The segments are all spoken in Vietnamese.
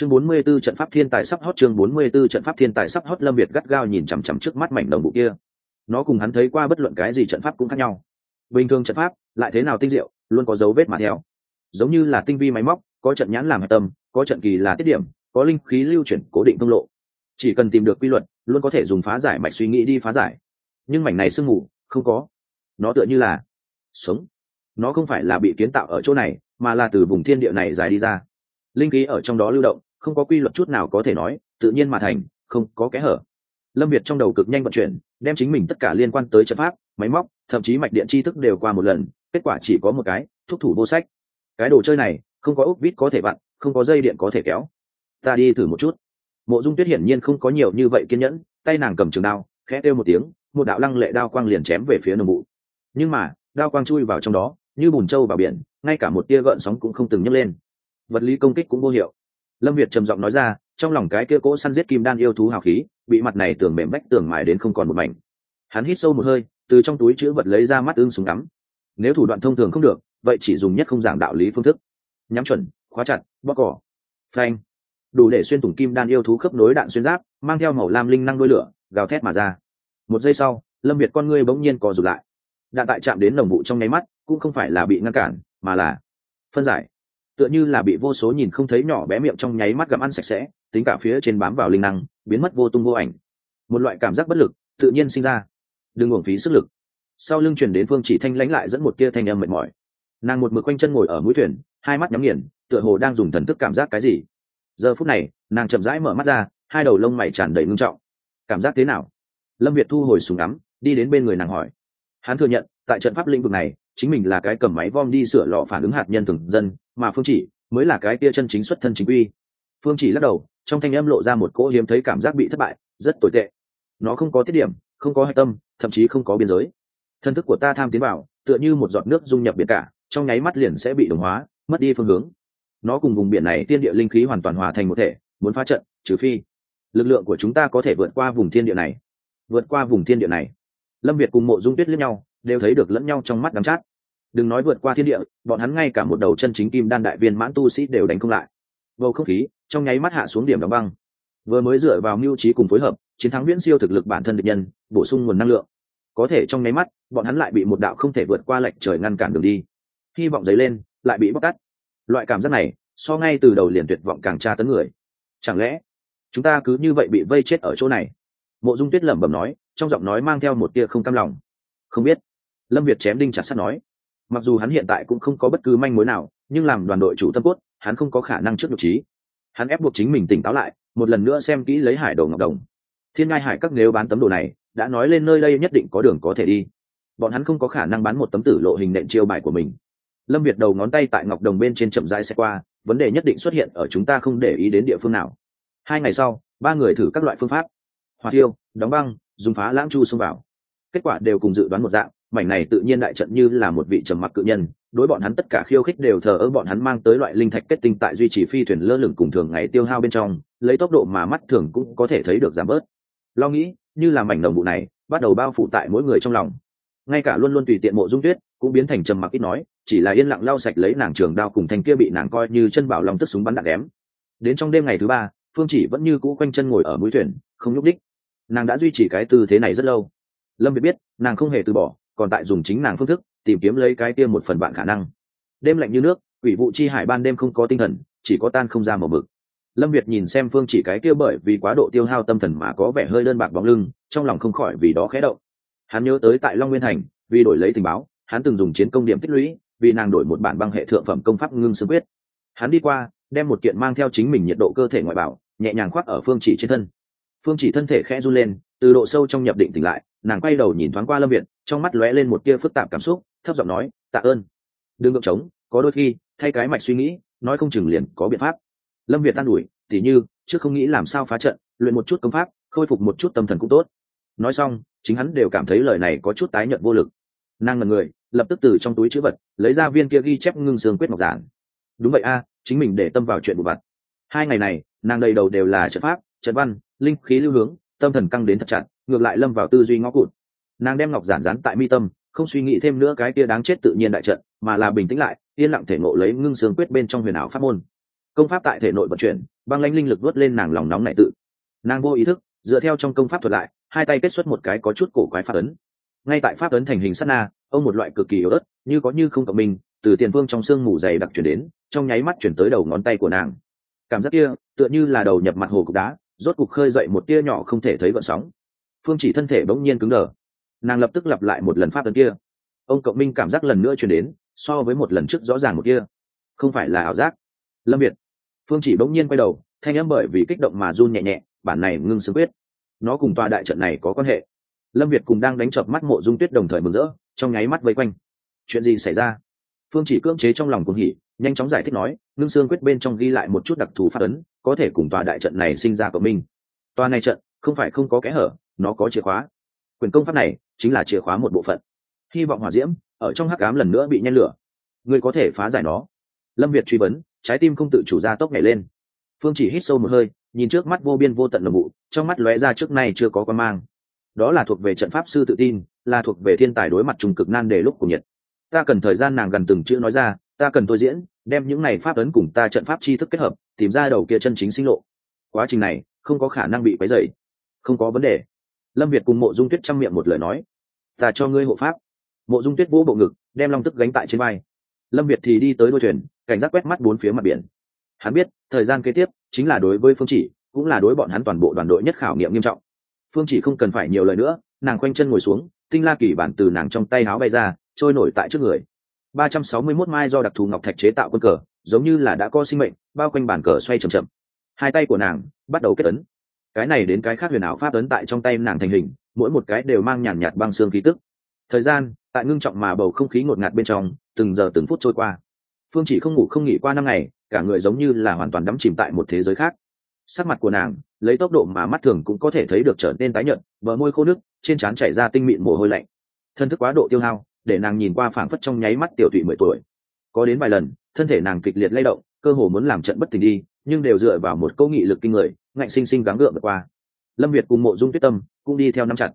chương 44 trận pháp thiên tài sắp hot, chương 44 trận pháp thiên tài sắp hot, lâm việt gắt gao nhìn chằm chằm trước mắt mảnh đồng bộ kia. Nó cùng hắn thấy qua bất luận cái gì trận pháp cũng khác nhau. Bình thường trận pháp, lại thế nào tinh diệu, luôn có dấu vết mà theo. Giống như là tinh vi máy móc, có trận nhãn làm hạch tâm, có trận kỳ là tiết điểm, có linh khí lưu chuyển, cố định thông lộ. Chỉ cần tìm được quy luật, luôn có thể dùng phá giải mạch suy nghĩ đi phá giải. Nhưng mảnh này sương mù, không có. Nó tựa như là sống. Nó không phải là bị kiến tạo ở chỗ này, mà là từ vùng thiên địa này dài đi ra. Linh khí ở trong đó lưu động không có quy luật chút nào có thể nói, tự nhiên mà thành, không có kẽ hở. Lâm việt trong đầu cực nhanh vận chuyển, đem chính mình tất cả liên quan tới trận pháp, máy móc, thậm chí mạch điện tri thức đều qua một lần, kết quả chỉ có một cái, thúc thủ vô sách. Cái đồ chơi này, không có ốc vít có thể vặn, không có dây điện có thể kéo. Ta đi thử một chút. Mộ dung tuyết hiển nhiên không có nhiều như vậy kiên nhẫn, tay nàng cầm trường đao, khẽ kêu một tiếng, một đạo lăng lệ đao quang liền chém về phía nồng bụ nhưng mà, đao quang chui vào trong đó, như bùn trâu vào biển, ngay cả một tia gợn sóng cũng không từng nhấc lên. Vật lý công kích cũng vô hiệu lâm việt trầm giọng nói ra, trong lòng cái kia cỗ săn giết kim đan yêu thú hào khí, bị mặt này tường mềm vách tường mài đến không còn một mảnh. Hắn hít sâu một hơi, từ trong túi chữ vật lấy ra mắt ương súng ngắm. Nếu thủ đoạn thông thường không được, vậy chỉ dùng nhất không giảng đạo lý phương thức. Nhắm chuẩn, khóa chặt, bóc cỏ. Phanh. Đủ để xuyên thủng kim đan yêu thú khớp nối đạn xuyên giáp, mang theo màu lam linh năng đôi lửa, gào thét mà ra. Một giây sau, lâm việt con ngươi bỗng nhiên co rụt lại. Đạn tại chạm đến đồng vụ trong nháy mắt, cũng không phải là bị ngăn cản, mà là phân giải tựa như là bị vô số nhìn không thấy nhỏ bé miệng trong nháy mắt gặm ăn sạch sẽ, tính cả phía trên bám vào linh năng, biến mất vô tung vô ảnh. Một loại cảm giác bất lực, tự nhiên sinh ra. Đừng uổng phí sức lực. Sau lưng chuyển đến phương chỉ thanh lãnh lại dẫn một tia thanh âm mệt mỏi. Nàng một mực quanh chân ngồi ở mũi thuyền, hai mắt nhắm nghiền, tựa hồ đang dùng thần thức cảm giác cái gì. Giờ phút này, nàng chậm rãi mở mắt ra, hai đầu lông mày tràn đầy ngưng trọng. Cảm giác thế nào? Lâm việt thu hồi súng ngắm, đi đến bên người nàng hỏi. Hắn thừa nhận, tại trận pháp lĩnh vực này chính mình là cái cầm máy bom đi sửa lọ phản ứng hạt nhân thường dân, mà phương chỉ mới là cái tia chân chính xuất thân chính quy. Phương chỉ lắc đầu, trong thanh âm lộ ra một cỗ hiếm thấy cảm giác bị thất bại, rất tồi tệ. Nó không có tiết điểm, không có hạch tâm, thậm chí không có biên giới. Thân thức của ta tham tiến vào, tựa như một giọt nước dung nhập biển cả, trong nháy mắt liền sẽ bị đồng hóa, mất đi phương hướng. Nó cùng vùng biển này tiên địa linh khí hoàn toàn hòa thành một thể, muốn phá trận, trừ phi lực lượng của chúng ta có thể vượt qua vùng thiên địa này. Vượt qua vùng thiên địa này. Lâm việt cùng mộ dung tuyết lẫn nhau đều thấy được lẫn nhau trong mắt đắm chát. Đừng nói vượt qua thiên địa, bọn hắn ngay cả một đầu chân chính kim đan đại viên mãn tu sĩ đều đánh không lại. Bầu không khí, trong nháy mắt hạ xuống điểm đóng băng. Vừa mới dựa vào mưu trí cùng phối hợp, chiến thắng viễn siêu thực lực bản thân địch nhân, bổ sung nguồn năng lượng. Có thể trong nháy mắt, bọn hắn lại bị một đạo không thể vượt qua lệnh trời ngăn cản đường đi. Hy vọng dấy lên, lại bị bóc tắt loại cảm giác này, so ngay từ đầu liền tuyệt vọng càng tra tấn người. Chẳng lẽ, chúng ta cứ như vậy bị vây chết ở chỗ này? Mộ dung tuyết lẩm bẩm nói, trong giọng nói mang theo một tia không cam lòng. Không biết lâm việt chém đinh chặt sắt nói. Mặc dù hắn hiện tại cũng không có bất cứ manh mối nào, nhưng làm đoàn đội chủ tâm cốt, hắn không có khả năng trước nhục trí. Hắn ép buộc chính mình tỉnh táo lại, một lần nữa xem kỹ lấy hải đồ ngọc đồng. Thiên ngai hải các nếu bán tấm đồ này, đã nói lên nơi đây nhất định có đường có thể đi. Bọn hắn không có khả năng bán một tấm tử lộ hình nện chiêu bài của mình. Lâm việt đầu ngón tay tại ngọc đồng bên trên chậm rãi xe qua, vấn đề nhất định xuất hiện ở chúng ta không để ý đến địa phương nào. Hai ngày sau, ba người thử các loại phương pháp. Hỏa tiêu đóng băng, dùng phá lãng chu xông vào. Kết quả đều cùng dự đoán một dạng mảnh này tự nhiên đại trận như là một vị trầm mặc cự nhân, đối bọn hắn tất cả khiêu khích đều thờ ơ, bọn hắn mang tới loại linh thạch kết tinh tại duy trì phi thuyền lơ lửng cùng thường ngày tiêu hao bên trong, lấy tốc độ mà mắt thường cũng có thể thấy được giảm bớt. Lo nghĩ, như là mảnh đồng vụ này, bắt đầu bao phủ tại mỗi người trong lòng. Ngay cả luôn luôn tùy tiện mộ dung tuyết, cũng biến thành trầm mặc ít nói, chỉ là yên lặng lau sạch lấy nàng trường đao cùng thanh kia bị nàng coi như chân bảo lòng tức súng bắn đạn đém đến trong đêm ngày thứ ba, phương chỉ vẫn như cũ quanh chân ngồi ở mũi thuyền, không nhúc đích nàng đã duy trì cái tư thế này rất lâu. Lâm biết biết, nàng không hề từ bỏ còn tại dùng chính nàng phương thức tìm kiếm lấy cái kia một phần bạn khả năng. Đêm lạnh như nước, quỷ vụ chi hải ban đêm không có tinh thần, chỉ có tan không ra màu mực. Lâm việt nhìn xem phương chỉ cái kia bởi vì quá độ tiêu hao tâm thần mà có vẻ hơi đơn bạc bóng lưng, trong lòng không khỏi vì đó khẽ động. Hắn nhớ tới tại long nguyên thành, vì đổi lấy tình báo, hắn từng dùng chiến công điểm tích lũy, vì nàng đổi một bản băng hệ thượng phẩm công pháp ngưng sương quyết. Hắn đi qua, đem một kiện mang theo chính mình nhiệt độ cơ thể ngoại bảo, nhẹ nhàng khoác ở phương chỉ trên thân. Phương chỉ thân thể khẽ run lên, từ độ sâu trong nhập định tỉnh lại nàng quay đầu nhìn thoáng qua lâm việt, trong mắt lóe lên một tia phức tạp cảm xúc, thấp giọng nói, tạ ơn. Đừng ngượng trống, có đôi khi, thay cái mạch suy nghĩ, nói không chừng liền có biện pháp. Lâm việt an ủi, tỉ như, trước không nghĩ làm sao phá trận, luyện một chút công pháp, khôi phục một chút tâm thần cũng tốt. Nói xong, chính hắn đều cảm thấy lời này có chút tái nhận vô lực. Nàng ngần người, lập tức từ trong túi chữ vật, lấy ra viên kia ghi chép ngưng xương quyết ngọc giản. Đúng vậy a, chính mình để tâm vào chuyện vụ vặt. Hai ngày này, nàng đầy đầu đều là trận pháp, trận văn, linh khí lưu hướng tâm thần căng đến thật chặt, ngược lại lâm vào tư duy ngõ cụt. Nàng đem ngọc giản rán tại mi tâm, không suy nghĩ thêm nữa cái kia đáng chết tự nhiên đại trận, mà là bình tĩnh lại, yên lặng thể ngộ lấy ngưng sương quyết bên trong huyền ảo pháp môn. Công pháp tại thể nội vận chuyển, băng lãnh linh lực vớt lên nàng lòng nóng nảy tự. Nàng vô ý thức, dựa theo trong công pháp thuật lại, hai tay kết xuất một cái có chút cổ quái pháp ấn. Ngay tại pháp ấn thành hình sát na, ông một loại cực kỳ yếu ớt, như có như không cộng minh, từ tiền phương trong xương mù dày đặc chuyển đến, trong nháy mắt chuyển tới đầu ngón tay của nàng. Cảm giác kia, tựa như là đầu nhập mặt hồ cục đá rốt cục khơi dậy một tia nhỏ không thể thấy gợn sóng. Phương chỉ thân thể bỗng nhiên cứng đờ. Nàng lập tức lặp lại một lần pháp ấn kia. Ông cộng minh cảm giác lần nữa chuyển đến, so với một lần trước rõ ràng một kia. Không phải là ảo giác. Lâm việt. Phương chỉ bỗng nhiên quay đầu, thanh âm bởi vì kích động mà run nhẹ nhẹ, bản này ngưng xương quyết. Nó cùng tòa đại trận này có quan hệ. Lâm việt cùng đang đánh chợp mắt mộ dung tuyết đồng thời mừng rỡ, trong nháy mắt vây quanh. Chuyện gì xảy ra? Phương chỉ cưỡng chế trong lòng cuồng hỉ, nhanh chóng giải thích nói, ngưng xương quyết bên trong ghi lại một chút đặc thù phát ấn có thể cùng tòa đại trận này sinh ra cộng minh. Tòa này trận, không phải không có kẽ hở, nó có chìa khóa. Quyền công pháp này chính là chìa khóa một bộ phận. Hy vọng hỏa diễm ở trong hắc ám lần nữa bị nhen lửa. Ngươi có thể phá giải nó. Lâm việt truy vấn, trái tim không tự chủ ra tốc nhảy lên. Phương chỉ hít sâu một hơi, nhìn trước mắt vô biên vô tận lầm mụ trong mắt lóe ra trước nay chưa có quan mang. Đó là thuộc về trận pháp sư tự tin, là thuộc về thiên tài đối mặt trùng cực nan đề lúc của nhiệt. Ta cần thời gian nàng gần từng chữ nói ra, ta cần tôi diễn đem những này pháp ấn cùng ta trận pháp tri thức kết hợp, tìm ra đầu kia chân chính sinh lộ. Quá trình này không có khả năng bị quấy dày không có vấn đề. Lâm việt cùng mộ dung tuyết chăm miệng một lời nói. Ta cho ngươi hộ pháp. Mộ dung tuyết vỗ bộ ngực, đem long tức gánh tại trên vai. Lâm việt thì đi tới đôi thuyền, cảnh giác quét mắt bốn phía mặt biển. Hắn biết, thời gian kế tiếp chính là đối với phương chỉ, cũng là đối bọn hắn toàn bộ đoàn đội nhất khảo nghiệm nghiêm trọng. Phương chỉ không cần phải nhiều lời nữa, nàng khoanh chân ngồi xuống, tinh la kỳ bản từ nàng trong tay áo bay ra, trôi nổi tại trước người ba trăm sáu mươi 361 mai do đặc thù ngọc thạch chế tạo quân cờ, giống như là đã có sinh mệnh, bao quanh bàn cờ xoay chậm chậm. Hai tay của nàng bắt đầu kết ấn. Cái này đến cái khác huyền ảo pháp ấn tại trong tay nàng thành hình, mỗi một cái đều mang nhàn nhạt băng xương khí tức. Thời gian, tại ngưng trọng mà bầu không khí ngột ngạt bên trong, từng giờ từng phút trôi qua. Phương chỉ không ngủ không nghỉ qua năm ngày, cả người giống như là hoàn toàn đắm chìm tại một thế giới khác. Sắc mặt của nàng, lấy tốc độ mà mắt thường cũng có thể thấy được trở nên tái nhợt, bờ môi khô nước, trên trán chảy ra tinh mịn mồ hôi lạnh. Thân thức quá độ tiêu hao để nàng nhìn qua phảng phất trong nháy mắt tiểu thụy mười tuổi. Có đến vài lần, thân thể nàng kịch liệt lay động, cơ hồ muốn làm trận bất tỉnh đi, nhưng đều dựa vào một câu nghị lực kinh người, ngạnh sinh sinh gắng gượng vượt qua. Lâm việt cùng mộ dung tuyết tâm cũng đi theo nắm chặt.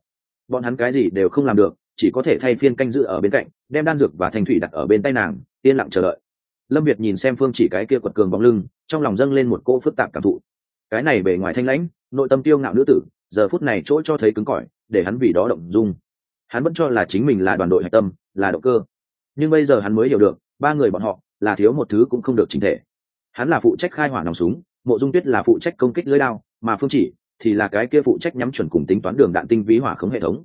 Bọn hắn cái gì đều không làm được, chỉ có thể thay phiên canh giữ ở bên cạnh, đem đan dược và thanh thủy đặt ở bên tay nàng, yên lặng chờ đợi. Lâm việt nhìn xem phương chỉ cái kia quật cường bóng lưng, trong lòng dâng lên một cô phức tạp cảm thụ. Cái này bề ngoài thanh lãnh, nội tâm tiêu ngạo nữ tử, giờ phút này chỗ cho thấy cứng cỏi, để hắn vì đó động dung. Hắn vẫn cho là chính mình là đoàn đội hạch tâm là động cơ. Nhưng bây giờ hắn mới hiểu được, ba người bọn họ là thiếu một thứ cũng không được chính thể. Hắn là phụ trách khai hỏa nòng súng, mộ dung tuyết là phụ trách công kích lưới đao, mà phương chỉ thì là cái kia phụ trách nhắm chuẩn cùng tính toán đường đạn tinh ví hỏa khống hệ thống.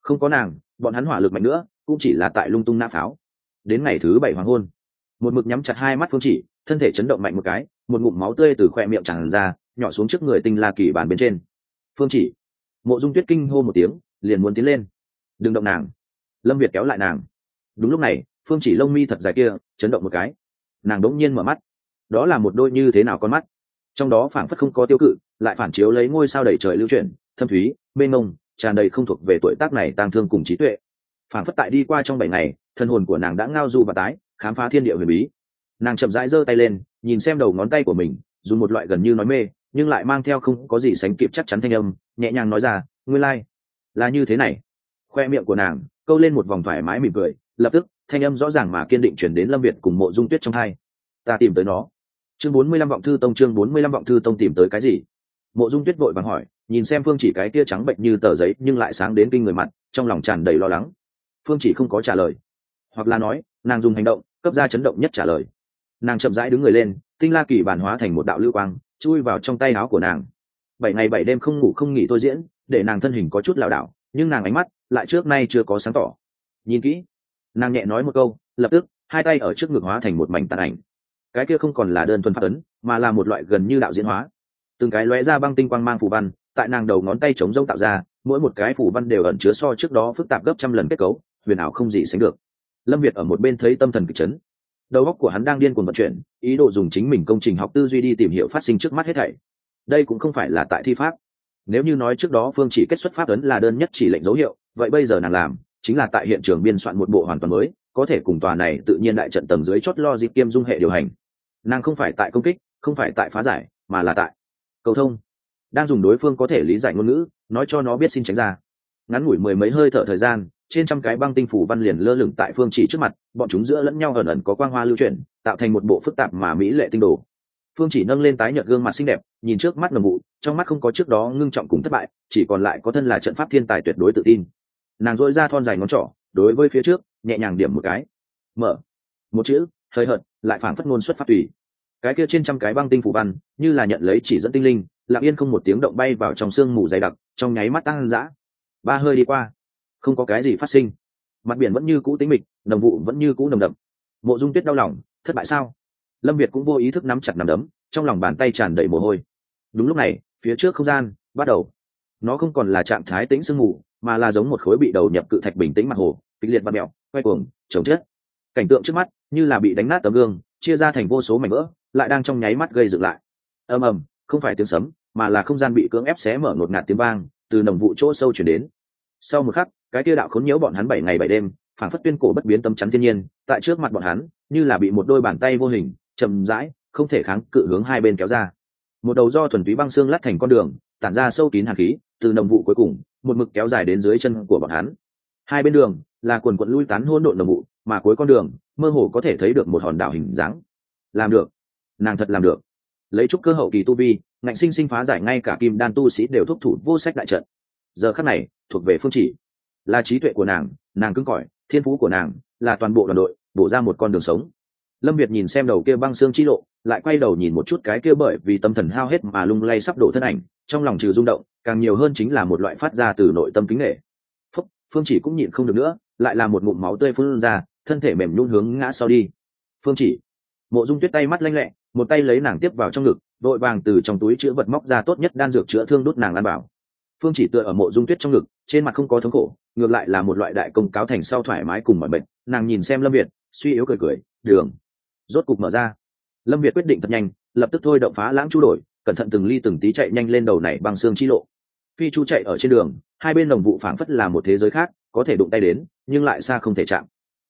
Không có nàng, bọn hắn hỏa lực mạnh nữa, cũng chỉ là tại lung tung nã pháo. Đến ngày thứ bảy hoàng hôn, một mực nhắm chặt hai mắt phương chỉ, thân thể chấn động mạnh một cái, một ngụm máu tươi từ khoe miệng tràn ra, nhỏ xuống trước người tinh la kỳ bàn bên trên. Phương chỉ, mộ dung tuyết kinh hô một tiếng, liền muốn tiến lên. Đừng động nàng lâm việt kéo lại nàng. Đúng lúc này, phương chỉ lông mi thật dài kia, chấn động một cái. Nàng đỗng nhiên mở mắt. Đó là một đôi như thế nào con mắt? Trong đó phảng phất không có tiêu cự, lại phản chiếu lấy ngôi sao đầy trời lưu chuyển, thâm thúy, mênh mông, tràn đầy không thuộc về tuổi tác này tang thương cùng trí tuệ. Phảng phất tại đi qua trong bảy ngày, thân hồn của nàng đã ngao du và tái, khám phá thiên địa huyền bí. Nàng chậm rãi giơ tay lên, nhìn xem đầu ngón tay của mình, dùng một loại gần như nói mê, nhưng lại mang theo không có gì sánh kịp chắc chắn thanh âm, nhẹ nhàng nói ra, nguyên lai、like. là như thế này. Khoe miệng của nàng câu lên một vòng thoải mái mỉm cười, lập tức, thanh âm rõ ràng mà kiên định chuyển đến lâm việt cùng mộ dung tuyết trong hai. Ta tìm tới nó. Chương bốn mươi lăm vọng thư tông, chương bốn mươi lăm vọng thư tông tìm tới cái gì? Mộ dung tuyết vội vàng hỏi, nhìn xem phương chỉ cái tia trắng bệnh như tờ giấy, nhưng lại sáng đến kinh người mặt, trong lòng tràn đầy lo lắng. Phương chỉ không có trả lời. Hoặc là nói, nàng dùng hành động, cấp ra chấn động nhất trả lời. Nàng chậm rãi đứng người lên, tinh la kỳ bản hóa thành một đạo lưu quang, chui vào trong tay áo của nàng. Bảy ngày bảy đêm không ngủ không nghỉ tôi diễn, để nàng thân hình có chút lảo đảo, nhưng nàng ánh mắt lại trước nay chưa có sáng tỏ. Nhìn kỹ, nàng nhẹ nói một câu, lập tức, hai tay ở trước ngực hóa thành một mảnh tàn ảnh. Cái kia không còn là đơn thuần phát ấn, mà là một loại gần như đạo diễn hóa. Từng cái lóe ra băng tinh quang mang phủ văn, tại nàng đầu ngón tay chống rông tạo ra, mỗi một cái phủ văn đều ẩn chứa so trước đó phức tạp gấp trăm lần kết cấu, huyền ảo không gì sánh được. Lâm việt ở một bên thấy tâm thần kịch chấn. Đầu óc của hắn đang điên cuồng vận chuyển, ý đồ dùng chính mình công trình học tư duy đi tìm hiểu phát sinh trước mắt hết thảy. Đây cũng không phải là tại thi pháp. Nếu như nói trước đó phương chỉ kết xuất pháp ấn là đơn nhất chỉ lệnh dấu hiệu vậy bây giờ nàng làm chính là tại hiện trường biên soạn một bộ hoàn toàn mới, có thể cùng tòa này tự nhiên đại trận tầng dưới chót lo dịp kiêm dung hệ điều hành. Nàng không phải tại công kích, không phải tại phá giải, mà là tại cầu thông. Đang dùng đối phương có thể lý giải ngôn ngữ, nói cho nó biết xin tránh ra. Ngắn ngủi mười mấy hơi thở thời gian, trên trăm cái băng tinh phủ văn liền lơ lửng tại phương chỉ trước mặt, bọn chúng giữa lẫn nhau ẩn ẩn có quang hoa lưu chuyển, tạo thành một bộ phức tạp mà mỹ lệ tinh đồ. Phương chỉ nâng lên tái nhợt gương mặt xinh đẹp, nhìn trước mắt ngầm vụ, trong mắt không có trước đó ngưng trọng cùng thất bại, chỉ còn lại có thân là trận pháp thiên tài tuyệt đối tự tin nàng dội ra thon dài ngón trỏ, đối với phía trước, nhẹ nhàng điểm một cái. Mở. Một chữ, hơi hợt, lại phảng phất ngôn xuất phát tùy. Cái kia trên trăm cái băng tinh phủ văn, như là nhận lấy chỉ dẫn tinh linh, lặng yên không một tiếng động bay vào trong sương mù dày đặc, trong nháy mắt tăng dã ba hơi đi qua, không có cái gì phát sinh. Mặt biển vẫn như cũ tính mịch nồng vụ vẫn như cũ nồng đậm. Mộ dung tuyết đau lòng, thất bại sao? Lâm việt cũng vô ý thức nắm chặt nằm đấm, trong lòng bàn tay tràn đầy mồ hôi. Đúng lúc này, phía trước không gian bắt đầu. Nó không còn là trạng thái tĩnh sương mù mà là giống một khối bị đầu nhập cự thạch bình tĩnh mặt hồ, kịch liệt và mẹo quay cuồng, chồng chết. Cảnh tượng trước mắt như là bị đánh nát tấm gương, chia ra thành vô số mảnh vỡ, lại đang trong nháy mắt gây dựng lại. Ầm ầm, không phải tiếng sấm, mà là không gian bị cưỡng ép xé mở ngột ngạt tiếng vang, từ nồng vụ chỗ sâu chuyển đến. Sau một khắc, cái tia đạo khốn nhiễu bọn hắn bảy ngày bảy đêm phản phất tuyên cổ bất biến tâm chắn thiên nhiên, tại trước mặt bọn hắn, như là bị một đôi bàn tay vô hình, chậm rãi, không thể kháng cự hướng hai bên kéo ra. Một đầu do thuần túy băng xương lát thành con đường, tản ra sâu kín hàn khí, từ nồng vụ cuối cùng một mực kéo dài đến dưới chân của bọn hắn. Hai bên đường là quần quận lui tán hỗn độn nồng vụ mà cuối con đường mơ hồ có thể thấy được một hòn đảo hình dáng. Làm được. Nàng thật làm được. Lấy chút cơ hậu kỳ tu vi, ngạnh sinh sinh phá giải ngay cả kim đan tu sĩ đều thúc thủ vô sách đại trận. Giờ khắc này, thuộc về phương chỉ. Là trí tuệ của nàng nàng cứng cỏi, thiên phú của nàng là toàn bộ đoàn đội, bổ ra một con đường sống. Lâm việt nhìn xem đầu kia băng xương chi lộ, lại quay đầu nhìn một chút cái kia bởi vì tâm thần hao hết mà lung lay sắp đổ thân ảnh trong lòng trừ rung động, càng nhiều hơn chính là một loại phát ra từ nội tâm kính nghệ phúc, phương chỉ cũng nhịn không được nữa, lại là một ngụm máu tươi phun ra, thân thể mềm nhún hướng ngã sau đi. Phương chỉ, mộ dung tuyết tay mắt lanh lẹ, một tay lấy nàng tiếp vào trong ngực vội vàng từ trong túi chữa vật móc ra tốt nhất đan dược chữa thương đốt nàng an bảo. Phương chỉ tựa ở mộ dung tuyết trong ngực, trên mặt không có thống khổ, ngược lại là một loại đại công cáo thành sau thoải mái cùng mọi bệnh nàng nhìn xem lâm việt, suy yếu cười cười, đường. Rốt cục mở ra. Lâm việt quyết định thật nhanh, lập tức thôi động phá lãng chu đổi cẩn thận từng ly từng tí chạy nhanh lên đầu này bằng xương chi lộ. Phi chu chạy ở trên đường, hai bên đồng vụ phảng phất là một thế giới khác, có thể đụng tay đến, nhưng lại xa không thể chạm.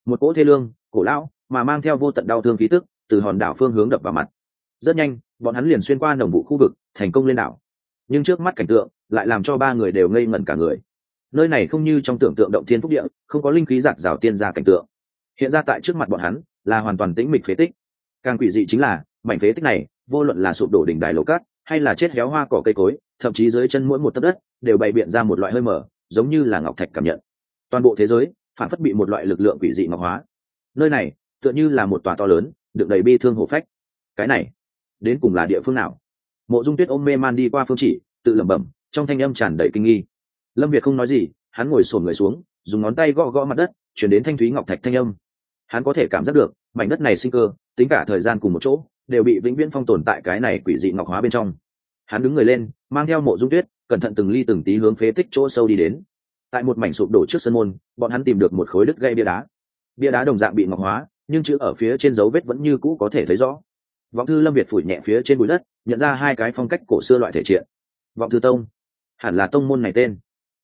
Một cỗ thê lương, cổ lão, mà mang theo vô tận đau thương khí tức, từ hòn đảo phương hướng đập vào mặt. Rất nhanh, bọn hắn liền xuyên qua đồng vụ khu vực, thành công lên đảo. Nhưng trước mắt cảnh tượng, lại làm cho ba người đều ngây ngẩn cả người. Nơi này không như trong tưởng tượng động thiên phúc địa, không có linh khí giạt rào tiên ra cảnh tượng. Hiện ra tại trước mặt bọn hắn, là hoàn toàn tĩnh mịch phế tích. Càng quỷ dị chính là, mảnh phế tích này, vô luận là sụp đổ đỉnh đài lầu cát hay là chết héo hoa cỏ cây cối, thậm chí dưới chân mỗi một tấc đất đều bày biện ra một loại hơi mở giống như là ngọc thạch cảm nhận. Toàn bộ thế giới phản phất bị một loại lực lượng quỷ dị ngọc hóa. Nơi này tựa như là một tòa to lớn được đầy bi thương hổ phách. Cái này đến cùng là địa phương nào? Mộ dung tuyết ôm mê man đi qua phương chỉ, tự lẩm bẩm, trong thanh âm tràn đầy kinh nghi. Lâm việt không nói gì, hắn ngồi sổn người xuống, dùng ngón tay gõ gõ mặt đất, chuyển đến thanh thúy ngọc thạch thanh âm hắn có thể cảm giác được, mảnh đất này sinh cơ, tính cả thời gian cùng một chỗ, đều bị vĩnh viễn phong tồn tại cái này quỷ dị ngọc hóa bên trong. Hắn đứng người lên, mang theo mộ dung tuyết, cẩn thận từng ly từng tí hướng phế tích chỗ sâu đi đến. Tại một mảnh sụp đổ trước sân môn, bọn hắn tìm được một khối đứt gây bia đá. Bia đá đồng dạng bị ngọc hóa, nhưng chữ ở phía trên dấu vết vẫn như cũ có thể thấy rõ. Vọng thư lâm việt phủi nhẹ phía trên bụi đất, nhận ra hai cái phong cách cổ xưa loại thể triện. Vọng thư tông. Hẳn là tông môn này tên.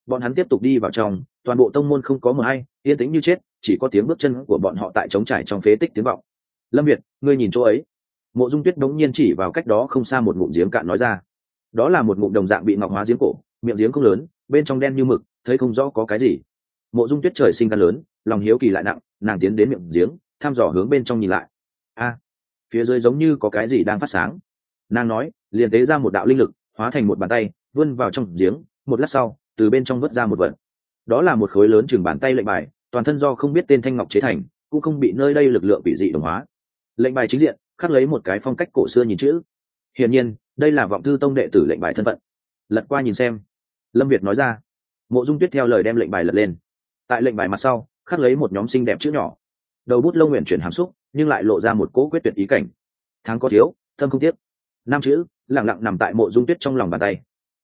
Bọn hắn tiếp tục đi vào trong, toàn bộ tông môn không có mờ hay, yên tĩnh như chết chỉ có tiếng bước chân của bọn họ tại trống trải trong phế tích tiếng vọng. Lâm việt, ngươi nhìn chỗ ấy. Mộ dung tuyết đống nhiên chỉ vào cách đó không xa một ngụm giếng cạn nói ra. Đó là một ngụm đồng dạng bị ngọc hóa giếng cổ, miệng giếng không lớn, bên trong đen như mực, thấy không rõ có cái gì. Mộ dung tuyết trời sinh gan lớn, lòng hiếu kỳ lại nặng, nàng tiến đến miệng giếng, thăm dò hướng bên trong nhìn lại. A, phía dưới giống như có cái gì đang phát sáng. Nàng nói, liền tế ra một đạo linh lực, hóa thành một bàn tay, vươn vào trong giếng, một lát sau, từ bên trong vớt ra một vật. Đó là một khối lớn chừng bàn tay lệnh bài toàn thân do không biết tên thanh ngọc chế thành, cũng không bị nơi đây lực lượng bị dị đồng hóa. Lệnh bài chính diện, khắc lấy một cái phong cách cổ xưa nhìn chữ. Hiển nhiên, đây là vọng thư tông đệ tử lệnh bài thân phận. Lật qua nhìn xem. Lâm việt nói ra. Mộ dung tuyết theo lời đem lệnh bài lật lên. Tại lệnh bài mặt sau, khắc lấy một nhóm xinh đẹp chữ nhỏ. Đầu bút lâu nguyện chuyển hàm xúc, nhưng lại lộ ra một cỗ quyết tuyệt ý cảnh. Tháng có thiếu, thâm không tiếp. Năm chữ lẳng lặng nằm tại mộ dung tuyết trong lòng bàn tay.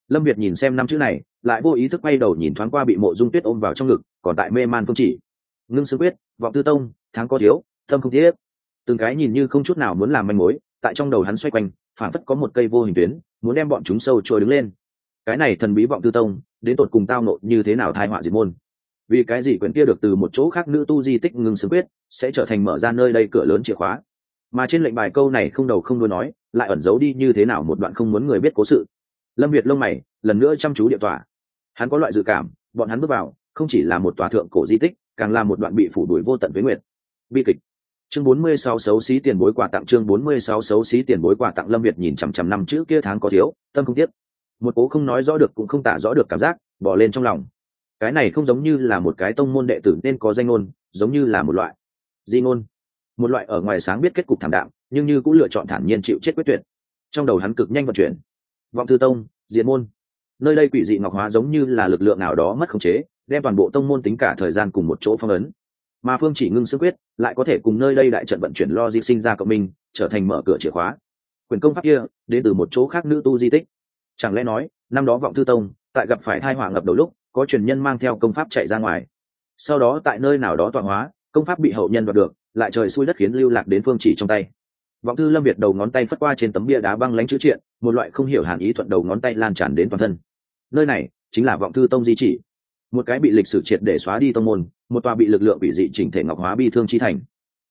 Lâm việt nhìn xem năm chữ này, lại vô ý thức quay đầu nhìn thoáng qua bị mộ dung tuyết ôm vào trong ngực còn tại mê man phương chỉ. Ngưng sư quyết, vọng tư tông, tháng có thiếu tâm không thiết. Từng cái nhìn như không chút nào muốn làm manh mối, tại trong đầu hắn xoay quanh phản phất có một cây vô hình tuyến, muốn đem bọn chúng sâu trôi đứng lên. Cái này thần bí vọng tư tông, đến tột cùng tao nộ như thế nào thai họa diệt môn? Vì cái gì quyển kia được từ một chỗ khác nữ tu di tích ngưng Sư quyết, sẽ trở thành mở ra nơi đây cửa lớn chìa khóa? Mà trên lệnh bài câu này không đầu không đuôi nói, lại ẩn giấu đi như thế nào một đoạn không muốn người biết cố sự? Lâm việt lông mày, lần nữa chăm chú địa tỏa. Hắn có loại dự cảm, bọn hắn bước vào không chỉ là một tòa thượng cổ di tích, càng là một đoạn bị phủ đuổi vô tận với nguyệt. Bi kịch. Chương bốn mươi sáu xấu xí tiền bối quà tặng, chương bốn mươi sáu xấu xí tiền bối quà tặng lâm việt nhìn chằm chằm năm chữ kia tháng có thiếu, tâm không tiếc. Một cố không nói rõ được cũng không tả rõ được cảm giác, bỏ lên trong lòng. Cái này không giống như là một cái tông môn đệ tử nên có danh ngôn, giống như là một loại di ngôn. Một loại ở ngoài sáng biết kết cục thảm đạm, nhưng như cũng lựa chọn thản nhiên chịu chết quyết tuyệt. Trong đầu hắn cực nhanh vận chuyển. Vọng thư tông diện môn. Nơi đây quỷ dị ngọc hóa giống như là lực lượng nào đó mất khống chế đem toàn bộ tông môn tính cả thời gian cùng một chỗ phong ấn. Mà phương chỉ ngưng sức quyết lại có thể cùng nơi đây đại trận vận chuyển lo di sinh ra cộng minh, trở thành mở cửa chìa khóa. Quyền công pháp kia đến từ một chỗ khác nữ tu di tích. Chẳng lẽ nói, năm đó vọng thư tông, tại gặp phải thai hỏa ngập đầu lúc, có truyền nhân mang theo công pháp chạy ra ngoài. Sau đó tại nơi nào đó tọa hóa, công pháp bị hậu nhân đoạt được, lại trời xui đất khiến lưu lạc đến phương chỉ trong tay. Vọng thư lâm việt đầu ngón tay phất qua trên tấm bia đá băng lánh chữ triện, một loại không hiểu hàn ý thuận đầu ngón tay lan tràn đến toàn thân. Nơi này chính là vọng thư tông di chỉ một cái bị lịch sử triệt để xóa đi tông môn, một tòa bị lực lượng bị dị chỉnh thể ngọc hóa bi thương chi thành.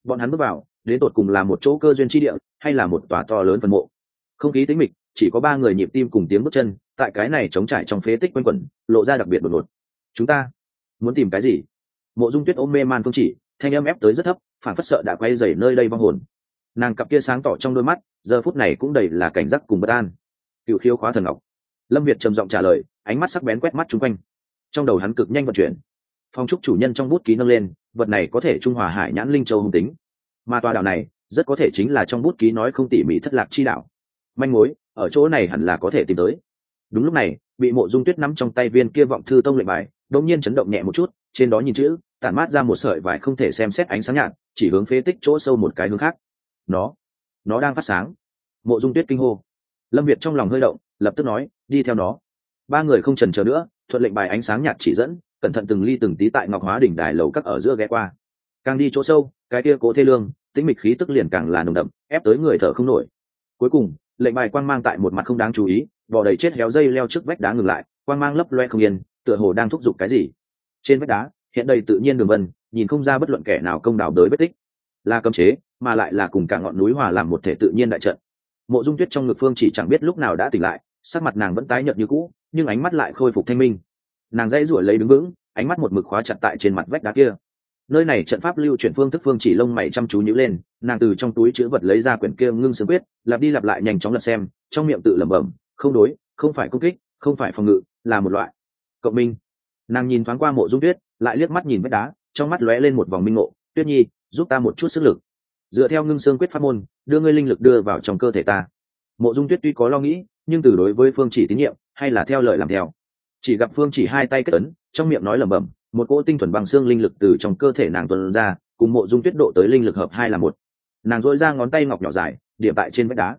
Bọn hắn bước vào, đến tột cùng là một chỗ cơ duyên chi địa, hay là một tòa to lớn phân mộ? Không khí tính mịch, chỉ có ba người nhịp tim cùng tiếng bước chân, tại cái này chống trải trong phế tích quanh quẩn, lộ ra đặc biệt đột ngột. Chúng ta muốn tìm cái gì? Mộ dung tuyết ôm mê man phương chỉ, thanh âm ép tới rất thấp, phản phất sợ đã quay dày nơi đây vong hồn. Nàng cặp kia sáng tỏ trong đôi mắt, giờ phút này cũng đầy là cảnh giác cùng bất an. Cựu khiêu khóa thần ngọc. Lâm việt trầm giọng trả lời, ánh mắt sắc bén quét mắt chung quanh trong đầu hắn cực nhanh vận chuyển. Phong trúc chủ nhân trong bút ký nâng lên, vật này có thể trung hòa hải nhãn linh châu hung tính. Mà tòa đảo này, rất có thể chính là trong bút ký nói không tỉ mỉ thất lạc chi đạo manh mối, ở chỗ này hẳn là có thể tìm tới. Đúng lúc này, bị mộ dung tuyết nắm trong tay viên kia vọng thư tông lệnh bài, đột nhiên chấn động nhẹ một chút, trên đó nhìn chữ, tản mát ra một sợi vải không thể xem xét ánh sáng nhạt, chỉ hướng phế tích chỗ sâu một cái hướng khác. Nó nó đang phát sáng. Mộ dung tuyết kinh hô. Lâm việt trong lòng hơi động, lập tức nói, đi theo nó. Ba người không trần chờ nữa thuận lệnh bài ánh sáng nhạt chỉ dẫn, cẩn thận từng ly từng tí tại ngọc hóa đỉnh đài lầu các ở giữa ghé qua. Càng đi chỗ sâu, cái kia cố thê lương, tĩnh mịch khí tức liền càng là nồng đậm, ép tới người thở không nổi. Cuối cùng, lệnh bài quang mang tại một mặt không đáng chú ý bỏ đầy chết héo dây leo trước vách đá ngừng lại, quang mang lấp loe không yên, tựa hồ đang thúc giục cái gì. Trên vách đá, hiện đầy tự nhiên đường vân, nhìn không ra bất luận kẻ nào công đào đới vết tích. Là cấm chế, mà lại là cùng cả ngọn núi hòa làm một thể tự nhiên đại trận. Mộ dung tuyết trong ngực phương chỉ chẳng biết lúc nào đã tỉnh lại, sắc mặt nàng vẫn tái nhợt như cũ nhưng ánh mắt lại khôi phục thanh minh. Nàng dãy ruổi lấy đứng vững, ánh mắt một mực khóa chặt tại trên mặt vách đá kia. Nơi này trận pháp lưu chuyển phương thức phương chỉ lông mày chăm chú nhữ lên, nàng từ trong túi chữ vật lấy ra quyển kia ngưng xương quyết, lặp đi lặp lại nhanh chóng lật xem, trong miệng tự lẩm bẩm, không đối, không phải công kích, không phải phòng ngự, là một loại cộng minh. Nàng nhìn thoáng qua mộ dung tuyết, lại liếc mắt nhìn vách đá, trong mắt lóe lên một vòng minh ngộ, tuyết nhi, giúp ta một chút sức lực. Dựa theo ngưng xương quyết pháp môn, đưa ngươi linh lực đưa vào trong cơ thể ta. Mộ dung tuyết tuy có lo nghĩ, nhưng từ đối với phương chỉ tín nhiệm hay là theo lời làm theo. Chỉ gặp phương chỉ hai tay kết ấn, trong miệng nói lẩm bẩm, một cỗ tinh thuần bằng xương linh lực từ trong cơ thể nàng tuần ra, cùng mộ dung tuyết độ tới linh lực hợp hai là một. Nàng dội ra ngón tay ngọc nhỏ dài, điểm tại trên vách đá.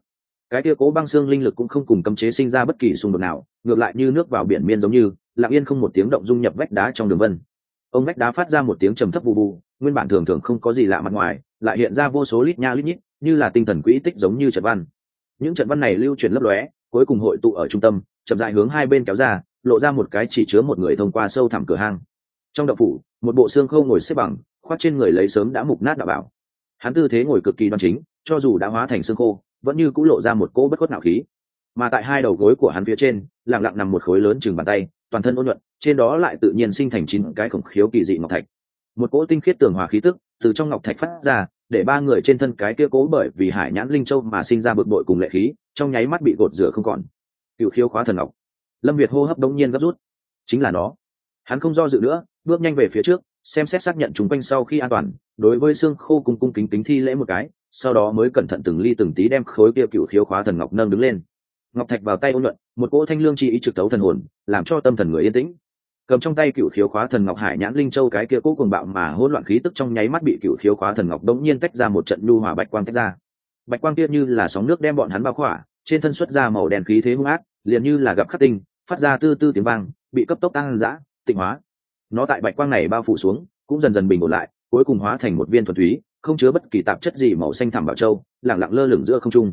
Cái kia cố băng xương linh lực cũng không cùng cấm chế sinh ra bất kỳ xung đột nào, ngược lại như nước vào biển miên giống như, lặng yên không một tiếng động dung nhập vách đá trong đường vân. Ông vách đá phát ra một tiếng trầm thấp vụ vụ nguyên bản thường thường không có gì lạ mặt ngoài, lại hiện ra vô số lít nha lít nhít, như là tinh thần quỹ tích giống như trận văn. Những trận văn này lưu truyền lấp lóe, cuối cùng hội tụ ở trung tâm chậm dại hướng hai bên kéo ra, lộ ra một cái chỉ chứa một người thông qua sâu thẳm cửa hang. Trong đậu phủ, một bộ xương khâu ngồi xếp bằng, khoác trên người lấy sớm đã mục nát đạo bảo. Hắn tư thế ngồi cực kỳ đoan chính, cho dù đã hóa thành xương khô, vẫn như cũng lộ ra một cỗ bất khuất nạo khí. Mà tại hai đầu gối của hắn phía trên, lặng lặng nằm một khối lớn chừng bàn tay, toàn thân ôn nhuận, trên đó lại tự nhiên sinh thành chín cái khổng khiếu kỳ dị ngọc thạch. Một cỗ tinh khiết tường hòa khí tức từ trong ngọc thạch phát ra, để ba người trên thân cái kia cố bởi vì hải nhãn linh châu mà sinh ra bực bội cùng lệ khí, trong nháy mắt bị gột rửa không còn cựu khiếu khóa thần ngọc. Lâm việt hô hấp đông nhiên gấp rút. Chính là nó. Hắn không do dự nữa, bước nhanh về phía trước, xem xét xác nhận chúng quanh sau khi an toàn, đối với xương khô cung cung kính kính thi lễ một cái, sau đó mới cẩn thận từng ly từng tí đem khối kia cựu khiếu khóa thần ngọc nâng đứng lên. Ngọc thạch vào tay ôn luận một cỗ thanh lương chi ý trực tấu thần hồn, làm cho tâm thần người yên tĩnh. Cầm trong tay cựu khiếu khóa thần ngọc hải nhãn linh châu cái kia cố cùng bạo mà hỗn loạn khí tức trong nháy mắt bị cựu khiếu khóa thần ngọc đống nhiên tách ra một trận nhu hòa bạch quang tách ra. Bạch quang kia như là sóng nước đem bọn hắn bao khỏa trên thân xuất ra màu đen khí thế hung ác, liền như là gặp khắc tinh, phát ra tư tư tiếng vang, bị cấp tốc tăng dã, tịnh hóa. Nó tại bạch quang này bao phủ xuống, cũng dần dần bình ổn lại, cuối cùng hóa thành một viên thuần túy, không chứa bất kỳ tạp chất gì màu xanh thẳm bảo châu lẳng lặng lơ lửng giữa không trung.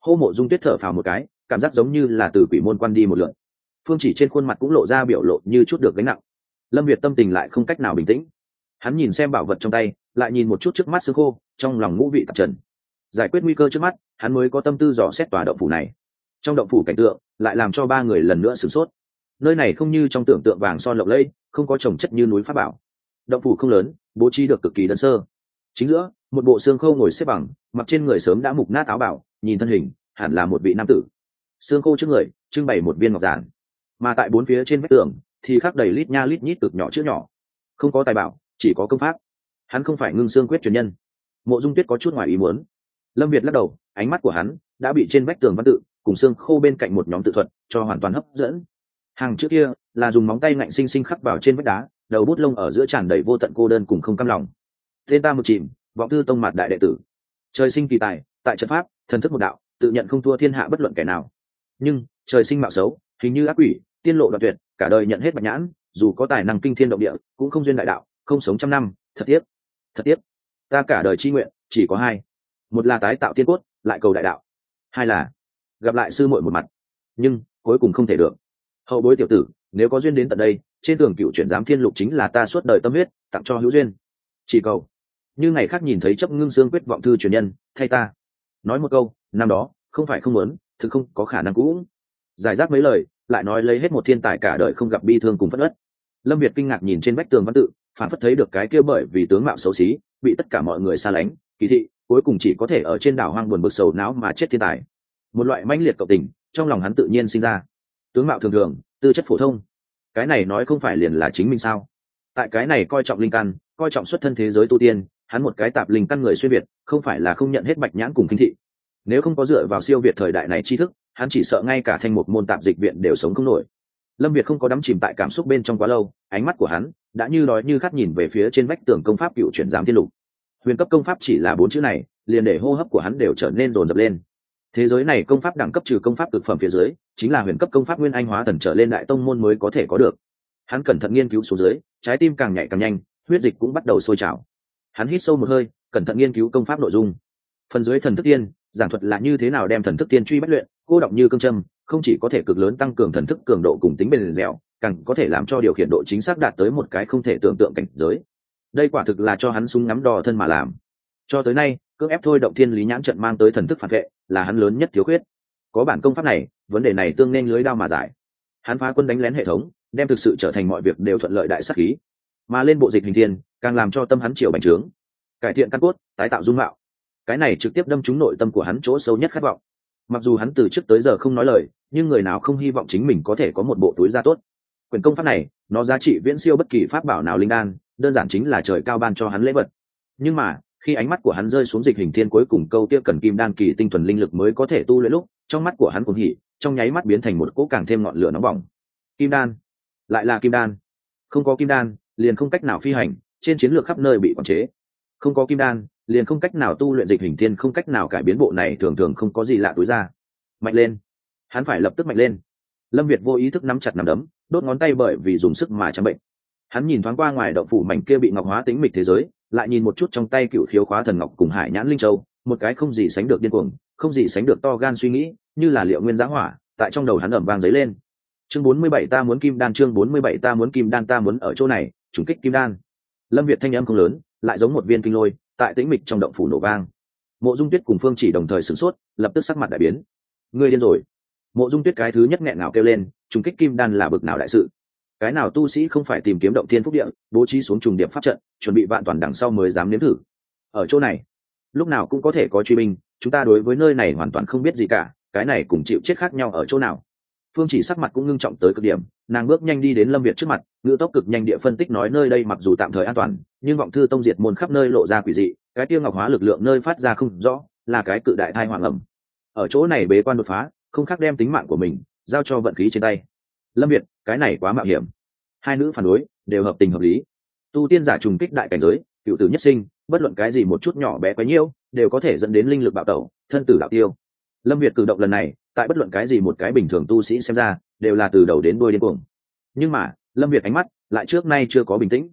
Hô mộ dung tuyết thở phào một cái, cảm giác giống như là từ quỷ môn quan đi một lượn. Phương chỉ trên khuôn mặt cũng lộ ra biểu lộ như chút được gánh nặng. Lâm việt tâm tình lại không cách nào bình tĩnh. Hắn nhìn xem bảo vật trong tay, lại nhìn một chút trước mắt xương khô, trong lòng ngũ vị tạp trần. Giải quyết nguy cơ trước mắt hắn mới có tâm tư dò xét tòa động phủ này. Trong động phủ cảnh tượng, lại làm cho ba người lần nữa sửng sốt. Nơi này không như trong tưởng tượng vàng son lộng lẫy, không có trồng chất như núi pháp bảo. Động phủ không lớn, bố trí được cực kỳ đơn sơ. Chính giữa, một bộ xương khô ngồi xếp bằng, mặc trên người sớm đã mục nát áo bảo, nhìn thân hình, hẳn là một vị nam tử. Xương khô trước người, trưng bày một viên ngọc giản. Mà tại bốn phía trên vách tường, thì khắc đầy lít nha lít nhít cực nhỏ chữ nhỏ. Không có tài bảo, chỉ có công pháp. Hắn không phải ngưng xương quyết truyền nhân. Mộ dung tuyết có chút ngoài ý muốn lâm việt lắc đầu, ánh mắt của hắn đã bị trên vách tường văn tự cùng xương khô bên cạnh một nhóm tự thuật cho hoàn toàn hấp dẫn. Hàng trước kia là dùng móng tay ngạnh xinh xinh khắc vào trên vách đá, đầu bút lông ở giữa tràn đầy vô tận cô đơn cùng không căm lòng. Tên ta một chìm, vọng thư tông mạt đại đệ tử. Trời sinh kỳ tài, tại trận pháp, thần thức một đạo, tự nhận không thua thiên hạ bất luận kẻ nào. Nhưng, trời sinh mạo xấu, hình như ác quỷ, tiên lộ đoạn tuyệt, cả đời nhận hết bạch nhãn, dù có tài năng kinh thiên động địa, cũng không duyên đại đạo, không sống trăm năm, thật tiếc thật tiếc. Ta cả đời chi nguyện, chỉ có hai một là tái tạo tiên cốt, lại cầu đại đạo. Hai là gặp lại sư muội một mặt. Nhưng, cuối cùng không thể được. Hậu bối tiểu tử, nếu có duyên đến tận đây, trên tường cựu chuyển giám thiên lục chính là ta suốt đời tâm huyết, tặng cho hữu duyên. Chỉ cầu. Như ngày khác nhìn thấy chấp ngưng xương quyết vọng thư truyền nhân, thay ta. Nói một câu, năm đó, không phải không muốn, thực không có khả năng cũ giải rác mấy lời, lại nói lấy hết một thiên tài cả đời không gặp bi thương cùng phất ất lâm việt kinh ngạc nhìn trên vách tường văn tự, phản phất thấy được cái kia bởi vì tướng mạo xấu xí, bị tất cả mọi người xa lánh, kỳ thị cuối cùng chỉ có thể ở trên đảo hoang buồn bực sầu não mà chết thiên tài. Một loại mãnh liệt cộng tình, trong lòng hắn tự nhiên sinh ra. Tướng mạo thường thường, tư chất phổ thông. Cái này nói không phải liền là chính mình sao? Tại cái này coi trọng linh căn, coi trọng xuất thân thế giới tu tiên, hắn một cái tạp linh căn người xuyên việt, không phải là không nhận hết bạch nhãn cùng kinh thị. Nếu không có dựa vào siêu việt thời đại này tri thức, hắn chỉ sợ ngay cả thanh một môn tạp dịch viện đều sống không nổi. Lâm việt không có đắm chìm tại cảm xúc bên trong quá lâu, ánh mắt của hắn đã như đói như khát nhìn về phía trên vách tường công pháp cựu chuyển giám thiên lục huyền cấp công pháp chỉ là bốn chữ này, liền để hô hấp của hắn đều trở nên rồn rập lên. Thế giới này công pháp đẳng cấp trừ công pháp cực phẩm phía dưới, chính là huyền cấp công pháp nguyên anh hóa thần trở lên đại tông môn mới có thể có được. Hắn cẩn thận nghiên cứu số dưới, trái tim càng nhạy càng nhanh, huyết dịch cũng bắt đầu sôi trào. Hắn hít sâu một hơi, cẩn thận nghiên cứu công pháp nội dung. Phần dưới thần thức tiên, giảng thuật là như thế nào đem thần thức tiên truy bắt luyện, cô động như cương châm, không chỉ có thể cực lớn tăng cường thần thức cường độ cùng tính bền dẻo, càng có thể làm cho điều khiển độ chính xác đạt tới một cái không thể tưởng tượng cảnh giới đây quả thực là cho hắn súng ngắm đò thân mà làm. Cho tới nay, cưỡng ép thôi động thiên lý nhãn trận mang tới thần thức phản vệ, là hắn lớn nhất thiếu khuyết. Có bản công pháp này, vấn đề này tương nên lưới đao mà giải. Hắn phá quân đánh lén hệ thống, đem thực sự trở thành mọi việc đều thuận lợi đại sắc khí. Mà lên bộ dịch hình thiên, càng làm cho tâm hắn triệu bành trướng. Cải thiện căn cốt, tái tạo dung mạo. Cái này trực tiếp đâm trúng nội tâm của hắn chỗ sâu nhất khát vọng. Mặc dù hắn từ trước tới giờ không nói lời, nhưng người nào không hy vọng chính mình có thể có một bộ túi da tốt. Quyền công pháp này, nó giá trị viễn siêu bất kỳ pháp bảo nào linh đan đơn giản chính là trời cao ban cho hắn lễ vật. Nhưng mà, khi ánh mắt của hắn rơi xuống dịch hình thiên cuối cùng câu kia cần kim đan kỳ tinh thuần linh lực mới có thể tu luyện lúc, trong mắt của hắn cũng hỉ, trong nháy mắt biến thành một cỗ càng thêm ngọn lửa nóng bỏng. Kim đan, lại là kim đan. Không có kim đan, liền không cách nào phi hành, trên chiến lược khắp nơi bị quản chế. Không có kim đan, liền không cách nào tu luyện dịch hình thiên, không cách nào cải biến bộ này thường thường không có gì lạ túi ra. Mạnh lên. Hắn phải lập tức mạnh lên. Lâm việt vô ý thức nắm chặt nắm đấm, đốt ngón tay bởi vì dùng sức mà chăm bệnh hắn nhìn thoáng qua ngoài động phủ mảnh kia bị ngọc hóa tính mịch thế giới, lại nhìn một chút trong tay cựu khiếu khóa thần ngọc cùng hải nhãn linh châu, một cái không gì sánh được điên cuồng, không gì sánh được to gan suy nghĩ, như là liệu nguyên giá hỏa, tại trong đầu hắn ẩm vang dấy lên. Chương bốn mươi bảy ta muốn kim đan, chương bốn mươi bảy ta muốn kim đan, ta muốn ở chỗ này chủng kích kim đan. Lâm việt thanh âm không lớn, lại giống một viên kinh lôi, tại tĩnh mịch trong động phủ nổ vang. Mộ dung tuyết cùng phương chỉ đồng thời sửng sốt, lập tức sắc mặt đại biến. Ngươi điên rồi. Mộ dung tuyết cái thứ nhất nghẹn nào kêu lên, trùng kích kim đan là bực nào đại sự? Cái nào tu sĩ không phải tìm kiếm động thiên phúc điện bố trí xuống trùng điểm pháp trận, chuẩn bị vạn toàn đằng sau mới dám nếm thử? Ở chỗ này, lúc nào cũng có thể có truy binh, chúng ta đối với nơi này hoàn toàn không biết gì cả, cái này cùng chịu chết khác nhau ở chỗ nào? Phương chỉ sắc mặt cũng ngưng trọng tới cực điểm, nàng bước nhanh đi đến lâm việt trước mặt, ngữ tốc cực nhanh địa phân tích nói nơi đây mặc dù tạm thời an toàn, nhưng vọng thư tông diệt môn khắp nơi lộ ra quỷ dị, cái tiêu ngọc hóa lực lượng nơi phát ra không rõ, là cái cự đại thai hoàng ẩm ở chỗ này bế quan đột phá, không khác đem tính mạng của mình giao cho vận khí trên tay lâm việt, cái này quá mạo hiểm. Hai nữ phản đối, đều hợp tình hợp lý. Tu tiên giả trùng kích đại cảnh giới, cựu tử nhất sinh, bất luận cái gì một chút nhỏ bé quấy nhiêu đều có thể dẫn đến linh lực bạo tẩu, thân tử đạo tiêu. Lâm việt cử động lần này, tại bất luận cái gì một cái bình thường tu sĩ xem ra, đều là từ đầu đến đôi đến cuồng. Nhưng mà, lâm việt ánh mắt lại trước nay chưa có bình tĩnh.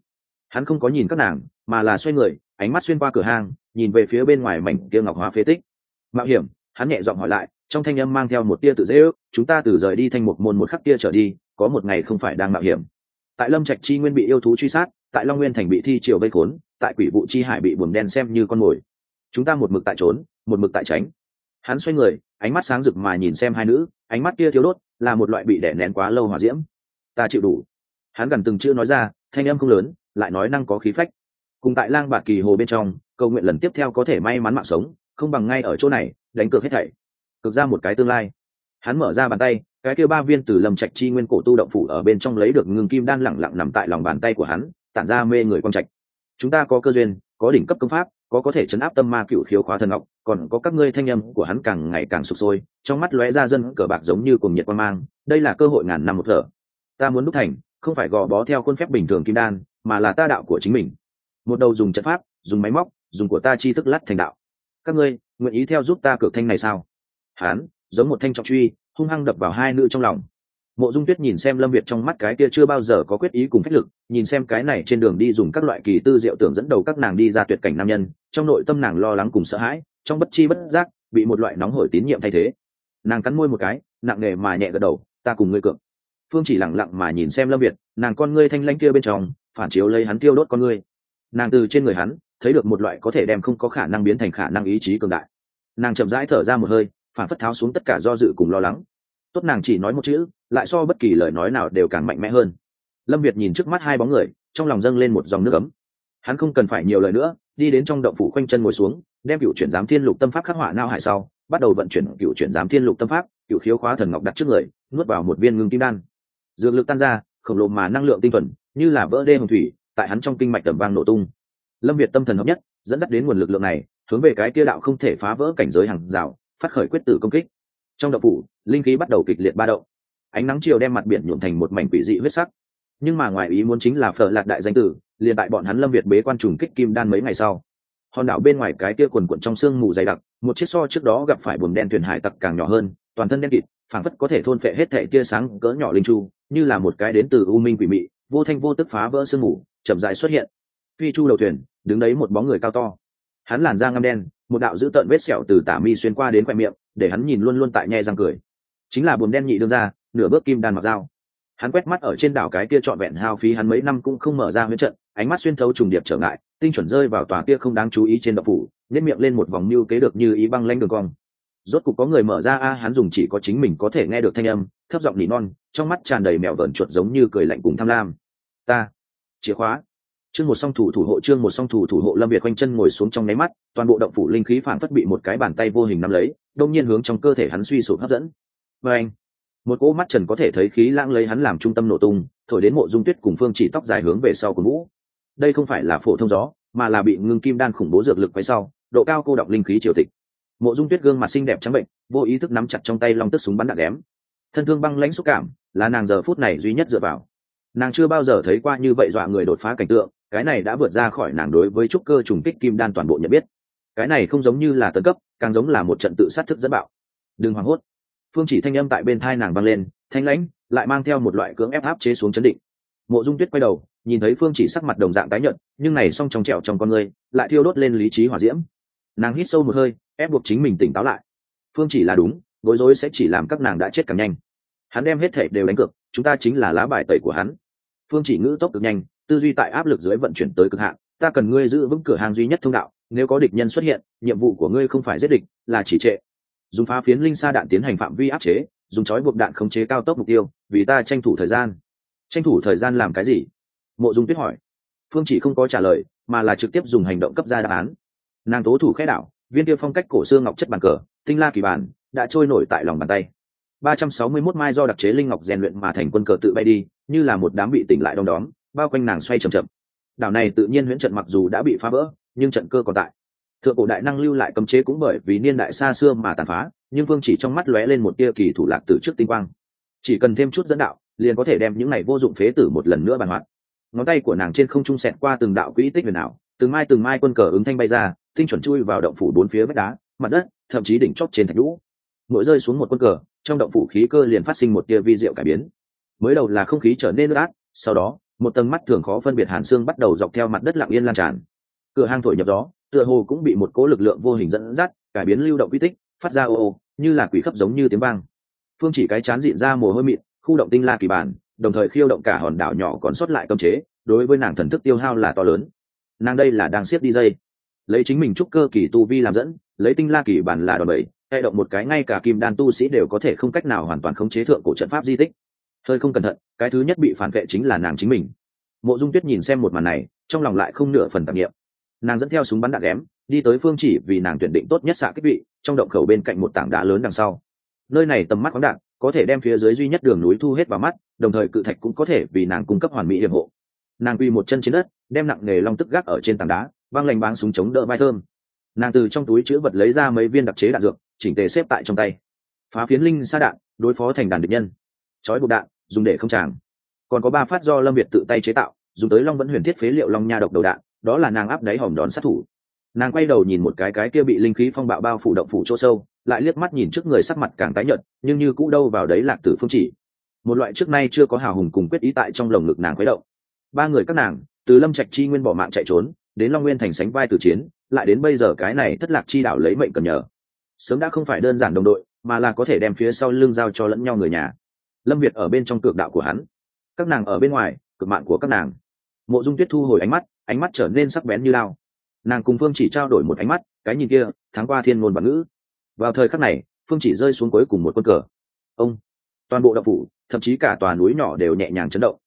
Hắn không có nhìn các nàng, mà là xoay người, ánh mắt xuyên qua cửa hàng nhìn về phía bên ngoài mảnh kia ngọc hóa phế tích. Mạo hiểm hắn nhẹ giọng hỏi lại, trong thanh âm mang theo một tia tự dễ ước, chúng ta từ rời đi thanh một môn một khắc tia trở đi, có một ngày không phải đang mạo hiểm. Tại lâm trạch chi nguyên bị yêu thú truy sát, tại long nguyên thành bị thi triều vây khốn, tại quỷ vụ chi hải bị buồm đen xem như con mồi. Chúng ta một mực tại trốn, một mực tại tránh. Hắn xoay người, ánh mắt sáng rực mà nhìn xem hai nữ, ánh mắt kia thiếu đốt, là một loại bị đẻ nén quá lâu hòa diễm. Ta chịu đủ. Hắn gần từng chữ nói ra, thanh âm không lớn, lại nói năng có khí phách. Cùng tại lang bạc kỳ hồ bên trong, cầu nguyện lần tiếp theo có thể may mắn mạng sống không bằng ngay ở chỗ này, đánh cược hết thảy. Cực ra một cái tương lai. Hắn mở ra bàn tay, cái kia ba viên từ lâm trạch chi nguyên cổ tu động phủ ở bên trong lấy được ngưng kim đan lẳng lặng nằm tại lòng bàn tay của hắn, tản ra mê người quang trạch. Chúng ta có cơ duyên, có đỉnh cấp công pháp, có có thể chấn áp tâm ma cựu khiếu khóa thần ngọc, còn có các ngươi thanh âm của hắn càng ngày càng sụp sôi, trong mắt lóe ra dân cờ bạc giống như cùng nhiệt quan mang, đây là cơ hội ngàn năm một thở. Ta muốn đúc thành, không phải gò bó theo khuôn phép bình thường kim đan, mà là ta đạo của chính mình. Một đầu dùng trận pháp, dùng máy móc, dùng của ta chi thức lắt thành đạo các ngươi nguyện ý theo giúp ta cược thanh này sao? Hán, giống một thanh trọng truy, hung hăng đập vào hai nữ trong lòng. Mộ dung tuyết nhìn xem lâm việt trong mắt cái kia chưa bao giờ có quyết ý cùng phách lực, nhìn xem cái này trên đường đi dùng các loại kỳ tư diệu tưởng dẫn đầu các nàng đi ra tuyệt cảnh nam nhân, trong nội tâm nàng lo lắng cùng sợ hãi, trong bất chi bất giác bị một loại nóng hổi tín nhiệm thay thế. Nàng cắn môi một cái, nặng nề mà nhẹ gật đầu, ta cùng ngươi cược. Phương chỉ lẳng lặng mà nhìn xem lâm việt, nàng con ngươi thanh lanh kia bên trong, phản chiếu lấy hắn tiêu đốt con ngươi. Nàng từ trên người hắn thấy được một loại có thể đem không có khả năng biến thành khả năng ý chí cường đại. Nàng chậm rãi thở ra một hơi, phản phất tháo xuống tất cả do dự cùng lo lắng. Tốt, nàng chỉ nói một chữ, lại so bất kỳ lời nói nào đều càng mạnh mẽ hơn. Lâm việt nhìn trước mắt hai bóng người, trong lòng dâng lên một dòng nước ấm. Hắn không cần phải nhiều lời nữa, đi đến trong động phủ khoanh chân ngồi xuống, đem cựu chuyển giám thiên lục tâm pháp khắc họa nao hải sau, bắt đầu vận chuyển cựu chuyển giám thiên lục tâm pháp, cựu khiếu khóa thần ngọc đặt trước người, nuốt vào một viên ngưng kim đan. Dược lực tan ra, khổng lồ mà năng lượng tinh thuần, như là vỡ đê hồng thủy, tại hắn trong kinh mạch tầm vang nổ tung lâm việt tâm thần hợp nhất, dẫn dắt đến nguồn lực lượng này, hướng về cái kia đạo không thể phá vỡ cảnh giới hàng rào, phát khởi quyết tử công kích. Trong đậu phủ, linh khí bắt đầu kịch liệt ba động. Ánh nắng chiều đem mặt biển nhuộm thành một mảnh quỷ dị huyết sắc. Nhưng mà ngoài ý muốn chính là phở lạc đại danh tử, liền tại bọn hắn lâm việt bế quan trùng kích kim đan mấy ngày sau. Hòn đảo bên ngoài cái kia quần quận trong sương mù dày đặc, một chiếc so trước đó gặp phải buồm đen thuyền hải tặc càng nhỏ hơn, toàn thân đen kịt, phảng phất có thể thôn phệ hết thệ tia sáng cỡ nhỏ linh chu như là một cái đến từ u minh quỷ mị, vô thanh vô tức phá vỡ sương mù, chậm dài xuất hiện phi chu đầu thuyền, đứng đấy một bóng người cao to. Hắn làn da ngăm đen, một đạo dữ tợn vết sẹo từ tả mi xuyên qua đến khoe miệng, để hắn nhìn luôn luôn tại nhe răng cười. Chính là buồm đen nhị đương ra nửa bước kim đan mặc dao. Hắn quét mắt ở trên đảo cái kia trọn vẹn hao phí hắn mấy năm cũng không mở ra huyết trận, ánh mắt xuyên thấu trùng điệp trở ngại, tinh chuẩn rơi vào tòa kia không đáng chú ý trên đậu phủ nếp miệng lên một vòng mưu kế được như ý băng lanh đường cong. Rốt cục có người mở ra a, hắn dùng chỉ có chính mình có thể nghe được thanh âm, thấp giọng nỉ non, trong mắt tràn đầy mèo vờn chuột giống như cười lạnh cùng tham lam. Ta, chìa khóa trương một song thủ thủ hộ trương một song thủ thủ hộ, lâm việt quanh chân ngồi xuống trong nháy mắt, toàn bộ động phủ linh khí phản phất bị một cái bàn tay vô hình nắm lấy, đông nhiên hướng trong cơ thể hắn suy sụp hấp dẫn. Và anh, một cỗ mắt trần có thể thấy khí lãng lấy hắn làm trung tâm nổ tung, thổi đến mộ dung tuyết cùng phương chỉ tóc dài hướng về sau của ngũ. đây không phải là phổ thông gió, mà là bị ngưng kim đan khủng bố dược lực quấy sau, độ cao cô động linh khí triều tịch. Mộ dung tuyết gương mặt xinh đẹp trắng bệnh, vô ý thức nắm chặt trong tay long tức súng bắn đạn đém. Thân thương băng lãnh xúc cảm, là nàng giờ phút này duy nhất dựa vào. Nàng chưa bao giờ thấy qua như vậy dọa người đột phá cảnh tượng cái này đã vượt ra khỏi nàng đối với trúc cơ trùng kích kim đan toàn bộ nhận biết. Cái này không giống như là tấn cấp, càng giống là một trận tự sát thức dẫn bạo. Đừng hoảng hốt. Phương chỉ thanh âm tại bên thai nàng vang lên, thanh lãnh, lại mang theo một loại cưỡng ép áp chế xuống chấn định. Mộ dung tuyết quay đầu, nhìn thấy phương chỉ sắc mặt đồng dạng tái nhận nhưng này song trong trẹo trong con người, lại thiêu đốt lên lý trí hỏa diễm. Nàng hít sâu một hơi, ép buộc chính mình tỉnh táo lại. Phương chỉ là đúng, bối rối sẽ chỉ làm các nàng đã chết càng nhanh. Hắn đem hết thể đều đánh cược, chúng ta chính là lá bài tẩy của hắn. Phương chỉ ngữ tốc cực nhanh tư duy tại áp lực dưới vận chuyển tới cực hạn, ta cần ngươi giữ vững cửa hàng duy nhất thông đạo, nếu có địch nhân xuất hiện, nhiệm vụ của ngươi không phải giết địch, là chỉ trệ. Dùng phá phiến linh sa đạn tiến hành phạm vi áp chế, dùng chói buộc đạn khống chế cao tốc mục tiêu, vì ta tranh thủ thời gian. Tranh thủ thời gian làm cái gì? Mộ dung tuyết hỏi. Phương chỉ không có trả lời, mà là trực tiếp dùng hành động cấp ra đáp án. Nàng tố thủ khẽ đảo, viên tiêu phong cách cổ xương ngọc chất bàn cờ, tinh la kỳ bản, đã trôi nổi tại lòng bàn tay. Ba trăm sáu mươi 361 mai do đặc chế linh ngọc rèn luyện mà thành quân cờ tự bay đi, như là một đám bị tỉnh lại đom đóm bao quanh nàng xoay chậm chậm. Đảo này tự nhiên huyễn trận mặc dù đã bị phá vỡ, nhưng trận cơ còn tại. Thượng cổ đại năng lưu lại cấm chế cũng bởi vì niên đại xa xưa mà tàn phá, nhưng vương chỉ trong mắt lóe lên một tia kỳ thủ lạc từ trước tinh quang. Chỉ cần thêm chút dẫn đạo, liền có thể đem những này vô dụng phế tử một lần nữa bàn hoạt ngón tay của nàng trên không trung sẹt qua từng đạo quỹ tích huyền ảo từng mai từng mai quân cờ ứng thanh bay ra, tinh chuẩn chui vào động phủ bốn phía vách đá, mặt đất, thậm chí đỉnh chóp trên thạch lũ mỗi rơi xuống một quân cờ, trong động phủ khí cơ liền phát sinh một tia vi diệu cải biến. Mới đầu là không khí trở nên ướt át, sau đó một tầng mắt thường khó phân biệt hàn xương bắt đầu dọc theo mặt đất lặng yên lan tràn. Cửa hang thổi nhập gió, tựa hồ cũng bị một cố lực lượng vô hình dẫn dắt, cải biến lưu động quy tích, phát ra ô ô, như là quỷ khấp giống như tiếng vang. Phương chỉ cái chán dịn ra mồ hôi mịn, khu động tinh la kỳ bản, đồng thời khiêu động cả hòn đảo nhỏ còn sót lại cơm chế, đối với nàng thần thức tiêu hao là to lớn. Nàng đây là đang siết đi dây. Lấy chính mình trúc cơ kỳ tu vi làm dẫn, lấy tinh la kỳ bản là đòn bẩy, hệ động một cái ngay cả kim đan tu sĩ đều có thể không cách nào hoàn toàn khống chế thượng cổ trận pháp di tích hơi không cẩn thận, cái thứ nhất bị phản vệ chính là nàng chính mình. Mộ dung tuyết nhìn xem một màn này, trong lòng lại không nửa phần tạp nghiệm nàng dẫn theo súng bắn đạn ghém, đi tới phương chỉ vì nàng tuyển định tốt nhất xạ kích vị, trong động khẩu bên cạnh một tảng đá lớn đằng sau. Nơi này tầm mắt khoáng đạn, có thể đem phía dưới duy nhất đường núi thu hết vào mắt, đồng thời cự thạch cũng có thể vì nàng cung cấp hoàn mỹ điểm hộ. Nàng quy một chân trên đất, đem nặng nghề long tức gác ở trên tảng đá văng lành báng súng chống đỡ vai thơm. Nàng từ trong túi chữ vật lấy ra mấy viên đặc chế đạn dược, chỉnh tề xếp tại trong tay. Phá phiến linh xa đạn, đối phó thành đàn địch nhân chói buộc đạn, dùng để không tràng. Còn có ba phát do lâm việt tự tay chế tạo, dùng tới long vẫn huyền thiết phế liệu long nha độc đầu đạn, đó là nàng áp đáy hòm đón sát thủ. Nàng quay đầu nhìn một cái cái kia bị linh khí phong bạo bao phủ động phủ chỗ sâu, lại liếc mắt nhìn trước người sắc mặt càng tái nhợt, nhưng như cũ đâu vào đấy lạc tử phương chỉ. Một loại trước nay chưa có hào hùng cùng quyết ý tại trong lồng ngực nàng khuấy động. Ba người các nàng, từ lâm trạch chi nguyên bỏ mạng chạy trốn, đến long nguyên thành sánh vai từ chiến, lại đến bây giờ cái này thất lạc chi đảo lấy mệnh cần nhờ. Sớm đã không phải đơn giản đồng đội, mà là có thể đem phía sau lưng giao cho lẫn nhau người nhà lâm việt ở bên trong cược đạo của hắn. Các nàng ở bên ngoài cực mạng của các nàng. Mộ dung tuyết thu hồi ánh mắt ánh mắt trở nên sắc bén như lao. Nàng cùng phương chỉ trao đổi một ánh mắt, cái nhìn kia, tháng qua thiên ngôn bản ngữ. Vào thời khắc này, phương chỉ rơi xuống cuối cùng một quân cờ. Ông! Toàn bộ đậu phủ, thậm chí cả tòa núi nhỏ đều nhẹ nhàng chấn động.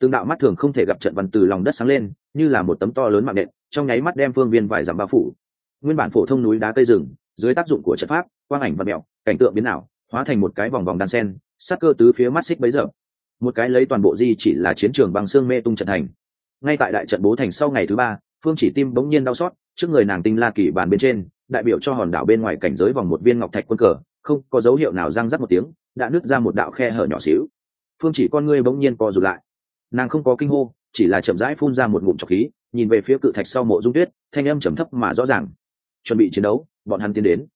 Tương đạo mắt thường không thể gặp trận văn từ lòng đất sáng lên, như là một tấm to lớn mạng nện, trong nháy mắt đem phương viên vài dặm bao phủ. Nguyên bản phổ thông núi đá cây rừng, dưới tác dụng của trận pháp, quang ảnh và mẹo, cảnh tượng biến ảo, hóa thành một cái vòng vòng đan sen sắc cơ tứ phía mắt xích bấy giờ. Một cái lấy toàn bộ di chỉ là chiến trường bằng xương mê tung trận thành. Ngay tại đại trận bố thành sau ngày thứ ba, phương chỉ tim bỗng nhiên đau xót, trước người nàng tinh la kỳ bàn bên trên, đại biểu cho hòn đảo bên ngoài cảnh giới vòng một viên ngọc thạch quân cờ, không có dấu hiệu nào răng rắc một tiếng, đã nứt ra một đạo khe hở nhỏ xíu. Phương chỉ con ngươi bỗng nhiên co rụt lại. Nàng không có kinh hô, chỉ là chậm rãi phun ra một ngụm trọc khí, nhìn về phía cự thạch sau mộ dung tuyết, thanh âm trầm thấp mà rõ ràng. Chuẩn bị chiến đấu, bọn hắn tiến đến.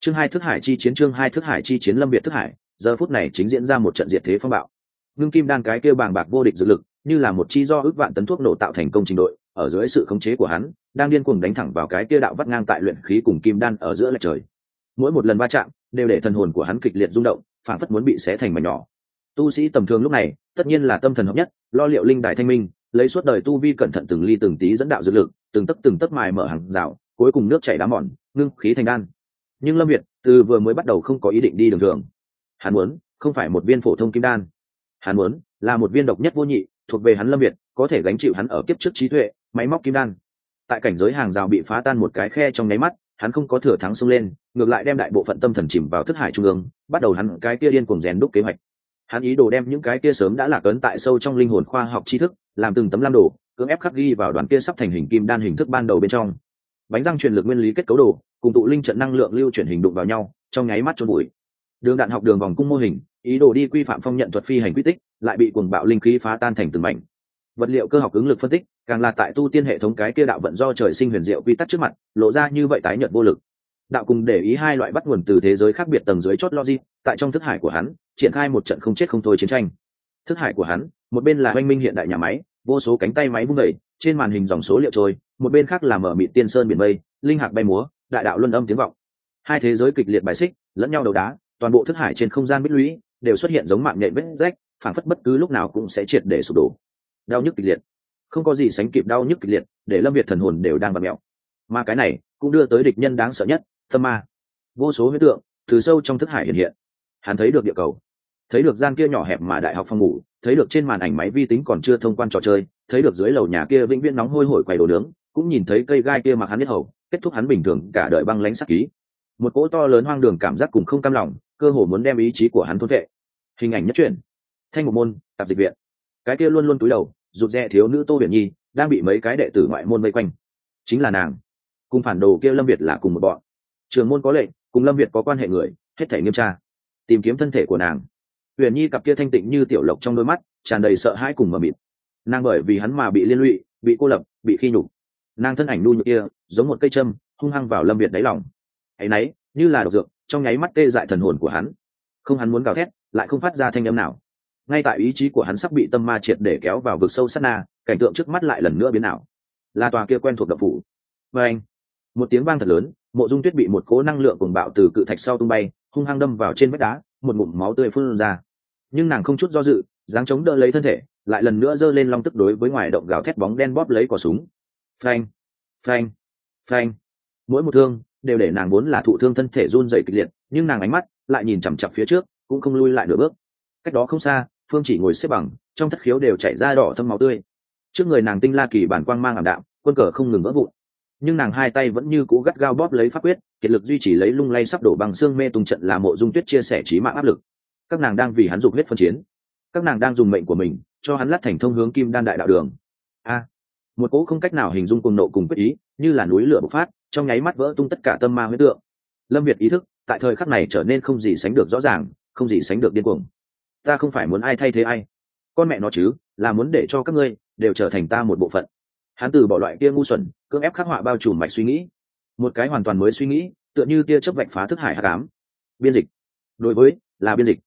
Chương hai thức hải chi chiến, chương hai thức hải chi chiến, lâm việt thức hải giờ phút này chính diễn ra một trận diệt thế phong bạo. Ngưng kim đan cái kêu bàng bạc vô địch dự lực, như là một chi do ước vạn tấn thuốc nổ tạo thành công trình đội, ở dưới sự khống chế của hắn, đang điên cuồng đánh thẳng vào cái kia đạo vắt ngang tại luyện khí cùng kim đan ở giữa lệch trời. Mỗi một lần va chạm, đều để thần hồn của hắn kịch liệt rung động, phản phất muốn bị xé thành mảnh nhỏ. Tu sĩ tầm thường lúc này, tất nhiên là tâm thần hợp nhất, lo liệu linh đài thanh minh, lấy suốt đời tu vi cẩn thận từng ly từng tí dẫn đạo dược lực, từng tấc từng tấc mài mở hàng rào, cuối cùng nước chảy đá mòn, ngưng khí thành đan. Nhưng lâm việt, từ vừa mới bắt đầu không có ý định đi đường thường hắn muốn, không phải một viên phổ thông kim đan. Hắn muốn, là một viên độc nhất vô nhị, thuộc về hắn lâm việt, có thể gánh chịu hắn ở kiếp trước trí tuệ, máy móc kim đan. Tại cảnh giới hàng rào bị phá tan một cái khe trong nháy mắt, hắn không có thừa thắng xông lên, ngược lại đem đại bộ phận tâm thần chìm vào thức hải trung ương, bắt đầu hắn cái kia điên cuồng rèn đúc kế hoạch. Hắn ý đồ đem những cái kia sớm đã lạc ấn tại sâu trong linh hồn khoa học tri thức, làm từng tấm lam đồ, cưỡng ép khắc ghi vào đoàn kia sắp thành hình kim đan hình thức ban đầu bên trong. Bánh răng truyền lực nguyên lý kết cấu đồ, cùng tụ linh trận năng lượng lưu chuyển hình đụng vào nhau, trong nháy mắt trôn bụi đường đạn học đường vòng cung mô hình, ý đồ đi quy phạm phong nhận thuật phi hành quy tích, lại bị cuồng bạo linh khí phá tan thành từng mảnh. Vật liệu cơ học ứng lực phân tích, càng là tại tu tiên hệ thống cái kia đạo vận do trời sinh huyền diệu quy tắc trước mặt, lộ ra như vậy tái nhợt vô lực. Đạo cùng để ý hai loại bắt nguồn từ thế giới khác biệt tầng dưới chót logic, tại trong thức hải của hắn, triển khai một trận không chết không thôi chiến tranh. Thức hải của hắn, một bên là oanh minh hiện đại nhà máy, vô số cánh tay máy vung vẩy trên màn hình dòng số liệu trôi, một bên khác là mở mịt tiên sơn biển mây, linh hạc bay múa, đại đạo luân âm tiếng vọng. Hai thế giới kịch liệt bài xích, lẫn nhau đầu đá toàn bộ thức hải trên không gian bích lũy đều xuất hiện giống mạng nhện vết rách, phảng phất bất cứ lúc nào cũng sẽ triệt để sụp đổ. Đau nhức kịch liệt. Không có gì sánh kịp đau nhức kịch liệt, để lâm việt thần hồn đều đang bật mẹo. Mà cái này cũng đưa tới địch nhân đáng sợ nhất, tâm ma. Vô số huyết tượng từ sâu trong thức hải hiện hiện. Hắn thấy được địa cầu, thấy được gian kia nhỏ hẹp mà đại học phòng ngủ, thấy được trên màn ảnh máy vi tính còn chưa thông quan trò chơi, thấy được dưới lầu nhà kia vĩnh viễn nóng hôi hổi quầy đồ nướng, cũng nhìn thấy cây gai kia mặc hắn biết hầu, kết thúc hắn bình thường cả đời băng lánh sắc ký. Một cỗ to lớn hoang đường cảm giác cùng không cam lòng cơ hồ muốn đem ý chí của hắn thôn vệ. Hình ảnh nhất truyền. Thanh một môn, tạp dịch viện. Cái kia luôn luôn túi đầu, rụt rè thiếu nữ tô huyền nhi, đang bị mấy cái đệ tử ngoại môn vây quanh. Chính là nàng. Cùng phản đồ kia lâm việt là cùng một bọn. Trường môn có lệnh, cùng lâm việt có quan hệ người, hết thể nghiêm tra. Tìm kiếm thân thể của nàng. Huyền nhi cặp kia thanh tịnh như tiểu lộc trong đôi mắt, tràn đầy sợ hãi cùng mờ mịt. Nàng bởi vì hắn mà bị liên lụy, bị cô lập, bị khi nhục. Nàng thân ảnh nu như kia, giống một cây châm, hung hăng vào lâm việt đáy lòng. Ấy nấy, như là độc dược trong nháy mắt tê dại thần hồn của hắn. Không hắn muốn gào thét, lại không phát ra thanh âm nào. Ngay tại ý chí của hắn sắp bị tâm ma triệt để kéo vào vực sâu sát na, cảnh tượng trước mắt lại lần nữa biến ảo. Là tòa kia quen thuộc đập phủ. Và anh, một tiếng vang thật lớn, mộ dung tuyết bị một cố năng lượng cuồng bạo từ cự thạch sau tung bay, hung hăng đâm vào trên vách đá, một ngụm máu tươi phun ra. Nhưng nàng không chút do dự, dáng chống đỡ lấy thân thể, lại lần nữa giơ lên long tức đối với ngoài động gào thét bóng đen bóp lấy cỏ súng. Phanh phanh phanh. Mỗi một thương đều để nàng vốn là thụ thương thân thể run rẩy kịch liệt, nhưng nàng ánh mắt lại nhìn chằm chặp phía trước, cũng không lui lại nửa bước. Cách đó không xa, phương chỉ ngồi xếp bằng, trong thất khiếu đều chảy ra đỏ thâm máu tươi. Trước người nàng tinh la kỳ bản quang mang ảm đạm, quân cờ không ngừng vỡ vụn. Nhưng nàng hai tay vẫn như cũ gắt gao bóp lấy pháp quyết, kiệt lực duy trì lấy lung lay sắp đổ bằng xương mê tung trận là mộ dung tuyết chia sẻ trí mạng áp lực. Các nàng đang vì hắn dục huyết phân chiến. Các nàng đang dùng mệnh của mình, cho hắn lát thành thông hướng kim đan đại đạo đường. A! Một cỗ không cách nào hình dung cùng nộ cùng quyết ý như là núi lửa bộc phát, trong nháy mắt vỡ tung tất cả tâm ma huyết tượng. Lâm việt ý thức, tại thời khắc này trở nên không gì sánh được rõ ràng, không gì sánh được điên cuồng. Ta không phải muốn ai thay thế ai. Con mẹ nó chứ, là muốn để cho các ngươi đều trở thành ta một bộ phận. Hắn từ bỏ loại kia ngu xuẩn, cưỡng ép khắc họa bao trùm mạch suy nghĩ. Một cái hoàn toàn mới suy nghĩ, tựa như tia chớp vạch phá thức hải hạ cám biên dịch. Đối với, là biên dịch.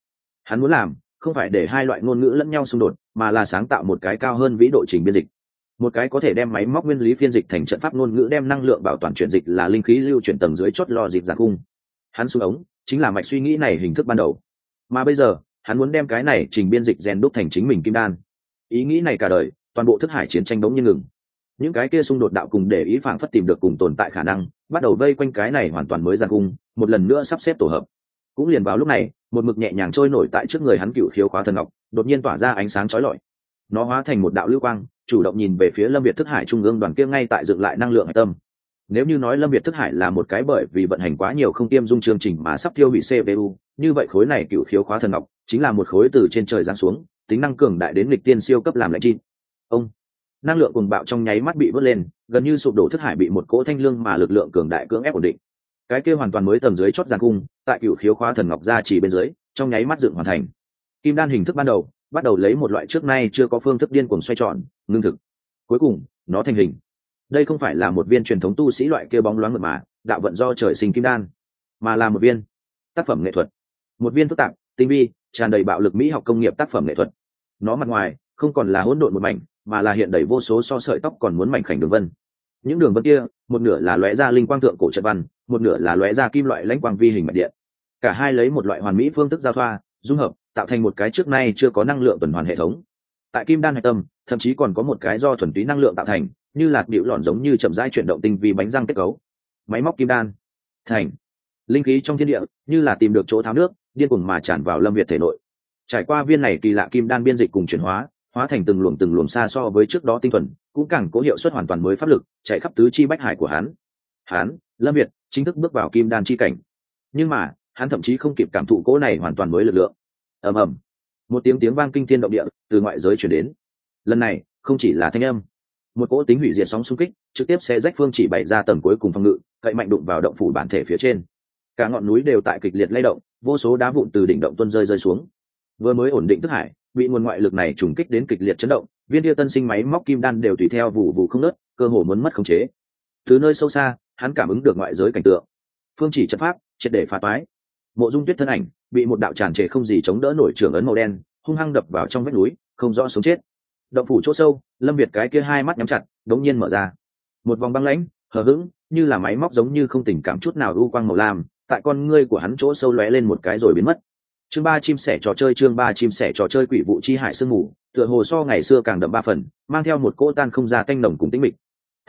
Hắn muốn làm, không phải để hai loại ngôn ngữ lẫn nhau xung đột, mà là sáng tạo một cái cao hơn vĩ độ trình biên dịch một cái có thể đem máy móc nguyên lý phiên dịch thành trận pháp ngôn ngữ đem năng lượng bảo toàn chuyển dịch là linh khí lưu chuyển tầng dưới chốt lò dịp giặc cung. Hắn xuống ống, chính là mạch suy nghĩ này hình thức ban đầu. Mà bây giờ, hắn muốn đem cái này trình biên dịch rèn đúc thành chính mình kim đan. Ý nghĩ này cả đời, toàn bộ thức hải chiến tranh đống như ngừng. Những cái kia xung đột đạo cùng để ý phảng phất tìm được cùng tồn tại khả năng, bắt đầu vây quanh cái này hoàn toàn mới giàn cung, một lần nữa sắp xếp tổ hợp. Cũng liền vào lúc này, một mực nhẹ nhàng trôi nổi tại trước người hắn cựu khiếu khóa thần ngọc, đột nhiên tỏa ra ánh sáng chói lọi. Nó hóa thành một đạo lưu quang chủ động nhìn về phía lâm việt thức hải trung ương đoàn kia ngay tại dựng lại năng lượng hải tâm. Nếu như nói lâm việt thức hải là một cái bởi vì vận hành quá nhiều không tiêm dung chương trình mà sắp tiêu hủy cpu như vậy khối này cựu khiếu khóa thần ngọc chính là một khối từ trên trời giáng xuống, tính năng cường đại đến lịch tiên siêu cấp làm lãnh chi. Ông, năng lượng cùng bạo trong nháy mắt bị vớt lên, gần như sụp đổ thức hải bị một cỗ thanh lương mà lực lượng cường đại cưỡng ép ổn định. Cái kia hoàn toàn mới tầng dưới chót giàn cung, tại cựu khiếu khóa thần ngọc ra chỉ bên dưới, trong nháy mắt dựng hoàn thành. Kim đan hình thức ban đầu bắt đầu lấy một loại trước nay chưa có phương thức điên cuồng xoay tròn, ngưng thực. Cuối cùng, nó thành hình. Đây không phải là một viên truyền thống tu sĩ loại kia bóng loáng mượt mà, đạo vận do trời sinh kim đan, mà là một viên tác phẩm nghệ thuật. Một viên phức tạp, tinh vi, tràn đầy bạo lực mỹ học công nghiệp tác phẩm nghệ thuật. Nó mặt ngoài, không còn là hỗn độn một mảnh, mà là hiện đầy vô số so sợi tóc còn muốn mảnh khảnh đường vân. Những đường vân kia, một nửa là lóe ra linh quang thượng cổ trận văn, một nửa là lóe ra kim loại lãnh quang vi hình mạch điện. Cả hai lấy một loại hoàn mỹ phương thức giao thoa, dung hợp tạo thành một cái trước nay chưa có năng lượng tuần hoàn hệ thống. Tại kim đan hạch tâm, thậm chí còn có một cái do thuần túy năng lượng tạo thành, như lạc điệu lọn giống như chậm rãi chuyển động tinh vi bánh răng kết cấu. Máy móc kim đan. Thành. Linh khí trong thiên địa, như là tìm được chỗ tháo nước, điên cuồng mà tràn vào lâm việt thể nội. Trải qua viên này kỳ lạ kim đan biên dịch cùng chuyển hóa hóa thành từng luồng từng luồng xa so với trước đó tinh thuần, cũng càng có hiệu suất hoàn toàn mới pháp lực, chạy khắp tứ chi bách hải của hắn. Hắn, lâm việt, chính thức bước vào kim đan chi cảnh. Nhưng mà, hắn thậm chí không kịp cảm thụ cỗ này hoàn toàn mới lực lượng ầm ầm. Một tiếng tiếng vang kinh thiên động địa từ ngoại giới chuyển đến. Lần này, không chỉ là thanh âm. Một cỗ tính hủy diệt sóng xung kích trực tiếp sẽ rách phương chỉ bày ra tầng cuối cùng phòng ngự, cậy mạnh đụng vào động phủ bản thể phía trên. Cả ngọn núi đều tại kịch liệt lay động, vô số đá vụn từ đỉnh động tuân rơi rơi xuống. Vừa mới ổn định thức hải, bị nguồn ngoại lực này trùng kích đến kịch liệt chấn động, viên tia tân sinh máy móc kim đan đều tùy theo vụ vụ không nớt cơ hồ muốn mất khống chế. Từ nơi sâu xa, hắn cảm ứng được ngoại giới cảnh tượng. Phương chỉ chất pháp, triệt để phá mái mộ dung tuyết thân ảnh bị một đạo tràn trề không gì chống đỡ nổi trưởng ấn màu đen, hung hăng đập vào trong vách núi, không rõ sống chết. Động phủ chỗ sâu, lâm việt cái kia hai mắt nhắm chặt, đống nhiên mở ra. Một vòng băng lãnh, hờ hững, như là máy móc giống như không tình cảm chút nào u quang màu lam, tại con ngươi của hắn chỗ sâu lóe lên một cái rồi biến mất. Chương ba chim sẻ trò chơi, chương ba chim sẻ trò chơi quỷ vụ chi hải sương mù, tựa hồ so ngày xưa càng đậm ba phần, mang theo một cỗ tan không ra canh nồng cùng tĩnh mịch.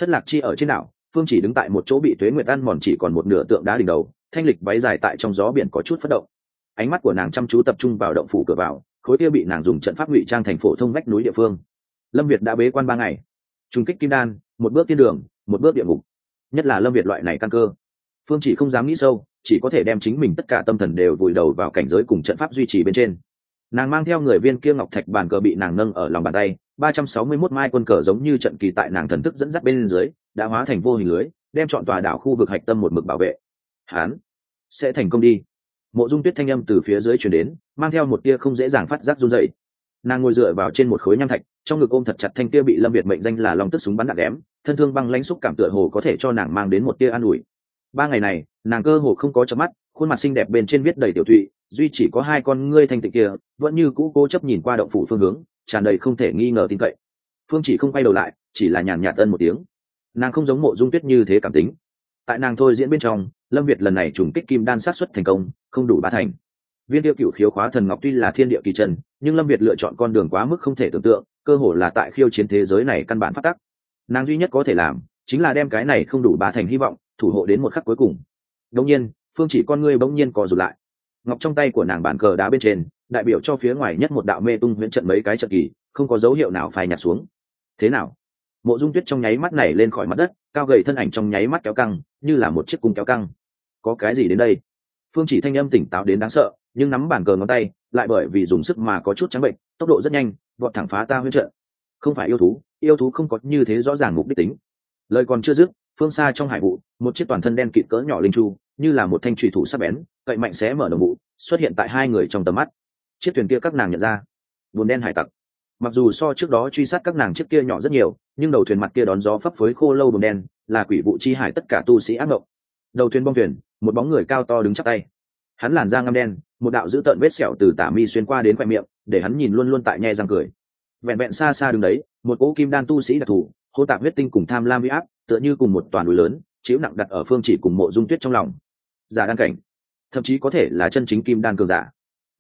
Thất lạc chi ở trên đảo, phương chỉ đứng tại một chỗ bị thuế nguyệt ăn mòn chỉ còn một nửa tượng đá đỉnh đầu, thanh lịch váy dài tại trong gió biển có chút phất động ánh mắt của nàng chăm chú tập trung vào động phủ cửa vào, khối kia bị nàng dùng trận pháp ngụy trang thành phổ thông vách núi địa phương. Lâm việt đã bế quan ba ngày. Trung kích kim đan, một bước tiên đường, một bước địa ngục. Nhất là lâm việt loại này căn cơ. Phương chỉ không dám nghĩ sâu, chỉ có thể đem chính mình tất cả tâm thần đều vùi đầu vào cảnh giới cùng trận pháp duy trì bên trên. Nàng mang theo người viên kia ngọc thạch bàn cờ bị nàng nâng ở lòng bàn tay, ba trăm sáu mươi 361 mai quân cờ giống như trận kỳ tại nàng thần thức dẫn dắt bên dưới, đã hóa thành vô hình lưới, đem chọn tòa đảo khu vực hạch tâm một mực bảo vệ. Hán, sẽ thành công đi mộ dung tuyết thanh âm từ phía dưới chuyển đến, mang theo một tia không dễ dàng phát giác run dậy nàng ngồi dựa vào trên một khối nham thạch, trong ngực ôm thật chặt thanh tia bị lâm việt mệnh danh là lòng tức súng bắn đạn đém, thân thương băng lãnh xúc cảm tựa hồ có thể cho nàng mang đến một tia an ủi. Ba ngày này, nàng cơ hồ không có chớp mắt, khuôn mặt xinh đẹp bên trên viết đầy tiểu thụy, duy chỉ có hai con ngươi thanh tịnh kia, vẫn như cũ cố chấp nhìn qua động phủ phương hướng, tràn đầy không thể nghi ngờ tin cậy. Phương chỉ không quay đầu lại, chỉ là nhàn nhạt ân một tiếng. Nàng không giống mộ dung tuyết như thế cảm tính. Tại nàng thôi diễn bên trong, lâm việt lần này trùng kích kim đan sát xuất thành công không đủ ba thành. Viên tiêu cựu khiếu khóa thần ngọc tuy là thiên địa kỳ trần, nhưng lâm việt lựa chọn con đường quá mức không thể tưởng tượng, cơ hồ là tại khiêu chiến thế giới này căn bản phát tắc. Nàng duy nhất có thể làm, chính là đem cái này không đủ ba thành hy vọng, thủ hộ đến một khắc cuối cùng. Đông nhiên, phương chỉ con ngươi bỗng nhiên co rụt lại. Ngọc trong tay của nàng bản cờ đá bên trên, đại biểu cho phía ngoài nhất một đạo mê tung huyễn trận mấy cái trận kỳ, không có dấu hiệu nào phai nhạt xuống. Thế nào? Mộ dung tuyết trong nháy mắt này lên khỏi mặt đất, cao gầy thân ảnh trong nháy mắt kéo căng, như là một chiếc cung kéo căng. Có cái gì đến đây? Phương chỉ thanh âm tỉnh táo đến đáng sợ, nhưng nắm bàn cờ ngón tay, lại bởi vì dùng sức mà có chút trắng bệnh, tốc độ rất nhanh, vọt thẳng phá ta huyết trợ. không phải yêu thú yêu thú không có như thế rõ ràng mục đích tính. Lời còn chưa dứt, phương xa trong hải vụ, một chiếc toàn thân đen kịt cỡ nhỏ linh chu, như là một thanh trùy thủ sắc bén, cậy mạnh xé mở đồng vụ xuất hiện tại hai người trong tầm mắt. Chiếc thuyền kia các nàng nhận ra. Buồn đen hải tặc. Mặc dù so trước đó truy sát các nàng chiếc kia nhỏ rất nhiều, nhưng đầu thuyền mặt kia đón gió phấp phới khô lâu buồn đen, là quỷ vụ chi hải tất cả tu sĩ ác mộng. Đầu thuyền bong thuyền một bóng người cao to đứng chắc tay. Hắn làn da ngăm đen, một đạo dữ tợn vết sẹo từ tả mi xuyên qua đến khoe miệng, để hắn nhìn luôn luôn tại nhe răng cười. Vẹn vẹn xa xa đứng đấy, một cỗ kim đan tu sĩ đặc thù, hô tạp huyết tinh cùng tham lam huy áp, tựa như cùng một toàn núi lớn, chiếu nặng đặt ở phương chỉ cùng mộ dung tuyết trong lòng. Giả đan cảnh, thậm chí có thể là chân chính kim đan cường giả.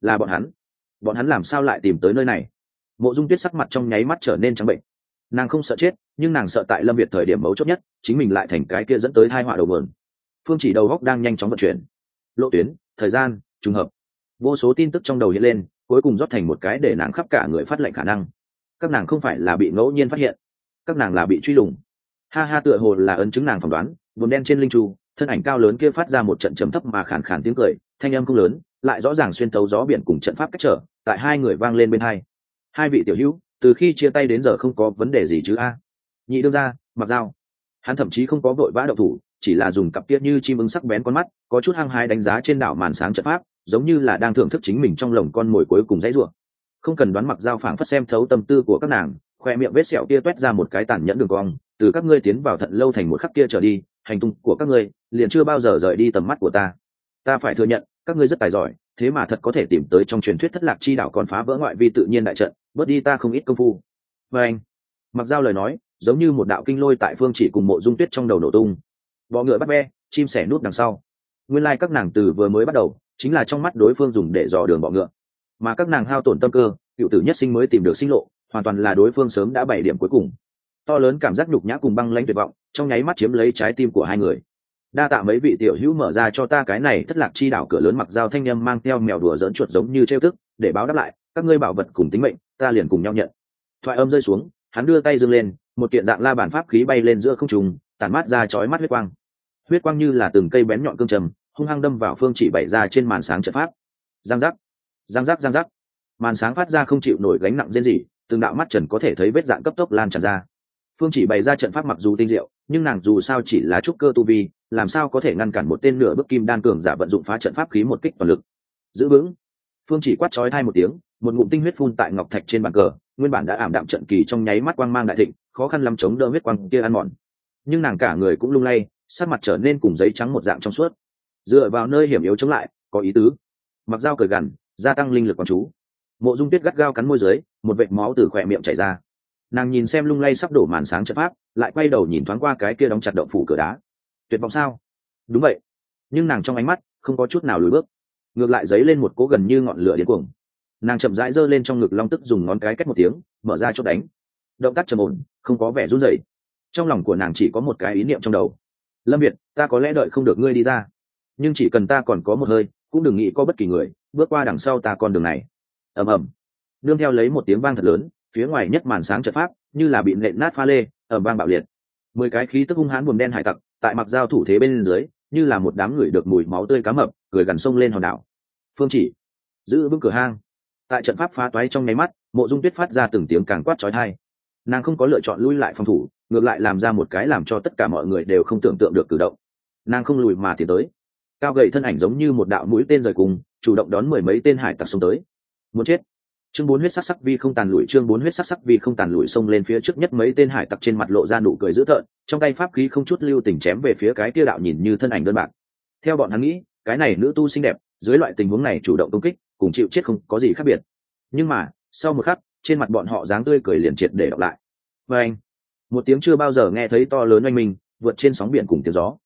Là bọn hắn. Bọn hắn làm sao lại tìm tới nơi này? Mộ dung tuyết sắc mặt trong nháy mắt trở nên trắng bệnh. Nàng không sợ chết, nhưng nàng sợ tại lâm việt thời điểm mấu chốt nhất, chính mình lại thành cái kia dẫn tới thai họa đầu mườn phương chỉ đầu góc đang nhanh chóng vận chuyển. Lộ tuyến, thời gian, trùng hợp. Vô số tin tức trong đầu hiện lên, cuối cùng rót thành một cái để nàng khắp cả người phát lệnh khả năng. Các nàng không phải là bị ngẫu nhiên phát hiện, các nàng là bị truy lùng. Ha ha, tựa hồ là ấn chứng nàng phỏng đoán vùng đen trên linh tru thân ảnh cao lớn kia phát ra một trận chấm thấp mà khản khàn tiếng cười, thanh âm không lớn, lại rõ ràng xuyên tấu gió biển cùng trận pháp cách trở, tại hai người vang lên bên hai. Hai vị tiểu hữu, từ khi chia tay đến giờ không có vấn đề gì chứ a? Nhị đương ra mặc dao. Hắn thậm chí không có vội vã đậu thủ chỉ là dùng cặp kia như chim ưng sắc bén con mắt, có chút hăng hái đánh giá trên đảo màn sáng trận pháp, giống như là đang thưởng thức chính mình trong lồng con mồi cuối cùng dãy ruộng không cần đoán mặc dao phảng phất xem thấu tâm tư của các nàng, khoe miệng vết sẹo kia toét ra một cái tàn nhẫn đường cong, từ các ngươi tiến vào thận lâu thành một khắc kia trở đi, hành tung của các ngươi liền chưa bao giờ rời đi tầm mắt của ta. Ta phải thừa nhận, các ngươi rất tài giỏi, thế mà thật có thể tìm tới trong truyền thuyết thất lạc chi đảo còn phá vỡ ngoại vi tự nhiên đại trận, bớt đi ta không ít công phu. Và anh mặc dao lời nói, giống như một đạo kinh lôi tại phương chỉ cùng mộ dung tuyết trong đầu nổ tung bọ ngựa bắt be chim sẻ nút đằng sau. Nguyên lai、like、các nàng từ vừa mới bắt đầu, chính là trong mắt đối phương dùng để dò đường bọ ngựa. Mà các nàng hao tổn tâm cơ, cựu tử nhất sinh mới tìm được sinh lộ, hoàn toàn là đối phương sớm đã bảy điểm cuối cùng. To lớn cảm giác nhục nhã cùng băng lãnh tuyệt vọng, trong nháy mắt chiếm lấy trái tim của hai người. Đa tạ mấy vị tiểu hữu mở ra cho ta cái này thất lạc chi đảo cửa lớn mặc dao thanh â m mang theo mèo đùa dỡn chuột giống như trêu thức để báo đáp lại, các ngươi bảo vật cùng tính mệnh, ta liền cùng nhau nhận. Thoại âm rơi xuống, hắn đưa tay dâng lên, một kiện dạng la bản pháp khí bay lên giữa không trùng tản mát ra chói mắt huyết quang huyết quang như là từng cây bén nhọn cương trầm, hung hăng đâm vào phương chỉ bày ra trên màn sáng trận pháp. Giang giác giang giác giang giác. Màn sáng phát ra không chịu nổi gánh nặng riêng gì từng đạo mắt trần có thể thấy vết dạng cấp tốc lan tràn ra. Phương chỉ bày ra trận pháp mặc dù tinh diệu, nhưng nàng dù sao chỉ là trúc cơ tu vi, làm sao có thể ngăn cản một tên nửa bức kim đan cường giả vận dụng phá trận pháp khí một kích toàn lực. Giữ vững. Phương chỉ quát chói hai một tiếng, một ngụm tinh huyết phun tại ngọc thạch trên bàn cờ, nguyên bản đã ảm đạm trận kỳ trong nháy mắt quang mang đại thịnh, khó khăn lắm chống đỡ huyết quang kia ăn mòn. Nhưng nàng cả người cũng lung lay sắc mặt trở nên cùng giấy trắng một dạng trong suốt. Dựa vào nơi hiểm yếu chống lại, có ý tứ. Mặc dao cởi gằn, gia tăng linh lực quán chú. Mộ dung tuyết gắt gao cắn môi dưới, một vệt máu từ khỏe miệng chảy ra. Nàng nhìn xem lung lay sắp đổ màn sáng trận pháp, lại quay đầu nhìn thoáng qua cái kia đóng chặt động phủ cửa đá. Tuyệt vọng sao? Đúng vậy. Nhưng nàng trong ánh mắt, không có chút nào lùi bước. Ngược lại dấy lên một cố gần như ngọn lửa điên cuồng. Nàng chậm rãi giơ lên trong ngực long tức dùng ngón cái cách một tiếng, mở ra chốt đánh. Động tác trầm ổn, không có vẻ run rẩy. Trong lòng của nàng chỉ có một cái ý niệm trong đầu lâm việt, ta có lẽ đợi không được ngươi đi ra. Nhưng chỉ cần ta còn có một hơi, cũng đừng nghĩ có bất kỳ người, bước qua đằng sau ta con đường này. Ầm ầm. Nương theo lấy một tiếng vang thật lớn, phía ngoài nhất màn sáng trận pháp như là bị nện nát pha lê ở vang bạo liệt. Mười cái khí tức hung hãn buồm đen hải tặc, tại mặc giao thủ thế bên dưới, như là một đám người được mùi máu tươi cá mập, cười gần sông lên hòn đảo. Phương chỉ, giữ vững cửa hang. Tại trận pháp phá toái trong nháy mắt, mộ dung tuyết phát ra từng tiếng càng quát trói thai nàng không có lựa chọn lui lại phòng thủ, ngược lại làm ra một cái làm cho tất cả mọi người đều không tưởng tượng được cử động. Nàng không lùi mà thì tới. Cao gầy thân ảnh giống như một đạo mũi tên rời cùng, chủ động đón mười mấy tên hải tặc xông tới. Muốn chết. Chương bốn huyết sắc sắc vi không tàn lụi, chương bốn huyết sắc sắc vi không tàn lụi xông lên phía trước nhất mấy tên hải tặc trên mặt lộ ra nụ cười dữ tợn, trong tay pháp khí không chút lưu tình chém về phía cái tia đạo nhìn như thân ảnh đơn bạc. Theo bọn hắn nghĩ, cái này nữ tu xinh đẹp, dưới loại tình huống này chủ động công kích, cùng chịu chết không có gì khác biệt. Nhưng mà, sau một khắc trên mặt bọn họ dáng tươi cười liền triệt để đọc lại. Và anh, một tiếng chưa bao giờ nghe thấy to lớn oanh minh, vượt trên sóng biển cùng tiếng gió.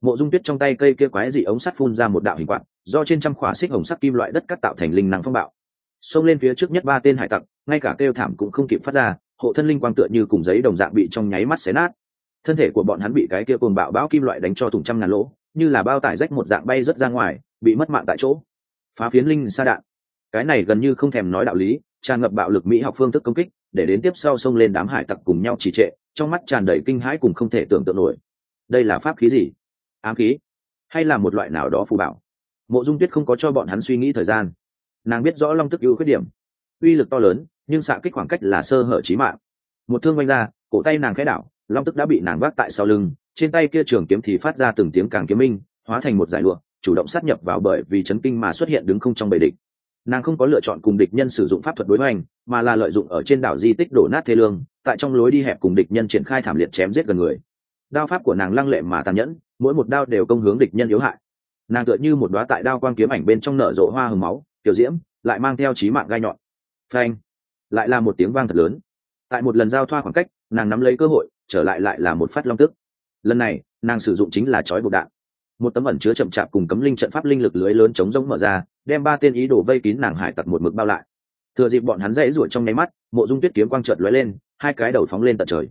Mộ dung tuyết trong tay cây kia quái dị ống sắt phun ra một đạo hình quạt, do trên trăm khỏa xích hồng sắt kim loại đất cắt tạo thành linh năng phong bạo. Xông lên phía trước nhất ba tên hải tặc, ngay cả kêu thảm cũng không kịp phát ra, hộ thân linh quang tựa như cùng giấy đồng dạng bị trong nháy mắt xé nát. Thân thể của bọn hắn bị cái kia cồn bạo bão kim loại đánh cho thùng trăm ngàn lỗ, như là bao tải rách một dạng bay rớt ra ngoài, bị mất mạng tại chỗ. Phá phiến linh sa đạn. Cái này gần như không thèm nói đạo lý tràn ngập bạo lực mỹ học phương thức công kích, để đến tiếp sau xông lên đám hải tặc cùng nhau trì trệ, trong mắt tràn đầy kinh hãi cùng không thể tưởng tượng nổi. Đây là pháp khí gì? Ám khí? Hay là một loại nào đó phù bảo? Mộ dung tuyết không có cho bọn hắn suy nghĩ thời gian. Nàng biết rõ long tức ưu khuyết điểm. Uy lực to lớn, nhưng xạ kích khoảng cách là sơ hở trí mạng. Một thương vanh ra, cổ tay nàng khẽ đảo, long tức đã bị nàng vác tại sau lưng, trên tay kia trường kiếm thì phát ra từng tiếng càng kiếm minh, hóa thành một giải lụa, chủ động sát nhập vào bởi vì chấn kinh mà xuất hiện đứng không trong bầy địch nàng không có lựa chọn cùng địch nhân sử dụng pháp thuật đối hoành, mà là lợi dụng ở trên đảo di tích đổ nát thế lương, tại trong lối đi hẹp cùng địch nhân triển khai thảm liệt chém giết gần người. Đao pháp của nàng lăng lệ mà tàn nhẫn, mỗi một đao đều công hướng địch nhân yếu hại. Nàng tựa như một đoá tại đao quang kiếm ảnh bên trong nở rộ hoa hừng máu, tiểu diễm, lại mang theo trí mạng gai nhọn. Phanh! Lại là một tiếng vang thật lớn. Tại một lần giao thoa khoảng cách, nàng nắm lấy cơ hội, trở lại lại là một phát long tức. Lần này, nàng sử dụng chính là chói buộc đạn một tấm ẩn chứa chậm chạp cùng cấm linh trận pháp linh lực lưới lớn chống rỗng mở ra, đem ba tên ý đồ vây kín nàng hải tặc một mực bao lại. Thừa dịp bọn hắn dãy ruột trong nháy mắt, mộ dung tuyết kiếm quang trợt lóe lên, hai cái đầu phóng lên tận trời.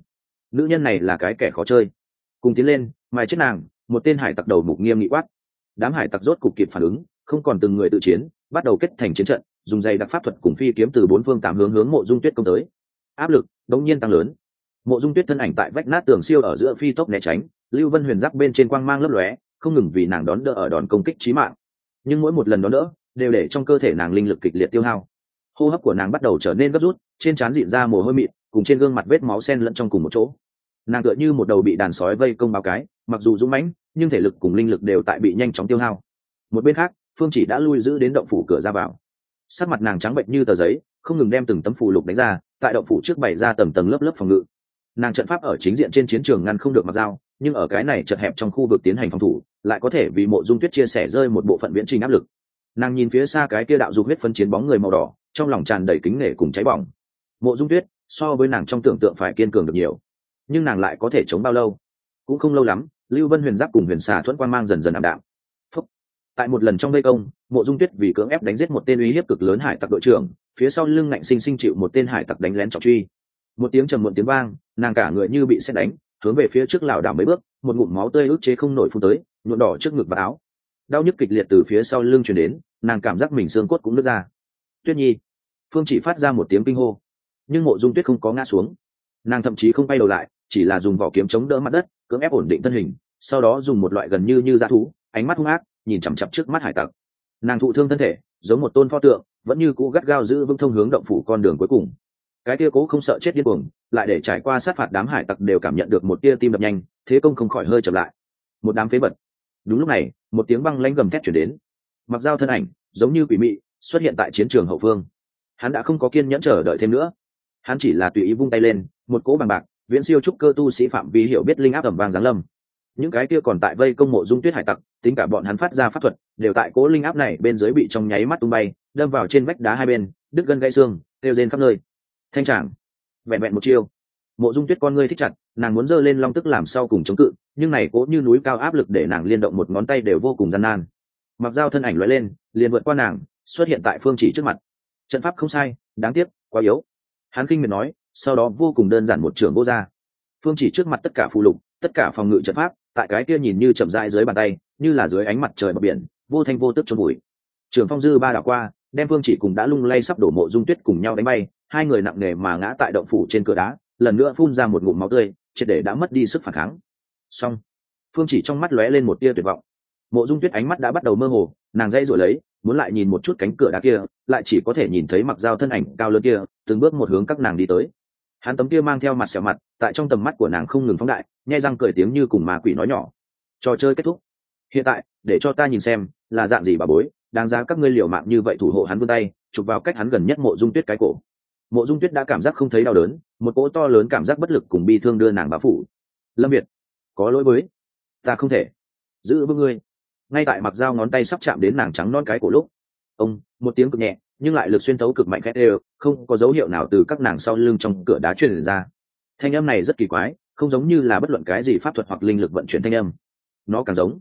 Nữ nhân này là cái kẻ khó chơi. Cùng tiến lên, mài chết nàng, một tên hải tặc đầu mục nghiêm nghị quát. Đám hải tặc rốt cục kịp phản ứng, không còn từng người tự chiến, bắt đầu kết thành chiến trận, dùng dây đặc pháp thuật cùng phi kiếm từ bốn phương tám hướng hướng mộ dung tuyết công tới. Áp lực đống nhiên tăng lớn. Mộ dung tuyết thân ảnh tại vách nát tường siêu ở giữa phi tốc né tránh, lưu vân huyền giáp bên trên quang mang lấp lóe không ngừng vì nàng đón đỡ ở đòn công kích trí mạng. Nhưng mỗi một lần đón đỡ, đều để trong cơ thể nàng linh lực kịch liệt tiêu hao. Hô hấp của nàng bắt đầu trở nên gấp rút, trên trán dịn ra mồ hôi mịn, cùng trên gương mặt vết máu sen lẫn trong cùng một chỗ. Nàng tựa như một đầu bị đàn sói vây công báo cái, mặc dù dũng mãnh, nhưng thể lực cùng linh lực đều tại bị nhanh chóng tiêu hao. Một bên khác, phương chỉ đã lui giữ đến động phủ cửa ra vào. Sắc mặt nàng trắng bệnh như tờ giấy, không ngừng đem từng tấm phù lục đánh ra, tại động phủ trước bày ra tầng tầng lớp lớp phòng ngự nàng trận pháp ở chính diện trên chiến trường ngăn không được mặc dao, nhưng ở cái này chật hẹp trong khu vực tiến hành phòng thủ, lại có thể vì mộ dung tuyết chia sẻ rơi một bộ phận viễn trình áp lực. Nàng nhìn phía xa cái kia đạo dục huyết phân chiến bóng người màu đỏ, trong lòng tràn đầy kính nể cùng cháy bỏng. Mộ dung tuyết, so với nàng trong tưởng tượng phải kiên cường được nhiều, nhưng nàng lại có thể chống bao lâu? Cũng không lâu lắm, lưu vân huyền giáp cùng huyền xà thuẫn quan mang dần dần ảm đạm. Phúc. tại một lần trong vây công, mộ dung tuyết vì cưỡng ép đánh giết một tên uy hiếp cực lớn hải tặc đội trưởng, phía sau lưng ngạnh sinh sinh chịu một tên hải tặc đánh lén trọng truy một tiếng trầm muộn tiếng vang, nàng cả người như bị xét đánh, hướng về phía trước lảo đảo mấy bước, một ngụm máu tươi ức chế không nổi phun tới nhuộn đỏ trước ngực và áo. Đau nhức kịch liệt từ phía sau lưng chuyển đến, nàng cảm giác mình xương cốt cũng nứt ra. Tuyết nhi, phương chỉ phát ra một tiếng kinh hô, nhưng mộ dung tuyết không có ngã xuống. Nàng thậm chí không bay đầu lại, chỉ là dùng vỏ kiếm chống đỡ mặt đất, cưỡng ép ổn định thân hình, sau đó dùng một loại gần như như dã thú, ánh mắt hung ác, nhìn chằm chặp trước mắt hải tặc. Nàng thụ thương thân thể, giống một tôn pho tượng, vẫn như cũ gắt gao giữ vững thông hướng động phủ con đường cuối cùng cái tia cố không sợ chết điên cuồng, lại để trải qua sát phạt đám hải tặc đều cảm nhận được một tia tim đập nhanh, thế công không khỏi hơi chậm lại. Một đám phế vật. Đúng lúc này, một tiếng băng lãnh gầm thét chuyển đến. Mặc dao thân ảnh, giống như quỷ mị, xuất hiện tại chiến trường hậu phương. Hắn đã không có kiên nhẫn chờ đợi thêm nữa. Hắn chỉ là tùy ý vung tay lên, một cỗ bằng bạc, viễn siêu trúc cơ tu sĩ phạm vi hiểu biết linh áp ẩm vàng giáng lâm. Những cái kia còn tại vây công mộ dung tuyết hải tặc, tính cả bọn hắn phát ra pháp thuật, đều tại cố linh áp này bên dưới bị trong nháy mắt tung bay, đâm vào trên vách đá hai bên, đứt gân gãy xương, kêu rên khắp nơi thanh tràng, vẹn vẹn một chiêu. Mộ dung tuyết con ngươi thích chặt, nàng muốn giơ lên long tức làm sau cùng chống cự, nhưng này cố như núi cao áp lực để nàng liên động một ngón tay đều vô cùng gian nan. Mặc dao thân ảnh loại lên, liền vượt qua nàng, xuất hiện tại phương chỉ trước mặt. Trận pháp không sai, đáng tiếc, quá yếu. Hắn kinh miệt nói, sau đó vô cùng đơn giản một trường vô ra phương chỉ trước mặt tất cả phụ lục, tất cả phòng ngự trận pháp, tại cái kia nhìn như chậm rãi dưới bàn tay, như là dưới ánh mặt trời bờ biển, vô thanh vô tức trong bụi. Trường phong dư ba đảo qua, đem phương chỉ cùng đã lung lay sắp đổ mộ dung tuyết cùng nhau đánh bay hai người nặng nề mà ngã tại động phủ trên cửa đá, lần nữa phun ra một ngụm máu tươi, triệt để đã mất đi sức phản kháng. Xong, phương chỉ trong mắt lóe lên một tia tuyệt vọng. Mộ dung tuyết ánh mắt đã bắt đầu mơ hồ, nàng dây rồi lấy, muốn lại nhìn một chút cánh cửa đá kia, lại chỉ có thể nhìn thấy mặc dao thân ảnh cao lớn kia, từng bước một hướng các nàng đi tới. Hắn tấm kia mang theo mặt sẹo mặt, tại trong tầm mắt của nàng không ngừng phóng đại, nhai răng cười tiếng như cùng mà quỷ nói nhỏ. Trò chơi kết thúc. Hiện tại, để cho ta nhìn xem, là dạng gì bà bối, đáng giá các ngươi liều mạng như vậy thủ hộ hắn vươn tay, chụp vào cách hắn gần nhất mộ dung tuyết cái cổ mộ dung tuyết đã cảm giác không thấy đau đớn, một cỗ to lớn cảm giác bất lực cùng bi thương đưa nàng báo phủ. Lâm việt, có lỗi với, ta không thể giữ vững ngươi. Ngay tại mặc dao ngón tay sắp chạm đến nàng trắng non cái cổ lúc, ông, một tiếng cực nhẹ, nhưng lại lực xuyên thấu cực mạnh khét đều, không có dấu hiệu nào từ các nàng sau lưng trong cửa đá truyền ra. Thanh âm này rất kỳ quái, không giống như là bất luận cái gì pháp thuật hoặc linh lực vận chuyển thanh âm. Nó càng giống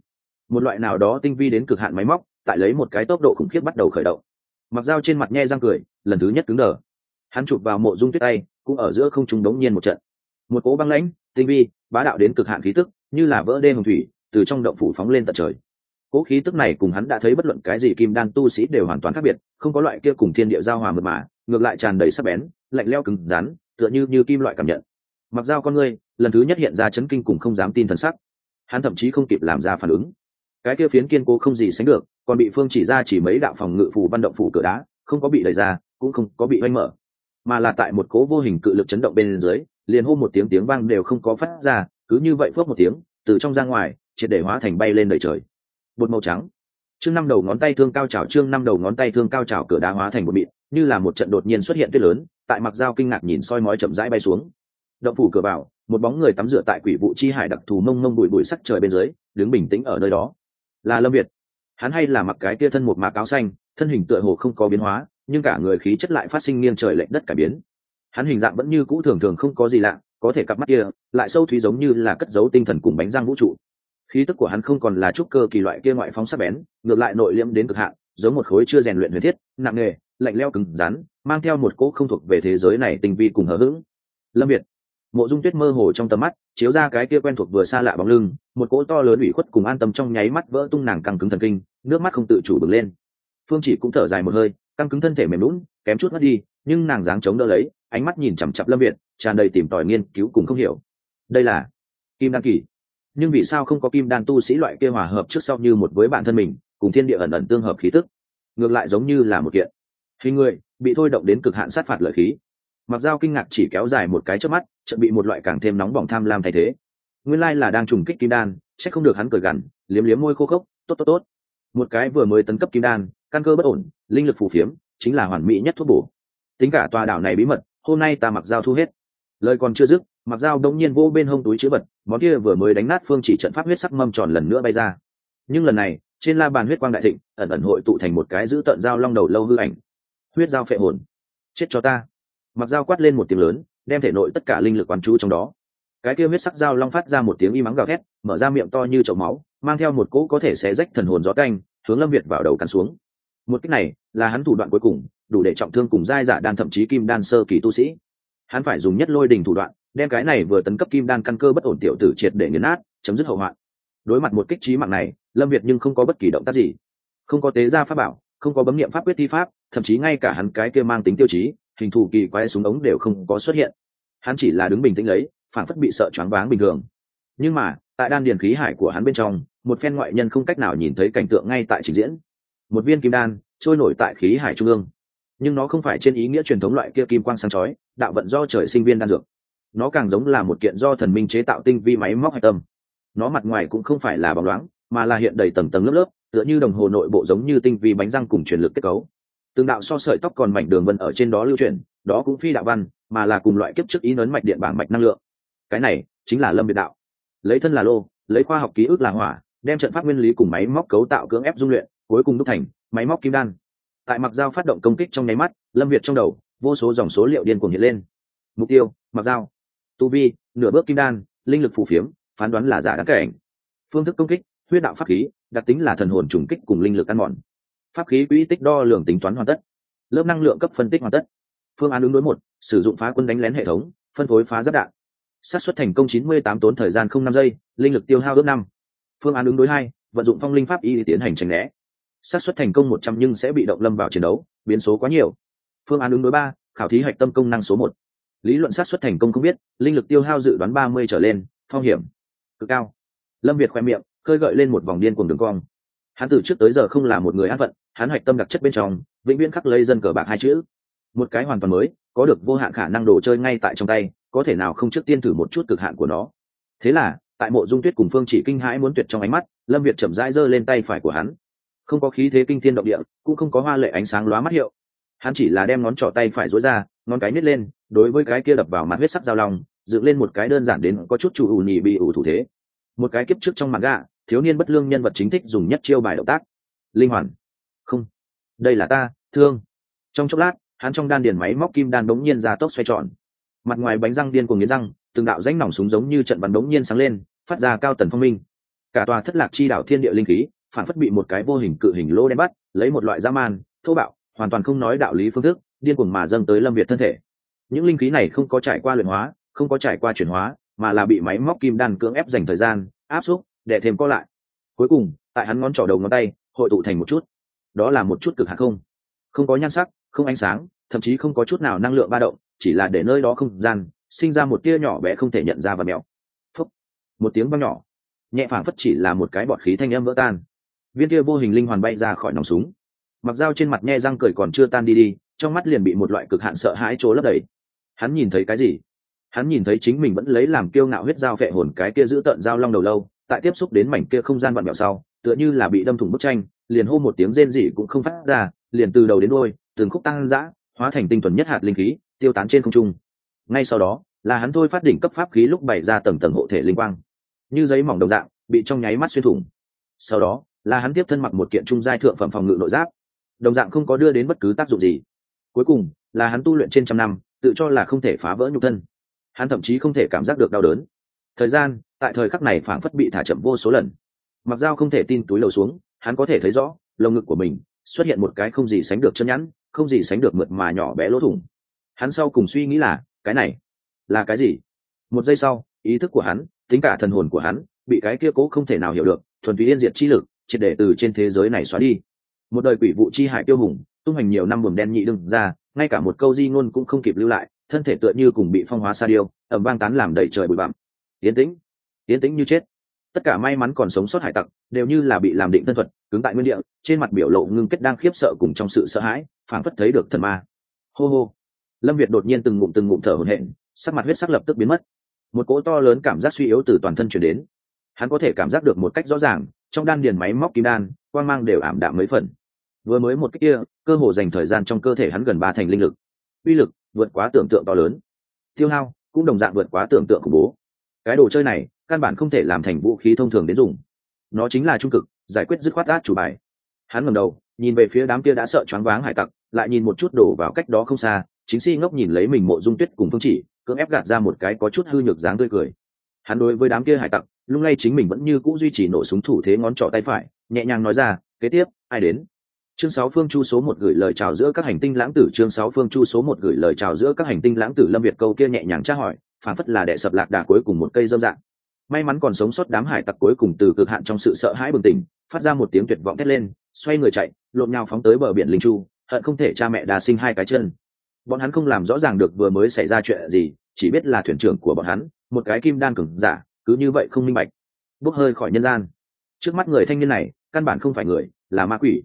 một loại nào đó tinh vi đến cực hạn máy móc, tại lấy một cái tốc độ khủng khiếp bắt đầu khởi động. Mặc dao trên mặt nhe răng cười, lần thứ nhất cứng đờ hắn chụp vào mộ dung tuyết tay, cũng ở giữa không trung đống nhiên một trận. Một cố băng lãnh, tinh vi, bá đạo đến cực hạn khí tức, như là vỡ đê hồng thủy, từ trong động phủ phóng lên tận trời. Cố khí tức này cùng hắn đã thấy bất luận cái gì kim đan tu sĩ đều hoàn toàn khác biệt, không có loại kia cùng thiên địa giao hòa mật mã ngược lại tràn đầy sắc bén, lạnh leo cứng rắn, tựa như như kim loại cảm nhận. Mặc dao con ngươi, lần thứ nhất hiện ra chấn kinh cùng không dám tin thần sắc. Hắn thậm chí không kịp làm ra phản ứng. Cái kia phiến kiên cố không gì sánh được, còn bị phương chỉ ra chỉ mấy đạo phòng ngự phủ văn động phủ cửa đá, không có bị đẩy ra, cũng không có bị oanh mở mà là tại một cố vô hình cự lực chấn động bên dưới, liền hô một tiếng tiếng vang đều không có phát ra, cứ như vậy phước một tiếng, từ trong ra ngoài, triệt để hóa thành bay lên đời trời. Bột màu trắng. Chương năm đầu ngón tay thương cao trào, chương năm đầu ngón tay thương cao trào cửa đá hóa thành một mịn, như là một trận đột nhiên xuất hiện tuyết lớn, tại mặc dao kinh ngạc nhìn soi mói chậm rãi bay xuống. Động phủ cửa vào, một bóng người tắm rửa tại quỷ vụ chi hải đặc thù mông mông bụi bụi sắc trời bên dưới, đứng bình tĩnh ở nơi đó. Là lâm việt. Hắn hay là mặc cái kia thân một mạc áo xanh, thân hình tựa hồ không có biến hóa nhưng cả người khí chất lại phát sinh nghiêng trời lệch đất cải biến. Hắn hình dạng vẫn như cũ thường thường không có gì lạ, có thể cặp mắt kia, lại sâu thúy giống như là cất giấu tinh thần cùng bánh răng vũ trụ. Khí tức của hắn không còn là trúc cơ kỳ loại kia ngoại phóng sắc bén, ngược lại nội liễm đến cực hạn, giống một khối chưa rèn luyện huyền thiết, nặng nề, lạnh leo cứng rắn, mang theo một cỗ không thuộc về thế giới này tình vi cùng hờ hững. Lâm việt. Mộ dung tuyết mơ hồ trong tầm mắt, chiếu ra cái kia quen thuộc vừa xa lạ bóng lưng, một cỗ to lớn ủy khuất cùng an tâm trong nháy mắt vỡ tung nàng căng cứng thần kinh, nước mắt không tự chủ bừng lên. Phương chỉ cũng thở dài một hơi căng cứng thân thể mềm lún, kém chút mất đi, nhưng nàng dáng chống đỡ lấy, ánh mắt nhìn chằm chặp lâm việt, tràn đầy tìm tòi nghiên cứu cùng không hiểu. Đây là kim đan kỳ. Nhưng vì sao không có kim đan tu sĩ loại kia hòa hợp trước sau như một với bản thân mình, cùng thiên địa ẩn ẩn tương hợp khí tức? Ngược lại giống như là một kiện. Hình người, bị thôi động đến cực hạn sát phạt lợi khí. Mặc dao kinh ngạc chỉ kéo dài một cái trước mắt, chợt bị một loại càng thêm nóng bỏng tham lam thay thế. Nguyên lai là đang trùng kích kim đan, chắc không được hắn cười gằn, liếm liếm môi khô khốc, tốt tốt tốt. Một cái vừa mới tấn cấp kim đan căn cơ bất ổn, linh lực phù phiếm, chính là hoàn mỹ nhất thuốc bổ. Tính cả tòa đảo này bí mật, hôm nay ta mặc dao thu hết. Lời còn chưa dứt, mặc dao đông nhiên vô bên hông túi chữ vật, món kia vừa mới đánh nát phương chỉ trận pháp huyết sắc mâm tròn lần nữa bay ra. Nhưng lần này, trên la bàn huyết quang đại thịnh, ẩn ẩn hội tụ thành một cái giữ tận dao long đầu lâu hư ảnh. Huyết dao phệ hồn. Chết cho ta. Mặc dao quát lên một tiếng lớn, đem thể nội tất cả linh lực quán chú trong đó. Cái kia huyết sắc dao long phát ra một tiếng y mắng gào thét, mở ra miệng to như chậu máu, mang theo một cỗ có thể xé rách thần hồn gió canh, hướng lâm việt vào đầu cắn xuống một cách này, là hắn thủ đoạn cuối cùng, đủ để trọng thương cùng giai giả đan thậm chí kim đan sơ kỳ tu sĩ. Hắn phải dùng nhất lôi đình thủ đoạn, đem cái này vừa tấn cấp kim đan căn cơ bất ổn tiểu tử triệt để nghiền nát, chấm dứt hậu hoạn. Đối mặt một kích trí mạng này, lâm việt nhưng không có bất kỳ động tác gì. Không có tế gia pháp bảo, không có bấm nghiệm pháp quyết thi pháp, thậm chí ngay cả hắn cái kia mang tính tiêu chí, hình thù kỳ quái súng ống đều không có xuất hiện. Hắn chỉ là đứng bình tĩnh lấy phản phất bị sợ choáng váng bình thường. Nhưng mà, tại đan điền khí hải của hắn bên trong, một phen ngoại nhân không cách nào nhìn thấy cảnh tượng ngay tại trình diễn một viên kim đan trôi nổi tại khí hải trung ương. Nhưng nó không phải trên ý nghĩa truyền thống loại kia kim quang sáng chói đạo vận do trời sinh viên đan dược. Nó càng giống là một kiện do thần minh chế tạo tinh vi máy móc hạch tâm. Nó mặt ngoài cũng không phải là bóng loáng mà là hiện đầy tầng tầng lớp lớp tựa như đồng hồ nội bộ giống như tinh vi bánh răng cùng truyền lực kết cấu. Từng đạo so sợi tóc còn mảnh đường vân ở trên đó lưu truyền, đó cũng phi đạo văn mà là cùng loại kiếp trước ý nấn mạch điện bảng mạch năng lượng. Cái này chính là lâm biệt đạo. Lấy thân là lô lấy khoa học ký ức là hỏa đem trận pháp nguyên lý cùng máy móc cấu tạo cưỡng ép dung luyện cuối cùng đúc thành máy móc kim đan. Tại mặc dao phát động công kích trong nháy mắt, lâm việt trong đầu, vô số dòng số liệu điên cuồng hiện lên. Mục tiêu, mặc dao. Tu vi, nửa bước kim đan, linh lực phù phiếm, phán đoán là giả đáng cảnh phương thức công kích, huyết đạo pháp khí, đặc tính là thần hồn trùng kích cùng linh lực ăn mòn. Pháp khí quỹ tích đo lường tính toán hoàn tất. Lớp năng lượng cấp phân tích hoàn tất. Phương án ứng đối một, sử dụng phá quân đánh lén hệ thống, phân phối phá giáp đạn. Sát xuất thành công chín mươi tám tốn thời gian không năm giây, linh lực tiêu hao ước năm. Phương án ứng đối hai, vận dụng phong linh pháp y tiến hành tránh né sát xuất thành công một trăm nhưng sẽ bị động lâm vào chiến đấu, biến số quá nhiều. Phương án ứng đối ba, khảo thí hạch tâm công năng số một. Lý luận sát xuất thành công không biết, linh lực tiêu hao dự đoán ba mươi trở lên, phong hiểm. Cực cao. Lâm việt khoe miệng, khơi gợi lên một vòng điên cùng đường cong. Hắn từ trước tới giờ không là một người an phận hắn hoạch tâm đặc chất bên trong, vĩnh viễn khắc lấy dân cờ bạc hai chữ. Một cái hoàn toàn mới, có được vô hạn khả năng đồ chơi ngay tại trong tay, có thể nào không trước tiên thử một chút cực hạn của nó. Thế là, tại mộ dung tuyết cùng phương chỉ kinh hãi muốn tuyệt trong ánh mắt, lâm việt chậm rãi giơ lên tay phải của hắn không có khí thế kinh thiên động địa, cũng không có hoa lệ ánh sáng lóa mắt hiệu. Hắn chỉ là đem ngón trỏ tay phải dối ra, ngón cái nít lên, đối với cái kia đập vào mặt huyết sắc giao long, dựng lên một cái đơn giản đến có chút chủ ủ nhì bị ủ thủ thế. Một cái kiếp trước trong mặt gạ thiếu niên bất lương nhân vật chính thích dùng nhất chiêu bài động tác. Linh hoàn. Không. Đây là ta, thương. Trong chốc lát, hắn trong đan điền máy móc kim đan đống nhiên ra tốc xoay tròn. Mặt ngoài bánh răng điên cuồng nghiến răng, từng đạo rãnh nòng súng giống như trận bắn đống nhiên sáng lên, phát ra cao tần phong minh. Cả tòa thất lạc chi đảo thiên địa linh khí phản phất bị một cái vô hình cự hình lô đen bắt, lấy một loại da man, thô bạo, hoàn toàn không nói đạo lý phương thức, điên cuồng mà dâng tới lâm việt thân thể. Những linh khí này không có trải qua luyện hóa, không có trải qua chuyển hóa, mà là bị máy móc kim đan cưỡng ép dành thời gian, áp xúc để thêm co lại. Cuối cùng, tại hắn ngón trỏ đầu ngón tay, hội tụ thành một chút. Đó là một chút cực hạt không. Không có nhan sắc, không ánh sáng, thậm chí không có chút nào năng lượng ba động, chỉ là để nơi đó không gian, sinh ra một tia nhỏ bé không thể nhận ra và mèo phúc. Một tiếng văng nhỏ. Nhẹ phảng phất chỉ là một cái bọt khí thanh âm vỡ tan viên kia vô hình linh hoàn bay ra khỏi nòng súng. Mặc dao trên mặt nhe răng cười còn chưa tan đi đi, trong mắt liền bị một loại cực hạn sợ hãi trố lấp đầy. Hắn nhìn thấy cái gì? Hắn nhìn thấy chính mình vẫn lấy làm kiêu ngạo huyết dao vệ hồn cái kia giữ tận dao long đầu lâu, tại tiếp xúc đến mảnh kia không gian vặn vẹo sau, tựa như là bị đâm thủng bức tranh, liền hô một tiếng rên rỉ cũng không phát ra, liền từ đầu đến đôi từng khúc tăng dã, hóa thành tinh thuần nhất hạt linh khí, tiêu tán trên không trung. Ngay sau đó, là hắn thôi phát đỉnh cấp pháp khí lúc bày ra tầng tầng hộ thể linh quang. Như giấy mỏng đồng dạng, bị trong nháy mắt xuyên thủng. Sau đó là hắn tiếp thân mặc một kiện trung giai thượng phẩm phòng ngự nội giáp, đồng dạng không có đưa đến bất cứ tác dụng gì. Cuối cùng, là hắn tu luyện trên trăm năm, tự cho là không thể phá vỡ nhục thân. Hắn thậm chí không thể cảm giác được đau đớn. Thời gian, tại thời khắc này phảng phất bị thả chậm vô số lần. Mặc dao không thể tin túi lầu xuống, hắn có thể thấy rõ, lồng ngực của mình xuất hiện một cái không gì sánh được chân nhẵn, không gì sánh được mượt mà nhỏ bé lỗ thủng. Hắn sau cùng suy nghĩ là, cái này là cái gì? Một giây sau, ý thức của hắn, tính cả thần hồn của hắn, bị cái kia cố không thể nào hiểu được, thuần túy yên diệt chi lực triệt để từ trên thế giới này xóa đi. Một đời quỷ vụ chi hải tiêu hùng, tung hành nhiều năm buồm đen nhị đừng ra, ngay cả một câu di ngôn cũng không kịp lưu lại, thân thể tựa như cùng bị phong hóa sa điêu ẩm vang tán làm đầy trời bụi bặm. Yến tĩnh yến tĩnh như chết. Tất cả may mắn còn sống sót hải tặc, đều như là bị làm định thân thuật, cứng tại nguyên địa, trên mặt biểu lộ ngưng kết đang khiếp sợ cùng trong sự sợ hãi, phảng phất thấy được thần ma. Hô hô. Lâm việt đột nhiên từng ngụm từng ngụm thở hổn hển, sắc mặt huyết sắc lập tức biến mất. Một cỗ to lớn cảm giác suy yếu từ toàn thân chuyển đến. Hắn có thể cảm giác được một cách rõ ràng trong đan điền máy móc kim đan, quang mang đều ảm đạm mấy phần. Vừa mới một cách kia, cơ hồ dành thời gian trong cơ thể hắn gần ba thành linh lực. Uy lực vượt quá tưởng tượng to lớn. Tiêu hao cũng đồng dạng vượt quá tưởng tượng khủng bố. Cái đồ chơi này, căn bản không thể làm thành vũ khí thông thường đến dùng. Nó chính là trung cực, giải quyết dứt khoát át chủ bài. Hắn ngầm đầu, nhìn về phía đám kia đã sợ choáng váng hải tặc, lại nhìn một chút đổ vào cách đó không xa, chính si ngốc nhìn lấy mình mộ dung tuyết cùng phương chỉ, cưỡng ép gạt ra một cái có chút hư nhược dáng tươi cười. Hắn đối với đám kia hải tặc lúc lay chính mình vẫn như c ũ duy trì nổ súng thủ thế ngón trỏ tay phải, nhẹ nhàng nói ra, kế tiếp, ai đến? Chương sáu phương chu số một gửi lời chào giữa các hành tinh lãng tử, chương sáu phương chu số một gửi lời chào giữa các hành tinh lãng tử, lâm việt câu kia nhẹ nhàng tra hỏi, phản phất là đệ sập lạc đà cuối cùng một cây dâm dạng. May mắn còn sống sót đám hải tặc cuối cùng từ cực hạn trong sự sợ hãi bừng tỉnh, phát ra một tiếng tuyệt vọng thét lên, xoay người chạy, lộn nhau phóng tới bờ biển linh chu, hận không thể cha mẹ đà sinh hai cái chân. Bọn hắn không làm rõ ràng được vừa mới xảy ra chuyện gì, chỉ biết là thuyền trưởng của bọn hắn, một cái kim đan cừng giả cứ như vậy không minh bạch. Bốc hơi khỏi nhân gian. Trước mắt người thanh niên này, căn bản không phải người, là ma quỷ.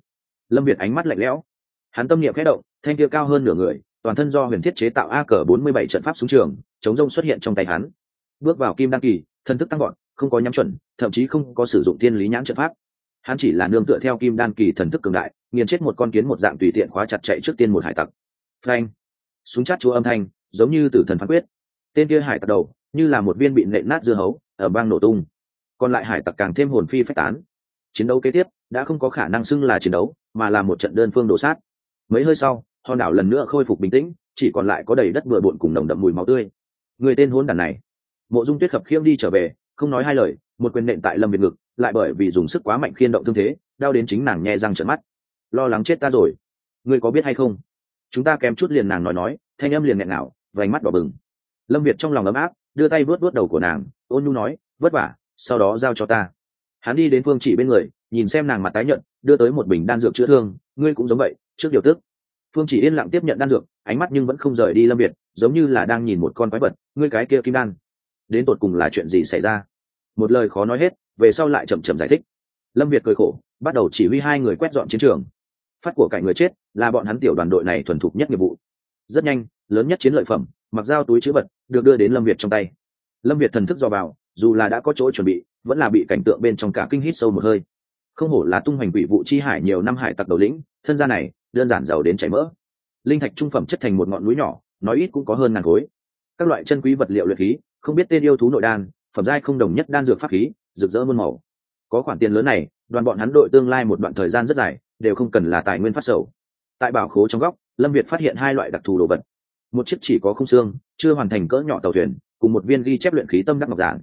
Lâm việt ánh mắt lạnh lẽo. Hắn tâm niệm khẽ động, thanh kia cao hơn nửa người, toàn thân do huyền thiết chế tạo a cờ bốn mươi bảy trận pháp xuống trường, chống rông xuất hiện trong tay hắn. Bước vào kim đan kỳ, thân thức tăng gọn không có nhắm chuẩn, thậm chí không có sử dụng tiên lý nhãn trận pháp. Hắn chỉ là nương tựa theo kim đan kỳ thần thức cường đại, nghiền chết một con kiến một dạng tùy tiện khóa chặt chạy trước tiên một hải tặc. Phanh! Súng chát chúa âm thanh, giống như tử thần phán quyết. Tên kia hải tặc đầu, như là một viên bị nện nát dưa hấu ở bang nổ tung. Còn lại hải tặc càng thêm hồn phi phách tán. Chiến đấu kế tiếp đã không có khả năng xưng là chiến đấu, mà là một trận đơn phương đổ sát. Mấy hơi sau, hòn đảo lần nữa khôi phục bình tĩnh, chỉ còn lại có đầy đất bừa bộn cùng nồng đậm mùi máu tươi. Người tên hôn đàn này. Mộ dung tuyết khập khiêng đi trở về, không nói hai lời, một quyền nện tại lâm việt ngực, lại bởi vì dùng sức quá mạnh khiên động thương thế, đau đến chính nàng nhẹ răng trợn mắt. Lo lắng chết ta rồi. Ngươi có biết hay không? Chúng ta kém chút liền nàng nói nói, thanh âm liền nghẹn nào vành mắt đỏ bừng. Lâm việt trong lòng ấm áp đưa tay vớt vớt đầu của nàng, ôn nhu nói, vất vả, sau đó giao cho ta. Hắn đi đến phương chỉ bên người, nhìn xem nàng mặt tái nhận đưa tới một bình đan dược chữa thương, ngươi cũng giống vậy, trước điều tức. Phương chỉ yên lặng tiếp nhận đan dược, ánh mắt nhưng vẫn không rời đi lâm việt, giống như là đang nhìn một con quái vật, ngươi cái kia kim đan, đến tột cùng là chuyện gì xảy ra? Một lời khó nói hết, về sau lại chậm chậm giải thích. Lâm việt cười khổ, bắt đầu chỉ huy hai người quét dọn chiến trường. Phát của cải người chết là bọn hắn tiểu đoàn đội này thuần thục nhất nghiệp vụ. Rất nhanh, lớn nhất chiến lợi phẩm mặc dao túi chữ vật, được đưa đến lâm việt trong tay. Lâm việt thần thức do vào, dù là đã có chỗ chuẩn bị, vẫn là bị cảnh tượng bên trong cả kinh hít sâu một hơi. Không hổ là tung hoành quỷ vụ chi hải nhiều năm hải tặc đầu lĩnh, thân gia này, đơn giản giàu đến chảy mỡ. Linh thạch trung phẩm chất thành một ngọn núi nhỏ, nói ít cũng có hơn ngàn khối. Các loại chân quý vật liệu luyện khí, không biết tên yêu thú nội đan, phẩm giai không đồng nhất đan dược pháp khí, rực rỡ muôn màu. Có khoản tiền lớn này, đoàn bọn hắn đội tương lai một đoạn thời gian rất dài, đều không cần là tài nguyên phát sầu. Tại bảo khố trong góc, lâm việt phát hiện hai loại đặc thù đồ vật một chiếc chỉ có không xương, chưa hoàn thành cỡ nhỏ tàu thuyền, cùng một viên ghi chép luyện khí tâm đắc ngọc giản.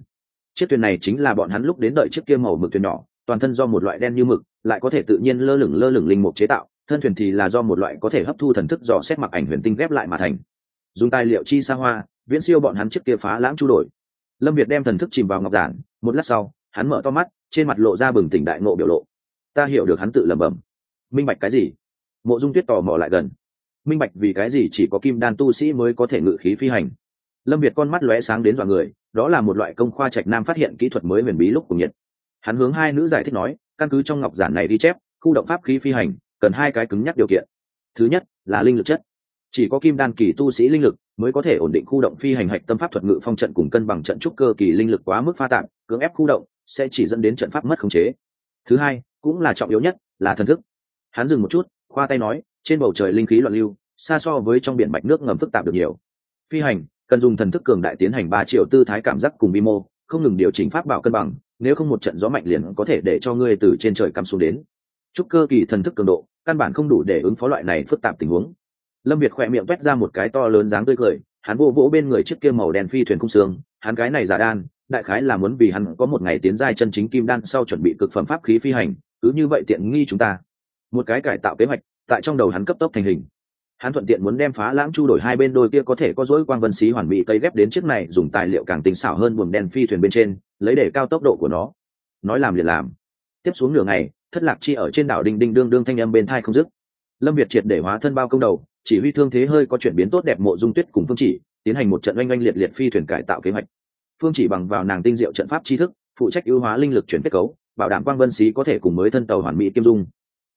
Chiếc thuyền này chính là bọn hắn lúc đến đợi chiếc kia màu mực thuyền nhỏ, toàn thân do một loại đen như mực, lại có thể tự nhiên lơ lửng lơ lửng linh mục chế tạo, thân thuyền thì là do một loại có thể hấp thu thần thức dò xét mặc ảnh huyền tinh ghép lại mà thành. Dùng tài liệu chi xa hoa, viễn siêu bọn hắn chiếc kia phá lãng chu đổi. Lâm việt đem thần thức chìm vào ngọc giản, một lát sau, hắn mở to mắt, trên mặt lộ ra bừng tỉnh đại ngộ biểu lộ. Ta hiểu được hắn tự lẩm bẩm. Minh bạch cái gì? Mộ dung tuyết tò mò lại gần minh bạch vì cái gì chỉ có kim đan tu sĩ mới có thể ngự khí phi hành. Lâm việt con mắt lóe sáng đến dọa người, đó là một loại công khoa trạch nam phát hiện kỹ thuật mới huyền bí lúc cùng nhiệt. Hắn hướng hai nữ giải thích nói, căn cứ trong ngọc giản này đi chép, khu động pháp khí phi hành, cần hai cái cứng nhắc điều kiện. Thứ nhất, là linh lực chất. Chỉ có kim đan kỳ tu sĩ linh lực mới có thể ổn định khu động phi hành hạch tâm pháp thuật ngự phong trận cùng cân bằng trận trúc cơ kỳ linh lực quá mức pha tạp, cưỡng ép khu động, sẽ chỉ dẫn đến trận pháp mất khống chế. Thứ hai, cũng là trọng yếu nhất, là thần thức. Hắn dừng một chút, khoa tay nói trên bầu trời linh khí loạn lưu, xa so với trong biển mạch nước ngầm phức tạp được nhiều. Phi hành, cần dùng thần thức cường đại tiến hành ba triệu tư thái cảm giác cùng vi mô, không ngừng điều chỉnh pháp bảo cân bằng, nếu không một trận gió mạnh liền có thể để cho ngươi từ trên trời cắm xuống đến. Chúc cơ kỳ thần thức cường độ, căn bản không đủ để ứng phó loại này phức tạp tình huống. Lâm việt khỏe miệng quét ra một cái to lớn dáng tươi cười, hắn vô vỗ bên người chiếc kia màu đen phi thuyền cung xương hắn cái này giả đan, đại khái là muốn vì hắn có một ngày tiến giai chân chính kim đan sau chuẩn bị cực phẩm pháp khí phi hành, cứ như vậy tiện nghi chúng ta. Một cái cải tạo kế hoạch tại trong đầu hắn cấp tốc thành hình. Hắn thuận tiện muốn đem phá lãng chu đổi hai bên đôi kia có thể có dối quang vân xí hoàn mỹ cây ghép đến chiếc này, dùng tài liệu càng tinh xảo hơn buồng đen phi thuyền bên trên, lấy để cao tốc độ của nó. Nói làm liền làm. Tiếp xuống nửa ngày, thất lạc chi ở trên đảo đinh đinh đương đương thanh âm bên thai không dứt. Lâm việt triệt để hóa thân bao công đầu, chỉ huy thương thế hơi có chuyển biến tốt đẹp mộ dung tuyết cùng phương chỉ, tiến hành một trận oanh oanh liệt liệt phi thuyền cải tạo kế hoạch. Phương chỉ bằng vào nàng tinh diệu trận pháp tri thức, phụ trách ưu hóa linh lực chuyển kết cấu, bảo đảm quang vân xí có thể cùng mới thân tàu hoàn mỹ kim dung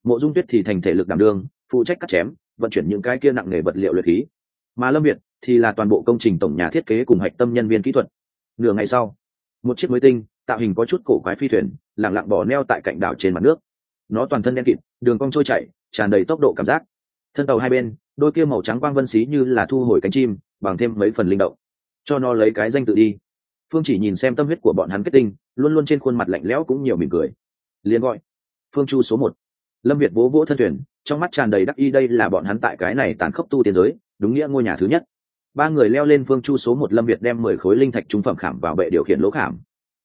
mộ dung tuyết thì thành thể lực đảm đương, phụ trách cắt chém, vận chuyển những cái kia nặng nghề vật liệu luyện khí. Mà lâm việt thì là toàn bộ công trình tổng nhà thiết kế cùng hạch tâm nhân viên kỹ thuật. Nửa ngày sau, một chiếc mới tinh, tạo hình có chút cổ quái phi thuyền, lẳng lặng bỏ neo tại cạnh đảo trên mặt nước. Nó toàn thân đen kịt, đường cong trôi chảy, tràn đầy tốc độ cảm giác. Thân tàu hai bên, đôi kia màu trắng quang vân xí như là thu hồi cánh chim, bằng thêm mấy phần linh động. Cho nó lấy cái danh tự đi. Phương chỉ nhìn xem tâm huyết của bọn hắn kết tinh, luôn luôn trên khuôn mặt lạnh lẽo cũng nhiều mỉm cười. Liền gọi, phương chu số một lâm việt vỗ vỗ thân thuyền, trong mắt tràn đầy đắc y đây là bọn hắn tại cái này tàn khốc tu tiến giới, đúng nghĩa ngôi nhà thứ nhất. Ba người leo lên phương chu số một, lâm việt đem mười khối linh thạch trung phẩm khảm vào bệ điều khiển lỗ khảm.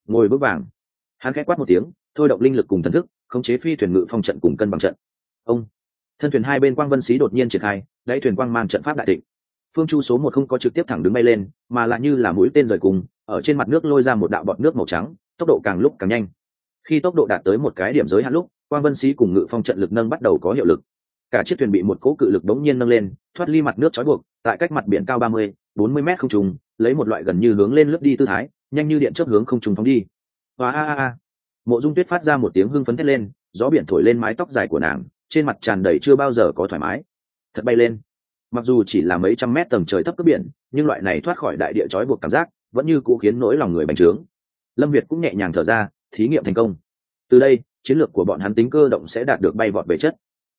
Ngồi bước vàng. Hắn khẽ quát một tiếng, thôi động linh lực cùng thần thức, khống chế phi thuyền ngự phong trận cùng cân bằng trận. Ông. Thân thuyền hai bên quang vân xí đột nhiên triển khai đẩy thuyền quang mang trận pháp đại thịnh. Phương chu số một không có trực tiếp thẳng đứng bay lên, mà lại như là mũi tên rời cùng, ở trên mặt nước lôi ra một đạo bọt nước màu trắng, tốc độ càng lúc càng nhanh. Khi tốc độ đạt tới một cái điểm giới hạn lúc quang vân xí cùng ngự phong trận lực nâng bắt đầu có hiệu lực. Cả chiếc thuyền bị một cỗ cự lực đống nhiên nâng lên, thoát ly mặt nước trói buộc, tại cách mặt biển cao ba mươi, bốn mươi m không trùng lấy một loại gần như hướng lên lướt đi tư thái, nhanh như điện chớp hướng không trùng phóng đi. Và a a a mộ dung tuyết phát ra một tiếng hưng phấn thét lên, gió biển thổi lên mái tóc dài của nàng, trên mặt tràn đầy chưa bao giờ có thoải mái. Thật bay lên. Mặc dù chỉ là mấy trăm mét tầng trời thấp cấp biển, nhưng loại này thoát khỏi đại địa trói buộc cảm giác, vẫn như cũ khiến nỗi lòng người bành trướng. Lâm việt cũng nhẹ nhàng thở ra, thí nghiệm thành công. Từ đây chiến lược của bọn hắn tính cơ động sẽ đạt được bay vọt về chất.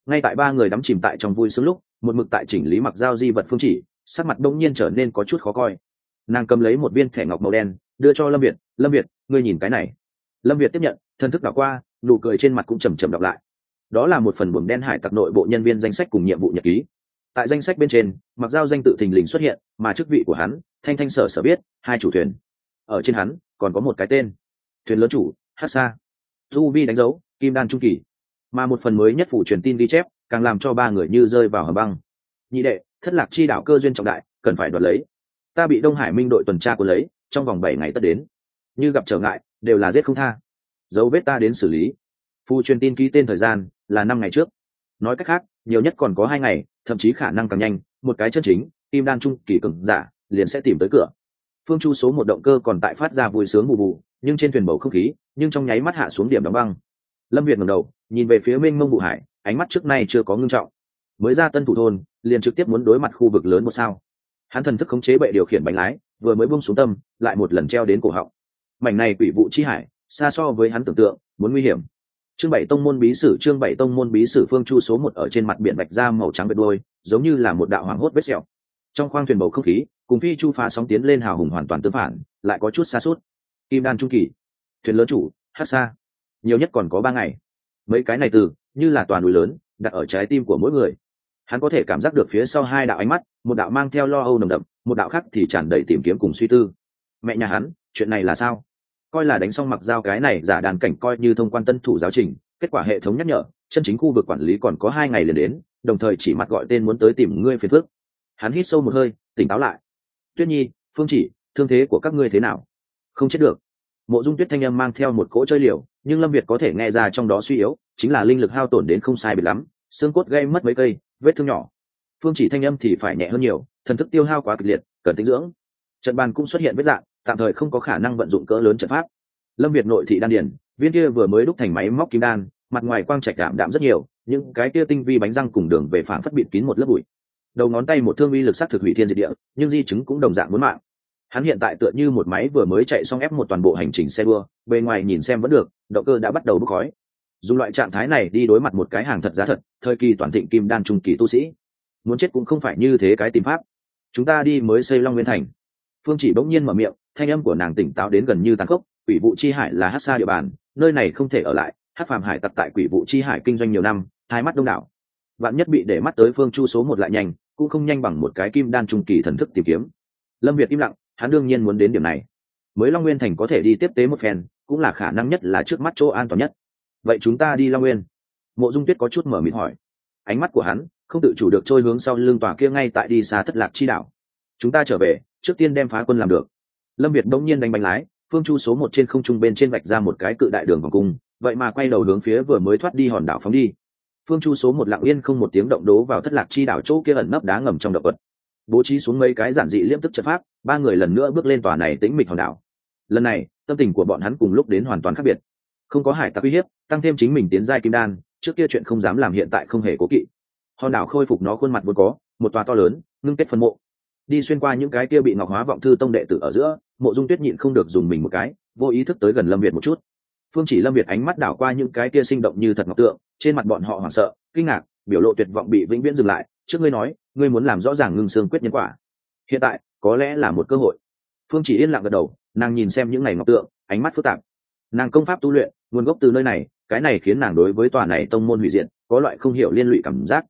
Ngay tại ba người đắm chìm tại trong vui sướng lúc, một mực tại chỉnh lý mặc giao di vật phương chỉ, sắc mặt đông nhiên trở nên có chút khó coi. Nàng cầm lấy một viên thẻ ngọc màu đen, đưa cho lâm việt lâm việt, ngươi nhìn cái này. Lâm việt tiếp nhận, thân thức đảo qua, nụ cười trên mặt cũng chầm chầm đọc lại. Đó là một phần buồng đen hải tặc nội bộ nhân viên danh sách cùng nhiệm vụ nhật ký. Tại danh sách bên trên, mặc giao danh tự thình lình xuất hiện, mà chức vị của hắn, thanh thanh sở sở biết, hai chủ thuyền. Ở trên hắn, còn có một cái tên. Thuyền lớn chủ, hát xa Tu vi đánh dấu, kim đan trung kỳ. Mà một phần mới nhất phủ truyền tin ghi chép, càng làm cho ba người như rơi vào hầm băng. Nhị đệ, thất lạc chi đảo cơ duyên trọng đại, cần phải đoạt lấy. Ta bị đông hải minh đội tuần tra của lấy, trong vòng bảy ngày tất đến. Như gặp trở ngại, đều là giết không tha. Dấu vết ta đến xử lý. Phu truyền tin ký tên thời gian là năm ngày trước. Nói cách khác, nhiều nhất còn có hai ngày, thậm chí khả năng càng nhanh. Một cái chân chính, kim đan trung kỳ cường giả, liền sẽ tìm tới cửa. Phương chu số một động cơ còn tại phát ra vui sướng mù bù nhưng trên thuyền bầu không khí, nhưng trong nháy mắt hạ xuống điểm đóng băng. Lâm việt ngẩng đầu, nhìn về phía mênh mông vụ hải, ánh mắt trước nay chưa có ngưng trọng. Mới ra tân thủ thôn, liền trực tiếp muốn đối mặt khu vực lớn một sao. Hắn thần thức khống chế bệ điều khiển bánh lái, vừa mới buông xuống tâm, lại một lần treo đến cổ họng. Mảnh này quỷ vụ chi hải, xa so với hắn tưởng tượng, muốn nguy hiểm. Chương bảy tông môn bí sử, chương bảy tông môn bí sử phương chu số một ở trên mặt biển bạch da màu trắng bệt đôi giống như là một đạo hoàng hốt vết sẹo. Trong khoang thuyền bầu không khí, cùng phi chu phá sóng tiến lên hào hùng hoàn toàn tương phản, lại có chút xa suốt kim đan trung kỳ, thuyền lớn chủ, hát xa. Nhiều nhất còn có ba ngày. Mấy cái này từ, như là toàn núi lớn, đặt ở trái tim của mỗi người. Hắn có thể cảm giác được phía sau hai đạo ánh mắt, một đạo mang theo lo âu nồng đậm, một đạo khác thì tràn đầy tìm kiếm cùng suy tư. Mẹ nhà hắn, chuyện này là sao? Coi là đánh xong mặc dao cái này, giả đàn cảnh coi như thông quan tân thủ giáo trình, kết quả hệ thống nhắc nhở, chân chính khu vực quản lý còn có hai ngày liền đến, đồng thời chỉ mặt gọi tên muốn tới tìm ngươi phiền phước hắn hít sâu một hơi, tỉnh táo lại. Tuyết nhi, phương chỉ, thương thế của các ngươi thế nào? Không chết được. Mộ dung tuyết thanh âm mang theo một cỗ chơi liều, nhưng lâm việt có thể nghe ra trong đó suy yếu, chính là linh lực hao tổn đến không sai biệt lắm, xương cốt gây mất mấy cây, vết thương nhỏ. Phương chỉ thanh âm thì phải nhẹ hơn nhiều, thần thức tiêu hao quá kịch liệt, cần tinh dưỡng. Trận bàn cũng xuất hiện vết dạng, tạm thời không có khả năng vận dụng cỡ lớn trận pháp. Lâm việt nội thị đan điền, viên kia vừa mới đúc thành máy móc kim đan, mặt ngoài quang trạch đạm đạm rất nhiều, những cái kia tinh vi bánh răng cùng đường về phản phất bịt kín một lớp bụi. Đầu ngón tay một thương uy lực sắc thực hủy thiên diệt địa, nhưng di chứng cũng đồng dạng muốn mạng hắn hiện tại tựa như một máy vừa mới chạy xong ép một toàn bộ hành trình xe đua, bề ngoài nhìn xem vẫn được, động cơ đã bắt đầu bốc khói. Dùng loại trạng thái này đi đối mặt một cái hàng thật giá thật, thời kỳ toàn thịnh kim đan trung kỳ tu sĩ. Muốn chết cũng không phải như thế cái tìm pháp. Chúng ta đi mới xây long nguyên thành. Phương chỉ bỗng nhiên mở miệng, thanh âm của nàng tỉnh táo đến gần như tàn khốc, quỷ vụ chi hải là hát xa địa bàn, nơi này không thể ở lại, hát phàm hải tặc tại quỷ vụ chi hải kinh doanh nhiều năm, hai mắt đông đảo. Vạn nhất bị để mắt tới phương chu số một lại nhanh, cũng không nhanh bằng một cái kim đan trung kỳ thần thức tìm kiếm. Lâm việt im lặng hắn đương nhiên muốn đến điểm này. Mới long nguyên thành có thể đi tiếp tế một phen, cũng là khả năng nhất là trước mắt chỗ an toàn nhất. Vậy chúng ta đi long nguyên. Mộ dung tuyết có chút mở mịt hỏi. Ánh mắt của hắn không tự chủ được trôi hướng sau lưng tòa kia ngay tại đi xa thất lạc chi đảo. Chúng ta trở về, trước tiên đem phá quân làm được. Lâm việt đông nhiên đánh bánh lái, phương chu số một trên không trung bên trên vạch ra một cái cự đại đường vòng cung, vậy mà quay đầu hướng phía vừa mới thoát đi hòn đảo phóng đi. Phương chu số một lặng yên không một tiếng động đố vào thất lạc chi đảo chỗ kia ẩn nấp đá ngầm trong động vật bố trí xuống mấy cái giản dị liêm tức trận pháp, ba người lần nữa bước lên tòa này tĩnh mịch hòn đảo. Lần này, tâm tình của bọn hắn cùng lúc đến hoàn toàn khác biệt. Không có hải tặc uy hiếp, tăng thêm chính mình tiến giai kim đan, trước kia chuyện không dám làm hiện tại không hề cố kỵ. Hòn đảo khôi phục nó khuôn mặt vốn có, một tòa to lớn, ngưng kết phân mộ. Đi xuyên qua những cái kia bị ngọc hóa vọng thư tông đệ tử ở giữa, mộ dung tuyết nhịn không được dùng mình một cái, vô ý thức tới gần lâm việt một chút. Phương chỉ lâm việt ánh mắt đảo qua những cái kia sinh động như thật ngọc tượng, trên mặt bọn họ hoảng sợ, kinh ngạc, biểu lộ tuyệt vọng bị vĩnh viễn dừng lại trước ngươi nói, ngươi muốn làm rõ ràng ngưng xương quyết nhân quả. Hiện tại, có lẽ là một cơ hội. Phương chỉ yên lặng gật đầu, nàng nhìn xem những ngày ngọc tượng, ánh mắt phức tạp. Nàng công pháp tu luyện, nguồn gốc từ nơi này, cái này khiến nàng đối với tòa này tông môn hủy diện có loại không hiểu liên lụy cảm giác.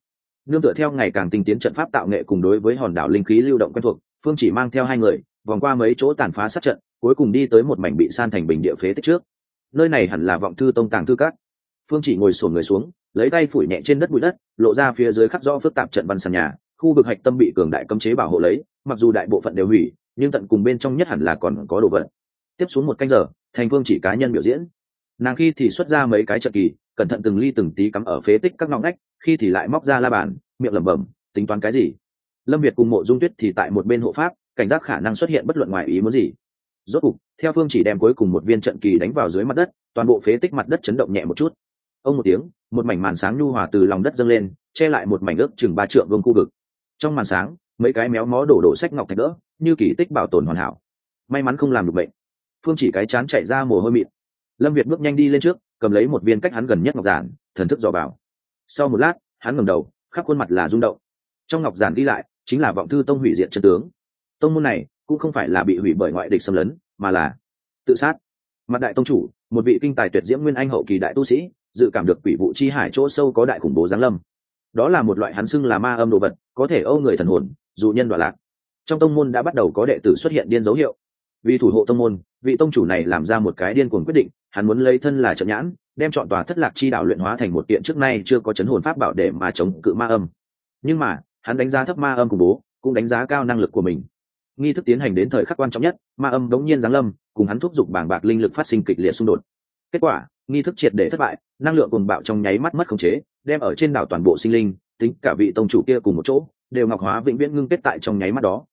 Nương tựa theo ngày càng tinh tiến trận pháp tạo nghệ cùng đối với hòn đảo linh khí lưu động quen thuộc, phương chỉ mang theo hai người, vòng qua mấy chỗ tàn phá sát trận, cuối cùng đi tới một mảnh bị san thành bình địa phế tích trước. Nơi này hẳn là vọng thư tông tàng thư cát phương chỉ ngồi sổn người xuống lấy tay phủi nhẹ trên đất bụi đất, lộ ra phía dưới khắc rõ phức tạp trận văn sàn nhà, khu vực hạch tâm bị cường đại cấm chế bảo hộ lấy, mặc dù đại bộ phận đều hủy, nhưng tận cùng bên trong nhất hẳn là còn có đồ vật. Tiếp xuống một canh giờ, thành phương chỉ cá nhân biểu diễn. Nàng khi thì xuất ra mấy cái trận kỳ, cẩn thận từng ly từng tí cắm ở phế tích các ngõ ngách, khi thì lại móc ra la bàn, miệng lẩm bẩm, tính toán cái gì? Lâm việt cùng mộ dung tuyết thì tại một bên hộ pháp, cảnh giác khả năng xuất hiện bất luận ngoài ý muốn gì. Rốt cục, theo phương chỉ đem cuối cùng một viên trận kỳ đánh vào dưới mặt đất, toàn bộ phế tích mặt đất chấn động nhẹ một chút. Ông một tiếng một mảnh màn sáng nhu hòa từ lòng đất dâng lên, che lại một mảnh ước chừng ba trượng vương khu vực. Trong màn sáng, mấy cái méo mó đổ đổ sách ngọc thạch đỡ, như kỳ tích bảo tồn hoàn hảo. May mắn không làm được bệnh. Phương chỉ cái chán chạy ra mồ hôi mịt lâm việt bước nhanh đi lên trước, cầm lấy một viên cách hắn gần nhất ngọc giản, thần thức dò vào. Sau một lát, hắn ngẩng đầu, khắp khuôn mặt là rung động. Trong ngọc giản đi lại, chính là vọng thư tông hủy diện chân tướng. Tông môn này cũng không phải là bị hủy bởi ngoại địch xâm lấn, mà là tự sát. Mặt đại tông chủ, một vị kinh tài tuyệt diễm nguyên anh hậu kỳ đại tu sĩ dự cảm được quỷ vụ chi hải chỗ sâu có đại khủng bố giáng lâm. Đó là một loại hắn xưng là ma âm đồ vật, có thể âu người thần hồn, dù nhân đoạn lạc. Trong tông môn đã bắt đầu có đệ tử xuất hiện điên dấu hiệu. Vì thủ hộ tông môn, vị tông chủ này làm ra một cái điên cuồng quyết định, hắn muốn lấy thân là trận nhãn, đem chọn tòa thất lạc chi đạo luyện hóa thành một kiện trước nay chưa có chấn hồn pháp bảo để mà chống cự ma âm. Nhưng mà, hắn đánh giá thấp ma âm khủng bố, cũng đánh giá cao năng lực của mình. Nghi thức tiến hành đến thời khắc quan trọng nhất, ma âm đống nhiên giáng lâm, cùng hắn thúc giục bảng bạc linh lực phát sinh kịch liệt xung đột. Kết quả nghi thức triệt để thất bại năng lượng cùng bạo trong nháy mắt mất khống chế đem ở trên đảo toàn bộ sinh linh tính cả vị tông chủ kia cùng một chỗ đều ngọc hóa vĩnh viễn ngưng kết tại trong nháy mắt đó.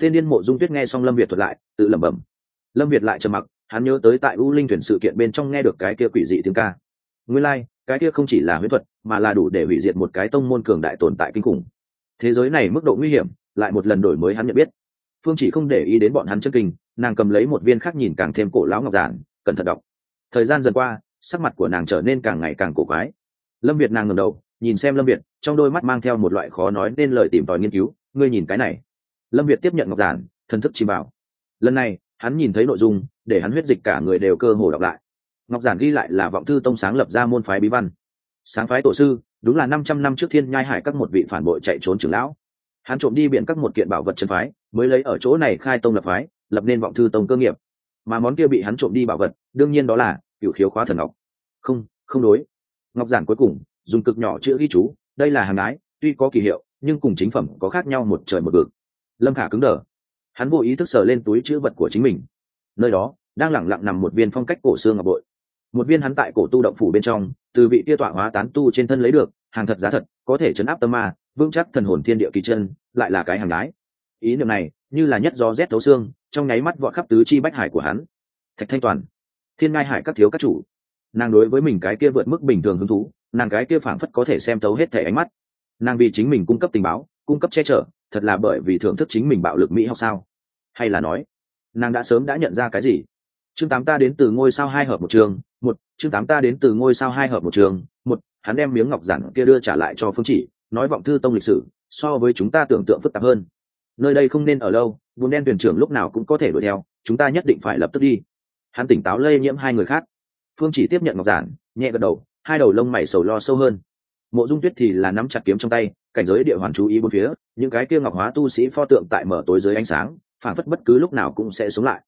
Tên điên mộ dung tuyết nghe xong lâm việt thuật lại tự lẩm bẩm. Lâm việt lại trầm mặc hắn nhớ tới tại u linh thuyền sự kiện bên trong nghe được cái kia quỷ dị tiếng ca. Nguyên lai、like, cái kia không chỉ là huyết thuật mà là đủ để hủy diệt một cái tông môn cường đại tồn tại kinh khủng. Thế giới này mức độ nguy hiểm lại một lần đổi mới hắn nhận biết. Phương chỉ không để ý đến bọn hắn chân kinh nàng cầm lấy một viên khác nhìn càng thêm cổ lão ngọc giản cẩn thận đọc. Thời gian dần qua sắc mặt của nàng trở nên càng ngày càng cổ quái. Lâm việt nàng ngầm đầu, nhìn xem lâm việt, trong đôi mắt mang theo một loại khó nói nên lời tìm tòi nghiên cứu, ngươi nhìn cái này. Lâm việt tiếp nhận ngọc giản, thần thức chìm vào. Lần này, hắn nhìn thấy nội dung, để hắn huyết dịch cả người đều cơ hồ đọc lại. Ngọc giản ghi lại là vọng thư tông sáng lập ra môn phái bí văn. Sáng phái tổ sư, đúng là năm trăm năm trước thiên nhai hải các một vị phản bội chạy trốn trưởng lão. Hắn trộm đi biện các một kiện bảo vật chân phái, mới lấy ở chỗ này khai tông lập phái, lập nên vọng thư tông cơ nghiệp. Mà món kia bị hắn trộm đi bảo vật, đương nhiên đó là cựu khiếu khóa thần ngọc. Không không đối. Ngọc giản cuối cùng, dùng cực nhỏ chữ ghi chú, đây là hàng ái, tuy có kỳ hiệu, nhưng cùng chính phẩm có khác nhau một trời một vực. Lâm khả cứng đờ. Hắn vô ý thức sờ lên túi chữ vật của chính mình. Nơi đó, đang lẳng lặng nằm một viên phong cách cổ xương ngọc bội. Một viên hắn tại cổ tu động phủ bên trong, từ vị tia tọa hóa tán tu trên thân lấy được, hàng thật giá thật, có thể chấn áp tâm ma, vững chắc thần hồn thiên địa kỳ chân, lại là cái hàng đái ý niệm này, như là nhất do rét thấu xương, trong nháy mắt vọt khắp tứ chi bách hải của hắn. Thạch thanh toàn thiên ngai hải các thiếu các chủ. Nàng đối với mình cái kia vượt mức bình thường hứng thú, nàng cái kia phảng phất có thể xem thấu hết thẻ ánh mắt. Nàng vì chính mình cung cấp tình báo, cung cấp che chở, thật là bởi vì thưởng thức chính mình bạo lực mỹ học sao? Hay là nói, nàng đã sớm đã nhận ra cái gì? Chương tám ta đến từ ngôi sao hai hợp một trường, một, chương tám ta đến từ ngôi sao hai hợp một trường, một, hắn đem miếng ngọc giản kia đưa trả lại cho phương chỉ, nói vọng thư tông lịch sử, so với chúng ta tưởng tượng phức tạp hơn. Nơi đây không nên ở lâu vùng đen thuyền trưởng lúc nào cũng có thể đuổi theo, chúng ta nhất định phải lập tức đi hắn tỉnh táo lây nhiễm hai người khác. Phương chỉ tiếp nhận ngọc giản, nhẹ gật đầu, hai đầu lông mày sầu lo sâu hơn. Mộ dung tuyết thì là nắm chặt kiếm trong tay, cảnh giới địa hoàn chú ý bốn phía, những cái kia ngọc hóa tu sĩ pho tượng tại mở tối dưới ánh sáng phản phất bất cứ lúc nào cũng sẽ xuống lại.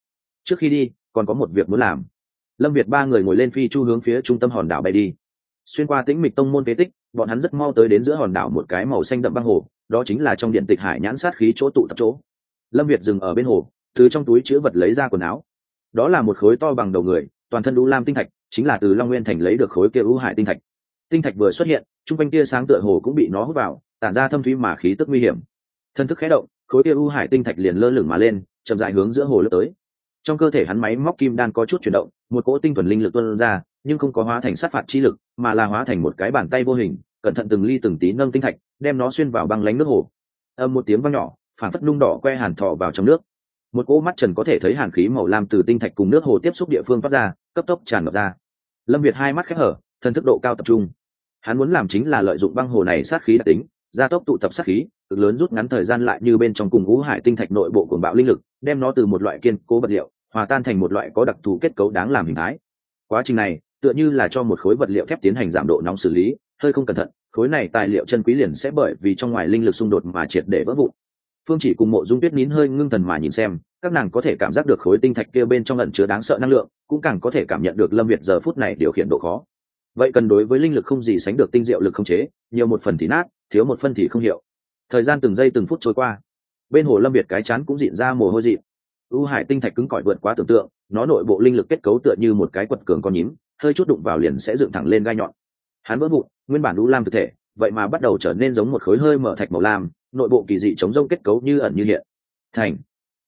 Trước khi đi, còn có một việc muốn làm. Lâm việt ba người ngồi lên phi chu hướng phía trung tâm hòn đảo bay đi. Xuyên qua tĩnh mịch tông môn phế tích, bọn hắn rất mau tới đến giữa hòn đảo một cái màu xanh đậm băng hồ, đó chính là trong điện tịch hải nhãn sát khí chỗ tụ tập chỗ. Lâm việt dừng ở bên hồ, từ trong túi chứa vật lấy ra quần áo đó là một khối to bằng đầu người, toàn thân u lam tinh thạch, chính là từ long nguyên thành lấy được khối kia ưu hải tinh thạch. Tinh thạch vừa xuất hiện chung quanh kia sáng tựa hồ cũng bị nó hút vào, tản ra thâm thúy mà khí tức nguy hiểm. Thân thức khé động, khối kia ưu hải tinh thạch liền lơ lửng mà lên, chậm dại hướng giữa hồ lướt tới. Trong cơ thể hắn máy móc kim đan có chút chuyển động, một cỗ tinh thuần linh lực tuân ra, nhưng không có hóa thành sát phạt chi lực, mà là hóa thành một cái bàn tay vô hình, cẩn thận từng ly từng tí nâng tinh thạch, đem nó xuyên vào băng lánh nước hồ. Âm một tiếng vang nhỏ phản phất nung đỏ que hàn thọ vào trong nước một cỗ mắt trần có thể thấy hàn khí màu lam từ tinh thạch cùng nước hồ tiếp xúc địa phương phát ra, cấp tốc tràn ngập ra. Lâm việt hai mắt khép hở thân thức độ cao tập trung. Hắn muốn làm chính là lợi dụng băng hồ này sát khí đặc tính, gia tốc tụ tập sát khí, cực lớn rút ngắn thời gian lại như bên trong cùng ngũ hải tinh thạch nội bộ của bạo linh lực, đem nó từ một loại kiên cố vật liệu, hòa tan thành một loại có đặc thù kết cấu đáng làm hình thái. Quá trình này, tựa như là cho một khối vật liệu thép tiến hành giảm độ nóng xử lý, hơi không cẩn thận, khối này tài liệu chân quý liền sẽ bởi vì trong ngoài linh lực xung đột mà triệt để vỡ vụn phương chỉ cùng mộ dung tuyết nín hơi ngưng thần mà nhìn xem, các nàng có thể cảm giác được khối tinh thạch kia bên trong ẩn chứa đáng sợ năng lượng, cũng càng có thể cảm nhận được lâm việt giờ phút này điều khiển độ khó. Vậy cần đối với linh lực không gì sánh được tinh diệu lực không chế, nhiều một phần thì nát, thiếu một phân thì không hiệu thời gian từng giây từng phút trôi qua, bên hồ lâm việt cái chán cũng diện ra mồ hôi dịt u hải tinh thạch cứng cỏi vượt quá tưởng tượng, nó nội bộ linh lực kết cấu tựa như một cái quật cường con nhím, hơi chút đụng vào liền sẽ dựng thẳng lên gai nhọn. Hắn vỡ vụn, nguyên bản u lam thực thể, vậy mà bắt đầu trở nên giống một khối hơi mở thạch màu lam nội bộ kỳ dị chống rông kết cấu như ẩn như hiện. Thành.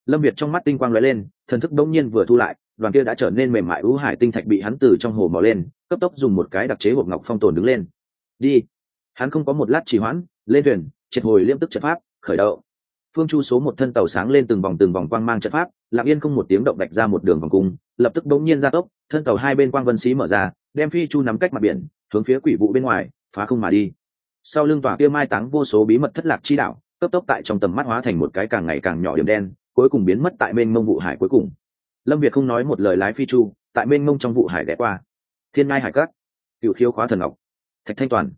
Lâm việt trong mắt tinh quang lóe lên, thần thức đống nhiên vừa thu lại, đoàn kia đã trở nên mềm mại u hải tinh thạch bị hắn từ trong hồ mò lên, cấp tốc dùng một cái đặc chế hộp ngọc phong tồn đứng lên. Đi. Hắn không có một lát trì hoãn, lên thuyền, triệt hồi liêm tức trận pháp, khởi động. Phương chu số một thân tàu sáng lên từng vòng từng vòng quang mang trận pháp, lặng yên không một tiếng động đạch ra một đường vòng cung, lập tức bỗng nhiên ra tốc, thân tàu hai bên quang vân xí mở ra, đem phi chu nắm cách mặt biển, hướng phía quỷ vụ bên ngoài, phá không mà đi sau lưng tòa kia mai táng vô số bí mật thất lạc chi đạo cấp tốc tại trong tầm mắt hóa thành một cái càng ngày càng nhỏ điểm đen, cuối cùng biến mất tại mênh mông vụ hải cuối cùng. Lâm việt không nói một lời lái phi chu, tại mênh mông trong vụ hải đẻ qua. Thiên Nai hải cát cựu khiêu khóa thần ngọc, thạch thanh toàn.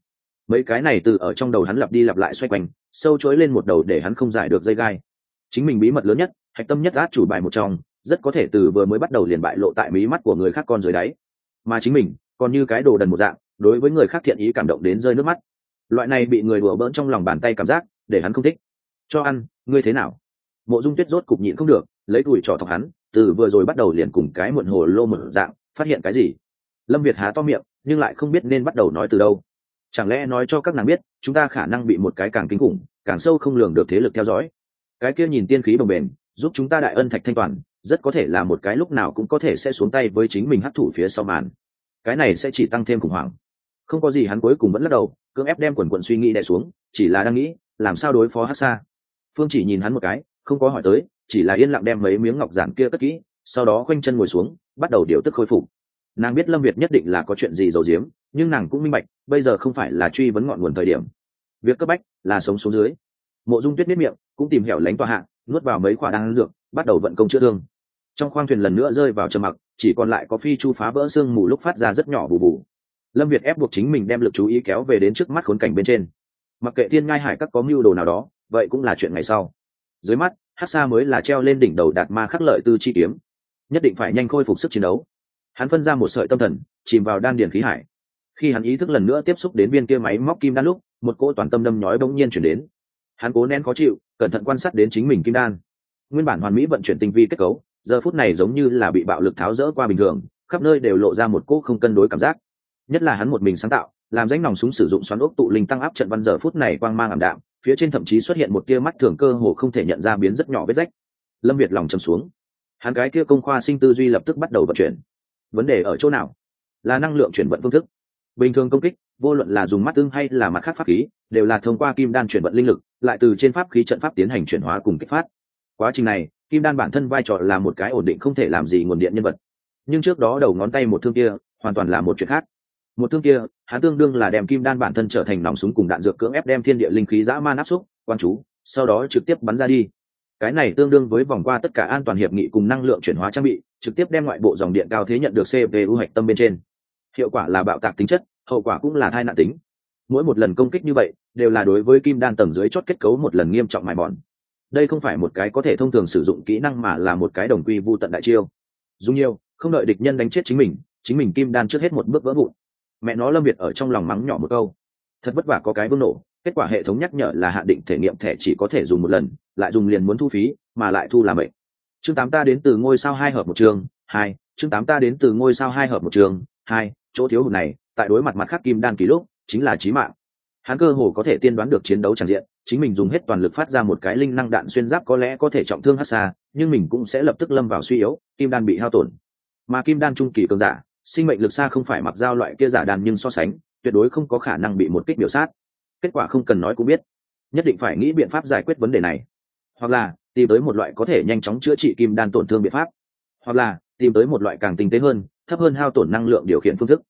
Mấy cái này từ ở trong đầu hắn lặp đi lặp lại xoay quanh, sâu chối lên một đầu để hắn không giải được dây gai. Chính mình bí mật lớn nhất, hạch tâm nhất át chủ bài một trong, rất có thể từ vừa mới bắt đầu liền bại lộ tại mí mắt của người khác con dưới đáy. Mà chính mình, còn như cái đồ đần một dạng, đối với người khác thiện ý cảm động đến rơi nước mắt loại này bị người đùa bỡn trong lòng bàn tay cảm giác để hắn không thích. Cho ăn ngươi thế nào? Mộ dung tuyết rốt cục nhịn không được lấy tuổi trò thọc hắn từ vừa rồi bắt đầu liền cùng cái muộn hồ lô một dạng phát hiện cái gì? Lâm việt há to miệng nhưng lại không biết nên bắt đầu nói từ đâu. Chẳng lẽ nói cho các nàng biết chúng ta khả năng bị một cái càng kinh khủng càng sâu không lường được thế lực theo dõi? Cái kia nhìn tiên khí bồng bền, giúp chúng ta đại ân thạch thanh toàn rất có thể là một cái lúc nào cũng có thể sẽ xuống tay với chính mình hấp thụ phía sau màn. Cái này sẽ chỉ tăng thêm khủng hoảng không có gì hắn cuối cùng vẫn lắc đầu cưỡng ép đem quần quần suy nghĩ đè xuống chỉ là đang nghĩ làm sao đối phó hát xa. Phương chỉ nhìn hắn một cái không có hỏi tới chỉ là yên lặng đem mấy miếng ngọc giản kia cất kỹ sau đó khoanh chân ngồi xuống bắt đầu điều tức khôi phục. Nàng biết lâm việt nhất định là có chuyện gì giấu giếm nhưng nàng cũng minh bạch bây giờ không phải là truy vấn ngọn nguồn thời điểm. Việc cấp bách là sống xuống dưới. Mộ dung tuyết miết miệng cũng tìm hẻo lánh tòa hạ, nuốt vào mấy khoả đan dược bắt đầu vận công chữa thương. Trong khoang thuyền lần nữa rơi vào trầm mặc chỉ còn lại có phi chu phá vỡ sương mù lúc phát ra rất nhỏ bù bù lâm việt ép buộc chính mình đem lực chú ý kéo về đến trước mắt khốn cảnh bên trên. Mặc kệ thiên ngai hải các có mưu đồ nào đó, vậy cũng là chuyện ngày sau. Dưới mắt hát xa mới là treo lên đỉnh đầu đạt ma khắc lợi tư chi kiếm. Nhất định phải nhanh khôi phục sức chiến đấu. Hắn phân ra một sợi tâm thần, chìm vào đan điền khí hải. Khi hắn ý thức lần nữa tiếp xúc đến viên kia máy móc kim đan lúc, một cỗ toàn tâm đâm nhói bỗng nhiên chuyển đến. Hắn cố nén khó chịu, cẩn thận quan sát đến chính mình kim đan. Nguyên bản hoàn mỹ vận chuyển tinh vi kết cấu, giờ phút này giống như là bị bạo lực tháo rỡ qua bình thường, khắp nơi đều lộ ra một cỗ không cân đối cảm giác nhất là hắn một mình sáng tạo, làm danh nòng súng sử dụng xoắn ốc tụ linh tăng áp trận văn giờ phút này quang mang ảm đạm, phía trên thậm chí xuất hiện một tia mắt thường cơ hồ không thể nhận ra biến rất nhỏ vết rách. Lâm việt lòng chầm xuống. Hắn cái kia công khoa sinh tư duy lập tức bắt đầu vận chuyển. Vấn đề ở chỗ nào? Là năng lượng chuyển vận phương thức. Bình thường công kích, vô luận là dùng mắt tương hay là mặt khác pháp khí, đều là thông qua kim đan chuyển vận linh lực, lại từ trên pháp khí trận pháp tiến hành chuyển hóa cùng kích phát. Quá trình này, kim đan bản thân vai trò là một cái ổn định không thể làm gì nguồn điện nhân vật. Nhưng trước đó đầu ngón tay một thương kia, hoàn toàn là một chuyện khác một thương kia, hắn tương đương là đem kim đan bản thân trở thành nòng súng cùng đạn dược cưỡng ép đem thiên địa linh khí dã man áp xúc, quan chú, sau đó trực tiếp bắn ra đi. Cái này tương đương với vòng qua tất cả an toàn hiệp nghị cùng năng lượng chuyển hóa trang bị, trực tiếp đem ngoại bộ dòng điện cao thế nhận được cpu hạch tâm bên trên. Hiệu quả là bạo tạc tính chất, hậu quả cũng là thai nạn tính. Mỗi một lần công kích như vậy, đều là đối với kim đan tầng dưới chốt kết cấu một lần nghiêm trọng mài mòn. Đây không phải một cái có thể thông thường sử dụng kỹ năng mà là một cái đồng quy vô tận đại chiêu. Dùng nhiều, không đợi địch nhân đánh chết chính mình chính mình kim đan trước hết một bước vỡ vụn mẹ nó lâm việt ở trong lòng mắng nhỏ một câu. Thật vất vả có cái vương nổ, kết quả hệ thống nhắc nhở là hạn định thể nghiệm thẻ chỉ có thể dùng một lần, lại dùng liền muốn thu phí, mà lại thu làm bệnh chương tám ta đến từ ngôi sao hai hợp một trường, hai, chương tám ta đến từ ngôi sao hai hợp một trường, hai, chỗ thiếu hụt này, tại đối mặt mặt khắc kim đan ký lúc, chính là trí mạng. Hắn cơ hồ có thể tiên đoán được chiến đấu tràn diện, chính mình dùng hết toàn lực phát ra một cái linh năng đạn xuyên giáp có lẽ có thể trọng thương hát xa nhưng mình cũng sẽ lập tức lâm vào suy yếu, kim đan bị hao tổn. Mà kim đan trung kỳ cường giả sinh mệnh lực xa không phải mặc dao loại kia giả đàn nhưng so sánh, tuyệt đối không có khả năng bị một kích biểu sát. Kết quả không cần nói cũng biết. Nhất định phải nghĩ biện pháp giải quyết vấn đề này. Hoặc là, tìm tới một loại có thể nhanh chóng chữa trị kim đan tổn thương biện pháp. Hoặc là, tìm tới một loại càng tinh tế hơn, thấp hơn hao tổn năng lượng điều khiển phương thức.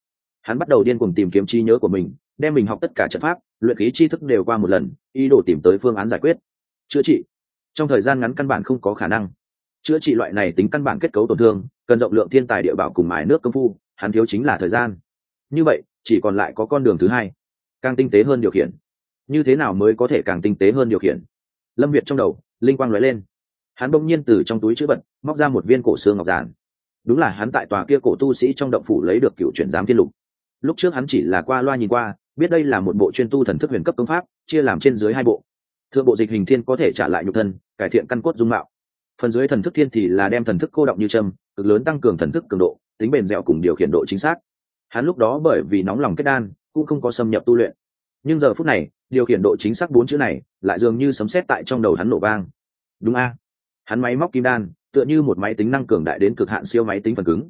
Hắn bắt đầu điên cuồng tìm kiếm trí nhớ của mình, đem mình học tất cả trận pháp, luyện khí tri thức đều qua một lần, ý đồ tìm tới phương án giải quyết. Chữa trị. Trong thời gian ngắn căn bản không có khả năng. Chữa trị loại này tính căn bản kết cấu tổn thương, cần rộng lượng thiên tài địa bảo cùng mài nước công phu hắn thiếu chính là thời gian. Như vậy, chỉ còn lại có con đường thứ hai. Càng tinh tế hơn điều khiển. Như thế nào mới có thể càng tinh tế hơn điều khiển? Lâm việt trong đầu, linh quang nói lên. Hắn bỗng nhiên từ trong túi chữ vật, móc ra một viên cổ xương ngọc giản. Đúng là hắn tại tòa kia cổ tu sĩ trong động phủ lấy được cựu chuyển giám thiên lục. Lúc trước hắn chỉ là qua loa nhìn qua, biết đây là một bộ chuyên tu thần thức huyền cấp công pháp, chia làm trên dưới hai bộ. Thượng bộ dịch hình thiên có thể trả lại nhục thân, cải thiện căn cốt dung mạo. Phần dưới thần thức thiên thì là đem thần thức cô động như trâm cực lớn tăng cường thần thức cường độ tính bền dẻo cùng điều khiển độ chính xác. Hắn lúc đó bởi vì nóng lòng kết đan, cũng không có xâm nhập tu luyện. Nhưng giờ phút này, điều khiển độ chính xác bốn chữ này, lại dường như sấm sét tại trong đầu hắn nổ vang. Đúng a. Hắn máy móc kim đan, tựa như một máy tính năng cường đại đến cực hạn siêu máy tính phần cứng.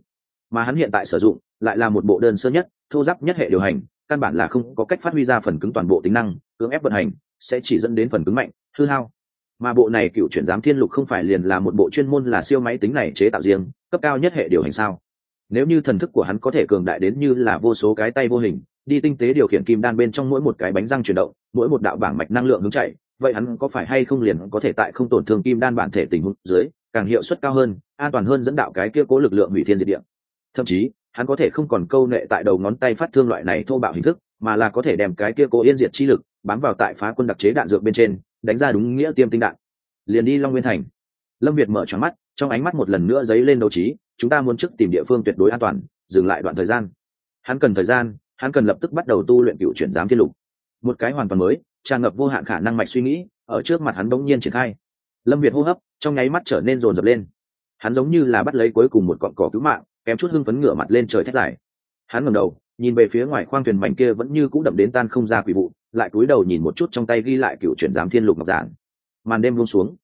Mà hắn hiện tại sử dụng, lại là một bộ đơn sơ nhất, thô giáp nhất hệ điều hành, căn bản là không có cách phát huy ra phần cứng toàn bộ tính năng, cưỡng ép vận hành, sẽ chỉ dẫn đến phần cứng mạnh, hư hao. Mà bộ này cựu chuyển giám thiên lục không phải liền là một bộ chuyên môn là siêu máy tính này chế tạo riêng, cấp cao nhất hệ điều hành sao? Nếu như thần thức của hắn có thể cường đại đến như là vô số cái tay vô hình, đi tinh tế điều khiển kim đan bên trong mỗi một cái bánh răng chuyển động, mỗi một đạo bảng mạch năng lượng hướng chạy, vậy hắn có phải hay không liền có thể tại không tổn thương kim đan bản thể tình huống dưới, càng hiệu suất cao hơn, an toàn hơn dẫn đạo cái kia cố lực lượng hủy thiên diệt địa. Thậm chí, hắn có thể không còn câu nệ tại đầu ngón tay phát thương loại này thô bạo hình thức, mà là có thể đem cái kia cố yên diệt chi lực bám vào tại phá quân đặc chế đạn dược bên trên, đánh ra đúng nghĩa tiêm tinh đạn. Liền đi long nguyên thành. Lâm việt mở tròn mắt trong ánh mắt một lần nữa dấy lên đấu trí, chúng ta muốn trước tìm địa phương tuyệt đối an toàn, dừng lại đoạn thời gian. Hắn cần thời gian, hắn cần lập tức bắt đầu tu luyện cựu chuyển giám thiên lục. Một cái hoàn toàn mới, tràn ngập vô hạn khả năng mạch suy nghĩ, ở trước mặt hắn bỗng nhiên triển khai. Lâm việt hô hấp, trong nháy mắt trở nên rồn rập lên. Hắn giống như là bắt lấy cuối cùng một cọn cỏ cứu mạng, kém chút hưng phấn ngửa mặt lên trời thét dài. Hắn ngầm đầu, nhìn về phía ngoài khoang thuyền mảnh kia vẫn như c ũ đậm đến tan không ra quỷ vụ, lại cúi đầu nhìn một chút trong tay ghi lại cựu chuyển giám thiên lục ngọc giản. Màn đêm buông xuống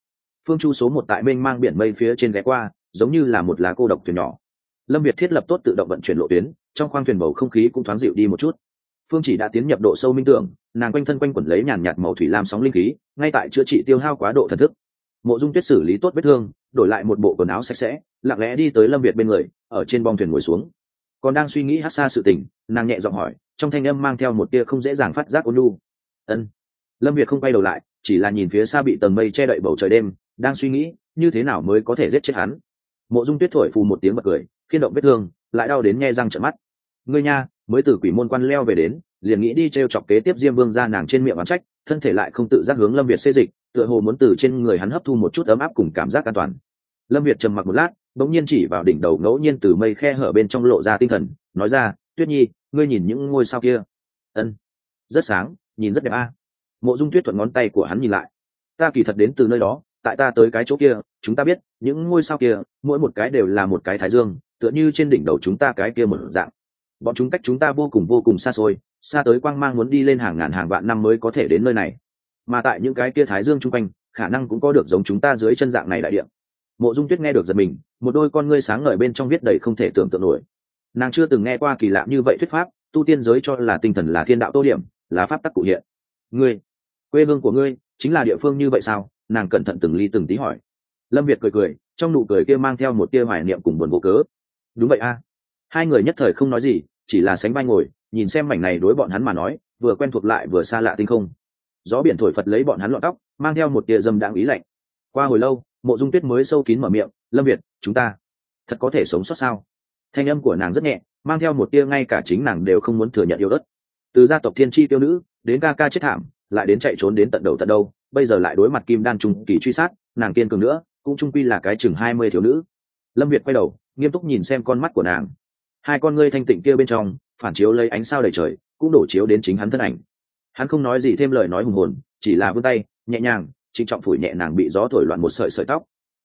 phương chu số một tại mênh mang biển mây phía trên ghé qua, giống như là một lá cô độc thuyền nhỏ. Lâm việt thiết lập tốt tự động vận chuyển lộ tuyến, trong khoang thuyền bầu không khí cũng thoáng dịu đi một chút. Phương chỉ đã tiến nhập độ sâu minh tưởng, nàng quanh thân quanh quẩn lấy nhàn nhạt màu thủy lam sóng linh khí, ngay tại chữa trị tiêu hao quá độ thần thức. Mộ dung tuyết xử lý tốt vết thương, đổi lại một bộ quần áo sạch sẽ, lặng lẽ đi tới lâm việt bên người, ở trên bong thuyền ngồi xuống. Còn đang suy nghĩ hát xa sự tình, nàng nhẹ giọng hỏi, trong thanh âm mang theo một tia không dễ dàng phát giác ôn lu ân. Lâm việt không quay đầu lại, chỉ là nhìn phía xa bị tầng mây che đậy bầu trời đêm đang suy nghĩ, như thế nào mới có thể giết chết hắn. Mộ dung tuyết thổi phù một tiếng bật cười khiên động vết thương, lại đau đến nghe răng trận mắt. Ngươi nha, mới từ quỷ môn quan leo về đến, liền nghĩ đi t r e o chọc kế tiếp diêm vương ra nàng trên miệng oán trách, thân thể lại không tự giác hướng lâm việt xê dịch, tựa hồ muốn từ trên người hắn hấp thu một chút ấm áp cùng cảm giác an toàn. Lâm việt trầm mặc một lát, bỗng nhiên chỉ vào đỉnh đầu ngẫu nhiên từ mây khe hở bên trong lộ ra tinh thần, nói ra, tuyết nhi, ngươi nhìn những ngôi sao kia. Ân, rất sáng, nhìn rất đẹp a. Mộ dung tuyết thuận ngón tay của hắn nhìn lại. Ta kỳ thật đến từ nơi đó tại ta tới cái chỗ kia, chúng ta biết, những ngôi sao kia, mỗi một cái đều là một cái thái dương, tựa như trên đỉnh đầu chúng ta cái kia một dạng. Bọn chúng cách chúng ta vô cùng vô cùng xa xôi, xa tới quang mang muốn đi lên hàng ngàn hàng vạn năm mới có thể đến nơi này. Mà tại những cái kia thái dương chung quanh, khả năng cũng có được giống chúng ta dưới chân dạng này đại điện mộ dung tuyết nghe được giật mình, một đôi con ngươi sáng ngời bên trong viết đầy không thể tưởng tượng nổi. Nàng chưa từng nghe qua kỳ lạ như vậy thuyết pháp, tu tiên giới cho là tinh thần là thiên đạo tô điểm, là pháp tắc cụ hiện. Ngươi, quê hương của ngươi, chính là địa phương như vậy sao? Nàng cẩn thận từng ly từng tí hỏi. Lâm việt cười cười, trong nụ cười kia mang theo một tia hoài niệm cùng buồn vô cớ. Đúng vậy a. Hai người nhất thời không nói gì, chỉ là sánh vai ngồi, nhìn xem mảnh này đối bọn hắn mà nói, vừa quen thuộc lại vừa xa lạ tinh không. Gió biển thổi phật lấy bọn hắn lọn tóc, mang theo một tia dâm đãng ý lạnh. Qua hồi lâu, mộ dung tuyết mới sâu kín mở miệng, lâm việt, chúng ta thật có thể sống sót sao? Thanh âm của nàng rất nhẹ, mang theo một tia ngay cả chính nàng đều không muốn thừa nhận yêu đất từ gia tộc thiên tri tiêu nữ, đến ca ca chết thảm, lại đến chạy trốn đến tận đầu tận đâu bây giờ lại đối mặt kim đan Trung kỳ truy sát, nàng kiên cường nữa, cũng trung quy là cái chừng hai mươi thiếu nữ. Lâm việt quay đầu, nghiêm túc nhìn xem con mắt của nàng. Hai con ngươi thanh tịnh kia bên trong, phản chiếu lấy ánh sao đầy trời, cũng đổ chiếu đến chính hắn thân ảnh. Hắn không nói gì thêm lời nói hùng hồn, chỉ là vươn tay, nhẹ nhàng, trịnh trọng phủi nhẹ nàng bị gió thổi loạn một sợi sợi tóc.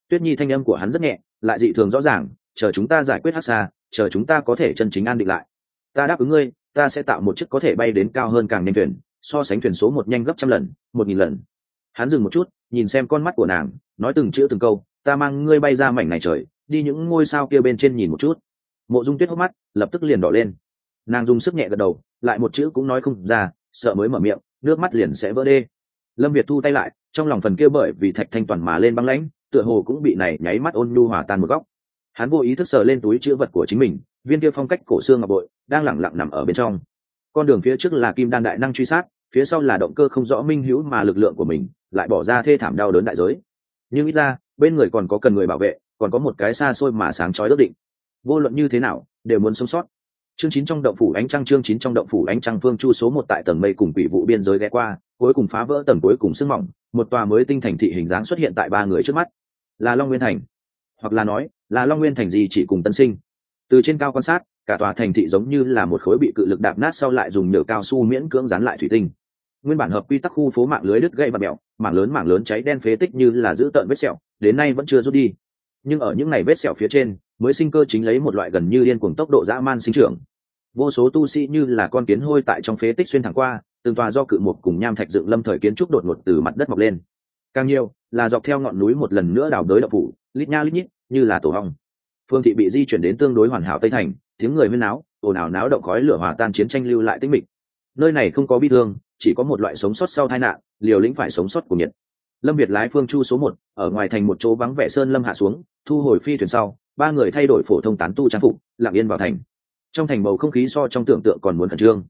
Tuyết nhi thanh âm của hắn rất nhẹ, lại dị thường rõ ràng, chờ chúng ta giải quyết hát xa, chờ chúng ta có thể chân chính an định lại. Ta đáp ứng ngươi, ta sẽ tạo một chiếc có thể bay đến cao hơn càng nhanh thuyền, so sánh thuyền số một nhanh gấp trăm lần, một nghìn lần hắn dừng một chút, nhìn xem con mắt của nàng, nói từng chữ từng câu, ta mang ngươi bay ra mảnh này trời, đi những ngôi sao kia bên trên nhìn một chút. Mộ dung tuyết hốc mắt lập tức liền đỏ lên. Nàng dùng sức nhẹ gật đầu, lại một chữ cũng nói không ra, sợ mới mở miệng, nước mắt liền sẽ vỡ đê. Lâm việt thu tay lại, trong lòng phần kia bởi vì thạch thanh toàn mà lên băng lãnh, tựa hồ cũng bị này nháy mắt ôn nhu hòa tan một góc. Hắn vô ý thức sờ lên túi chữ vật của chính mình, viên kia phong cách cổ xương ngọc bội, đang lẳng lặng nằm ở bên trong. Con đường phía trước là kim đan đại năng truy sát phía sau là động cơ không rõ minh hữu mà lực lượng của mình lại bỏ ra thê thảm đau đớn đại giới. Nhưng ít ra, bên người còn có cần người bảo vệ, còn có một cái xa xôi mà sáng chói ước định. Vô luận như thế nào, đều muốn sống sót. Chương chín trong động phủ ánh trăng, chương chín trong động phủ ánh trăng phương chu số một tại tầng mây cùng quỷ vụ biên giới ghé qua, cuối cùng phá vỡ tầng cuối cùng sưng mỏng, một tòa mới tinh thành thị hình dáng xuất hiện tại ba người trước mắt. Là long nguyên thành. Hoặc là nói, là long nguyên thành gì chỉ cùng tân sinh. Từ trên cao quan sát, cả tòa thành thị giống như là một khối bị cự lực đạp nát sau lại dùng nhựa cao su miễn cưỡng dán lại thủy tinh nguyên bản hợp quy tắc khu phố mạng lưới đứt gây và mẹo mảng lớn mảng lớn cháy đen phế tích như là giữ tợn vết sẹo, đến nay vẫn chưa rút đi. Nhưng ở những ngày vết sẹo phía trên, mới sinh cơ chính lấy một loại gần như điên cuồng tốc độ dã man sinh trưởng. Vô số tu sĩ như là con kiến hôi tại trong phế tích xuyên thẳng qua, từng tòa do cự mục cùng nham thạch dựng lâm thời kiến trúc đột ngột từ mặt đất mọc lên. Càng nhiều, là dọc theo ngọn núi một lần nữa đào đới đập phủ, lít nha lít nhít, như là tổ hong phương thị bị di chuyển đến tương đối hoàn hảo tây thành, tiếng người huyên náo, ồn ào náo động khói lửa hòa tan chiến tranh lưu lại tích mịch nơi này không có bi thương, chỉ có một loại sống sót sau tai nạn, liều lĩnh phải sống sót của nhiệt lâm việt lái phương chu số một, ở ngoài thành một chỗ vắng vẻ sơn lâm hạ xuống, thu hồi phi thuyền sau, ba người thay đổi phổ thông tán tu trang phục, lặng yên vào thành. Trong thành bầu không khí so trong tưởng tượng còn muốn khẩn trương.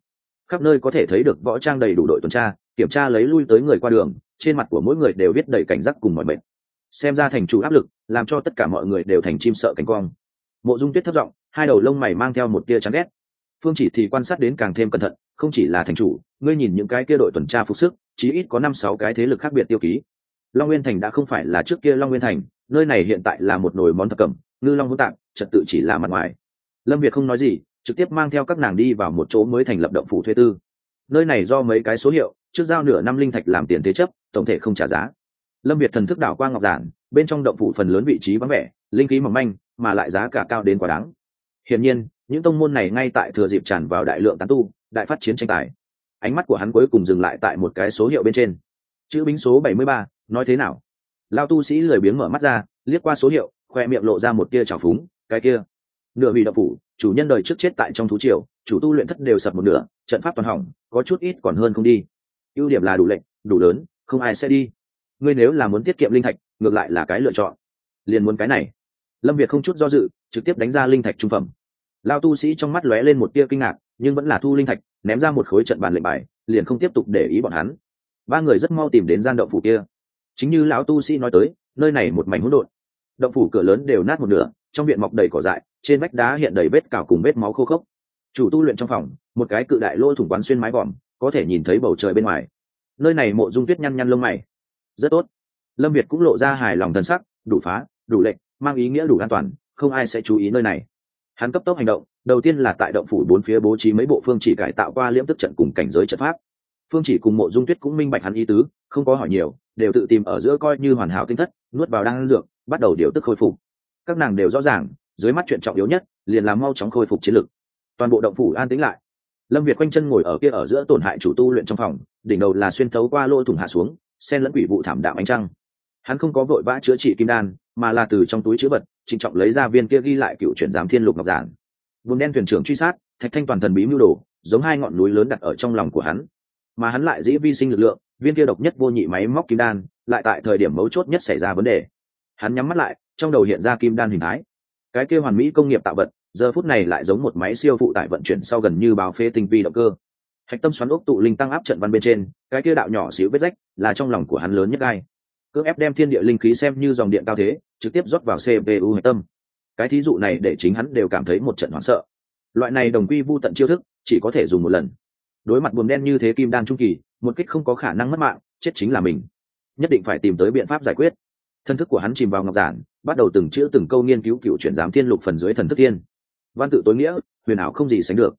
Khắp nơi có thể thấy được võ trang đầy đủ đội tuần tra, kiểm tra lấy lui tới người qua đường, trên mặt của mỗi người đều viết đầy cảnh giác cùng mọi mệnh xem ra thành chủ áp lực, làm cho tất cả mọi người đều thành chim sợ cánh cong. Mộ dung tuyết thất giọng, hai đầu lông mày mang theo một tia chán ghét phương chỉ thì quan sát đến càng thêm cẩn thận, không chỉ là thành chủ, ngươi nhìn những cái kia đội tuần tra phục sức, chí ít có năm sáu cái thế lực khác biệt tiêu ký. Long nguyên thành đã không phải là trước kia long nguyên thành, nơi này hiện tại là một nồi món thập cẩm, ngư long hỗn tạng trật tự chỉ là mặt ngoài. Lâm việt không nói gì, trực tiếp mang theo các nàng đi vào một chỗ mới thành lập động phủ thuê tư. Nơi này do mấy cái số hiệu, trước giao nửa năm linh thạch làm tiền thế chấp, tổng thể không trả giá. Lâm việt thần thức đảo qua ngọc giản, bên trong động phủ phần lớn vị trí vắng vẻ, linh khí mỏng manh, mà lại giá cả cao đến quá đáng. Hiển nhiên những tông môn này ngay tại thừa dịp tràn vào đại lượng tán tu, đại phát chiến tranh tài. Ánh mắt của hắn cuối cùng dừng lại tại một cái số hiệu bên trên. Chữ bính số bảy mươi ba, nói thế nào? Lao tu sĩ lười biếng mở mắt ra, liếc qua số hiệu, khoe miệng lộ ra một tia trào phúng, cái kia, nửa vị đậu phủ, chủ nhân đời trước chết tại trong thú triều, chủ tu luyện thất đều sập một nửa, trận pháp toàn hỏng, có chút ít còn hơn không đi. Ưu điểm là đủ lệnh, đủ lớn, không ai sẽ đi. Ngươi nếu là muốn tiết kiệm linh thạch, ngược lại là cái lựa chọn. Liền muốn cái này. Lâm việt không chút do dự, trực tiếp đánh ra linh thạch trung phẩm lao tu sĩ trong mắt lóe lên một tia kinh ngạc, nhưng vẫn là thu linh thạch, ném ra một khối trận bàn lệnh bài, liền không tiếp tục để ý bọn hắn. Ba người rất mau tìm đến gian động phủ kia. Chính như lão tu sĩ nói tới, nơi này một mảnh hỗn độn. Động phủ cửa lớn đều nát một nửa, trong viện mọc đầy cỏ dại, trên vách đá hiện đầy vết cào cùng vết máu khô khốc. Chủ tu luyện trong phòng, một cái cự đại lỗ thủng quán xuyên mái vòm, có thể nhìn thấy bầu trời bên ngoài. Nơi này mộ dung tuyết nhăn nhăn lông mày. Rất tốt. Lâm việt cũng lộ ra hài lòng thân sắc, đủ phá, đủ lệnh, mang ý nghĩa đủ an toàn, không ai sẽ chú ý nơi này hắn cấp tốc hành động, đầu tiên là tại động phủ bốn phía bố trí mấy bộ phương chỉ cải tạo qua liễm tức trận cùng cảnh giới trận pháp. Phương chỉ cùng mộ dung tuyết cũng minh bạch hắn ý tứ, không có hỏi nhiều, đều tự tìm ở giữa coi như hoàn hảo tinh thất, nuốt vào đang dược, bắt đầu điều tức khôi phục. Các nàng đều rõ ràng, dưới mắt chuyện trọng yếu nhất, liền làm mau chóng khôi phục chiến lực. Toàn bộ động phủ an tĩnh lại. Lâm việt quanh chân ngồi ở kia ở giữa tổn hại chủ tu luyện trong phòng, đỉnh đầu là xuyên thấu qua lỗ thủng hạ xuống sen lẫn quỷ vụ thảm đạm ánh trăng. Hắn không có vội vã chữa trị kim đan, mà là từ trong túi chữ vật trịnh trọng lấy ra viên kia ghi lại cựu chuyển giám thiên lục ngọc giản. Vùng đen thuyền trưởng truy sát, thạch thanh toàn thần bí mưu đồ, giống hai ngọn núi lớn đặt ở trong lòng của hắn. Mà hắn lại dĩ vi sinh lực lượng, viên kia độc nhất vô nhị máy móc kim đan, lại tại thời điểm mấu chốt nhất xảy ra vấn đề. Hắn nhắm mắt lại, trong đầu hiện ra kim đan hình thái. Cái kia hoàn mỹ công nghiệp tạo vật, giờ phút này lại giống một máy siêu phụ tải vận chuyển sau gần như báo phê tinh vi động cơ. Hạch tâm xoắn ốc tụ linh tăng áp trận văn bên trên, cái kia đạo nhỏ xíu vết rách là trong lòng của hắn lớn nhất gai cưỡng ép đem thiên địa linh khí xem như dòng điện cao thế trực tiếp rót vào cpu hạch tâm. Cái thí dụ này để chính hắn đều cảm thấy một trận hoảng sợ. Loại này đồng quy vô tận chiêu thức, chỉ có thể dùng một lần. Đối mặt buồm đen như thế kim đan trung kỳ, một kích không có khả năng mất mạng, chết chính là mình. Nhất định phải tìm tới biện pháp giải quyết. Thân thức của hắn chìm vào ngọc giản, bắt đầu từng chữ từng câu nghiên cứu cựu chuyển giám thiên lục phần dưới thần thức thiên. Văn tự tối nghĩa, huyền ảo không gì sánh được.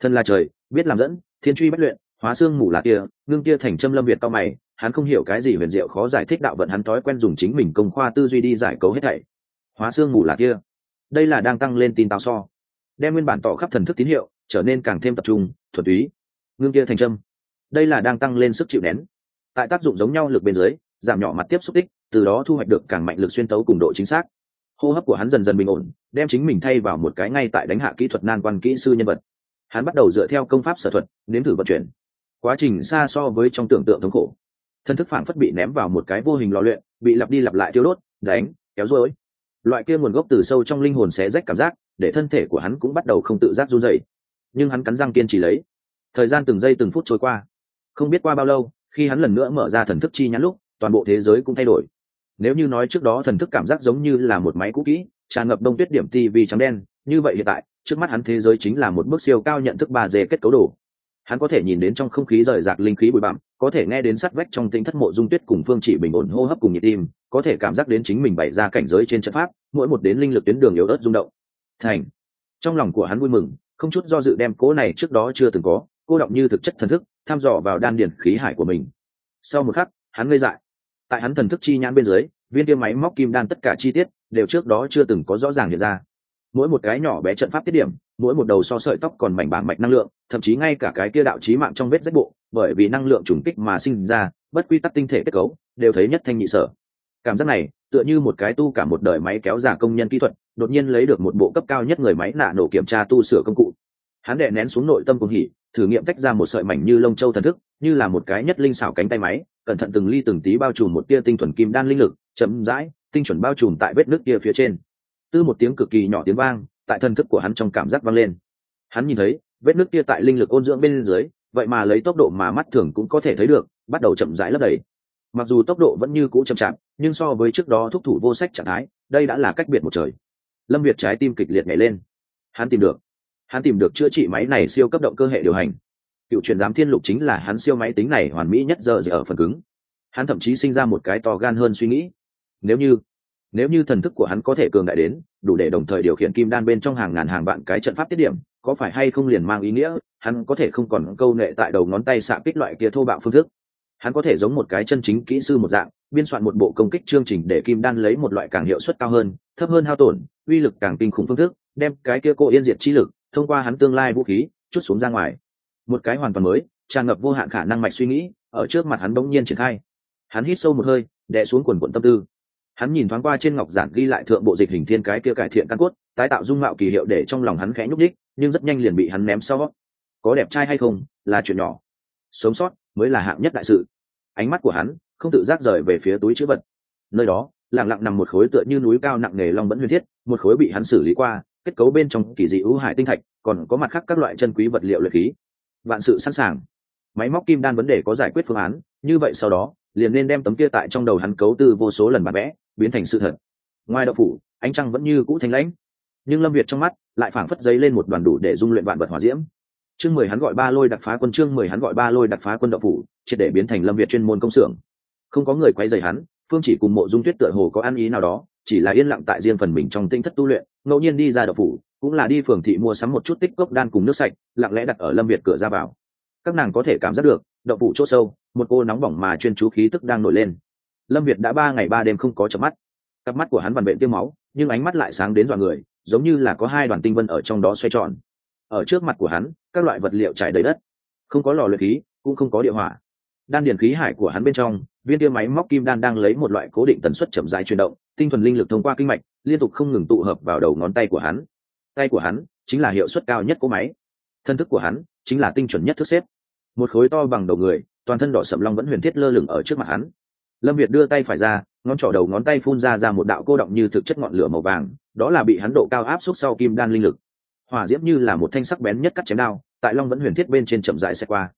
Thân là trời, biết làm dẫn, thiên truy bất luyện, hóa xương mù là tia, ngưng tia thành châm lâm việt cao mày hắn không hiểu cái gì huyền diệu khó giải thích đạo vận hắn thói quen dùng chính mình công khoa tư duy đi giải cấu hết thảy. Hóa xương mù là tia đây là đang tăng lên tin tao so. Đem nguyên bản tỏ khắp thần thức tín hiệu, trở nên càng thêm tập trung thuật túy. Ngưng kia thành trâm đây là đang tăng lên sức chịu nén. Tại tác dụng giống nhau lực bên dưới, giảm nhỏ mặt tiếp xúc tích, từ đó thu hoạch được càng mạnh lực xuyên tấu cùng độ chính xác. Hô hấp của hắn dần dần bình ổn, đem chính mình thay vào một cái ngay tại đánh hạ kỹ thuật nan quan kỹ sư nhân vật. Hắn bắt đầu dựa theo công pháp sở thuật, nếm thử vận chuyển. Quá trình xa so với trong tưởng tượng thống khổ thân thức phản phất bị ném vào một cái vô hình lò luyện, bị lặp đi lặp lại tiêu đốt, đánh, kéo rối loại kia nguồn gốc từ sâu trong linh hồn xé rách cảm giác, để thân thể của hắn cũng bắt đầu không tự giác run dậy nhưng hắn cắn răng kiên trì lấy. Thời gian từng giây từng phút trôi qua. Không biết qua bao lâu, khi hắn lần nữa mở ra thần thức chi nhãn lúc, toàn bộ thế giới cũng thay đổi. Nếu như nói trước đó thần thức cảm giác giống như là một máy cũ kỹ, tràn ngập đông tuyết điểm tv trắng đen, như vậy hiện tại, trước mắt hắn thế giới chính là một bước siêu cao nhận thức ba d kết cấu đồ hắn có thể nhìn đến trong không khí rời rạc linh khí bụi bặm, có thể nghe đến sắt vách trong tính thất mộ dung tuyết cùng phương chỉ bình ổn hô hấp cùng nhịp tim, có thể cảm giác đến chính mình bày ra cảnh giới trên trận pháp, mỗi một đến linh lực tuyến đường yếu ớt rung động. Thành. Trong lòng của hắn vui mừng, không chút do dự đem cố này trước đó chưa từng có, cô động như thực chất thần thức, tham dò vào đan điển khí hải của mình. Sau một khắc, hắn ngây dại. Tại hắn thần thức chi nhãn bên dưới, viên tiêu máy móc kim đan tất cả chi tiết, đều trước đó chưa từng có rõ ràng hiện ra mỗi một cái nhỏ bé trận pháp tiết điểm, mỗi một đầu so sợi tóc còn mảnh bảng mạch năng lượng, thậm chí ngay cả cái kia đạo trí mạng trong vết rách bộ, bởi vì năng lượng trùng kích mà sinh ra, bất quy tắc tinh thể kết cấu, đều thấy nhất thanh nhị sở. Cảm giác này, tựa như một cái tu cả một đời máy kéo giả công nhân kỹ thuật, đột nhiên lấy được một bộ cấp cao nhất người máy nạ nổ kiểm tra tu sửa công cụ. Hắn đệ nén xuống nội tâm cùng hỉ, thử nghiệm tách ra một sợi mảnh như lông châu thần thức, như là một cái nhất linh xảo cánh tay máy, cẩn thận từng ly từng tí bao trùm một tia tinh thuần kim đan linh lực, chậm rãi, tinh chuẩn bao trùm tại vết nước kia phía trên tư một tiếng cực kỳ nhỏ tiếng vang, tại thần thức của hắn trong cảm giác vang lên. Hắn nhìn thấy, vết nước kia tại linh lực ôn dưỡng bên dưới, vậy mà lấy tốc độ mà mắt thường cũng có thể thấy được, bắt đầu chậm rãi lấp đầy. Mặc dù tốc độ vẫn như cũ chậm chạp, nhưng so với trước đó thúc thủ vô sách trạng thái, đây đã là cách biệt một trời. Lâm việt trái tim kịch liệt nhảy lên. Hắn tìm được. Hắn tìm được chữa trị máy này siêu cấp động cơ hệ điều hành. Cựu truyền giám thiên lục chính là hắn siêu máy tính này hoàn mỹ nhất giờ giờ ở phần cứng. Hắn thậm chí sinh ra một cái to gan hơn suy nghĩ. Nếu như nếu như thần thức của hắn có thể cường đại đến, đủ để đồng thời điều khiển kim đan bên trong hàng ngàn hàng vạn cái trận pháp tiết điểm, có phải hay không liền mang ý nghĩa, hắn có thể không còn câu nệ tại đầu ngón tay xạ kích loại kia thô bạo phương thức. Hắn có thể giống một cái chân chính kỹ sư một dạng, biên soạn một bộ công kích chương trình để kim đan lấy một loại càng hiệu suất cao hơn, thấp hơn hao tổn, uy lực càng kinh khủng phương thức, đem cái kia cô yên diệt chi lực, thông qua hắn tương lai vũ khí, chút xuống ra ngoài. Một cái hoàn toàn mới, tràn ngập vô hạn khả năng mạch suy nghĩ, ở trước mặt hắn bỗng nhiên triển khai. Hắn hít sâu một hơi, đè xuống quần quận tâm tư hắn nhìn thoáng qua trên ngọc giản ghi lại thượng bộ dịch hình thiên cái kia cải thiện căn cốt, tái tạo dung mạo kỳ hiệu để trong lòng hắn khẽ nhúc đích nhưng rất nhanh liền bị hắn ném sau. Có đẹp trai hay không, là chuyện nhỏ. Sống sót mới là hạng nhất đại sự. Ánh mắt của hắn không tự giác rời về phía túi chữ vật. Nơi đó, lặng lặng nằm một khối tựa như núi cao nặng nề long vẫn huyền thiết, một khối bị hắn xử lý qua, kết cấu bên trong kỳ dị ưu hải tinh thạch, còn có mặt khác các loại chân quý vật liệu luyện khí. Vạn sự sẵn sàng. Máy móc kim đan vấn đề có giải quyết phương án, như vậy sau đó liền nên đem tấm kia tại trong đầu hắn cấu tư vô số lần bản vẽ, biến thành sự thật. Ngoài đậu phủ, ánh trăng vẫn như cũ thanh lãnh. Nhưng lâm việt trong mắt lại phảng phất giấy lên một đoàn đủ để dung luyện vạn vật hỏa diễm. Chương mười hắn gọi ba lôi đặc phá quân, chương mười hắn gọi ba lôi đặc phá quân đậu phủ, triệt để biến thành lâm việt chuyên môn công xưởng. Không có người quay dày hắn, phương chỉ cùng mộ dung tuyết tựa hồ có ăn ý nào đó, chỉ là yên lặng tại riêng phần mình trong tinh thất tu luyện, ngẫu nhiên đi ra đậu phủ, cũng là đi phường thị mua sắm một chút tích cốc đan cùng nước sạch, lặng lẽ đặt ở lâm việt cửa ra vào. Các nàng có thể cảm giác được đậu phủ chỗ sâu, một cô nóng bỏng mà chuyên chú khí tức đang nổi lên. Lâm việt đã ba ngày ba đêm không có chợp mắt. Cặp mắt của hắn vằn vện tiêu máu, nhưng ánh mắt lại sáng đến dọa người, giống như là có hai đoàn tinh vân ở trong đó xoay tròn. Ở trước mặt của hắn, các loại vật liệu trải đầy đất. Không có lò luyện khí, cũng không có địa hỏa. Đan điển khí hải của hắn bên trong, viên tiêu máy móc kim đan đang lấy một loại cố định tần suất chậm dài chuyển động, tinh thuần linh lực thông qua kinh mạch, liên tục không ngừng tụ hợp vào đầu ngón tay của hắn. Tay của hắn chính là hiệu suất cao nhất của máy. Thân thức của hắn chính là tinh chuẩn nhất thức xếp một khối to bằng đầu người, toàn thân đỏ sậm long vẫn huyền thiết lơ lửng ở trước mặt hắn. Lâm việt đưa tay phải ra, ngón trỏ đầu ngón tay phun ra ra một đạo cô động như thực chất ngọn lửa màu vàng, đó là bị hắn độ cao áp suất sau kim đan linh lực. Hỏa diễm như là một thanh sắc bén nhất cắt chém đao, tại long vẫn huyền thiết bên trên chậm rãi xe qua.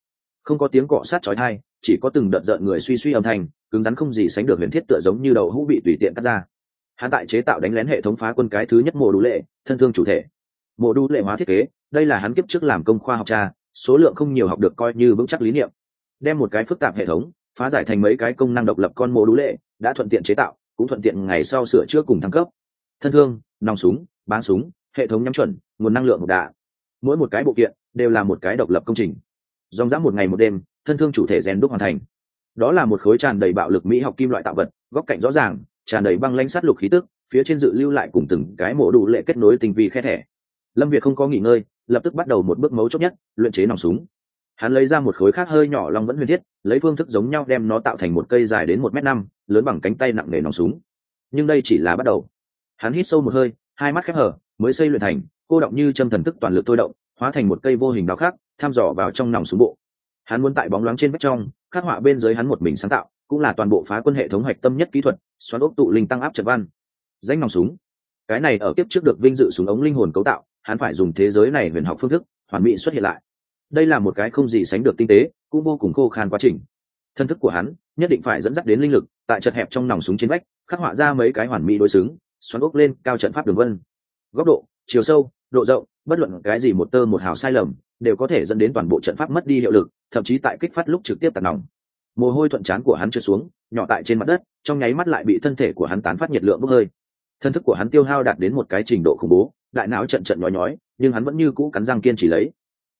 Không có tiếng cọ sát chói thai chỉ có từng đợt rợn người suy suy âm thanh, cứng rắn không gì sánh được huyền thiết tựa giống như đầu hũ bị tùy tiện cắt ra. Hắn tại chế tạo đánh lén hệ thống phá quân cái thứ nhất mộ đủ lệ, thân thương chủ thể. Mộ đủ lệ hóa thiết kế, đây là hắn kiếp trước làm công khoa học tra số lượng không nhiều học được coi như vững chắc lý niệm. Đem một cái phức tạp hệ thống, phá giải thành mấy cái công năng độc lập con mô đủ lệ, đã thuận tiện chế tạo, cũng thuận tiện ngày sau sửa chữa cùng thăng cấp. Thân thương, nòng súng, bán súng, hệ thống nhắm chuẩn, nguồn năng lượng một đà mỗi một cái bộ kiện đều là một cái độc lập công trình. Dòng dã một ngày một đêm, thân thương chủ thể rèn đúc hoàn thành. Đó là một khối tràn đầy bạo lực mỹ học kim loại tạo vật, góc cạnh rõ ràng, tràn đầy băng lãnh sát lục khí tức, phía trên dự lưu lại cùng từng cái mổ đủ lệ kết nối tình vi khe thẻ. Lâm việt không có nghỉ ngơi lập tức bắt đầu một bước mấu chốt nhất, luyện chế nòng súng. Hắn lấy ra một khối khác hơi nhỏ long vẫn huyền thiết, lấy phương thức giống nhau đem nó tạo thành một cây dài đến một m năm, lớn bằng cánh tay nặng nề nòng súng. Nhưng đây chỉ là bắt đầu. Hắn hít sâu một hơi, hai mắt khép hở, mới xây luyện thành, cô động như châm thần thức toàn lực thôi động, hóa thành một cây vô hình đao khác tham dò vào trong nòng súng bộ. Hắn muốn tại bóng loáng trên vách trong, khắc họa bên dưới hắn một mình sáng tạo, cũng là toàn bộ phá quân hệ thống hoạch tâm nhất kỹ thuật, xoắn ốc tụ linh tăng áp trận văn. Danh nòng súng. Cái này ở kiếp trước được vinh dự súng ống linh hồn cấu tạo hắn phải dùng thế giới này huyền học phương thức, hoàn mỹ xuất hiện lại. Đây là một cái không gì sánh được tinh tế, cũng vô cùng khô khan quá trình. Thân thức của hắn nhất định phải dẫn dắt đến linh lực, tại chật hẹp trong nòng súng trên vách khắc họa ra mấy cái hoàn mỹ đối xứng, xoắn ốc lên cao trận pháp đường vân. Góc độ, chiều sâu, độ rộng, bất luận cái gì một tơ một hào sai lầm, đều có thể dẫn đến toàn bộ trận pháp mất đi hiệu lực, thậm chí tại kích phát lúc trực tiếp tạt nòng. Mồ hôi thuận chán của hắn trượt xuống, nhỏ tại trên mặt đất, trong nháy mắt lại bị thân thể của hắn tán phát nhiệt lượng bốc hơi. Thân thức của hắn tiêu hao đạt đến một cái trình độ khủng bố đại não trận trận nhói nhói, nhưng hắn vẫn như cũ cắn răng kiên trì lấy.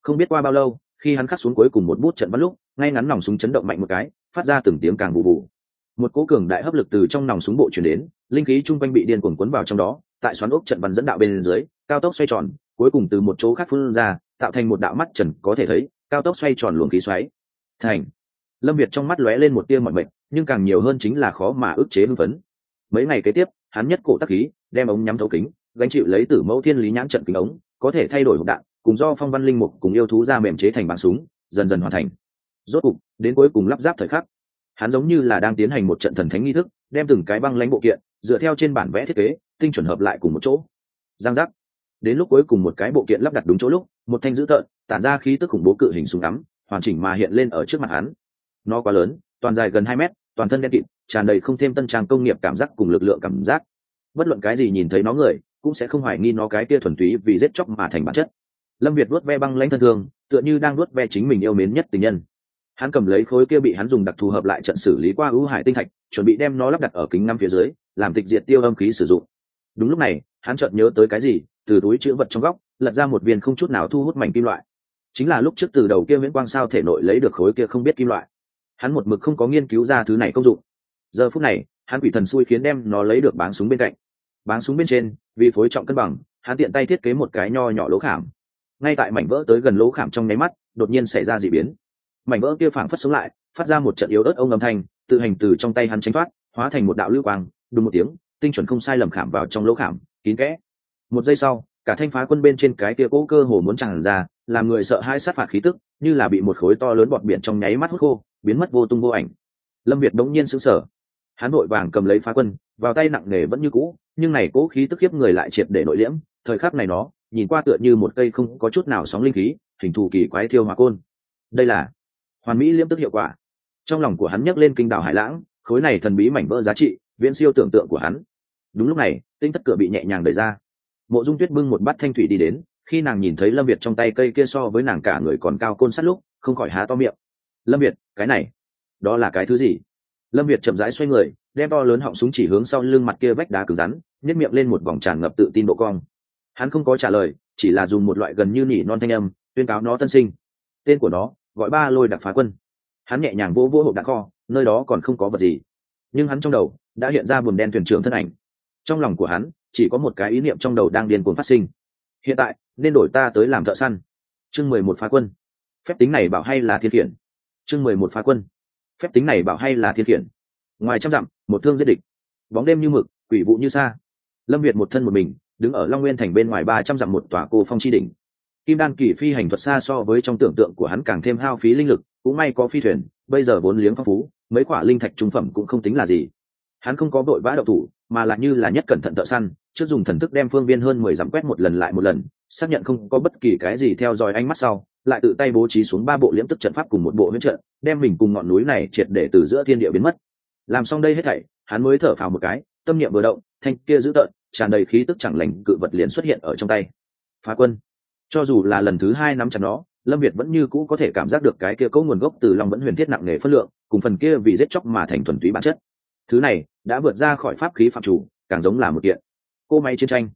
Không biết qua bao lâu, khi hắn khắc xuống cuối cùng một bút trận bắt lúc, ngay ngắn nòng súng chấn động mạnh một cái, phát ra từng tiếng càng bù bù. Một cố cường đại hấp lực từ trong nòng súng bộ chuyển đến, linh khí chung quanh bị điên cuồng cuốn vào trong đó, tại xoắn ốc trận bắn dẫn đạo bên dưới, cao tốc xoay tròn, cuối cùng từ một chỗ khác phun ra, tạo thành một đạo mắt trần, có thể thấy, cao tốc xoay tròn luồng khí xoáy. Thành. Lâm việt trong mắt lóe lên một tia mọi mệnh, nhưng càng nhiều hơn chính là khó mà ức chế hưng phấn. Mấy ngày kế tiếp, hắn nhất cổ tắc khí, đem ống nhắm thấu kính gánh chịu lấy tử mẫu thiên lý nhãn trận kính ống, có thể thay đổi hộp đạn, cùng do phong văn linh mục cùng yêu thú ra mềm chế thành bằng súng, dần dần hoàn thành. Rốt cục, đến cuối cùng lắp ráp thời khắc, hắn giống như là đang tiến hành một trận thần thánh nghi thức, đem từng cái băng lãnh bộ kiện, dựa theo trên bản vẽ thiết kế, tinh chuẩn hợp lại cùng một chỗ. Giang giác. Đến lúc cuối cùng một cái bộ kiện lắp đặt đúng chỗ lúc, một thanh dữ tợn, tản ra khí tức khủng bố cự hình súng ngắm, hoàn chỉnh mà hiện lên ở trước mặt hắn. Nó quá lớn, toàn dài gần hai mét, toàn thân đen kịt, tràn đầy không thêm tân trang công nghiệp cảm giác cùng lực lượng cảm giác. Bất luận cái gì nhìn thấy nó người cũng sẽ không hoài nghi nó cái kia thuần túy vì giết chóc mà thành bản chất. Lâm việt vuốt ve băng lãnh thân thương, tựa như đang vuốt ve chính mình yêu mến nhất tình nhân. Hắn cầm lấy khối kia bị hắn dùng đặc thù hợp lại trận xử lý qua ưu hải tinh thạch, chuẩn bị đem nó lắp đặt ở kính ngắm phía dưới, làm tịch diệt tiêu âm khí sử dụng. Đúng lúc này, hắn chợt nhớ tới cái gì, từ túi chữ vật trong góc, lật ra một viên không chút nào thu hút mảnh kim loại. Chính là lúc trước từ đầu kia nguyễn quang sao thể nội lấy được khối kia không biết kim loại. Hắn một mực không có nghiên cứu ra thứ này công dụng. Giờ phút này, hắn quỷ thần xui khiến đem nó lấy được báng súng bên cạnh. Báng súng bên trên vì phối trọng cân bằng, hắn tiện tay thiết kế một cái nho nhỏ lỗ khảm. Ngay tại mảnh vỡ tới gần lỗ khảm trong nháy mắt, đột nhiên xảy ra d ị biến. Mảnh vỡ kia phảng phất sống lại, phát ra một trận yếu ớt ông âm thanh, tự hành từ trong tay hắn tránh thoát, hóa thành một đạo lưu quang đúng một tiếng, tinh chuẩn không sai lầm khảm vào trong lỗ khảm, kín kẽ. Một giây sau, cả thanh phá quân bên trên cái kia cỗ cơ hồ muốn tràn ra, làm người sợ hai sát phạt khí tức, như là bị một khối to lớn bọt biển trong nháy mắt hút khô, biến mất vô tung vô ảnh. Lâm việt đống nhiên sững sờ. Hắn vội vàng cầm lấy phá quân, vào tay nặng nề vẫn như cũ nhưng này cố khí tức khiếp người lại triệt để nội liễm, thời khắc này nó, nhìn qua tựa như một cây không có chút nào sóng linh khí, hình thù kỳ quái thiêu hòa côn. Đây là hoàn mỹ liễm tức hiệu quả. Trong lòng của hắn nhấc lên kinh đảo hải lãng, khối này thần bí mảnh vỡ giá trị, viễn siêu tưởng tượng của hắn. Đúng lúc này, tinh thất cửa bị nhẹ nhàng đẩy ra. Mộ dung tuyết bưng một bát thanh thủy đi đến, khi nàng nhìn thấy lâm việt trong tay cây kia so với nàng cả người còn cao côn sắt lúc, không khỏi há to miệng. Lâm việt, cái này, đó là cái thứ gì? Lâm việt chậm rãi xoay người đem to lớn họng súng chỉ hướng sau lưng mặt kia vách đá cứng rắn nhét miệng lên một vòng tràn ngập tự tin độ cong. Hắn không có trả lời, chỉ là dùng một loại gần như nỉ non thanh âm, tuyên cáo nó tân sinh. Tên của nó, gọi ba lôi đặc phá quân. Hắn nhẹ nhàng vỗ vỗ hộp đạn kho, nơi đó còn không có vật gì. Nhưng hắn trong đầu đã hiện ra buồn đen thuyền trưởng thân ảnh. Trong lòng của hắn, chỉ có một cái ý niệm trong đầu đang điên cuồng phát sinh. Hiện tại, nên đổi ta tới làm thợ săn. Chương mười một phá quân. Phép tính này bảo hay là thiên khiển? Chương mười một phá quân. Phép tính này bảo hay là thiên khiển? Ngoài trăm dặm, một thương giết địch. Bóng đêm như mực, quỷ vụ như xa lâm việt một thân một mình, đứng ở long nguyên thành bên ngoài ba trăm dặm một tòa cô phong chi đỉnh. Kim đan kỳ phi hành thuật xa so với trong tưởng tượng của hắn càng thêm hao phí linh lực, cũng may có phi thuyền, bây giờ vốn liếng phong phú, mấy quả linh thạch trung phẩm cũng không tính là gì. Hắn không có vội vã đậu thủ, mà lại như là nhất cẩn thận thợ săn, trước dùng thần thức đem phương viên hơn mười dặm quét một lần lại một lần, xác nhận không có bất kỳ cái gì theo dõi ánh mắt sau, lại tự tay bố trí xuống ba bộ liễm tức trận pháp cùng một bộ huyết trận, đem mình cùng ngọn núi này triệt để từ giữa thiên địa biến mất làm xong đây hết thảy, hắn mới thở phào một cái, tâm niệm vừa động, thanh kia dữ tợn, tràn đầy khí tức chẳng lành cự vật liền xuất hiện ở trong tay. Phá quân. Cho dù là lần thứ hai nắm chặt nó, lâm việt vẫn như cũ có thể cảm giác được cái kia cấu nguồn gốc từ long vẫn huyền thiết nặng nề phân lượng, cùng phần kia vì giết chóc mà thành thuần túy bản chất. Thứ này đã vượt ra khỏi pháp khí phạm chủ, càng giống là một kiện. Cô máy chiến tranh.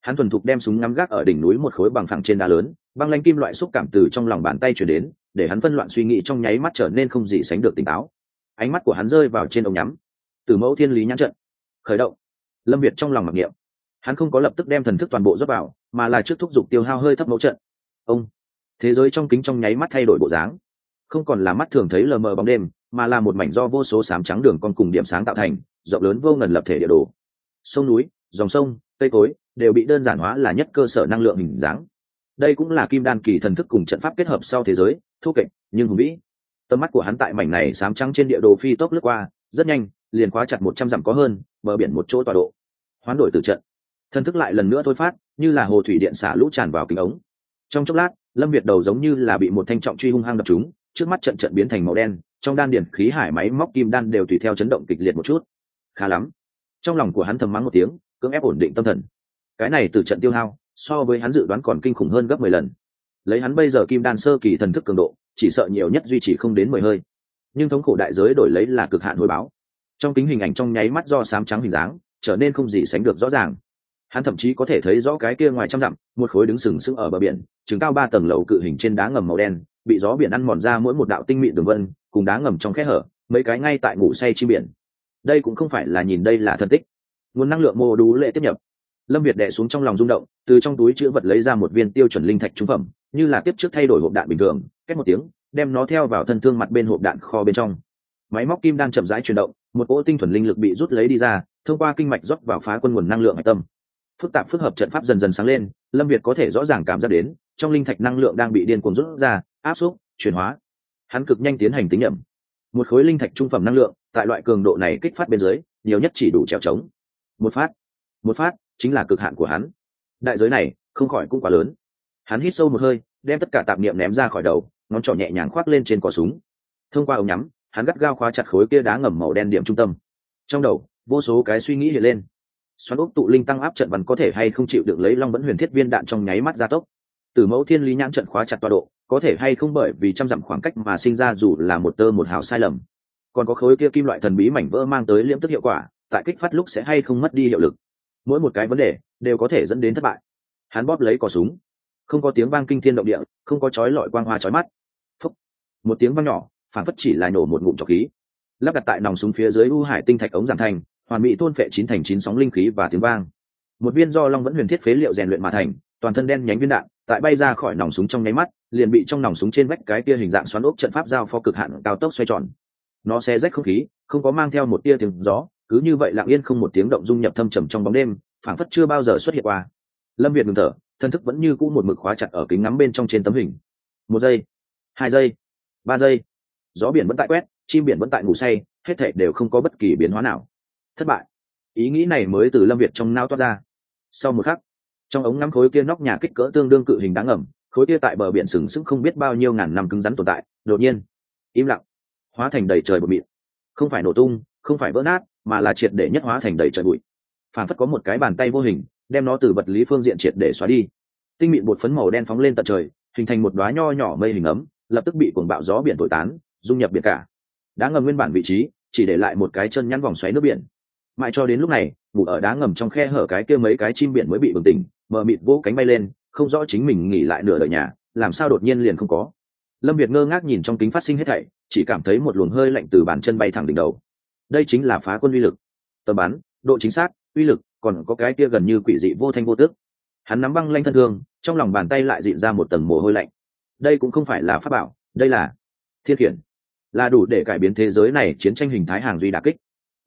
Hắn thuần thục đem súng ngắm gác ở đỉnh núi một khối bằng phẳng trên đá lớn, băng lanh kim loại xúc cảm từ trong lòng bàn tay chuyển đến, để hắn phân loạn suy nghĩ trong nháy mắt trở nên không gì sánh được tỉnh táo ánh mắt của hắn rơi vào trên ống nhắm. Từ mẫu thiên lý nhãn trận, khởi động. Lâm việt trong lòng mặc niệm. Hắn không có lập tức đem thần thức toàn bộ dốc vào, mà là trước thúc giục tiêu hao hơi thấp mẫu trận. Ông, thế giới trong kính trong nháy mắt thay đổi bộ dáng. Không còn là mắt thường thấy lờ mờ bóng đêm, mà là một mảnh do vô số sám trắng đường con cùng điểm sáng tạo thành, rộng lớn vô ngần lập thể địa đồ. Sông núi, dòng sông, cây cối đều bị đơn giản hóa là nhất cơ sở năng lượng hình dáng. Đây cũng là kim đan kỳ thần thức cùng trận pháp kết hợp sau thế giới, thô kệch, nhưng hùng vĩ tầm mắt của hắn tại mảnh này sám trắng trên địa đồ phi tốc lướt qua, rất nhanh, liền khóa chặt một trăm dặm có hơn, bờ biển một chỗ tọa độ. Hoán đổi từ trận. Thân thức lại lần nữa thôi phát, như là hồ thủy điện xả lũ tràn vào kính ống. Trong chốc lát, lâm việt đầu giống như là bị một thanh trọng truy hung hăng đập chúng trước mắt trận trận biến thành màu đen, trong đan điển khí hải máy móc kim đan đều tùy theo chấn động kịch liệt một chút. Khá lắm. Trong lòng của hắn thầm mắng một tiếng, cưỡng ép ổn định tâm thần. Cái này từ trận tiêu hao, so với hắn dự đoán còn kinh khủng hơn gấp mười lần. Lấy hắn bây giờ kim đan sơ kỳ thần thức cường độ chỉ sợ nhiều nhất duy trì không đến mười hơi. Nhưng thống khổ đại giới đổi lấy là cực hạn hồi báo. Trong kính hình ảnh trong nháy mắt do sám trắng hình dáng, trở nên không gì sánh được rõ ràng. Hắn thậm chí có thể thấy rõ cái kia ngoài trăm dặm, một khối đứng sừng sững ở bờ biển, chừng cao ba tầng lầu cự hình trên đá ngầm màu đen, bị gió biển ăn mòn ra mỗi một đạo tinh mịn đường vân, cùng đá ngầm trong khe hở, mấy cái ngay tại ngủ say chi biển. Đây cũng không phải là nhìn đây là thân tích. Nguồn năng lượng mô đú lệ tiếp nhập. Lâm việt đệ xuống trong lòng rung động, từ trong túi chữ vật lấy ra một viên tiêu chuẩn linh thạch trung phẩm, như là tiếp trước thay đổi hộp đạn bình thường cách một tiếng đem nó theo vào thân thương mặt bên hộp đạn kho bên trong. Máy móc kim đang chậm rãi chuyển động một cỗ tinh thuần linh lực bị rút lấy đi ra thông qua kinh mạch rót vào phá quân nguồn năng lượng hạch tâm. Phức tạp phức hợp trận pháp dần dần sáng lên lâm việt có thể rõ ràng cảm giác đến trong linh thạch năng lượng đang bị điên cuồng rút ra áp suất, chuyển hóa. Hắn cực nhanh tiến hành tính nhậm một khối linh thạch trung phẩm năng lượng tại loại cường độ này kích phát bên dưới nhiều nhất chỉ đủ trèo trống. Một phát. Một phát chính là cực hạn của hắn. Đại giới này không khỏi cũng quá lớn. Hắn hít sâu một hơi đem tất cả tạp niệm ném ra khỏi đầu ngón trỏ nhẹ nhàng khoác lên trên cò súng. Thông qua ống nhắm, hắn gắt gao khóa chặt khối kia đá ngầm màu đen điểm trung tâm. Trong đầu, vô số cái suy nghĩ hiện lên. Xoắn ốc tụ linh tăng áp trận bắn có thể hay không chịu được lấy long vẫn huyền thiết viên đạn trong nháy mắt gia tốc. Từ mẫu thiên lý nhãn trận khóa chặt tọa độ, có thể hay không bởi vì trăm dặm khoảng cách mà sinh ra dù là một tơ một hào sai lầm. Còn có khối kia kim loại thần bí mảnh vỡ mang tới liễm tức hiệu quả, tại kích phát lúc sẽ hay không mất đi hiệu lực. Mỗi một cái vấn đề đều có thể dẫn đến thất bại. Hắn bóp lấy cò súng không có tiếng vang kinh thiên động địa, không có chói lọi quang hoa chói mắt. Phúc. một tiếng vang nhỏ, phản phất chỉ là nổ một ngụm trọc khí. Lắp đặt tại nòng súng phía dưới u hải tinh thạch ống giảm thành, hoàn mỹ thôn phệ chín thành chín sóng linh khí và tiếng vang. Một viên do long vẫn huyền thiết phế liệu rèn luyện mà thành, toàn thân đen nhánh viên đạn, tại bay ra khỏi nòng súng trong nháy mắt, liền bị trong nòng súng trên vách cái kia hình dạng xoắn ốc trận pháp giao pho cực hạn cao tốc xoay tròn. Nó xe rách không khí, không có mang theo một tia tiếng gió, cứ như vậy lặng yên không một tiếng động dung nhập thâm trầm trong bóng đêm phảng phất chưa bao giờ xuất hiện qua. Lâm việt ngừng thở thân thức vẫn như cũ một mực khóa chặt ở kính ngắm bên trong trên tấm hình. Một giây, hai giây, ba giây. Gió biển vẫn tại quét, chim biển vẫn tại ngủ say, hết thể đều không có bất kỳ biến hóa nào. Thất bại. Ý nghĩ này mới từ lâm việt trong nao toát ra. Sau một khắc, trong ống ngắm khối kia nóc nhà kích cỡ tương đương cự hình đáng ẩm khối kia tại bờ biển sừng sững không biết bao nhiêu ngàn năm cứng rắn tồn tại, đột nhiên, im lặng, hóa thành đầy trời bụi mịn. Không phải nổ tung, không phải vỡ nát, mà là triệt để nhất hóa thành đầy trời bụi. Phản phất có một cái bàn tay vô hình đem nó từ vật lý phương diện triệt để xóa đi. Tinh mịn bột phấn màu đen phóng lên tận trời, hình thành một đoá nho nhỏ mây hình ấm, lập tức bị cuồng bạo gió biển thổi tán, dung nhập biển cả. Đá ngầm nguyên bản vị trí, chỉ để lại một cái chân nhăn vòng xoáy nước biển. Mãi cho đến lúc này, ngủ ở đá ngầm trong khe hở cái kia mấy cái chim biển mới bị bừng tỉnh, mờ mịt vỗ cánh bay lên, không rõ chính mình nghỉ lại nửa đời nhà, làm sao đột nhiên liền không có. Lâm việt ngơ ngác nhìn trong kính phát sinh hết thảy, chỉ cảm thấy một luồng hơi lạnh từ bàn chân bay thẳng đỉnh đầu. Đây chính là phá quân uy lực. Tầm bắn, độ chính xác, uy lực còn có cái kia gần như quỷ dị vô thanh vô tức. hắn nắm băng lanh thân thương, trong lòng bàn tay lại dịn ra một tầng mồ hôi lạnh. Đây cũng không phải là pháp bảo, đây là thiên khiển. Là đủ để cải biến thế giới này chiến tranh hình thái hàng duy đà kích.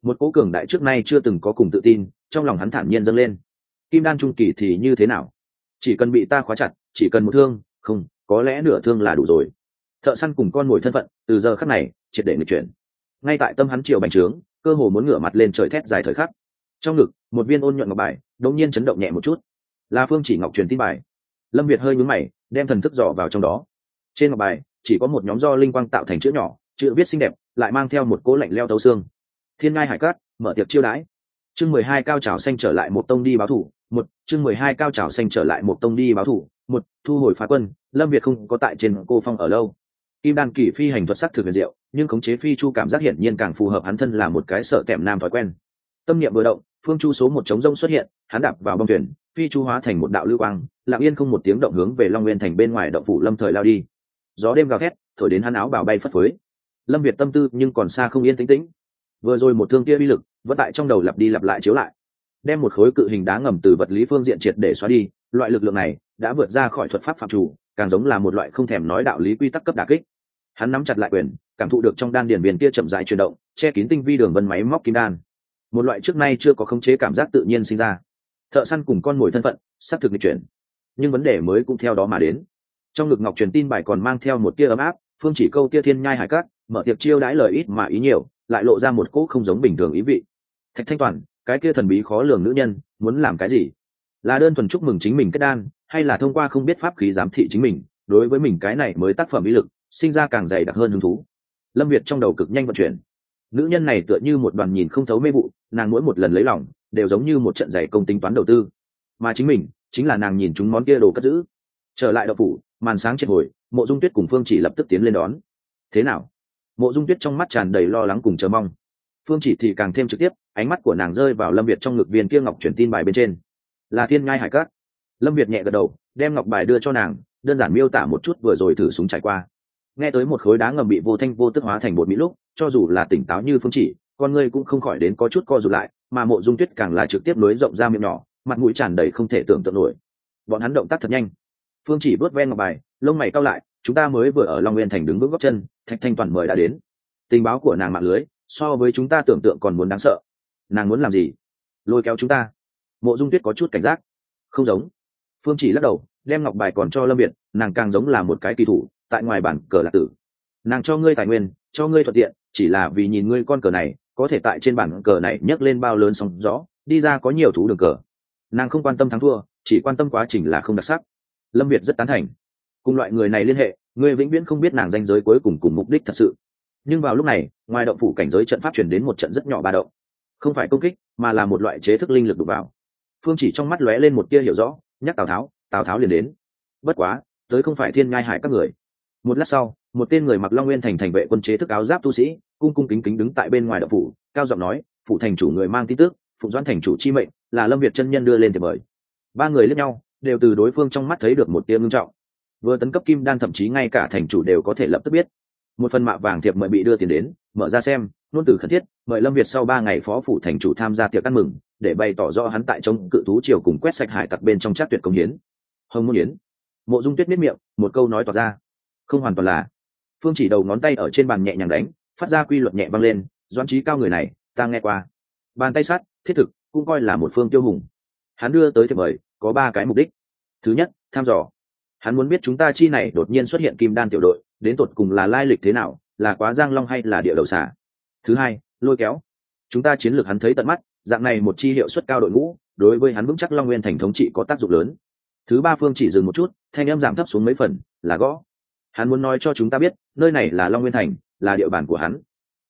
Một cố cường đại trước nay chưa từng có cùng tự tin, trong lòng hắn thản nhiên dâng lên. Kim đan trung kỳ thì như thế nào? Chỉ cần bị ta khóa chặt, chỉ cần một thương, không, có lẽ nửa thương là đủ rồi. Thợ săn cùng con mồi thân phận, từ giờ khắc này, triệt để người chuyển. Ngay tại tâm hắn chiều bành trướng, cơ hồ muốn ngửa mặt lên trời thét dài thời khắc trong ngực, một viên ôn nhuận ngọc bài, đột nhiên chấn động nhẹ một chút. Là phương chỉ ngọc truyền tin bài. Lâm việt hơi nhướng mày, đem thần thức dò vào trong đó. Trên ngọc bài, chỉ có một nhóm do linh quang tạo thành chữ nhỏ, chữ viết xinh đẹp, lại mang theo một cố lạnh leo tấu xương. Thiên ngai hải cát, mở tiệc chiêu đãi. Chương mười hai cao trào xanh trở lại một tông đi báo thủ, một, chương mười hai cao trào xanh trở lại một tông đi báo thủ, một, thu hồi phá quân, lâm việt không có tại trên cô phong ở lâu. Kim đan kỷ phi hành thuật sắc thực huyền diệu, nhưng khống chế phi chu cảm giác hiển nhiên càng phù hợp hắn thân là một cái sợ tẻm nam thói quen tâm niệm vừa động, phương chu số một trống rông xuất hiện, hắn đạp vào bông thuyền, phi chu hóa thành một đạo lưu quang, lặng yên không một tiếng động hướng về long nguyên thành bên ngoài động phủ lâm thời lao đi. Gió đêm gào thét, thổi đến hắn áo bảo bay phất phới. Lâm việt tâm tư nhưng còn xa không yên tĩnh tĩnh. Vừa rồi một thương kia uy lực, vẫn tại trong đầu lặp đi lặp lại chiếu lại. Đem một khối cự hình đá ngầm từ vật lý phương diện triệt để xóa đi, loại lực lượng này đã vượt ra khỏi thuật pháp phạm chủ, càng giống là một loại không thèm nói đạo lý quy tắc cấp đà kích. Hắn nắm chặt lại quyền, cảm thụ được trong đan điền viền kia chậm dại chuyển động, che kín tinh vi đường vân máy móc kim đan một loại trước nay chưa có khống chế cảm giác tự nhiên sinh ra. Thợ săn cùng con mồi thân phận, sắp thực nghịch chuyển. Nhưng vấn đề mới cũng theo đó mà đến. Trong ngực ngọc truyền tin bài còn mang theo một tia ấm áp, phương chỉ câu tia thiên nhai hải cát, mở tiệc chiêu đãi lời ít mà ý nhiều, lại lộ ra một cỗ không giống bình thường ý vị. Thạch thanh toàn, cái kia thần bí khó lường nữ nhân, muốn làm cái gì? Là đơn thuần chúc mừng chính mình kết đan, hay là thông qua không biết pháp khí giám thị chính mình, đối với mình cái này mới tác phẩm ý lực, sinh ra càng dày đặc hơn hứng thú? Lâm việt trong đầu cực nhanh vận chuyển. Nữ nhân này tựa như một đoàn nhìn không thấu mê vụ nàng mỗi một lần lấy lòng, đều giống như một trận giày công tính toán đầu tư. Mà chính mình, chính là nàng nhìn chúng món kia đồ cất giữ. Trở lại đậu phủ, màn sáng triệt hồi, mộ dung tuyết cùng phương chỉ lập tức tiến lên đón. Thế nào? Mộ dung tuyết trong mắt tràn đầy lo lắng cùng chờ mong. Phương chỉ thì càng thêm trực tiếp, ánh mắt của nàng rơi vào lâm việt trong ngực viên kia ngọc chuyển tin bài bên trên. Là thiên ngai hải cát. Lâm việt nhẹ gật đầu, đem ngọc bài đưa cho nàng, đơn giản miêu tả một chút vừa rồi thử súng trải qua. Nghe tới một khối đá ngầm bị vô thanh vô tức hóa thành bột mỹ lúc, cho dù là tỉnh táo như phương chỉ con ngươi cũng không khỏi đến có chút co rụt lại, mà mộ dung tuyết càng là trực tiếp nối rộng ra miệng nhỏ, mặt mũi tràn đầy không thể tưởng tượng nổi. Bọn hắn động tác thật nhanh. Phương chỉ vớt ven ngọc bài, lông mày cao lại, chúng ta mới vừa ở long nguyên thành đứng vững góc chân, thạch thanh toàn mời đã đến. Tình báo của nàng mạng lưới, so với chúng ta tưởng tượng còn muốn đáng sợ. Nàng muốn làm gì? Lôi kéo chúng ta. Mộ dung tuyết có chút cảnh giác. Không giống. Phương chỉ lắc đầu, đem ngọc bài còn cho lâm việt nàng càng giống là một cái kỳ thủ, tại ngoài bản cờ lạc tử. Nàng cho ngươi tài nguyên, cho ngươi thuận tiện, chỉ là vì nhìn ngươi con cờ này có thể tại trên bản cờ này nhấc lên bao lớn sóng gió, đi ra có nhiều thú đường cờ. Nàng không quan tâm thắng thua, chỉ quan tâm quá trình là không đặc sắc. Lâm việt rất tán thành. Cùng loại người này liên hệ, người vĩnh viễn không biết nàng danh giới cuối cùng cùng mục đích thật sự. Nhưng vào lúc này, ngoài động phủ cảnh giới trận pháp chuyển đến một trận rất nhỏ ba động. Không phải công kích, mà là một loại chế thức linh lực đục vào. Phương chỉ trong mắt lóe lên một tia hiểu rõ, nhắc tào tháo tào tháo liền đến. Bất quá, tới không phải thiên ngai hại các người. Một lát sau một tên người mặc long nguyên thành thành vệ quân chế thức áo giáp tu sĩ, cung cung kính kính đứng tại bên ngoài động phủ, cao giọng nói phụ thành chủ người mang tin tức phụ doãn thành chủ chi mệnh, là lâm việt chân nhân đưa lên thì mời. Ba người lẫn nhau, đều từ đối phương trong mắt thấy được một tia ngưng trọng. Vừa tấn cấp kim đan thậm chí ngay cả thành chủ đều có thể lập tức biết. Một phần mạ vàng thiệp mời bị đưa tiền đến, mở ra xem, nôn từ khẩn thiết, mời lâm việt sau ba ngày phó phủ thành chủ tham gia tiệc ăn mừng, để bày tỏ rõ hắn tại chống cự thú triều cùng quét sạch hải tặc bên trong trác tuyệt công hiến. Hồng môn yến. Mộ dung tuyết miết miệng, một câu nói tỏ ra. Không hoàn toàn là phương chỉ đầu ngón tay ở trên bàn nhẹ nhàng đánh, phát ra quy luật nhẹ vang lên doan trí cao người này, ta nghe qua. Bàn tay sát thiết thực, cũng coi là một phương tiêu hùng. Hắn đưa tới thiệp mời, có ba cái mục đích. Thứ nhất, thăm dò. Hắn muốn biết chúng ta chi này đột nhiên xuất hiện kim đan tiểu đội, đến tột cùng là lai lịch thế nào, là quá giang long hay là địa đầu xả thứ hai, lôi kéo. Chúng ta chiến lược hắn thấy tận mắt, dạng này một chi hiệu suất cao đội ngũ, đối với hắn vững chắc long nguyên thành thống trị có tác dụng lớn. Thứ ba, phương chỉ dừng một chút, thanh em giảm thấp xuống mấy phần, là gõ hắn muốn nói cho chúng ta biết, nơi này là long nguyên thành, là địa bàn của hắn.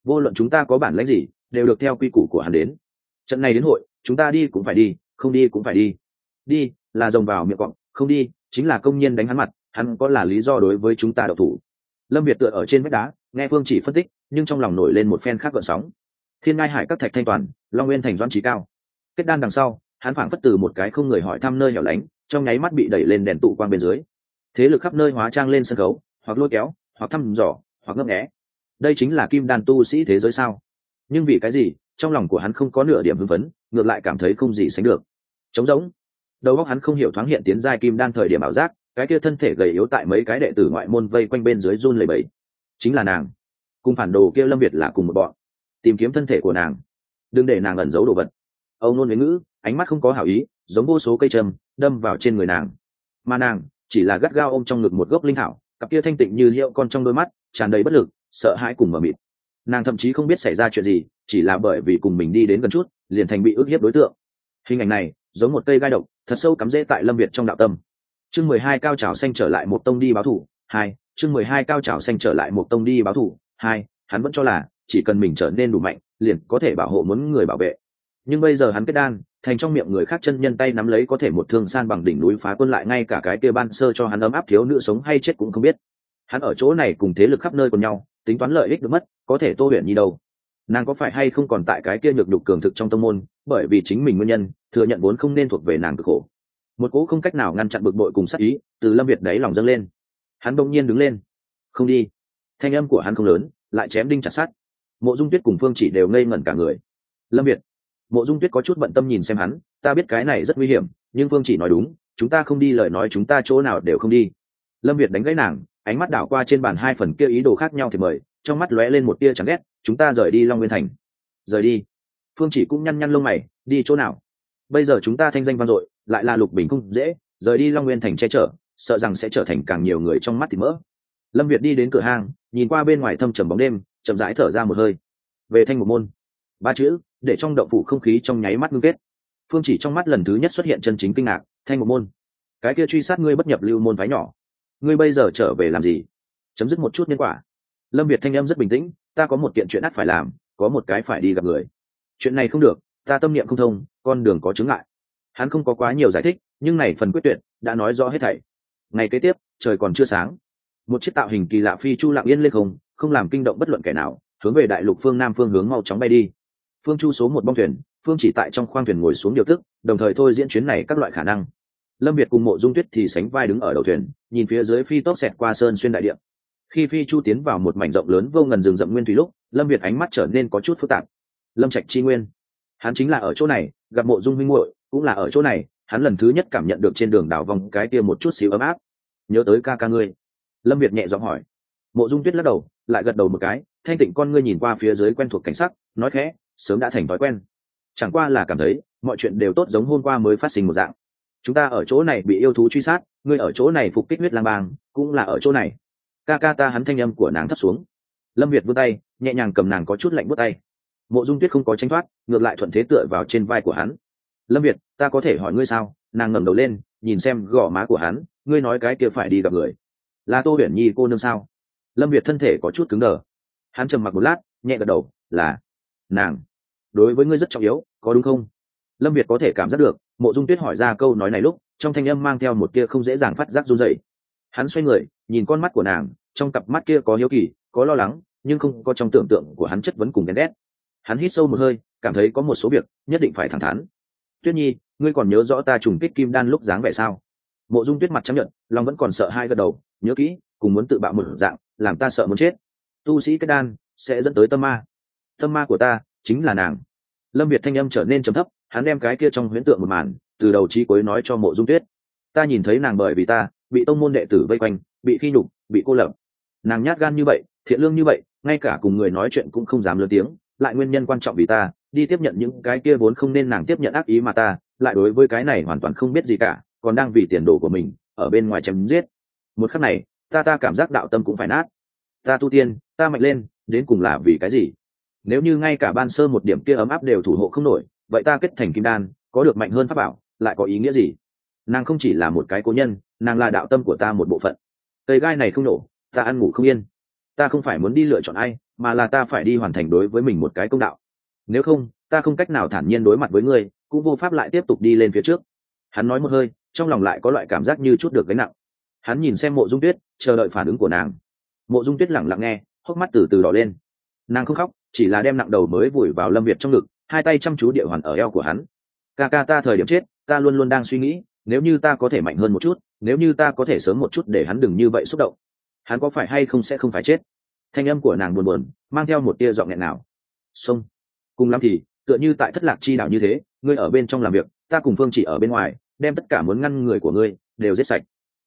Vô luận chúng ta có bản lãnh gì, đều được theo quy củ của hắn đến. Trận này đến hội, chúng ta đi cũng phải đi, không đi cũng phải đi. Đi, là rồng vào miệng cọp không đi, chính là công nhân đánh hắn mặt, hắn có là lý do đối với chúng ta đậu thủ. Lâm việt tựa ở trên vách đá, nghe phương chỉ phân tích, nhưng trong lòng nổi lên một phen khác gợn sóng. Thiên ngai hải các thạch thanh toàn, long nguyên thành doan trí cao. Kết đan đằng sau, hắn phảng phất từ một cái không người hỏi thăm nơi hẻo lánh, trong nháy mắt bị đẩy lên đèn tụ quang bên dưới. Thế lực khắp nơi hóa trang lên sân khấu hoặc lôi kéo, hoặc thăm dò, hoặc ngấp nghé. Đây chính là kim đan tu sĩ thế giới sao? Nhưng vì cái gì, trong lòng của hắn không có nửa điểm hưng phấn, ngược lại cảm thấy không gì sánh được. Trống rỗng. Đầu óc hắn không hiểu thoáng hiện tiến giai kim đan thời điểm ảo giác, cái kia thân thể gầy yếu tại mấy cái đệ tử ngoại môn vây quanh bên dưới run lầy bẫy chính là nàng. Cùng phản đồ kia lâm việt là cùng một bọn. Tìm kiếm thân thể của nàng. Đừng để nàng ẩn giấu đồ vật. Âu nôn với ngữ, ánh mắt không có hảo ý, giống vô số cây trầm đâm vào trên người nàng. Mà nàng, chỉ là gắt gao ôm trong ngực một gốc linh thảo cặp kia thanh tịnh như hiệu con trong đôi mắt, tràn đầy bất lực, sợ hãi cùng mờ mịt. Nàng thậm chí không biết xảy ra chuyện gì, chỉ là bởi vì cùng mình đi đến gần chút, liền thành bị ức hiếp đối tượng. Hình ảnh này, giống một cây gai độc, thật sâu cắm rễ tại lâm việt trong đạo tâm. Chương mười hai cao trào xanh trở lại một tông đi báo thủ, hai, chương mười hai cao trào xanh trở lại một tông đi báo thủ, hai, hắn vẫn cho là, chỉ cần mình trở nên đủ mạnh, liền có thể bảo hộ muốn người bảo vệ nhưng bây giờ hắn kết đan, thành trong miệng người khác chân nhân tay nắm lấy có thể một thương san bằng đỉnh núi phá quân lại ngay cả cái kia ban sơ cho hắn ấm áp thiếu nữ sống hay chết cũng không biết. Hắn ở chỗ này cùng thế lực khắp nơi cùng nhau, tính toán lợi ích được mất, có thể tô huyền nhi đâu? Nàng có phải hay không còn tại cái kia nhược đục cường thực trong tâm môn, bởi vì chính mình nguyên nhân, thừa nhận vốn không nên thuộc về nàng cực khổ. Một cỗ không cách nào ngăn chặn bực bội cùng sắc ý, từ lâm việt đáy lòng dâng lên. Hắn đông nhiên đứng lên. Không đi. Thanh âm của hắn không lớn, lại chém đinh chặt sát mộ dung tuyết cùng phương chỉ đều ngây ngẩn cả người. Lâm việt mộ dung tuyết có chút bận tâm nhìn xem hắn ta biết cái này rất nguy hiểm nhưng phương chỉ nói đúng chúng ta không đi lời nói chúng ta chỗ nào đều không đi. Lâm việt đánh gãy nàng ánh mắt đảo qua trên bàn hai phần kia ý đồ khác nhau thì mời trong mắt lóe lên một tia chẳng ghét chúng ta rời đi long nguyên thành. Rời đi? Phương chỉ cũng nhăn nhăn lông mày đi chỗ nào? Bây giờ chúng ta thanh danh vang dội lại là lục bình không dễ rời đi long nguyên thành che chở sợ rằng sẽ trở thành càng nhiều người trong mắt thì mỡ. Lâm việt đi đến cửa hàng, nhìn qua bên ngoài thâm trầm bóng đêm chậm rãi thở ra một hơi. Về thanh một môn ba chữ, để trong động phủ không khí trong nháy mắt ngưng kết. Phương chỉ trong mắt lần thứ nhất xuất hiện chân chính kinh ngạc, thanh một môn, cái kia truy sát ngươi bất nhập lưu môn phái nhỏ, ngươi bây giờ trở về làm gì? Chấm dứt một chút nhân quả. Lâm việt thanh âm rất bình tĩnh, ta có một kiện chuyện ắt phải làm, có một cái phải đi gặp người. Chuyện này không được, ta tâm niệm không thông, con đường có chứng ngại. Hắn không có quá nhiều giải thích, nhưng này phần quyết tuyệt đã nói rõ hết thảy. Ngày kế tiếp, trời còn chưa sáng. Một chiếc tạo hình kỳ lạ phi chu lặng yên lên không không làm kinh động bất luận kẻ nào, hướng về đại lục phương nam phương hướng mau chóng bay đi phương chu số một bong thuyền, phương chỉ tại trong khoang thuyền ngồi xuống điều tức, đồng thời thôi diễn chuyến này các loại khả năng. Lâm việt cùng mộ dung tuyết thì sánh vai đứng ở đầu thuyền, nhìn phía dưới phi tốc xẹt qua sơn xuyên đại điện khi phi chu tiến vào một mảnh rộng lớn vô ngần rừng rậm nguyên thủy lúc, lâm việt ánh mắt trở nên có chút phức tạp. Lâm trạch chi nguyên. Hắn chính là ở chỗ này, gặp mộ dung minh muội, cũng là ở chỗ này, hắn lần thứ nhất cảm nhận được trên đường đảo vòng cái kia một chút xíu ấm áp. Nhớ tới ca ca ngươi. Lâm việt nhẹ giọng hỏi. Mộ dung tuyết lắc đầu, lại gật đầu một cái, thanh tịnh con ngươi nhìn qua phía dưới quen thuộc cảnh sắc, nói khẽ sớm đã thành thói quen. Chẳng qua là cảm thấy, mọi chuyện đều tốt giống hôm qua mới phát sinh một dạng. Chúng ta ở chỗ này bị yêu thú truy sát, ngươi ở chỗ này phục kích huyết lang bang, cũng là ở chỗ này. Ca ca ta hắn thanh âm của nàng thấp xuống. Lâm việt vươn tay, nhẹ nhàng cầm nàng có chút lạnh bước tay. Mộ dung tuyết không có tranh thoát, ngược lại thuận thế tựa vào trên vai của hắn. Lâm việt, ta có thể hỏi ngươi sao? Nàng ngẩng đầu lên, nhìn xem gò má của hắn, ngươi nói cái kia phải đi gặp người. Là tô huyền nhi cô nương sao? Lâm việt thân thể có chút cứng đờ. Hắn trầm mặc một lát, nhẹ gật đầu, là nàng, đối với ngươi rất trọng yếu, có đúng không? Lâm việt có thể cảm giác được, mộ dung tuyết hỏi ra câu nói này lúc, trong thanh âm mang theo một tia không dễ dàng phát giác run dậy hắn xoay người, nhìn con mắt của nàng, trong cặp mắt kia có hiếu kỳ, có lo lắng, nhưng không có trong tưởng tượng của hắn chất vấn cùng ghen ghét. Hắn hít sâu một hơi, cảm thấy có một số việc nhất định phải thẳng thắn. Tuyết nhi, ngươi còn nhớ rõ ta trùng kích kim đan lúc dáng vẻ sao? Mộ dung tuyết mặt chấp nhận lòng vẫn còn sợ hai gật đầu, nhớ kỹ, cùng muốn tự bạo một dạng, làm ta sợ muốn chết. Tu sĩ kết đan sẽ dẫn tới tâm ma tâm ma của ta chính là nàng. Lâm việt thanh âm trở nên trầm thấp, hắn đem cái kia trong huyễn tượng một màn, từ đầu trí cuối nói cho mộ dung tuyết. Ta nhìn thấy nàng bởi vì ta, bị tông môn đệ tử vây quanh, bị khi nhục, bị cô lập. Nàng nhát gan như vậy, thiện lương như vậy, ngay cả cùng người nói chuyện cũng không dám lớn tiếng, lại nguyên nhân quan trọng vì ta, đi tiếp nhận những cái kia vốn không nên nàng tiếp nhận ác ý mà ta, lại đối với cái này hoàn toàn không biết gì cả, còn đang vì tiền đồ của mình, ở bên ngoài chém giết. Một khắc này, ta ta cảm giác đạo tâm cũng phải nát. Ta tu tiên, ta mạnh lên, đến cùng là vì cái gì? Nếu như ngay cả ban sơ một điểm kia ấm áp đều thủ hộ không nổi, vậy ta kết thành kim đan, có được mạnh hơn pháp bảo, lại có ý nghĩa gì? Nàng không chỉ là một cái cố nhân, nàng là đạo tâm của ta một bộ phận. Cây gai này không nổ, ta ăn ngủ không yên. Ta không phải muốn đi lựa chọn ai, mà là ta phải đi hoàn thành đối với mình một cái công đạo. Nếu không, ta không cách nào thản nhiên đối mặt với ngươi, cũng vô pháp lại tiếp tục đi lên phía trước. Hắn nói một hơi, trong lòng lại có loại cảm giác như chút được gánh nặng. Hắn nhìn xem mộ dung tuyết, chờ đợi phản ứng của nàng. Mộ dung tuyết lẳng lặng nghe, hốc mắt từ từ đỏ lên. Nàng không khóc chỉ là đem nặng đầu mới vùi vào lâm việt trong ngực, hai tay chăm chú địa hoàn ở eo của hắn. Ca ca, ta thời điểm chết, ta luôn luôn đang suy nghĩ, nếu như ta có thể mạnh hơn một chút, nếu như ta có thể sớm một chút để hắn đừng như vậy xúc động, hắn có phải hay không sẽ không phải chết? Thanh âm của nàng buồn buồn, mang theo một tia dọn nghẹn nào. Xong cùng lắm thì, tựa như tại thất lạc chi đạo như thế, ngươi ở bên trong làm việc, ta cùng phương chỉ ở bên ngoài, đem tất cả muốn ngăn người của ngươi, đều giết sạch.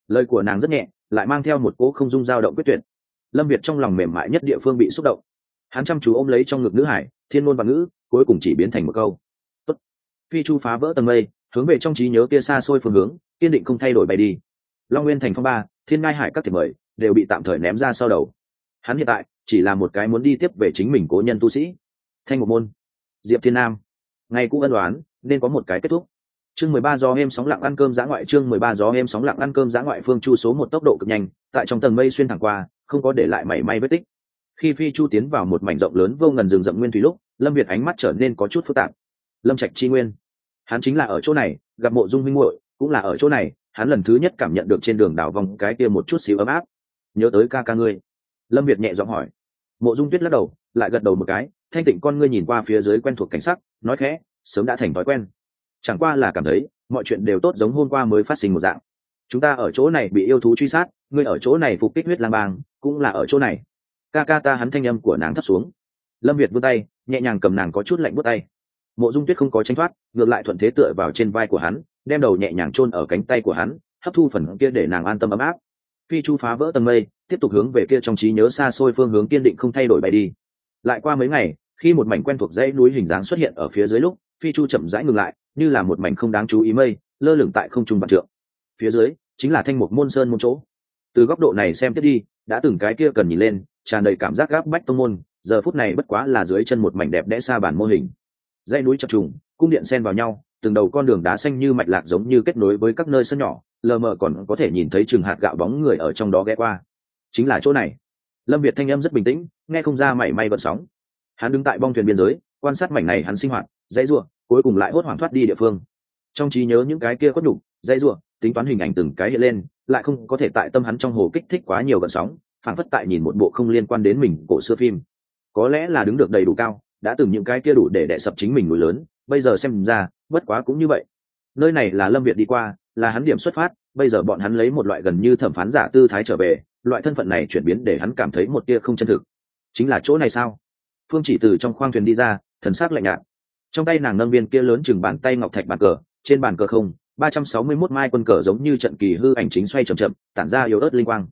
Lời của nàng rất nhẹ, lại mang theo một cỗ không dung dao động quyết tuyệt. Lâm việt trong lòng mềm mại nhất địa phương bị xúc động hắn chăm chú ôm lấy trong ngực nữ hải, thiên ngôn và ngữ, cuối cùng chỉ biến thành một câu. Tốt. phi chu phá vỡ tầng mây, hướng về trong trí nhớ kia xa xôi phương hướng, kiên định không thay đổi bay đi. Long nguyên thành phong ba, thiên ngai hải các thiệp mời, đều bị tạm thời ném ra sau đầu. Hắn hiện tại, chỉ là một cái muốn đi tiếp về chính mình cố nhân tu sĩ. Thanh một môn, diệp thiên nam ngày cũ ân đoán nên có một cái kết thúc. Chương mười ba gió em sóng lặng ăn cơm giã ngoại, chương mười ba gió em sóng lặng ăn cơm giã ngoại, phương chu số một tốc độ cực nhanh, tại trong tầng mây xuyên thẳng qua, không có để lại mảy may vết tích khi phi chu tiến vào một mảnh rộng lớn vô ngần rừng rậm nguyên thủy lúc, lâm việt ánh mắt trở nên có chút phức tạp. Lâm trạch chi nguyên. Hắn chính là ở chỗ này, gặp mộ dung minh muội, cũng là ở chỗ này, hắn lần thứ nhất cảm nhận được trên đường đảo vòng cái kia một chút xíu ấm áp. Nhớ tới ca ca ngươi. Lâm việt nhẹ giọng hỏi. Mộ dung tuyết lắc đầu, lại gật đầu một cái, thanh tịnh con ngươi nhìn qua phía dưới quen thuộc cảnh sắc, nói khẽ, sớm đã thành thói quen. Chẳng qua là cảm thấy, mọi chuyện đều tốt giống hôm qua mới phát sinh một dạng. Chúng ta ở chỗ này bị yêu thú truy sát, ngươi ở chỗ này phục kích huyết lang bang, cũng là ở chỗ này ca ca ta hắn thanh âm của nàng thấp xuống. Lâm việt vươn tay, nhẹ nhàng cầm nàng có chút lạnh bước tay. Mộ dung tuyết không có tranh thoát, ngược lại thuận thế tựa vào trên vai của hắn, đem đầu nhẹ nhàng chôn ở cánh tay của hắn, hấp thu phần kia để nàng an tâm ấm áp. Phi chu phá vỡ tầng mây, tiếp tục hướng về kia trong trí nhớ xa xôi phương hướng kiên định không thay đổi bay đi. Lại qua mấy ngày, khi một mảnh quen thuộc dãy núi hình dáng xuất hiện ở phía dưới lúc, phi chu chậm rãi ngừng lại, như là một mảnh không đáng chú ý mây, lơ lửng tại không trung vạn trượng. Phía dưới, chính là thanh mục môn sơn môn chỗ. Từ góc độ này xem tiếp đi, đã từng cái kia cần nhìn lên tràn đầy cảm giác gáp bách tông môn, giờ phút này bất quá là dưới chân một mảnh đẹp đẽ xa bản mô hình. Dãy núi chập trùng, cung điện xen vào nhau, từng đầu con đường đá xanh như mạch lạc giống như kết nối với các nơi sân nhỏ, lờ mờ còn có thể nhìn thấy chừng hạt gạo bóng người ở trong đó ghé qua. Chính là chỗ này. Lâm việt thanh âm rất bình tĩnh, nghe không ra mảy may vận sóng. Hắn đứng tại bong thuyền biên giới, quan sát mảnh này hắn sinh hoạt, dãy ruộng cuối cùng lại hốt hoảng thoát đi địa phương. Trong trí nhớ những cái kia có nhục, dãy ruộng tính toán hình ảnh từng cái hiện lên, lại không có thể tại tâm hắn trong hồ kích thích quá nhiều vận sóng phản phất tại nhìn một bộ không liên quan đến mình cổ xưa phim. Có lẽ là đứng được đầy đủ cao, đã từng những cái kia đủ để đẻ sập chính mình núi lớn, bây giờ xem ra, bất quá cũng như vậy. Nơi này là lâm việt đi qua, là hắn điểm xuất phát, bây giờ bọn hắn lấy một loại gần như thẩm phán giả tư thái trở về, loại thân phận này chuyển biến để hắn cảm thấy một tia không chân thực. Chính là chỗ này sao? Phương chỉ từ trong khoang thuyền đi ra, thần s c lạnh nhạt. Trong tay nàng nâng viên kia lớn chừng bàn tay ngọc thạch bàn cờ, trên bàn cờ không, ba trăm sáu mươi mốt mai quân cờ giống như trận kỳ hư ảnh chính xoay c h ậ m chậm, tản ra yếu ớt linh quang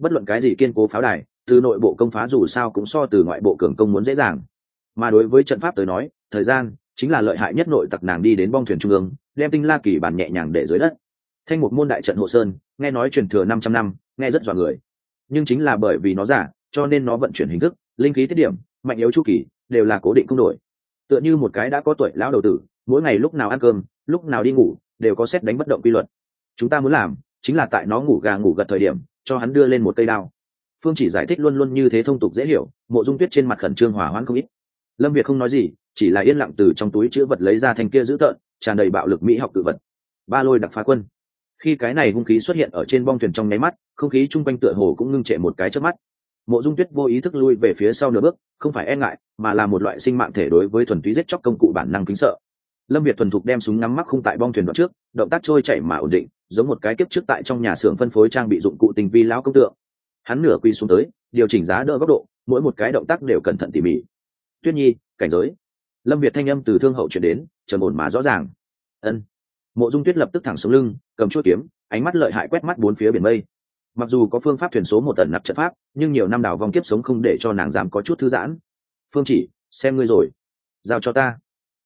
bất luận cái gì kiên cố pháo đài, từ nội bộ công phá dù sao cũng so từ ngoại bộ cường công muốn dễ dàng. Mà đối với trận pháp tới nói, thời gian chính là lợi hại nhất nội tặc nàng đi đến bong thuyền trung ương, đem tinh la kỳ bàn nhẹ nhàng để dưới đất. Thanh một môn đại trận hộ sơn, nghe nói truyền thừa năm trăm năm, nghe rất dọa người. Nhưng chính là bởi vì nó giả, cho nên nó vận chuyển hình thức, linh khí tiết điểm, mạnh yếu chu kỳ, đều là cố định không đổi. Tựa như một cái đã có tuổi lão đầu tử, mỗi ngày lúc nào ăn cơm, lúc nào đi ngủ, đều có xét đánh bất động quy luật. Chúng ta muốn làm chính là tại nó ngủ gà ngủ gật thời điểm cho hắn đưa lên một cây đao. Phương chỉ giải thích luôn luôn như thế thông tục dễ hiểu, mộ dung tuyết trên mặt khẩn trương hỏa hoãn không ít. Lâm việt không nói gì, chỉ là yên lặng từ trong túi chữ vật lấy ra thanh kia dữ tợn, tràn đầy bạo lực mỹ học tự vật. Ba lôi đặc phá quân. Khi cái này hung khí xuất hiện ở trên bong thuyền trong nháy mắt, không khí chung quanh tựa hồ cũng ngưng trệ một cái trước mắt. Mộ dung tuyết vô ý thức lui về phía sau nửa bước, không phải e ngại, mà là một loại sinh mạng thể đối với thuần túy giết chóc công cụ bản năng kính sợ. Lâm việt thuần thục đem súng ngắm mắc không tại bong thuyền đoạn trước, động tác trôi chảy mà ổn định giống một cái kiếp trước tại trong nhà xưởng phân phối trang bị dụng cụ tình vi lão công tượng. Hắn nửa quy xuống tới, điều chỉnh giá đỡ góc độ, mỗi một cái động tác đều cẩn thận tỉ mỉ. Tuyết nhi, cảnh giới. Lâm việt thanh âm từ thương hậu chuyển đến, trầm ổn mà rõ ràng. Ân. Mộ dung tuyết lập tức thẳng xuống lưng, cầm chuốt kiếm, ánh mắt lợi hại quét mắt bốn phía biển mây. Mặc dù có phương pháp thuyền số một tần nặc trận pháp, nhưng nhiều năm đảo vong kiếp sống không để cho nàng dám có chút thư giãn. Phương chỉ, xem ngươi rồi. Giao cho ta.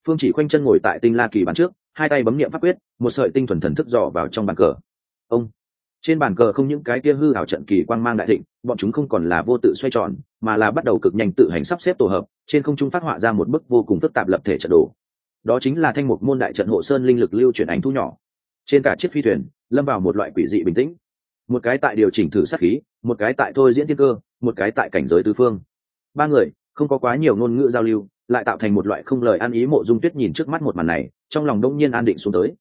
Phương chỉ khoanh chân ngồi tại tinh la kỳ bán trước hai tay bấm n i ệ m pháp quyết, một sợi tinh thuần thần thức dò vào trong bàn cờ. Ông, trên bàn cờ không những cái kia hư hảo trận kỳ quang mang đại thịnh, bọn chúng không còn là vô tự xoay tròn, mà là bắt đầu cực nhanh tự hành sắp xếp tổ hợp, trên không trung phát họa ra một bức vô cùng phức tạp lập thể trận đồ. Đó chính là thanh mục môn đại trận hộ sơn linh lực lưu chuyển ánh thu nhỏ. Trên cả chiếc phi thuyền, lâm vào một loại quỷ dị bình tĩnh. Một cái tại điều chỉnh thử sát khí, một cái tại thôi diễn thiên cơ, một cái tại cảnh giới tứ phương. Ba người, không có quá nhiều ngôn ngữ giao lưu, lại tạo thành một loại không lời ăn ý mộ dung tuyết nhìn trước mắt một màn này trong lòng đông nhiên an định xuống tới.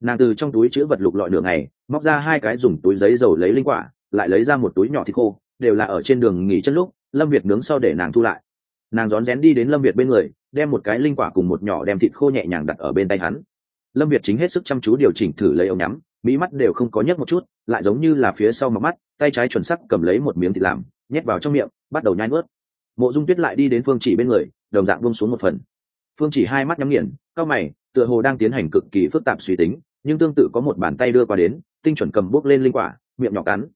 Nàng từ trong túi chữ vật lục lọi nửa ngày, móc ra hai cái dùng túi giấy dầu lấy linh quả, lại lấy ra một túi nhỏ thịt khô, đều là ở trên đường nghỉ chân lúc, lâm việt nướng sau để nàng thu lại. Nàng rón rén đi đến lâm việt bên người, đem một cái linh quả cùng một nhỏ đem thịt khô nhẹ nhàng đặt ở bên tay hắn. Lâm việt chính hết sức chăm chú điều chỉnh thử lấy ống nhắm, mỹ mắt đều không có nhấc một chút, lại giống như là phía sau mặt mắt, tay trái chuẩn sắc cầm lấy một miếng thịt làm, nhét vào trong miệng, bắt đầu nhai nuốt. Mộ dung tuyết lại đi đến phương chỉ bên người, đồng dạng bông xuống một phần. Phương chỉ hai mắt nhắm nghiền cao mày tựa hồ đang tiến hành cực kỳ phức tạp suy tính, nhưng tương tự có một bàn tay đưa qua đến, tinh chuẩn cầm bốc lên linh quả, miệng nhỏ cắn.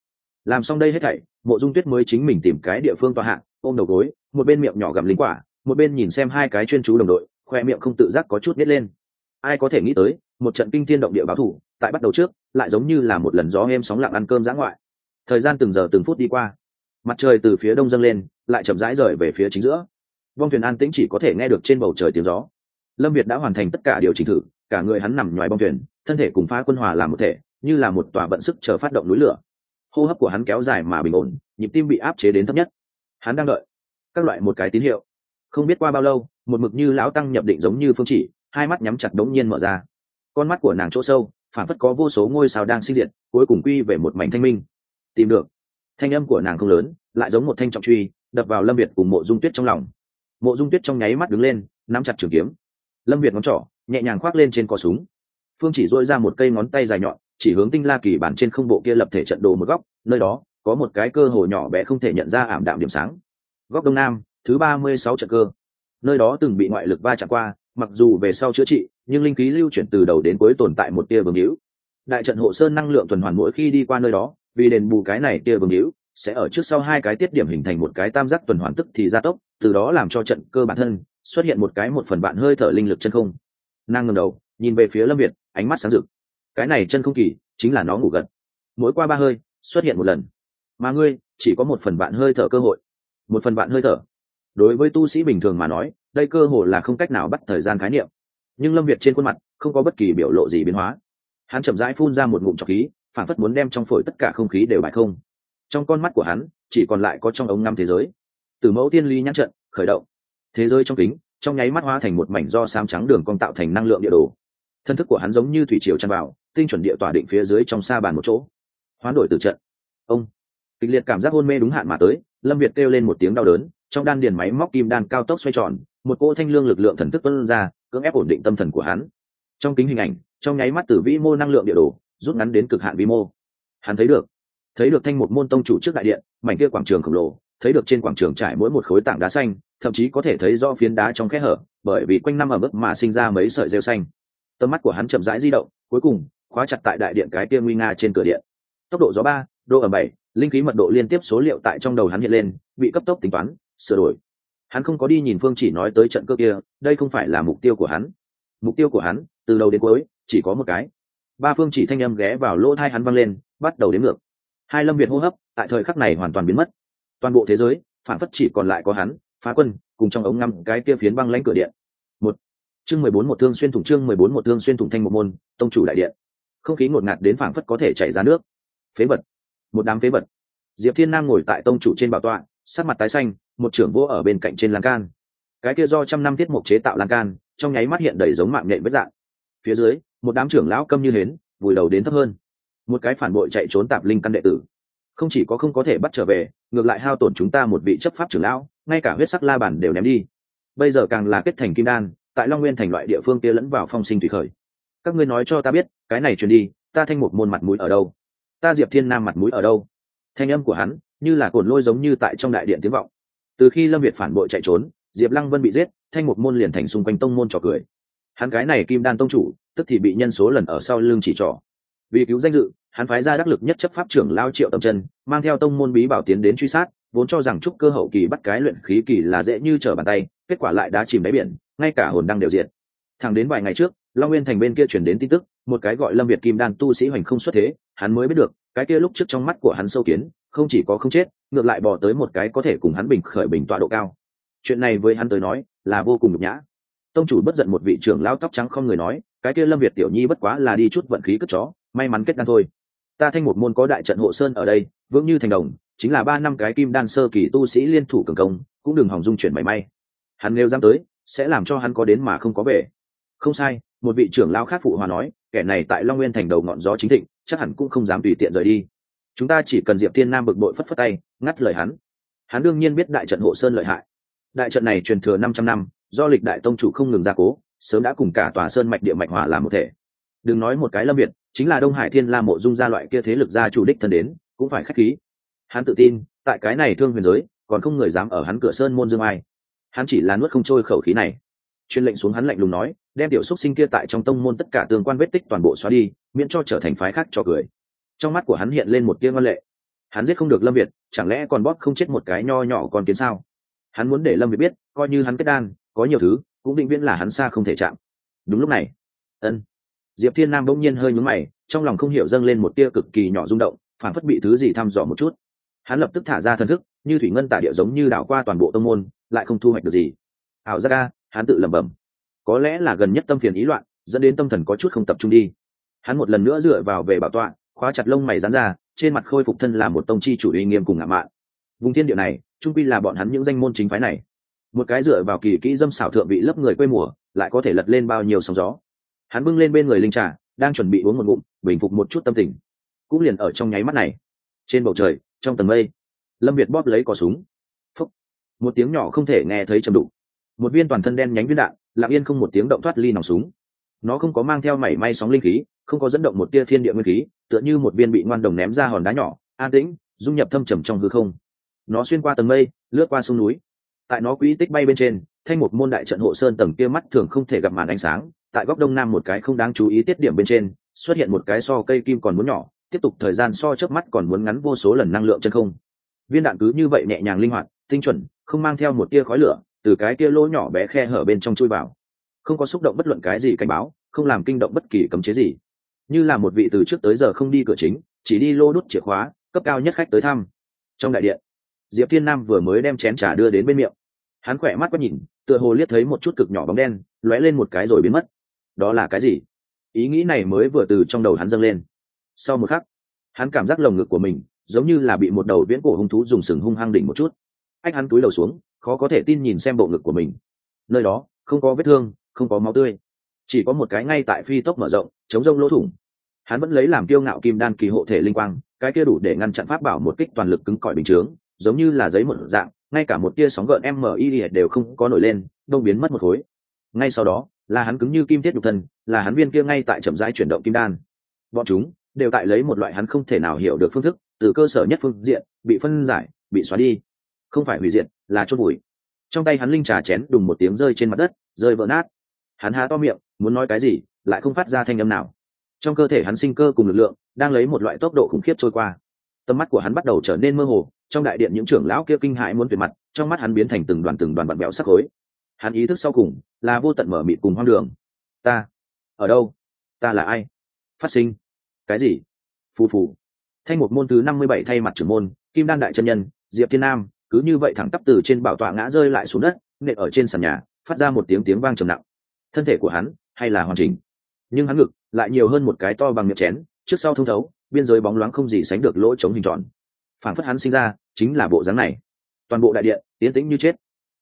Làm xong đây hết thảy, mộ dung tuyết mới chính mình tìm cái địa phương tòa hạng ôm đầu gối, một bên miệng nhỏ gặm linh quả, một bên nhìn xem hai cái chuyên chú đồng đội, khoe miệng không tự giác có chút nít lên. Ai có thể nghĩ tới, một trận kinh thiên động địa báo thủ, tại bắt đầu trước, lại giống như là một lần gió em sóng lặng ăn cơm giã ngoại. Thời gian từng giờ từng phút đi qua. Mặt trời từ phía đông dâng lên, lại chậm rãi rời về phía chính giữa. Vong thuyền an tĩnh chỉ có thể nghe được trên bầu trời tiếng gió lâm việt đã hoàn thành tất cả điều chỉnh thử, cả người hắn nằm ngoài bong thuyền, thân thể cùng phá quân hòa làm một thể, như là một tòa vận sức chờ phát động núi lửa. Hô hấp của hắn kéo dài mà bình ổn, nhịp tim bị áp chế đến thấp nhất. Hắn đang đợi. Các loại một cái tín hiệu. Không biết qua bao lâu, một mực như lão tăng nhập định giống như phương chỉ, hai mắt nhắm chặt đống nhiên mở ra. Con mắt của nàng chỗ sâu phản phất có vô số ngôi sao đang sinh diệt, cuối cùng quy về một mảnh thanh minh. Tìm được. Thanh âm của nàng không lớn, lại giống một thanh trọng truy, đập vào lâm việt cùng mộ dung tuyết trong lòng. Mộ dung tuyết trong nháy mắt đứng lên, nắm chặt trường kiếm lâm việt ngón trỏ, nhẹ nhàng khoác lên trên cò súng. Phương chỉ dội ra một cây ngón tay dài nhọn, chỉ hướng tinh la kỳ bản trên không bộ kia lập thể trận đồ một góc, nơi đó, có một cái cơ hồ nhỏ bé không thể nhận ra ảm đạm điểm sáng. Góc đông nam, thứ ba mươi sáu trận cơ. Nơi đó từng bị ngoại lực va chạm qua, mặc dù về sau chữa trị, nhưng linh khí lưu chuyển từ đầu đến cuối tồn tại một tia vương hữu. Đại trận hộ sơn năng lượng tuần hoàn mỗi khi đi qua nơi đó, vì đền bù cái này tia vương hữu, sẽ ở trước sau hai cái tiết điểm hình thành một cái tam giác tuần hoàn tức thì gia tốc, từ đó làm cho trận cơ bản thân xuất hiện một cái một phần bạn hơi thở linh lực chân không. Nàng ngầm đầu, nhìn về phía lâm việt, ánh mắt sáng rực. Cái này chân không kỳ, chính là nó ngủ gật. Mỗi qua ba hơi, xuất hiện một lần. Mà ngươi, chỉ có một phần bạn hơi thở cơ hội. Một phần bạn hơi thở. Đối với tu sĩ bình thường mà nói, đây cơ hồ là không cách nào bắt thời gian khái niệm. Nhưng lâm việt trên khuôn mặt, không có bất kỳ biểu lộ gì biến hóa. Hắn chậm rãi phun ra một ngụm trọc khí phản phất muốn đem trong phổi tất cả không khí đều bại không. Trong con mắt của hắn, chỉ còn lại có trong ống ngăm thế giới. Từ mẫu tiên ly nhãn trận, khởi động thế giới trong kính, trong nháy mắt hóa thành một mảnh do xám trắng đường cong tạo thành năng lượng địa đồ. Thân thức của hắn giống như thủy triều tràn vào, tinh chuẩn địa tỏa định phía dưới trong xa bàn một chỗ. Hoán đổi từ trận. Ông. Kịch liệt cảm giác hôn mê đúng hạn mà tới, lâm việt kêu lên một tiếng đau đớn, trong đan điền máy móc kim đan cao tốc xoay tròn, một cỗ thanh lương lực lượng thần thức tuân ra, cưỡng ép ổn định tâm thần của hắn. Trong kính hình ảnh, trong nháy mắt từ vĩ mô năng lượng địa đồ, rút ngắn đến cực hạn vi mô. Hắn thấy được thấy được thanh một môn tông chủ trước đại điện, mảnh kia quảng trường khổng lồ, thấy được trên quảng trường trải mỗi một khối tảng đá xanh thậm chí có thể thấy do phiến đá trong khe hở, bởi vì quanh năm ở mức mà sinh ra mấy sợi rêu xanh. Tầm mắt của hắn chậm rãi di động, cuối cùng, khóa chặt tại đại điện cái kia nguy nga trên cửa điện. Tốc độ gió ba, độ ở bảy, linh khí mật độ liên tiếp số liệu tại trong đầu hắn hiện lên, bị cấp tốc tính toán, sửa đổi. Hắn không có đi nhìn phương chỉ nói tới trận cơ kia, đây không phải là mục tiêu của hắn. Mục tiêu của hắn, từ đầu đến cuối, chỉ có một cái. Ba phương chỉ thanh âm ghé vào lỗ thai hắn văng lên, bắt đầu đến ngược. Hai lâm việt hô hấp, tại thời khắc này hoàn toàn biến mất. Toàn bộ thế giới, phản phất chỉ còn lại có hắn phá quân, cùng trong ống ngăm cái kia phiến băng lãnh cửa điện. Một. Chương mười bốn một thương xuyên thủng chương mười bốn một thương xuyên thủng thanh một môn, tông chủ đại điện. Không khí ngột ngạt đến phảng phất có thể chảy ra nước. Phế vật. Một đám phế vật. Diệp thiên nam ngồi tại tông chủ trên bảo tọa sát mặt tái xanh, một trưởng vô ở bên cạnh trên lan can. Cái kia do trăm năm tiết mục chế tạo lan can, trong nháy mắt hiện đầy giống mạng nhện vết dạng. Phía dưới, một đám trưởng lão câm như hến, vùi đầu đến thấp hơn. Một cái phản bội chạy trốn tạp linh căn đệ tử không chỉ có không có thể bắt trở về, ngược lại hao tổn chúng ta một vị chấp pháp trưởng lão, ngay cả huyết sắc la bản đều ném đi. Bây giờ càng là kết thành kim đan, tại long nguyên thành loại địa phương kia lẫn vào phong sinh thủy khởi. Các ngươi nói cho ta biết, cái này truyền đi, ta thanh một môn mặt mũi ở đâu? Ta diệp thiên nam mặt mũi ở đâu? Thanh âm của hắn như là cồn lôi giống như tại trong đại điện tiếng vọng. Từ khi lâm việt phản bội chạy trốn, diệp lăng vân bị giết, thanh một môn liền thành xung quanh tông môn trò cười. Hắn cái này kim đan tông chủ, tức thì bị nhân số lần ở sau lưng chỉ trỏ. Vì cứu danh dự hắn phái ra đắc lực nhất chấp pháp trưởng lao triệu tầm chân, mang theo tông môn bí bảo tiến đến truy sát, vốn cho rằng trúc cơ hậu kỳ bắt cái luyện khí kỳ là dễ như trở bàn tay, kết quả lại đã chìm đáy biển, ngay cả hồn đăng đều diệt. Thẳng đến vài ngày trước, long nguyên thành bên kia chuyển đến tin tức, một cái gọi lâm việt kim đan tu sĩ hoành không xuất thế, hắn mới biết được, cái kia lúc trước trong mắt của hắn sâu kiến, không chỉ có không chết, ngược lại bỏ tới một cái có thể cùng hắn bình khởi bình tọa độ cao. Chuyện này với hắn tới nói, là vô cùng nhục nhã. Tông chủ bất giận một vị trưởng lao tóc trắng không người nói, cái kia lâm việt tiểu nhi bất quá là đi chút vận khí cất chó, may mắn kết đan thôi ta thanh một môn có đại trận hộ sơn ở đây, vững như thành đồng, chính là ba năm cái kim đan sơ kỳ tu sĩ liên thủ cường công, cũng đừng hòng dung chuyển mảy may. Hắn nêu dám tới, sẽ làm cho hắn có đến mà không có về. Không sai, một vị trưởng lao khác phụ hòa nói, kẻ này tại long nguyên thành đầu ngọn gió chính thịnh, chắc hẳn cũng không dám tùy tiện rời đi. Chúng ta chỉ cần diệp thiên nam bực bội phất phất tay, ngắt lời hắn. Hắn đương nhiên biết đại trận hộ sơn lợi hại. Đại trận này truyền thừa năm trăm năm, do lịch đại tông chủ không ngừng gia cố, sớm đã cùng cả tòa sơn mạch địa mạch hỏa làm một thể. Đừng nói một cái lâm việt chính là đông hải thiên la mộ dung gia loại kia thế lực gia chủ đích thân đến, cũng phải khách khí. Hắn tự tin, tại cái này thương huyền giới, còn không người dám ở hắn cửa sơn môn dương ai. Hắn chỉ là nuốt không trôi khẩu khí này. Chuyên lệnh xuống hắn lạnh lùng nói, đem tiểu xúc sinh kia tại trong tông môn tất cả tương quan vết tích toàn bộ xóa đi, miễn cho trở thành phái khác cho cười. Trong mắt của hắn hiện lên một tia ngoan lệ. Hắn giết không được lâm việt, chẳng lẽ còn bóp không chết một cái nho nhỏ còn kiến sao? Hắn muốn để lâm việt biết, coi như hắn kết đan, có nhiều thứ, cũng định viễn là hắn xa không thể chạm. Đúng lúc này. Ân diệp thiên nam bỗng nhiên hơi nhúng mày, trong lòng không hiểu dâng lên một tia cực kỳ nhỏ rung động, phản phất bị thứ gì thăm dò một chút. Hắn lập tức thả ra thân thức, như thủy ngân tả điệu giống như đảo qua toàn bộ tông môn, lại không thu hoạch được gì. Ảo ra ca hắn tự lẩm bẩm. Có lẽ là gần nhất tâm phiền ý loạn, dẫn đến tâm thần có chút không tập trung đi. Hắn một lần nữa dựa vào về bảo tọa, khóa chặt lông mày rán ra, trên mặt khôi phục thân là một tông chi chủ uy nghiêm cùng ngạo mạn. Vùng thiên địa này, trung quy là bọn hắn những danh môn chính phái này. Một cái dựa vào kỳ kỹ dâm xảo thượng vị lớp người quê mùa, lại có thể lật lên bao nhiêu sóng gió hắn bưng lên bên người linh trà, đang chuẩn bị uống một ngụm, bình phục một chút tâm tình. Cũng liền ở trong nháy mắt này, trên bầu trời, trong tầng mây, lâm việt bóp lấy cò súng. Phúc. một tiếng nhỏ không thể nghe thấy trầm đục. Một viên toàn thân đen nhánh viên đạn, lặng yên không một tiếng động thoát ly nòng súng. Nó không có mang theo mảy may sóng linh khí, không có dẫn động một tia thiên địa nguyên khí, tựa như một viên bị ngoan đồng ném ra hòn đá nhỏ, an tĩnh, dung nhập thâm trầm trong hư không. Nó xuyên qua tầng mây, lướt qua sông núi. Tại nó quỹ tích bay bên trên thanh một môn đại trận hộ sơn tầng kia mắt thường không thể gặp màn ánh sáng, tại góc đông nam một cái không đáng chú ý tiết điểm bên trên, xuất hiện một cái so cây kim còn muốn nhỏ, tiếp tục thời gian so trước mắt còn muốn ngắn vô số lần năng lượng chân không. Viên đạn cứ như vậy nhẹ nhàng linh hoạt, tinh chuẩn, không mang theo một tia khói lửa, từ cái tia lỗ nhỏ bé khe hở bên trong chui vào. Không có xúc động bất luận cái gì cảnh báo, không làm kinh động bất kỳ cấm chế gì. Như là một vị từ trước tới giờ không đi cửa chính, chỉ đi lô đút chìa khóa, cấp cao nhất khách tới thăm. Trong đại điện, diệp thiên nam vừa mới đem chén trà đưa đến bên miệng hắn khỏe mắt quá nhìn, tựa hồ liếc thấy một chút cực nhỏ bóng đen, lóe lên một cái rồi biến mất. Đó là cái gì? Ý nghĩ này mới vừa từ trong đầu hắn dâng lên. Sau một khắc, hắn cảm giác lồng ngực của mình giống như là bị một đầu viễn cổ hung thú dùng sừng hung hăng đỉnh một chút. Anh hắn túi đầu xuống, khó có thể tin nhìn xem bộ ngực của mình. Nơi đó, không có vết thương, không có máu tươi. Chỉ có một cái ngay tại phi tốc mở rộng, chống rông lỗ thủng. Hắn vẫn lấy làm kiêu ngạo kim đan kỳ hộ thể linh quang, cái kia đủ để ngăn chặn pháp bảo một kích toàn lực cứng cỏi bình chướng, giống như là giấy một dạng ngay cả một tia sóng gợn mi đều không có nổi lên, đông biến mất một khối. Ngay sau đó, là hắn cứng như kim thiết nhục thân, là hắn viên kia ngay tại chậm rãi chuyển động kim đan. Bọn chúng đều tại lấy một loại hắn không thể nào hiểu được phương thức, từ cơ sở nhất phương diện, bị phân giải, bị xóa đi. Không phải hủy diệt, là chôn bụi trong tay hắn linh trà chén đùng một tiếng rơi trên mặt đất, rơi vỡ nát. Hắn há to miệng, muốn nói cái gì, lại không phát ra thanh âm nào. Trong cơ thể hắn sinh cơ cùng lực lượng, đang lấy một loại tốc độ khủng khiếp trôi qua. Tầm mắt của hắn bắt đầu trở nên mơ hồ trong đại điện những trưởng lão kia kinh hãi muốn tuyệt mặt, trong mắt hắn biến thành từng đoàn từng đoàn bặn bẹo sắc khối. Hắn ý thức sau cùng là vô tận mở mịt cùng hoang đường. Ta, ở đâu? Ta là ai? Phát sinh cái gì? Phù phù. Thanh một môn thứ năm mươi bảy thay mặt trưởng môn, kim đan đại chân nhân, diệp thiên nam, cứ như vậy thẳng tắp từ trên bảo tọa ngã rơi lại xuống đất, nện ở trên sàn nhà, phát ra một tiếng tiếng vang trầm nặng. Thân thể của hắn hay là hoàn chỉnh? Nhưng hắn ngực lại nhiều hơn một cái to bằng miệng chén, trước sau thông thấu, biên giới bóng loáng không gì sánh được lỗ chống hình tròn phản phất hắn sinh ra, chính là bộ dáng này. Toàn bộ đại điện tiến tĩnh như chết.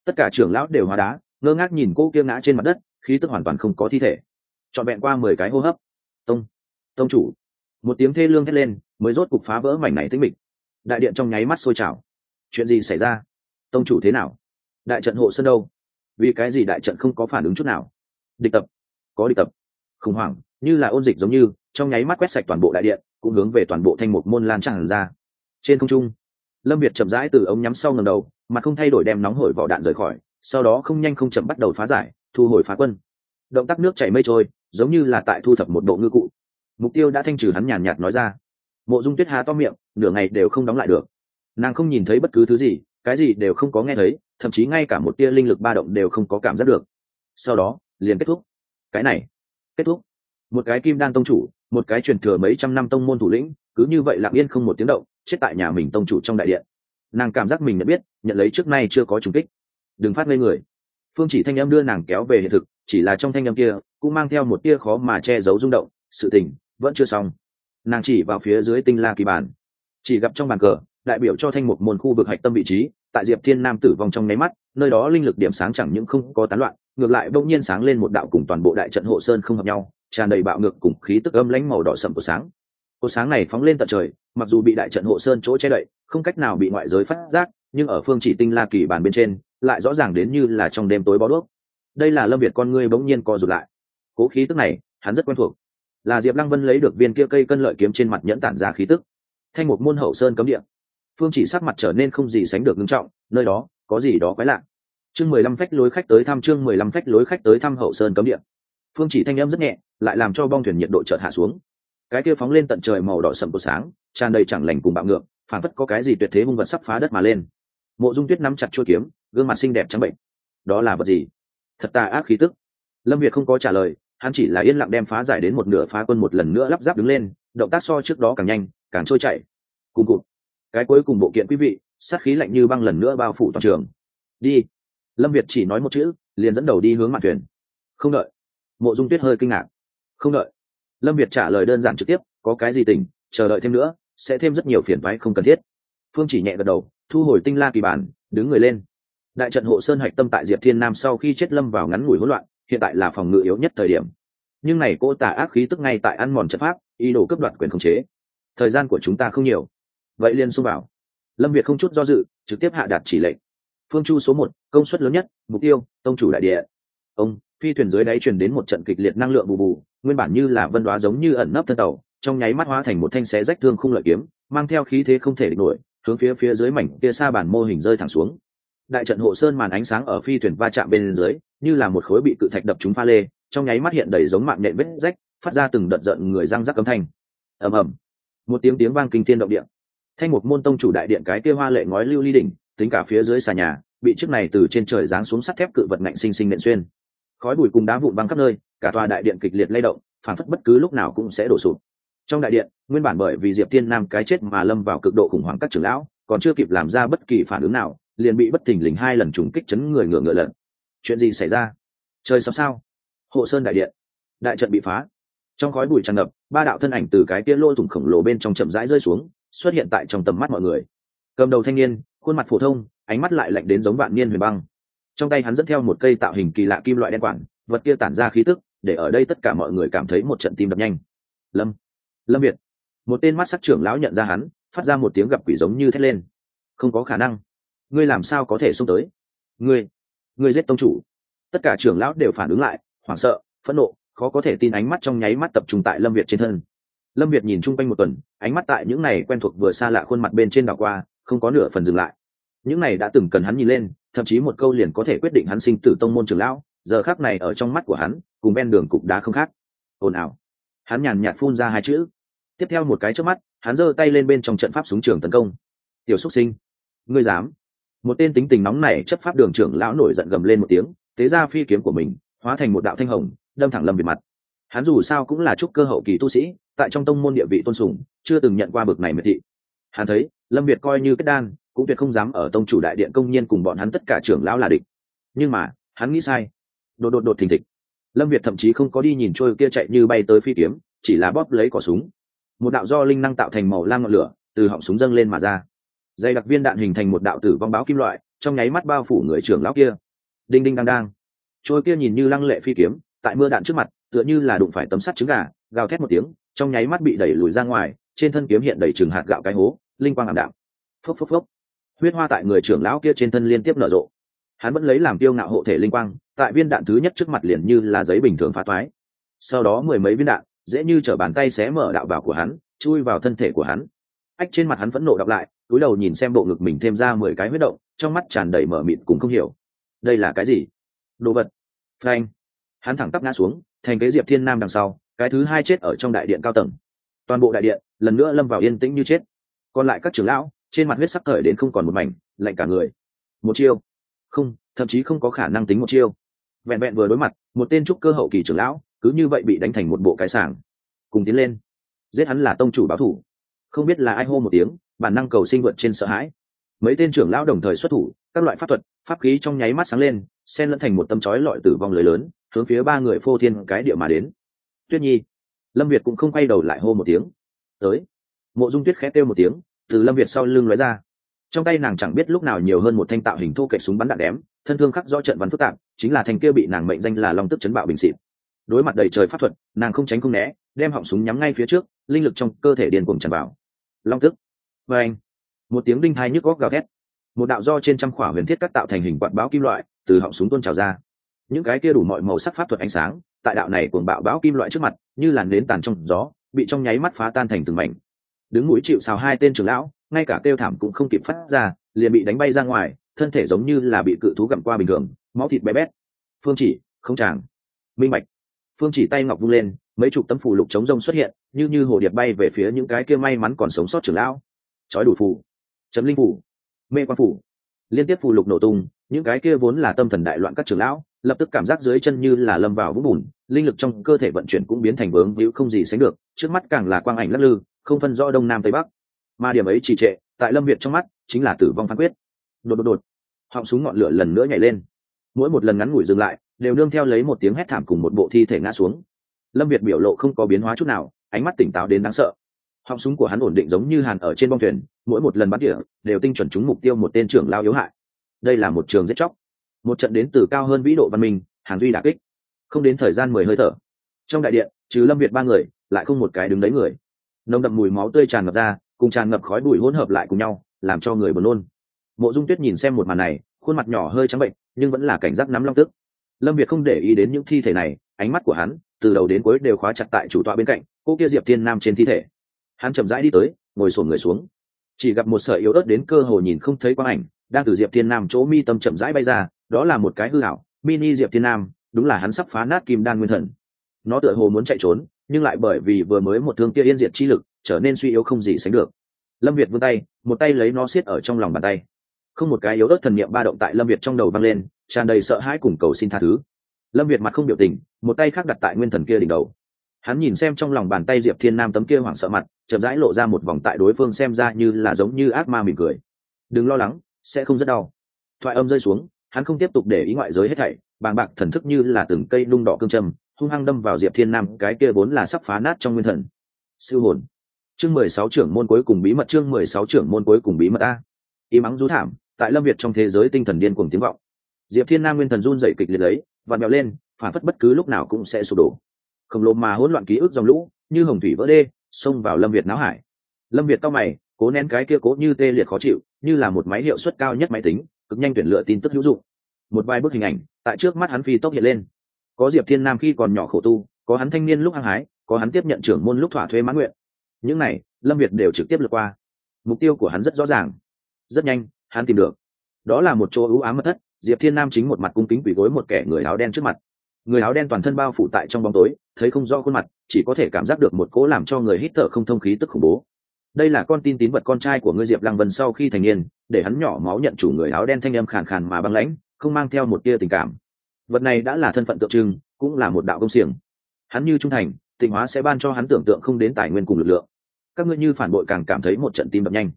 Tất cả trưởng lão đều hóa đá, ngơ ngác nhìn cô kia ngã trên mặt đất, khí tức hoàn toàn không có thi thể. Trọn vẹn qua mười cái hô hấp. Tông tông chủ. Một tiếng thê lương hét lên, mới rốt cục phá vỡ mảnh này tĩnh mịch. Đại điện trong nháy mắt sôi trào. Chuyện gì xảy ra? Tông chủ thế nào? Đại trận hộ sân đâu? Vì cái gì đại trận không có phản ứng chút nào? Địch tập. Có địch tập. Khủng hoảng, như là ôn dịch giống như, trong nháy mắt quét sạch toàn bộ đại điện, cũng hướng về toàn bộ thanh một môn lan tràn ra trên không trung. Lâm việt chậm rãi từ ống nhắm sau ngầm đầu, mà không thay đổi đem nóng hổi vỏ đạn rời khỏi, sau đó không nhanh không chậm bắt đầu phá giải, thu hồi phá quân. Động tác nước chảy mây trôi, giống như là tại thu thập một bộ ngư cụ. Mục tiêu đã thanh trừ hắn nhàn nhạt nói ra. Mộ dung tuyết há to miệng, nửa ngày đều không đóng lại được. Nàng không nhìn thấy bất cứ thứ gì, cái gì đều không có nghe thấy, thậm chí ngay cả một tia linh lực ba động đều không có cảm giác được. Sau đó, liền kết thúc. Cái này, kết thúc. Một cái kim đan tông chủ, một cái truyền thừa mấy trăm năm tông môn thủ lĩnh, cứ như vậy lặng yên không một tiếng động chết tại nhà mình tông chủ trong đại điện. Nàng cảm giác mình nhận biết, nhận lấy trước nay chưa có trùng kích. Đừng phát ngây người. Phương chỉ thanh em đưa nàng kéo về hiện thực, chỉ là trong thanh em kia, cũng mang theo một tia khó mà che giấu rung động, sự tình vẫn chưa xong. Nàng chỉ vào phía dưới tinh la kỳ bản chỉ gặp trong bàn cờ, đại biểu cho thanh mục môn khu vực hạch tâm vị trí, tại diệp thiên nam tử vong trong nháy mắt, nơi đó linh lực điểm sáng chẳng những không có tán loạn, ngược lại bỗng nhiên sáng lên một đạo cùng toàn bộ đại trận hộ sơn không hợp nhau, tràn đầy bạo ngược cùng khí tức âm lãnh màu đỏ sậm của sáng cột sáng này phóng lên tận trời, mặc dù bị đại trận hộ sơn chỗ che đậy, không cách nào bị ngoại giới phát giác, nhưng ở phương chỉ tinh la kỳ bàn bên trên, lại rõ ràng đến như là trong đêm tối bó đuốc. Đây là lâm việt con ngươi bỗng nhiên co rụt lại. Cố khí tức này, hắn rất quen thuộc. Là diệp lăng vân lấy được viên kia cây cân lợi kiếm trên mặt nhẫn tản ra khí tức. Thanh một môn hậu sơn cấm địa. Phương chỉ sắc mặt trở nên không gì sánh được ngưng trọng, nơi đó, có gì đó quái lạ. Chương mười lăm phách lối khách tới thăm chương mười lăm phách lối khách tới thăm hậu sơn cấm địa. Phương chỉ thanh âm rất nhẹ, lại làm cho bong thuyền nhiệt độ chợt hạ xuống cái kia phóng lên tận trời màu đỏ sậm của sáng, tràn đầy chẳng lành cùng bạo ngược phản phất có cái gì tuyệt thế hung vật sắp phá đất mà lên. Mộ dung tuyết nắm chặt chuôi kiếm, gương mặt xinh đẹp trắng bệnh. Đó là vật gì? Thật tà ác khí tức. Lâm việt không có trả lời, hắn chỉ là yên lặng đem phá giải đến một nửa phá quân một lần nữa lắp ráp đứng lên, động tác so trước đó càng nhanh, càng trôi chảy. Cùng cụt. Cái cuối cùng bộ kiện quý vị, sát khí lạnh như băng lần nữa bao phủ toàn trường. Đi. Lâm việt chỉ nói một chữ, liền dẫn đầu đi hướng mặt thuyền. Không đợi. Mộ dung tuyết hơi kinh ngạc. Không đợi lâm việt trả lời đơn giản trực tiếp, có cái gì tỉnh chờ đợi thêm nữa, sẽ thêm rất nhiều phiền thoái không cần thiết. Phương chỉ nhẹ gật đầu, thu hồi tinh la kỳ bản, đứng người lên. Đại trận hộ sơn hạch tâm tại diệp thiên nam sau khi chết lâm vào ngắn ngủi hỗn loạn, hiện tại là phòng ngự yếu nhất thời điểm. Nhưng này cô tả ác khí tức ngay tại ăn mòn trận pháp, ý đồ cấp đoạt quyền khống chế. Thời gian của chúng ta không nhiều. Vậy liên xung vào. Lâm việt không chút do dự, trực tiếp hạ đạt chỉ lệnh. Phương chu số một, công suất lớn nhất, mục tiêu, tông chủ đại địa. Ông phi thuyền dưới đáy truyền đến một trận kịch liệt năng lượng bù bù, nguyên bản như là vân đoá giống như ẩn nấp thân tàu, trong nháy mắt hóa thành một thanh xé rách thương không lợi kiếm, mang theo khí thế không thể địch nổi, hướng phía phía dưới mảnh kia xa bản mô hình rơi thẳng xuống. Đại trận hộ sơn màn ánh sáng ở phi thuyền va chạm bên dưới, như là một khối bị cự thạch đập trúng pha lê, trong nháy mắt hiện đầy giống mạng nện vết rách, phát ra từng đợt giận người răng rắc âm thanh. Ầm ầm. Một tiếng tiếng vang kinh thiên động địa. thanh một môn tông chủ đại điện cái kia hoa lệ ngói lưu ly đỉnh, tính cả phía dưới xà nhà, bị chiếc này từ trên trời giáng xuống sắt thép cự vật ngạnh sinh sinh nện xuyên khói bụi cùng đá vụn băng khắp nơi, cả tòa đại điện kịch liệt lay động phản phất bất cứ lúc nào cũng sẽ đổ sụp. Trong đại điện, nguyên bản bởi vì diệp thiên nam cái chết mà lâm vào cực độ khủng hoảng các trưởng lão, còn chưa kịp làm ra bất kỳ phản ứng nào, liền bị bất thình lình hai lần trùng kích chấn người ngựa ngựa lận chuyện gì xảy ra? Trời sao sao? Hộ sơn đại điện. Đại trận bị phá. Trong khói bụi tràn ngập, ba đạo thân ảnh từ cái kia lôi thủng khổng lồ bên trong chậm rãi rơi xuống, xuất hiện tại trong tầm mắt mọi người. Cầm đầu thanh niên, khuôn mặt phổ thông, ánh mắt lại lạnh đến giống vạn niên huyền băng trong tay hắn dẫn theo một cây tạo hình kỳ lạ kim loại đen quản vật kia tản ra khí tức, để ở đây tất cả mọi người cảm thấy một trận tim đập nhanh. Lâm lâm việt. Một tên mắt sắc trưởng lão nhận ra hắn, phát ra một tiếng gặp quỷ giống như thét lên. Không có khả năng. Ngươi làm sao có thể xông tới? Ngươi ngươi giết tông chủ. Tất cả trưởng lão đều phản ứng lại, hoảng sợ, phẫn nộ, khó có thể tin ánh mắt trong nháy mắt tập trung tại lâm việt trên thân. Lâm việt nhìn chung quanh một tuần, ánh mắt tại những này quen thuộc vừa xa lạ khuôn mặt bên trên đảo qua, không có nửa phần dừng lại những này đã từng cần hắn nhìn lên, thậm chí một câu liền có thể quyết định hắn sinh tử tông môn trường lão, giờ khác này ở trong mắt của hắn, cùng ven đường cục đá không khác. Ồn ào. Hắn nhàn nhạt phun ra hai chữ. Tiếp theo một cái trước mắt, hắn giơ tay lên bên trong trận pháp súng trường tấn công. Tiểu xúc sinh, ngươi dám? Một tên tính tình nóng này chấp pháp đường trưởng lão nổi giận gầm lên một tiếng tế ra phi kiếm của mình, hóa thành một đạo thanh hồng, đâm thẳng lâm về mặt. Hắn dù sao cũng là trúc cơ hậu kỳ tu sĩ, tại trong tông môn địa vị tôn sùng, chưa từng nhận qua bực này miệt thị. Hắn thấy, lâm việt coi như kết đan cũng tuyệt không dám ở tông chủ đại điện công nhiên cùng bọn hắn tất cả trưởng lão là địch. Nhưng mà, hắn nghĩ sai. Đột đột đột thình thịch. Lâm việt thậm chí không có đi nhìn trôi kia chạy như bay tới phi kiếm, chỉ là bóp lấy cỏ súng. Một đạo do linh năng tạo thành màu lam ngọn lửa, từ họng súng dâng lên mà ra. Dây đặc viên đạn hình thành một đạo tử vong báo kim loại, trong nháy mắt bao phủ người trưởng lão kia. Đinh đinh đang đang. Trôi kia nhìn như lăng lệ phi kiếm, tại mưa đạn trước mặt, tựa như là đụng phải tấm sắt trứng gà, gào thét một tiếng, trong nháy mắt bị đẩy lùi ra ngoài, trên thân kiếm hiện đầy chừng hạt gạo cái hố, linh quang ảm đạm. Phốc phốc phốc huyết hoa tại người trưởng lão kia trên thân liên tiếp nở rộ. Hắn vẫn lấy làm tiêu ngạo hộ thể linh quang, tại viên đạn thứ nhất trước mặt liền như là giấy bình thường phá toái. Sau đó mười mấy viên đạn, dễ như t bàn tay xé mở đạo bảo của hắn, chui vào thân thể của hắn. Ách, trên mặt hắn vẫn nộ đọc lại cúi đầu nhìn xem bộ ngực mình thêm ra mười cái huyết động, trong mắt tràn đầy mở mịt cùng không hiểu. Đây là cái gì? Đồ vật. Frank hắn thẳng tắp ngã xuống, thành cái diệp thiên nam đằng sau, cái thứ hai chết ở trong đại điện cao tầng. Toàn bộ đại điện lần nữa lâm vào yên tĩnh như chết. Còn lại các trưởng lão trên mặt huyết sắc thời đến không còn một mảnh, lạnh cả người. Một chiêu. Không, thậm chí không có khả năng tính một chiêu. Vẹn vẹn vừa đối mặt, một tên trúc cơ hậu kỳ trưởng lão, cứ như vậy bị đánh thành một bộ cái sảng. Cùng tiến lên. Giết hắn là tông chủ báo thủ. Không biết là ai hô một tiếng, bản năng cầu sinh vượt trên sợ hãi. Mấy tên trưởng lão đồng thời xuất thủ, các loại pháp thuật, pháp khí trong nháy mắt sáng lên, xen lẫn thành một tâm chói lọi tử vong lưới lớn, hướng phía ba người phô thiên cái địa mà đến. Tuyết nhi. Lâm việt cũng không quay đầu lại hô một tiếng. Tới. Mộ dung tuyết khẽ kêu một tiếng từ lâm việt sau lưng lóe ra. Trong tay nàng chẳng biết lúc nào nhiều hơn một thanh tạo hình thô kệ súng bắn đạn đém, thân thương khắc do trận bắn phức tạp, chính là thanh kia bị nàng mệnh danh là long tức chấn bạo bình xịt. Đối mặt đầy trời pháp thuật, nàng không tránh không né, đem họng súng nhắm ngay phía trước, linh lực trong cơ thể điền cuồng tràn vào. Long tức. Và anh. Một tiếng đinh thai nhức góc gào thét. Một đạo do trên trăm khỏa huyền thiết cắt tạo thành hình quạt báo kim loại, từ họng súng tuôn trào ra. Những cái kia đủ mọi màu sắc pháp thuật ánh sáng, tại đạo này cuồng bạo báo kim loại trước mặt, như làn nến tàn trong gió, bị trong nháy mắt phá tan thành từng mảnh đứng mũi chịu xào hai tên trưởng lão, ngay cả kêu thảm cũng không kịp phát ra, liền bị đánh bay ra ngoài, thân thể giống như là bị cự thú gặm qua bình thường, máu thịt bé bét. Phương chỉ, không chàng. Minh bạch. Phương chỉ tay ngọc vung lên, mấy chục tấm phù lục chống rông xuất hiện, như như hồ điệp bay về phía những cái kia may mắn còn sống sót trưởng lão. Chói đủ phù. Chấm linh phù. Mê quan phù. Liên tiếp phù lục nổ tung, những cái kia vốn là tâm thần đại loạn các trưởng lão, lập tức cảm giác dưới chân như là lâm vào vũng bùn, linh lực trong cơ thể vận chuyển cũng biến thành vướng víu không gì sánh được, trước mắt càng là quang ảnh lắc lư không phân rõ đông nam tây bắc. Mà điểm ấy trì trệ, tại lâm việt trong mắt, chính là tử vong phán quyết. Đột đột đột. Họng súng ngọn lửa lần nữa nhảy lên. Mỗi một lần ngắn ngủi dừng lại, đều nương theo lấy một tiếng hét thảm cùng một bộ thi thể ngã xuống. Lâm việt biểu lộ không có biến hóa chút nào, ánh mắt tỉnh táo đến đáng sợ. Họng súng của hắn ổn định giống như hàn ở trên bong thuyền, mỗi một lần bắn tỉa, đều tinh chuẩn trúng mục tiêu một tên trưởng lao yếu hại. Đây là một trường giết chóc. Một trận đến từ cao hơn vĩ độ văn minh, hàng duy đà kích. Không đến thời gian mười hơi thở. Trong đại điện, trừ lâm việt ba người, lại không một cái đứng đấy người nồng đậm mùi máu tươi tràn ngập ra cùng tràn ngập khói bụi hỗn hợp lại cùng nhau làm cho người buồn nôn. Mộ dung tuyết nhìn xem một màn này khuôn mặt nhỏ hơi trắng bệnh nhưng vẫn là cảnh giác nắm long tức. Lâm việt không để ý đến những thi thể này ánh mắt của hắn từ đầu đến cuối đều khóa chặt tại chủ tọa bên cạnh cô kia diệp thiên nam trên thi thể. Hắn chậm rãi đi tới ngồi sổn người xuống. Chỉ gặp một sợi yếu ớt đến cơ hồ nhìn không thấy quang ảnh đang từ diệp thiên nam chỗ mi tâm chậm rãi bay ra đó là một cái hư ảo, mini diệp thiên nam đúng là hắn sắp phá nát kim đan nguyên thần. Nó tựa hồ muốn chạy trốn nhưng lại bởi vì vừa mới một thương kia yên diệt chi lực, trở nên suy yếu không gì sánh được. Lâm việt vươn tay, một tay lấy nó siết ở trong lòng bàn tay. Không một cái yếu ớt thần niệm ba động tại lâm việt trong đầu vang lên, tràn đầy sợ hãi cùng cầu xin tha thứ. Lâm việt mặt không biểu tình, một tay khác đặt tại nguyên thần kia đỉnh đầu. Hắn nhìn xem trong lòng bàn tay diệp thiên nam tấm kia hoảng sợ mặt, chậm rãi lộ ra một vòng tại đối phương xem ra như là giống như ác ma mỉm cười. Đừng lo lắng, sẽ không rất đau. Thoại âm rơi xuống, hắn không tiếp tục để ý ngoại giới hết thảy, bàng bạc thần thức như là từng cây nung đỏ cương trầm hung hăng đâm vào diệp thiên nam, cái kia vốn là sắp phá nát trong nguyên thần. Siêu hồn. Chương mười sáu trưởng môn cuối cùng bí mật, chương mười sáu trưởng môn cuối cùng bí mật a. Y mắng rú thảm, tại lâm việt trong thế giới tinh thần điên cuồng tiếng vọng. Diệp thiên nam nguyên thần run dậy kịch liệt lấy, vặn mèo lên, phản phất bất cứ lúc nào cũng sẽ sụp đổ. Khổng lồ mà hỗn loạn ký ức dòng lũ, như hồng thủy vỡ đê, xông vào lâm việt náo hải. Lâm việt to mày, cố nén cái kia cố như tê liệt khó chịu, như là một máy hiệu suất cao nhất máy tính, cực nhanh tuyển lựa tin tức hữu dụng. Một vài bức hình ảnh, tại trước mắt hắn phi tốc hiện lên có diệp thiên nam khi còn nhỏ khổ tu, có hắn thanh niên lúc hăng hái, có hắn tiếp nhận trưởng môn lúc thỏa thuê mãn nguyện. Những này, lâm việt đều trực tiếp lượt qua. Mục tiêu của hắn rất rõ ràng. Rất nhanh, hắn tìm được. Đó là một chỗ ưu ám mật thất, diệp thiên nam chính một mặt cung kính quỷ gối một kẻ người áo đen trước mặt. Người áo đen toàn thân bao phủ tại trong bóng tối, thấy không rõ khuôn mặt, chỉ có thể cảm giác được một cố làm cho người hít thở không thông khí tức khủng bố. Đây là con tin tín vật con trai của ngươi diệp lăng vân sau khi thành niên, để hắn nhỏ máu nhận chủ người áo đen thanh âm khàn khàn mà băng lãnh, không mang theo một tia tình cảm vật này đã là thân phận tượng trưng, cũng là một đạo công xiềng. Hắn như trung thành, tịnh hóa sẽ ban cho hắn tưởng tượng không đến tài nguyên cùng lực lượng. Các ngươi như phản bội càng cảm thấy một trận tim đập nhanh.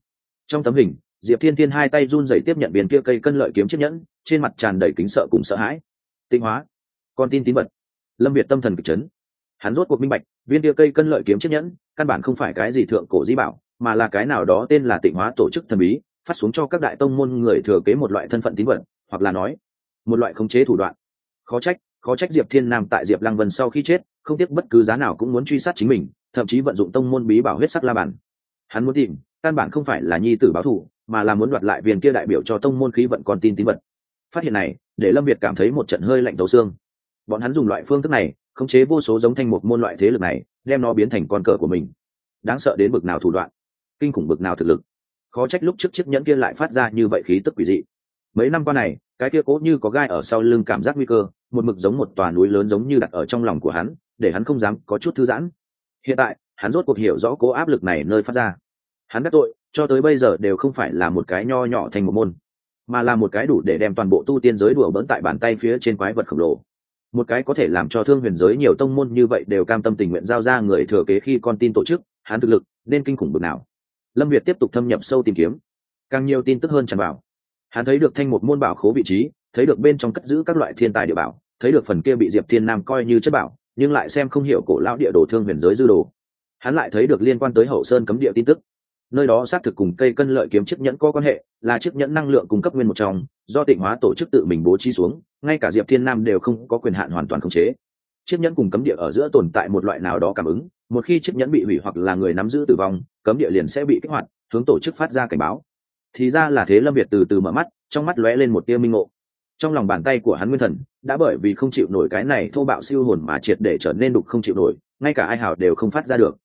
Trong tấm hình, diệp thiên thiên hai tay run rẩy tiếp nhận viên kia cây cân lợi kiếm chiếc nhẫn, trên mặt tràn đầy kính sợ cùng sợ hãi. Tịnh hóa, con tin tín vật. Lâm việt tâm thần kịch chấn. Hắn rốt cuộc minh bạch, viên kia cây cân lợi kiếm chiếc nhẫn, căn bản không phải cái gì thượng cổ di bảo, mà là cái nào đó tên là tịnh hóa tổ chức thần bí, phát xuống cho các đại tông môn người thừa kế một loại thân phận tín vật, hoặc là nói, một loại khống chế thủ đoạn khó trách khó trách diệp thiên nam tại diệp lăng vân sau khi chết, không tiếc bất cứ giá nào cũng muốn truy sát chính mình, thậm chí vận dụng tông môn bí bảo huyết sắc la bản hắn muốn tìm, căn bản không phải là nhi tử báo thù, mà là muốn đoạt lại viên kia đại biểu cho tông môn khí vận còn tin tín vật. Phát hiện này, để lâm việt cảm thấy một trận hơi lạnh tấu xương. Bọn hắn dùng loại phương thức này, khống chế vô số giống thanh một môn loại thế lực này, đem nó biến thành con cờ của mình. Đáng sợ đến bực nào thủ đoạn, kinh khủng bực nào thực lực. Khó trách lúc trước chiếc nhẫn kia lại phát ra như vậy khí tức quỷ dị mấy năm qua này, cái kia cố như có gai ở sau lưng cảm giác nguy cơ, một mực giống một tòa núi lớn giống như đặt ở trong lòng của hắn, để hắn không dám có chút thư giãn. Hiện tại, hắn rốt cuộc hiểu rõ cố áp lực này nơi phát ra. Hắn đắc tội, cho tới bây giờ đều không phải là một cái nho nhỏ thành một môn, mà là một cái đủ để đem toàn bộ tu tiên giới đùa bỡn tại bàn tay phía trên quái vật khổng lồ. Một cái có thể làm cho thương huyền giới nhiều tông môn như vậy đều cam tâm tình nguyện giao ra người thừa kế khi con tin tổ chức, hắn thực lực, nên kinh khủng bực nào. Lâm việt tiếp tục thâm nhập sâu tìm kiếm. Càng nhiều tin tức hơn tràn vào hắn thấy được thanh một môn bảo khố vị trí, thấy được bên trong cất giữ các loại thiên tài địa bảo, thấy được phần kia bị diệp thiên nam coi như chất bảo, nhưng lại xem không hiểu cổ lão địa đồ thương huyền giới dư đồ. Hắn lại thấy được liên quan tới hậu sơn cấm địa tin tức. Nơi đó xác thực cùng cây cân lợi kiếm chiếc nhẫn có quan hệ, là chiếc nhẫn năng lượng cung cấp nguyên một trong, do tịnh hóa tổ chức tự mình bố trí xuống, ngay cả diệp thiên nam đều không có quyền hạn hoàn toàn khống chế. Chiếc nhẫn cùng cấm địa ở giữa tồn tại một loại nào đó cảm ứng, một khi chiếc nhẫn bị hủy hoặc là người nắm giữ tử vong, cấm địa liền sẽ bị kích hoạt, hướng tổ chức phát ra cảnh báo thì ra là thế lâm việt từ từ mở mắt, trong mắt lóe lên một tia minh ngộ. Trong lòng bàn tay của hắn nguyên thần, đã bởi vì không chịu nổi cái này thô bạo siêu hồn mà triệt để trở nên đục không chịu nổi, ngay cả ai hào đều không phát ra được.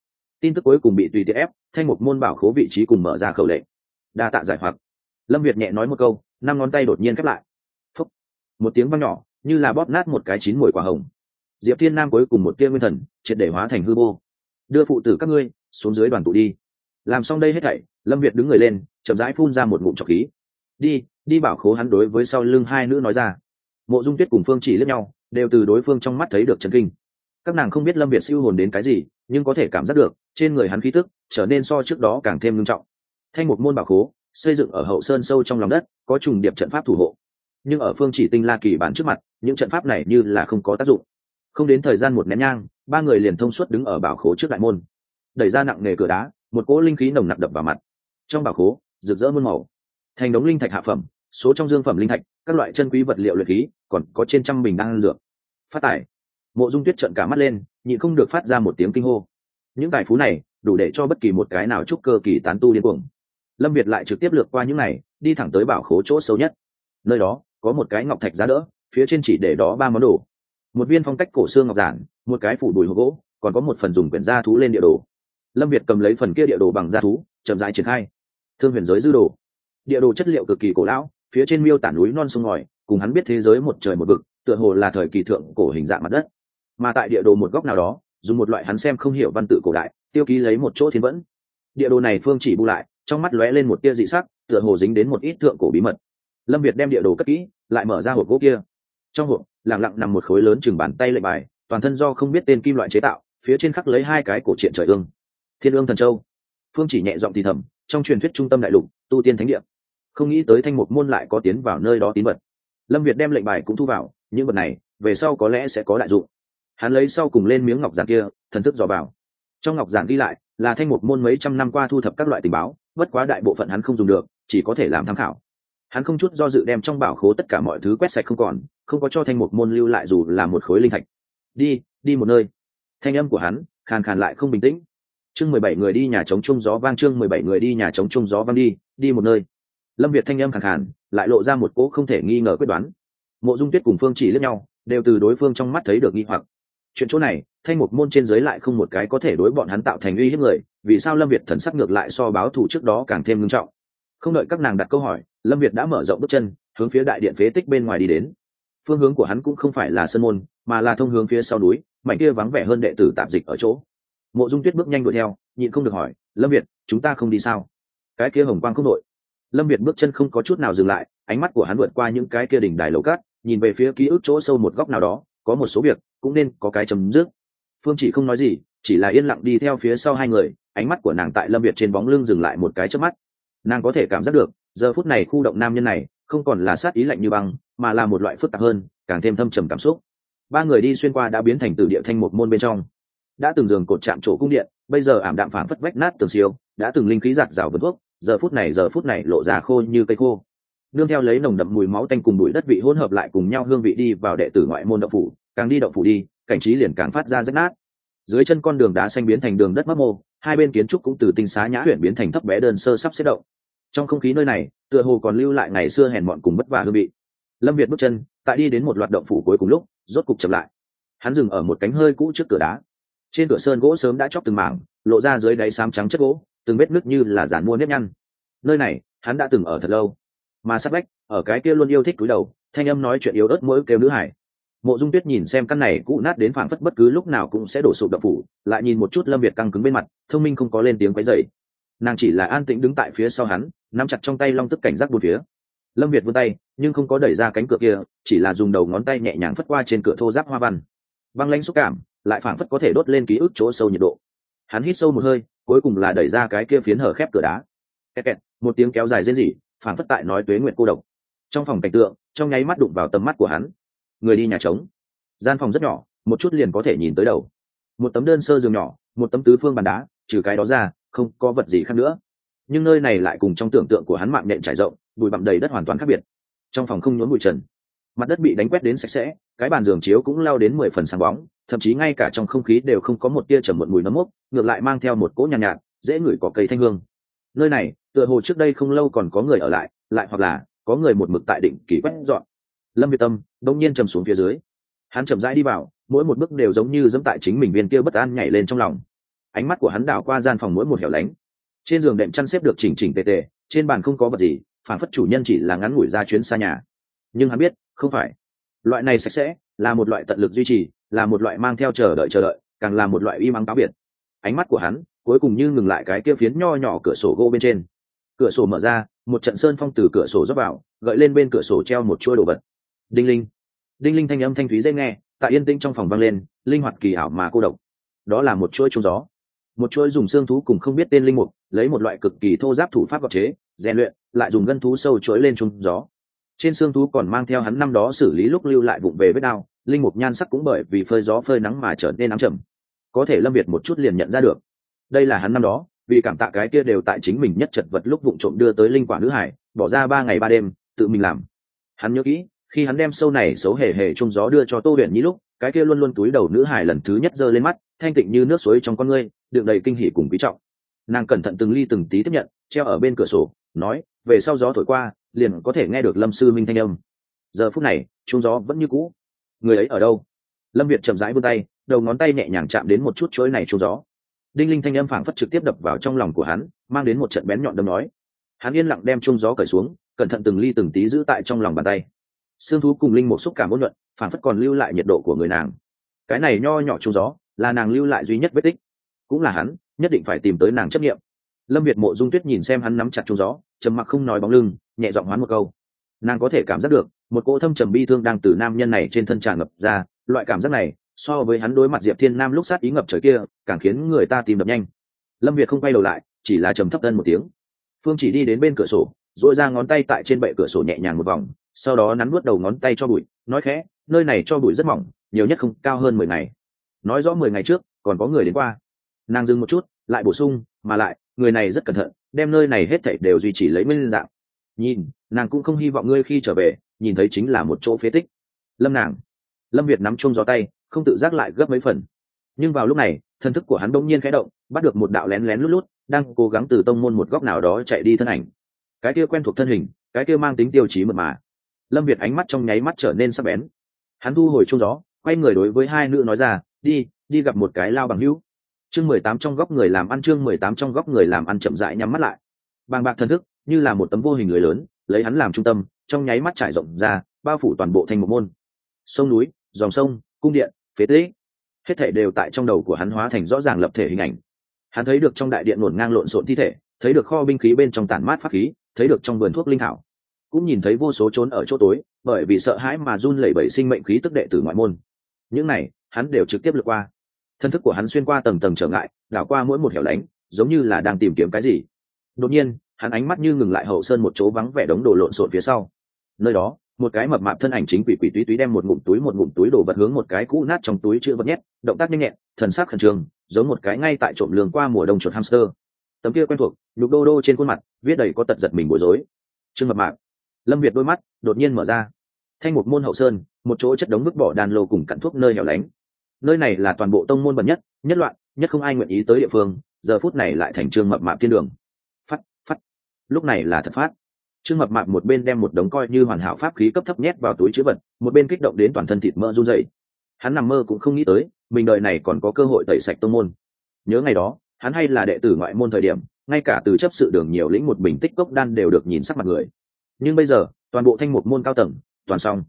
Tin tức cuối cùng bị tùy tiện ép, thanh một môn bảo khố vị trí cùng mở ra khẩu lệnh. Đa tạ giải hoặc. Lâm việt nhẹ nói một câu, năm ngón tay đột nhiên khép lại. Phúc. một tiếng văng nhỏ, như là bóp nát một cái chín mùi quả hồng. Diệp thiên nam cuối cùng một tia nguyên thần, triệt để hóa thành hư vô. Đưa phụ tử các ngươi, xuống dưới đoàn tụ đi. Làm xong đây hết thảy, lâm việt đứng người lên chậm rãi phun ra một ngụm trọc khí. Đi đi bảo khố hắn đối với sau lưng hai nữ nói ra. Mộ dung tuyết cùng phương chỉ lướt nhau, đều từ đối phương trong mắt thấy được chân kinh. Các nàng không biết lâm việt siêu hồn đến cái gì, nhưng có thể cảm giác được, trên người hắn khí tức trở nên so trước đó càng thêm nghiêm trọng. Thanh một môn bảo khố, xây dựng ở hậu sơn sâu trong lòng đất, có trùng điệp trận pháp thủ hộ. Nhưng ở phương chỉ tinh la kỳ bản trước mặt, những trận pháp này như là không có tác dụng. Không đến thời gian một nén nhang, ba người liền thông suốt đứng ở bảo khố trước đại môn. Đẩy ra nặng nề cửa đá, một cỗ linh khí nồng nặc đập vào mặt. Trong bảo khố rực rỡ muôn màu. Thành đống linh thạch hạ phẩm, số trong dương phẩm linh thạch, các loại chân quý vật liệu luyện khí, còn có trên trăm bình đang dược. Phát tải. Mộ dung tuyết trợn cả mắt lên, nhịn không được phát ra một tiếng kinh hô. Những tài phú này, đủ để cho bất kỳ một cái nào chúc cơ kỳ tán tu điên cuồng. Lâm việt lại trực tiếp lược qua những này, đi thẳng tới bảo khố chỗ sâu nhất. Nơi đó, có một cái ngọc thạch giá đỡ, phía trên chỉ để đó ba món đồ. Một viên phong cách cổ xương ngọc giản, một cái phủ đùi hộp gỗ, còn có một phần dùng quyển da thú lên địa đồ. Lâm việt cầm lấy phần kia địa đồ bằng da thú, chậm rãi triển khai thương huyền giới dư đồ. Địa đồ chất liệu cực kỳ cổ lão, phía trên miêu tả núi non sông ngòi, cùng hắn biết thế giới một trời một vực, tựa hồ là thời kỳ thượng cổ hình dạng mặt đất. Mà tại địa đồ một góc nào đó, dùng một loại hắn xem không hiểu văn tự cổ đại, tiêu ký lấy một chỗ thiên vẫn. Địa đồ này phương chỉ bu lại, trong mắt lóe lên một tia dị sắc, tựa hồ dính đến một ít thượng cổ bí mật. Lâm việt đem địa đồ cất kỹ, lại mở ra hộp gỗ kia. Trong hộp lẳng lặng nằm một khối lớn chừng bàn tay lệnh bài, toàn thân do không biết tên kim loại chế tạo, phía trên khắc lấy hai cái cổ truyện trời ương. Thiên ương thần châu. Phương chỉ nhẹ giọng thì thầm trong truyền thuyết trung tâm đại lục, tu tiên thánh địa. Không nghĩ tới thanh mục môn lại có tiến vào nơi đó tín vật. Lâm việt đem lệnh bài cũng thu vào, những vật này, về sau có lẽ sẽ có đại dụng. Hắn lấy sau cùng lên miếng ngọc giản kia, thần thức dò vào. Trong ngọc giản ghi lại, là thanh mục môn mấy trăm năm qua thu thập các loại tình báo, bất quá đại bộ phận hắn không dùng được, chỉ có thể làm tham khảo. Hắn không chút do dự đem trong bảo khố tất cả mọi thứ quét sạch không còn, không có cho thanh mục môn lưu lại dù là một khối linh thạch. Đi đi một nơi. Thanh âm của hắn khàn khàn lại không bình tĩnh chương mười bảy người đi nhà chống chung gió vang, chương mười bảy người đi nhà chống chung gió vang đi đi một nơi. Lâm việt thanh âm khàn khàn, lại lộ ra một cỗ không thể nghi ngờ quyết đoán. Mộ dung tuyết cùng phương chỉ lướt nhau, đều từ đối phương trong mắt thấy được nghi hoặc. Chuyện chỗ này, thanh một môn trên giới lại không một cái có thể đối bọn hắn tạo thành uy hiếp người, vì sao lâm việt thần sắc ngược lại so báo thủ trước đó càng thêm nghiêm trọng? Không đợi các nàng đặt câu hỏi, lâm việt đã mở rộng bước chân, hướng phía đại điện phế tích bên ngoài đi đến. Phương hướng của hắn cũng không phải là sân môn, mà là thông hướng phía sau núi, mảnh kia vắng vẻ hơn đệ tử tạp dịch ở chỗ mộ dung tuyết bước nhanh đuổi theo, nhịn không được hỏi, lâm việt, chúng ta không đi sao? Cái kia hồng quang không đội. Lâm việt bước chân không có chút nào dừng lại, ánh mắt của hắn vượt qua những cái kia đỉnh đài lầu cát, nhìn về phía ký ức chỗ sâu một góc nào đó, có một số việc cũng nên có cái chấm dứt. Phương chỉ không nói gì, chỉ là yên lặng đi theo phía sau hai người, ánh mắt của nàng tại lâm việt trên bóng lưng dừng lại một cái trước mắt. Nàng có thể cảm giác được, giờ phút này khu động nam nhân này không còn là sát ý lạnh như băng, mà là một loại phức tạp hơn, càng thêm thâm trầm cảm xúc. Ba người đi xuyên qua đã biến thành từ địa thanh một môn bên trong đã từng giường cột chạm chỗ cung điện, bây giờ ảm đạm phảng phất vách nát tường siêu, đã từng linh khí giặt rào vượt thuốc, giờ phút này, giờ phút này lộ ra khô như cây khô. Nương theo lấy nồng đậm mùi máu tanh cùng bụi đất vị hỗn hợp lại cùng nhau hương vị đi vào đệ tử ngoại môn động phủ, càng đi động phủ đi, cảnh trí liền càng phát ra rách nát. Dưới chân con đường đá xanh biến thành đường đất mấp mô, hai bên kiến trúc cũng từ tinh xá nhã huyện biến thành thấp bé đơn sơ sắp xếp động. Trong không khí nơi này, tựa hồ còn lưu lại ngày xưa hèn mọn cùng bất vả hương vị. Lâm việt bước chân, tại đi đến một loạt động phủ cuối cùng lúc, rốt cục chậm lại. Hắn dừng ở một cánh hơi cũ trước cửa đá trên cửa sơn gỗ sớm đã chóc từng mảng, lộ ra dưới đáy xám trắng chất gỗ, từng vết nứt như là giản mua nếp nhăn. Nơi này, hắn đã từng ở thật lâu. Mà sát vách, ở cái kia luôn yêu thích cúi đầu, thanh âm nói chuyện yếu ớt mỗi kêu nữ hải. Mộ dung tuyết nhìn xem căn này cũ nát đến phảng phất bất cứ lúc nào cũng sẽ đổ sụp đập phủ, lại nhìn một chút lâm việt căng cứng bên mặt, thông minh không có lên tiếng quấy dậy nàng chỉ là an tĩnh đứng tại phía sau hắn, nắm chặt trong tay long tức cảnh giác một phía. Lâm việt vươn tay, nhưng không có đẩy ra cánh cửa kia, chỉ là dùng đầu ngón tay nhẹ nhàng phất qua trên cửa thô giáp hoa văn. Băng lãnh xúc cảm lại phảng phất có thể đốt lên ký ức chỗ sâu nhiệt độ. Hắn hít sâu một hơi, cuối cùng là đẩy ra cái kia phiến hở khép cửa đá. Kẹt kẹt, một tiếng kéo dài rên rỉ, phảng phất tại nói tuế nguyện cô độc. Trong phòng cảnh tượng, trong nháy mắt đụng vào tầm mắt của hắn. Người đi nhà trống. Gian phòng rất nhỏ, một chút liền có thể nhìn tới đầu. Một tấm đơn sơ giường nhỏ, một tấm tứ phương bàn đá, trừ cái đó ra, không có vật gì khác nữa. Nhưng nơi này lại cùng trong tưởng tượng của hắn mạng nhện trải rộng, bụi bặm đầy đất hoàn toàn khác biệt. Trong phòng không nhốn bụi trần. Mặt đất bị đánh quét đến sạch sẽ, cái bàn giường chiếu cũng lao đến mười phần sáng bóng thậm chí ngay cả trong không khí đều không có một tia trầm muộn mùi nấm mốc ngược lại mang theo một cỗ nhàn nhạt, nhạt dễ ngửi có cây thanh hương. Nơi này tựa hồ trước đây không lâu còn có người ở lại lại hoặc là có người một mực tại định kỳ quét dọn. Lâm việt tâm đông nhiên trầm xuống phía dưới. Hắn chậm rãi đi vào mỗi một bước đều giống như dẫm tại chính mình viên kia bất an nhảy lên trong lòng. Ánh mắt của hắn đảo qua gian phòng mỗi một hẻo lánh. Trên giường đệm chăn xếp được chỉnh chỉnh tề tề trên bàn không có vật gì phản phất chủ nhân chỉ là ngắn ngủi ra chuyến xa nhà. Nhưng hắn biết không phải. Loại này sạch sẽ là một loại tận lực duy trì là một loại mang theo chờ đợi chờ đợi, càng là một loại uy mắng táo biệt ánh mắt của hắn cuối cùng như ngừng lại cái kia phiến nho nhỏ cửa sổ gỗ bên trên. Cửa sổ mở ra, một trận sơn phong từ cửa sổ dốc vào, gợi lên bên cửa sổ treo một chuôi đồ vật. Đinh linh. Đinh linh thanh âm thanh thúy dễ nghe, tại yên tĩnh trong phòng vang lên, linh hoạt kỳ ảo mà cô độc. Đó là một chuỗi trung gió. Một chuỗi dùng xương thú cùng không biết tên linh mục, lấy một loại cực kỳ thô giáp thủ pháp gọt chế, rèn luyện, lại dùng gân thú sâu chuỗi lên trung gió. Trên xương thú còn mang theo hắn năm đó xử lý lúc lưu lại vụng về vết đao linh mục nhan sắc cũng bởi vì phơi gió phơi nắng mà trở nên nắng trầm, có thể lâm việt một chút liền nhận ra được. Đây là hắn năm đó vì cảm tạ cái kia đều tại chính mình nhất chật vật lúc vụng trộm đưa tới linh quả nữ hải bỏ ra ba ngày ba đêm tự mình làm. Hắn nhớ kỹ khi hắn đem sâu này xấu hề hề chung gió đưa cho tô huyện nhĩ lúc cái kia luôn luôn túi đầu nữ hải lần thứ nhất giơ lên mắt thanh tịnh như nước suối trong con ngươi đựng đầy kinh hỉ cùng quý trọng. Nàng cẩn thận từng ly từng tí tiếp nhận treo ở bên cửa sổ nói về sau gió thổi qua liền có thể nghe được lâm sư minh thanh âm. Giờ phút này chung gió vẫn như cũ người ấy ở đâu? Lâm việt chậm rãi vươn tay, đầu ngón tay nhẹ nhàng chạm đến một chút chuỗi này trúng gió. Đinh linh thanh âm phảng phất trực tiếp đập vào trong lòng của hắn, mang đến một trận bén nhọn đâm nói. Hắn yên lặng đem chung gió cởi xuống, cẩn thận từng ly từng tí giữ tại trong lòng bàn tay. Xương thú cùng linh một xúc cảm ôn nhuận, phảng phất còn lưu lại nhiệt độ của người nàng. Cái này nho nhỏ chung gió, là nàng lưu lại duy nhất vết tích. Cũng là hắn, nhất định phải tìm tới nàng chấp nghiệm. Lâm việt mộ dung tuyết nhìn xem hắn nắm chặt chung gió, trầm mặc không nói bóng lưng, nhẹ giọng hoán một câu. Nàng có thể cảm giác được một cỗ thâm trầm bi thương đang từ nam nhân này trên thân tràn ngập ra, loại cảm giác này, so với hắn đối mặt diệp thiên nam lúc sát ý ngập trời kia, càng khiến người ta tìm đập nhanh. Lâm việt không quay đầu lại, chỉ là trầm thấp tân một tiếng. Phương chỉ đi đến bên cửa sổ dội ra ngón tay tại trên bệ cửa sổ nhẹ nhàng một vòng, sau đó nắn nuốt đầu ngón tay cho bụi, nói khẽ, nơi này cho bụi rất mỏng, nhiều nhất không, cao hơn mười ngày. Nói rõ mười ngày trước, còn có người đến qua. Nàng dừng một chút, lại bổ sung, mà lại, người này rất cẩn thận, đem nơi này hết thảy đều duy trì lấy nguyên dạng. Nhìn, nàng cũng không hy vọng ngươi khi trở về nhìn thấy chính là một chỗ phế tích. Lâm nàng. Lâm việt nắm chung gió tay, không tự giác lại gấp mấy phần. Nhưng vào lúc này, thân thức của hắn đông nhiên khẽ động, bắt được một đạo lén lén lút lút, đang cố gắng từ tông môn một góc nào đó chạy đi thân ảnh. Cái kia quen thuộc thân hình, cái kia mang tính tiêu chí mật mà. Lâm việt ánh mắt trong nháy mắt trở nên sắc bén. Hắn thu hồi chung gió, quay người đối với hai nữ nói ra, đi đi gặp một cái lao bằng hữu. Chương mười tám trong góc người làm ăn, chương mười tám trong góc người làm ăn chậm rãi nhắm mắt lại. Bàng bạc thần thức, như là một tấm vô hình người lớn, lấy hắn làm trung tâm trong nháy mắt trải rộng ra, bao phủ toàn bộ thành một môn. Sông núi, dòng sông, cung điện, phế tế hết thể đều tại trong đầu của hắn hóa thành rõ ràng lập thể hình ảnh. Hắn thấy được trong đại điện luồn ngang lộn xộn thi thể, thấy được kho binh khí bên trong tản mát pháp khí, thấy được trong vườn thuốc linh thảo. Cũng nhìn thấy vô số trốn ở chỗ tối, bởi vì sợ hãi mà run lẩy bẩy sinh mệnh khí tức đệ tử ngoại môn. Những này, hắn đều trực tiếp lượt qua. Thân thức của hắn xuyên qua tầng tầng trở ngại, đảo qua mỗi một hẻo lánh, giống như là đang tìm kiếm cái gì. Đột nhiên, hắn ánh mắt như ngừng lại hậu sơn một chỗ vắng vẻ đống đồ lộn xộn phía sau nơi đó, một cái mập mạp thân ảnh chính quỷ quỷ túy túy đem một ngụm túi, một ngụm túi đồ vật hướng một cái cũ nát trong túi chữ vật nhét, động tác nhanh nhẹn, thần sắc khẩn trương, giống một cái ngay tại trộm lường qua mùa đông chuột hamster. Tấm kia quen thuộc, nhục đô đô trên khuôn mặt, viết đầy có tật giật mình bối rối. Trương mập mạp. Lâm việt đôi mắt đột nhiên mở ra. Thanh một môn hậu sơn, một chỗ chất đống vứt bỏ đàn lô cùng cặn thuốc nơi hẻo lánh. Nơi này là toàn bộ tông môn bẩn nhất nhất loạn, nhất không ai nguyện ý tới địa phương, giờ phút này lại thành trương mập mạp thiên đường. Phát phát lúc này là thật phát trương mập mạp một bên đem một đống coi như hoàn hảo pháp khí cấp thấp nhét vào túi chữ vật, một bên kích động đến toàn thân thịt mỡ run dậy hắn nằm mơ cũng không nghĩ tới, mình đời này còn có cơ hội tẩy sạch tông môn. Nhớ ngày đó, hắn hay là đệ tử ngoại môn thời điểm, ngay cả từ chấp sự đường nhiều lĩnh một bình tích cốc đan đều được nhìn sắc mặt người. Nhưng bây giờ, toàn bộ thanh một môn cao tầng, toàn xong.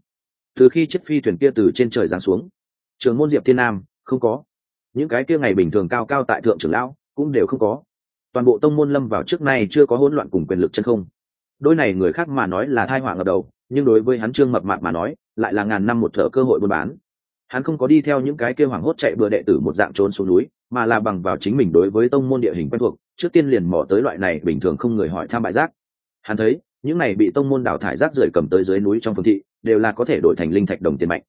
Từ khi chiếc phi thuyền kia từ trên trời giáng xuống, trường môn diệp thiên nam, không có. Những cái kia ngày bình thường cao cao tại thượng trưởng lão, cũng đều không có. Toàn bộ tông môn lâm vào trước nay chưa có hỗn loạn cùng quyền lực chân không đôi này người khác mà nói là thai họa ngập đầu, nhưng đối với hắn trương mập mạp mà nói, lại là ngàn năm một thợ cơ hội buôn bán. Hắn không có đi theo những cái kêu hoảng hốt chạy bừa đệ tử một dạng trốn xuống núi, mà là bằng vào chính mình đối với tông môn địa hình quen thuộc, trước tiên liền mò tới loại này bình thường không người hỏi tham bại rác hắn thấy, những này bị tông môn đào thải rác rưởi cầm tới dưới núi trong phương thị, đều là có thể đổi thành linh thạch đồng tiền mạnh.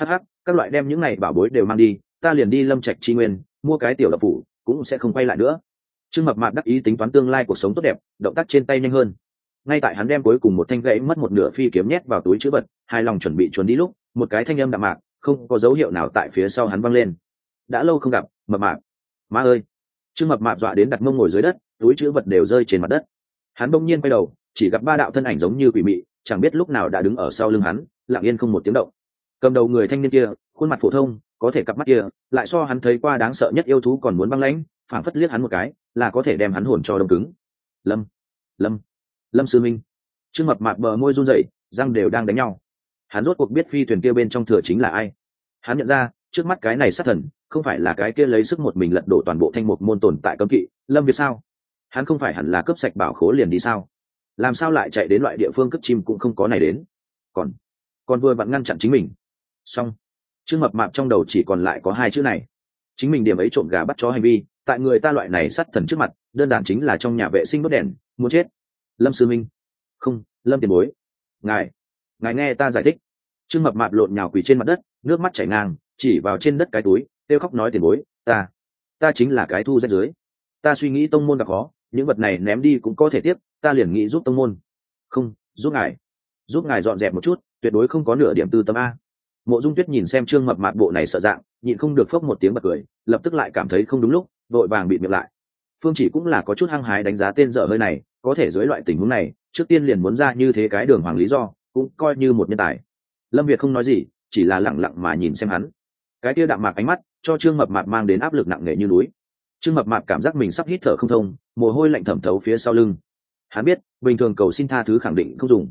Hh các loại đem những này bảo bối đều mang đi, ta liền đi lâm trạch tri nguyên, mua cái tiểu đập phủ, cũng sẽ không quay lại nữa. Trương mập mạp đắc ý tính toán tương lai cuộc sống tốt đẹp, động tác trên tay nhanh hơn ngay tại hắn đem cuối cùng một thanh gãy mất một nửa phi kiếm nhét vào túi chữ vật, hai lòng chuẩn bị trốn đi lúc, một cái thanh âm đạm mạc, không có dấu hiệu nào tại phía sau hắn văng lên. Đã lâu không gặp, mập mạp. Ma ơi! Trương mập mạp dọa đến đặt mông ngồi dưới đất, túi chữ vật đều rơi trên mặt đất. Hắn bỗng nhiên quay đầu, chỉ gặp ba đạo thân ảnh giống như quỷ mị, chẳng biết lúc nào đã đứng ở sau lưng hắn, lặng yên không một tiếng động. Cầm đầu người thanh niên kia, khuôn mặt phổ thông, có thể cặp mắt kia, lại so hắn thấy qua đáng sợ nhất yêu thú còn muốn băng lãnh, phảng phất liếc hắn một cái, là có thể đem hắn hồn cho đông cứng. Lâm! Lâm! Lâm sư minh. Trương mập mạp bờ môi run rẩy, răng đều đang đánh nhau. Hắn rốt cuộc biết phi thuyền kia bên trong thừa chính là ai. Hắn nhận ra, trước mắt cái này sát thần, không phải là cái kia lấy sức một mình lật đổ toàn bộ thanh một môn tồn tại cấm kỵ. Lâm việt sao? Hắn không phải hẳn là cướp sạch bảo khố liền đi sao? Làm sao lại chạy đến loại địa phương cướp chim cũng không có này đến? Còn còn vừa vặn ngăn chặn chính mình. Xong. Trương mập mạp trong đầu chỉ còn lại có hai chữ này. Chính mình điểm ấy trộm gà bắt chó hành vi, tại người ta loại này sát thần trước mặt, đơn giản chính là trong nhà vệ sinh đốt đèn, muốn chết lâm sư minh. Không, lâm tiền bối. Ngài ngài nghe ta giải thích. Trương mập mạp lộn nhào quỳ trên mặt đất, nước mắt chảy ngang, chỉ vào trên đất cái túi, kêu khóc nói, tiền bối, ta ta chính là cái thu rách dưới ta suy nghĩ tông môn gặp khó, những vật này ném đi cũng có thể tiếp, ta liền nghĩ giúp tông môn. Không, giúp ngài. Giúp ngài dọn dẹp một chút, tuyệt đối không có nửa điểm tư tâm a. Mộ dung tuyết nhìn xem trương mập mạp bộ này sợ dạng, nhịn không được phốc một tiếng bật cười, lập tức lại cảm thấy không đúng lúc, vội vàng bị miệng lại. Phương chỉ cũng là có chút hăng hái đánh giá tên dở hơi này có thể dưới loại tình huống này, trước tiên liền muốn ra như thế cái đường hoàng lý do, cũng coi như một nhân tài. Lâm việt không nói gì, chỉ là lẳng lặng mà nhìn xem hắn. Cái kia đạm mạc ánh mắt, cho trương mập mạp mang đến áp lực nặng nề như núi. Trương mập mạp cảm giác mình sắp hít thở không thông, mồ hôi lạnh thẩm thấu phía sau lưng. Hắn biết, bình thường cầu xin tha thứ khẳng định không dùng.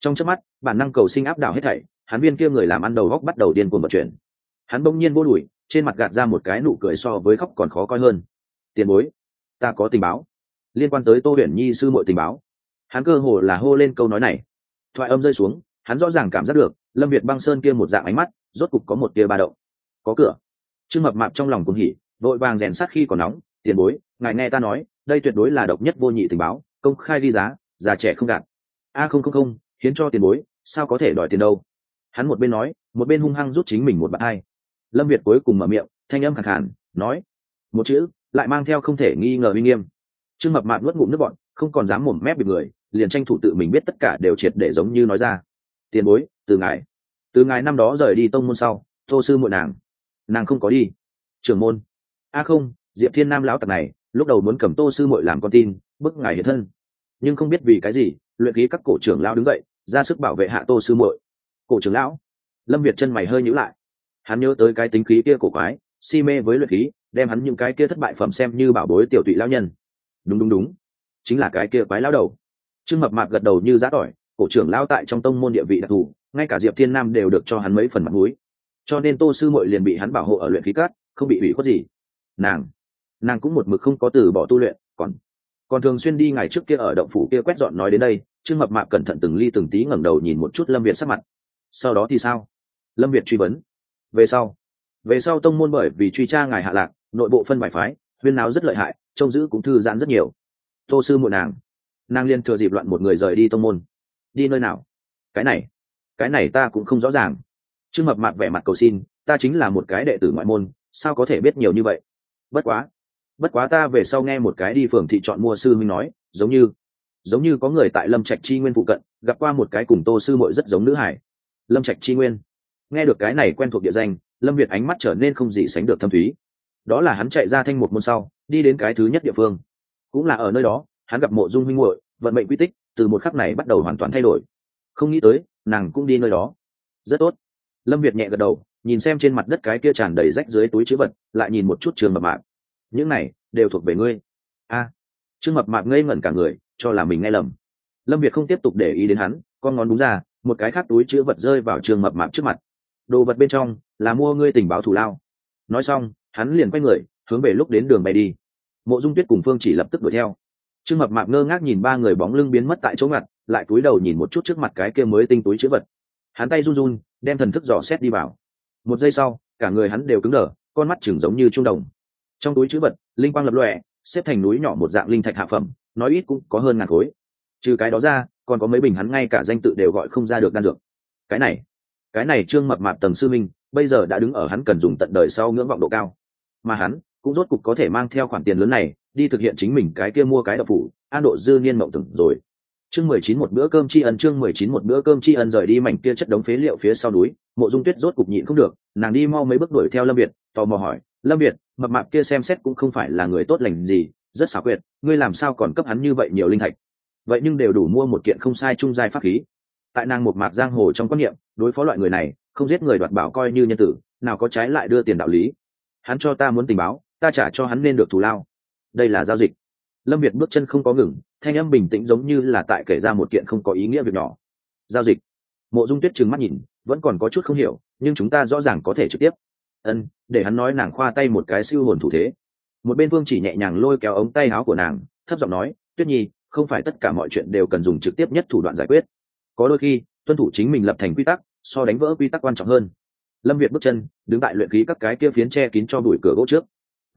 Trong chớp mắt, bản năng cầu sinh áp đảo hết thảy, hắn viên kia người làm ăn đầu góc bắt đầu điên cuồng vận chuyển. Hắn bỗng nhiên vô đùi trên mặt gạt ra một cái nụ cười so với khóc còn khó coi hơn. Tiền bối, ta có tình báo liên quan tới tô huyền nhi sư muội tình báo. Hắn cơ hồ là hô lên câu nói này. Thoại âm rơi xuống, hắn rõ ràng cảm giác được, lâm việt băng sơn kia một dạng ánh mắt, rốt cục có một tia ba động. Có cửa. Trương mập mạp trong lòng cũng hỉ, vội vàng rèn sát khi còn nóng, tiền bối, ngài nghe ta nói, đây tuyệt đối là độc nhất vô nhị tình báo, công khai ghi giá, già trẻ không gạt. A, không không không, hiến cho tiền bối, sao có thể đòi tiền đâu? Hắn một bên nói, một bên hung hăng rút chính mình một bạn hai. Lâm việt cuối cùng mở miệng, thanh âm khẳng khản nói, một chữ, lại mang theo không thể nghi ngờ uy nghiêm trương mập mạp nuốt ngụm nước bọn không còn dám mồm mép bị người, liền tranh thủ tự mình biết tất cả đều triệt để giống như nói ra. Tiền bối, từ ngài từ ngài năm đó rời đi tông môn sau thô sư muội nàng nàng không có đi. Trưởng môn. A không, diệp thiên nam lão tặc này, lúc đầu muốn cầm tô sư muội làm con tin, bức ngài hiện thân. Nhưng không biết vì cái gì, luyện khí các cổ trưởng lão đứng dậy, ra sức bảo vệ hạ tô sư muội. Cổ trưởng lão? Lâm việt chân mày hơi nhíu lại. Hắn nhớ tới cái tính khí kia cổ quái, si mê với luyện khí, đem hắn những cái kia thất bại phẩm xem như bảo bối tiểu tụy lão nhân đúng đúng đúng. Chính là cái kia quái lão đầu. Trương mập mạp gật đầu như giá tỏi, cổ trưởng lao tại trong tông môn địa vị đặc thù, ngay cả diệp thiên nam đều được cho hắn mấy phần mặt mũi. Cho nên tô sư muội liền bị hắn bảo hộ ở luyện khí cát, không bị ủy khuất gì. Nàng nàng cũng một mực không có từ bỏ tu luyện, còn còn thường xuyên đi ngày trước kia ở động phủ kia quét dọn nói đến đây, trương mập mạp cẩn thận từng ly từng tí ngẩng đầu nhìn một chút lâm việt sắc mặt. Sau đó thì sao? Lâm việt truy vấn. Về sau về sau tông môn bởi vì truy tra ngài hạ lạc, nội bộ phân bài phái huyên náo rất lợi hại, trông giữ cũng thư giãn rất nhiều. Tô sư muội nàng nàng liên thừa dịp loạn một người rời đi tông môn. Đi nơi nào? Cái này cái này ta cũng không rõ ràng. Trương mập mạp vẻ mặt cầu xin, ta chính là một cái đệ tử ngoại môn, sao có thể biết nhiều như vậy? Bất quá bất quá ta về sau nghe một cái đi phường thị chọn mua sư minh nói, giống như giống như có người tại lâm trạch chi nguyên phụ cận, gặp qua một cái cùng tô sư mội rất giống nữ hải. Lâm trạch chi nguyên. Nghe được cái này quen thuộc địa danh, lâm việt ánh mắt trở nên không gì sánh được thâm thúy đó là hắn chạy ra thanh một môn sau đi đến cái thứ nhất địa phương. Cũng là ở nơi đó hắn gặp mộ dung huynh muội vận mệnh quy tích từ một khắc này bắt đầu hoàn toàn thay đổi. Không nghĩ tới nàng cũng đi nơi đó. Rất tốt. Lâm việt nhẹ gật đầu nhìn xem trên mặt đất cái kia tràn đầy rách dưới túi chữ vật lại nhìn một chút trường mập mạp. Những này đều thuộc về ngươi. A. À, trương mập mạp ngây ngẩn cả người cho là mình nghe lầm. Lâm việt không tiếp tục để ý đến hắn con ngón đúng ra một cái khác túi chữ vật rơi vào trường mập mạp trước mặt. Đồ vật bên trong là mua ngươi tình báo thủ lao. Nói xong hắn liền quay người, hướng về lúc đến đường bay đi. Mộ dung tuyết cùng phương chỉ lập tức đuổi theo. Trương mập mạp ngơ ngác nhìn ba người bóng lưng biến mất tại chỗ ngặt, lại cúi đầu nhìn một chút trước mặt cái kia mới tinh túi chữ vật. Hắn tay run run, đem thần thức dò xét đi vào. Một giây sau, cả người hắn đều cứng đờ, con mắt chừng giống như trung đồng. Trong túi chữ vật, linh quang lập lòe, xếp thành núi nhỏ một dạng linh thạch hạ phẩm, nói ít cũng có hơn ngàn khối. Trừ cái đó ra, còn có mấy bình hắn ngay cả danh tự đều gọi không ra được đan dược. Cái này cái này trương mập mạp tầng sư minh, bây giờ đã đứng ở hắn cần dùng tận đời sau ngưỡng vọng độ cao mà hắn cũng rốt cục có thể mang theo khoản tiền lớn này đi thực hiện chính mình cái kia mua cái đậu phủ. An độ dư niên mộng từng rồi. Chương mười chín một bữa cơm tri ân, chương mười chín một bữa cơm tri ân rời đi mảnh kia chất đống phế liệu phía sau núi. Mộ dung tuyết rốt cục nhịn không được, nàng đi mau mấy bước đuổi theo lâm việt, tò mò hỏi, lâm việt, mập mạp kia xem xét cũng không phải là người tốt lành gì, rất xảo quyệt, ngươi làm sao còn cấp hắn như vậy nhiều linh thạch? Vậy nhưng đều đủ mua một kiện không sai trung giai pháp khí. Tại nàng một mạc giang hồ trong quan niệm, đối phó loại người này, không giết người đoạt bảo coi như nhân tử, nào có trái lại đưa tiền đạo lý hắn cho ta muốn tình báo, ta trả cho hắn nên được thù lao. Đây là giao dịch. Lâm việt bước chân không có ngừng, thanh âm bình tĩnh giống như là tại kể ra một kiện không có ý nghĩa việc nhỏ. Giao dịch. Mộ dung tuyết trừng mắt nhìn, vẫn còn có chút không hiểu, nhưng chúng ta rõ ràng có thể trực tiếp. Ân, để hắn nói nàng khoa tay một cái siêu hồn thủ thế. Một bên vương chỉ nhẹ nhàng lôi kéo ống tay áo của nàng, thấp giọng nói, tuyết nhi, không phải tất cả mọi chuyện đều cần dùng trực tiếp nhất thủ đoạn giải quyết. Có đôi khi, tuân thủ chính mình lập thành quy tắc, so đánh vỡ quy tắc quan trọng hơn lâm việt bước chân, đứng tại luyện khí các cái kia phiến che kín cho đuổi cửa gỗ trước.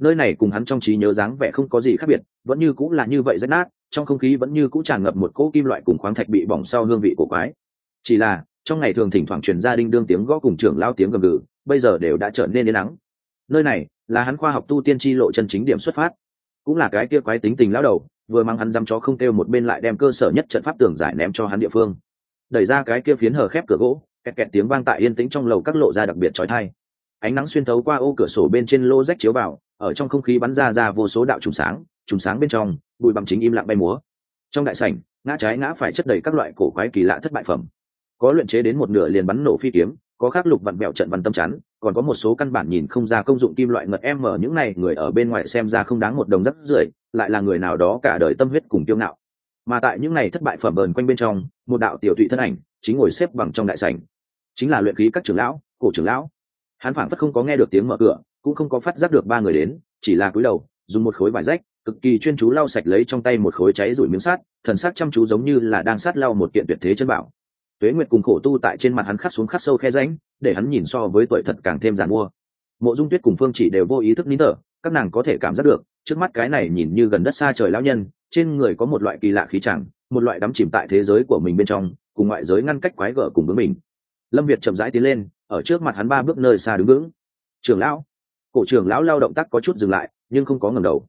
Nơi này cùng hắn trong trí nhớ dáng vẻ không có gì khác biệt, vẫn như cũng là như vậy rách nát, trong không khí vẫn như cũng tràn ngập một cỗ kim loại cùng khoáng thạch bị bỏng sau hương vị của quái. Chỉ là, trong ngày thường thỉnh thoảng truyền ra đinh đương tiếng gõ cùng trưởng lao tiếng gầm gừ, bây giờ đều đã trở nên đến nắng nơi này là hắn khoa học tu tiên tri lộ chân chính điểm xuất phát. Cũng là cái kia quái tính tình lao đầu, vừa mang hắn dăm chó không kêu một bên lại đem cơ sở nhất trận pháp tường giải ném cho hắn địa phương. Đẩy ra cái kia phiến hở khép cửa gỗ kẹt kẹt tiếng vang tại yên tĩnh trong lầu các lộ ra đặc biệt trói thai. Ánh nắng xuyên thấu qua ô cửa sổ bên trên lô rách chiếu vào, ở trong không khí bắn ra ra vô số đạo trùng sáng trùng sáng bên trong, bụi bằng chính im lặng bay múa. Trong đại sảnh, ngã trái ngã phải chất đầy các loại cổ quái kỳ lạ thất bại phẩm. Có luyện chế đến một nửa liền bắn nổ phi kiếm, có khắc lục vặn bẹo trận văn tâm chắn, còn có một số căn bản nhìn không ra công dụng kim loại ngật em mở những này, người ở bên ngoài xem ra không đáng một đồng rất rưởi lại là người nào đó cả đời tâm huyết cùng kiêu ngạo. Mà tại những này thất bại phẩm bờn quanh bên trong, một đạo tiểu thụy thân ảnh chính ngồi xếp bằng trong đại sảnh chính là luyện khí các trưởng lão, cổ trưởng lão. Hắn phảng phất không có nghe được tiếng mở cửa, cũng không có phát giác được ba người đến, chỉ là cúi đầu, dùng một khối vải rách, cực kỳ chuyên chú lau sạch lấy trong tay một khối cháy rủi miếng sắt, thần sắc chăm chú giống như là đang sát lau một kiện tuyệt thế chân bảo. Tuế nguyệt cùng khổ tu tại trên mặt hắn khắc xuống khắc sâu khe ránh để hắn nhìn so với tuổi thật càng thêm giàn mua mộ dung tuyết cùng phương chỉ đều vô ý thức nín thở, các nàng có thể cảm giác được, trước mắt cái này nhìn như gần đất xa trời lão nhân, trên người có một loại kỳ lạ khí chẳng, một loại đắm chìm tại thế giới của mình bên trong, cùng ngoại giới ngăn cách quái gở cùng với mình lâm việt chậm rãi tiến lên, ở trước mặt hắn ba bước nơi xa đứng vững. Trưởng lão. Cổ trưởng lão lao động tác có chút dừng lại, nhưng không có ngầm đầu.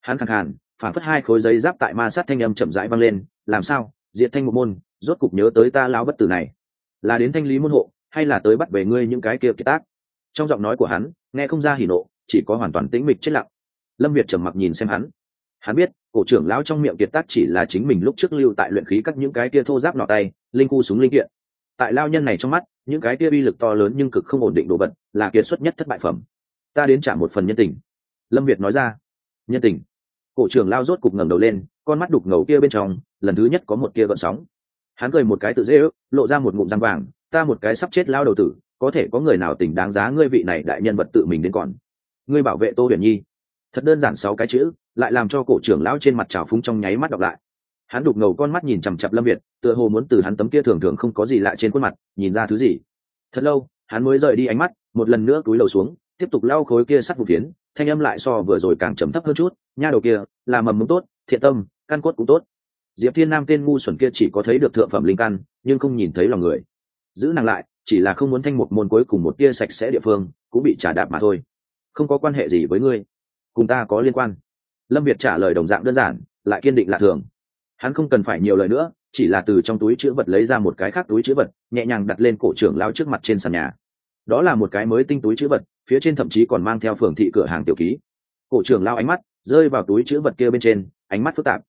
Hắn khẳng hẳn phản phất hai khối giấy giáp tại ma sát thanh âm chậm rãi vang lên, làm sao? Diện thanh một môn, rốt cục nhớ tới ta lão bất tử này. Là đến thanh lý môn hộ, hay là tới bắt về ngươi những cái kia kiệt tác? Trong giọng nói của hắn, nghe không ra hỉ nộ, chỉ có hoàn toàn tĩnh mịch chết lặng. Lâm việt trầm mặc nhìn xem hắn. Hắn biết, cổ trưởng lão trong miệng kiệt tác chỉ là chính mình lúc trước lưu tại luyện khí các những cái kia thô giáp nọ tay, linh khu súng linh kiện tại lao nhân này trong mắt, những cái kia uy lực to lớn nhưng cực không ổn định đồ vật, là kiệt xuất nhất thất bại phẩm. Ta đến trả một phần nhân tình. Lâm việt nói ra. Nhân tình? Cổ trưởng lao rốt cục ngẩng đầu lên, con mắt đục ngầu kia bên trong, lần thứ nhất có một kia gợn sóng. Hắn cười một cái tự dễ ước, lộ ra một ngụm răng vàng, ta một cái sắp chết lao đầu tử, có thể có người nào tình đáng giá ngươi vị này đại nhân vật tự mình đến còn? Ngươi bảo vệ tô huyền nhi. Thật đơn giản sáu cái chữ, lại làm cho cổ trưởng lão trên mặt trào phúng trong nháy mắt đọc lại hắn đục ngầu con mắt nhìn chằm chặp lâm việt, tựa hồ muốn từ hắn tấm kia thường thường không có gì lạ trên khuôn mặt, nhìn ra thứ gì. Thật lâu, hắn mới rời đi ánh mắt, một lần nữa cúi đầu xuống, tiếp tục lau khối kia sắt vụ phiến, thanh âm lại so vừa rồi càng trầm thấp hơn chút, nha đầu kia, là mầm mống tốt, thiện tâm, căn cốt cũng tốt. Diệp thiên nam tên ngu xuẩn kia chỉ có thấy được thượng phẩm linh căn, nhưng không nhìn thấy lòng người. Giữ nàng lại, chỉ là không muốn thanh một môn cuối cùng một tia sạch sẽ địa phương, cũng bị trả đạp mà thôi. Không có quan hệ gì với ngươi, cùng ta có liên quan. Lâm việt trả lời đồng dạng đơn giản, lại kiên định lạ thường hắn không cần phải nhiều lời nữa, chỉ là từ trong túi chữ vật lấy ra một cái khác túi chữ vật, nhẹ nhàng đặt lên cổ trưởng lao trước mặt trên sàn nhà. Đó là một cái mới tinh túi chữ vật, phía trên thậm chí còn mang theo phường thị cửa hàng tiểu ký. Cổ trưởng lao ánh mắt rơi vào túi chữ vật kia bên trên, ánh mắt phức tạp.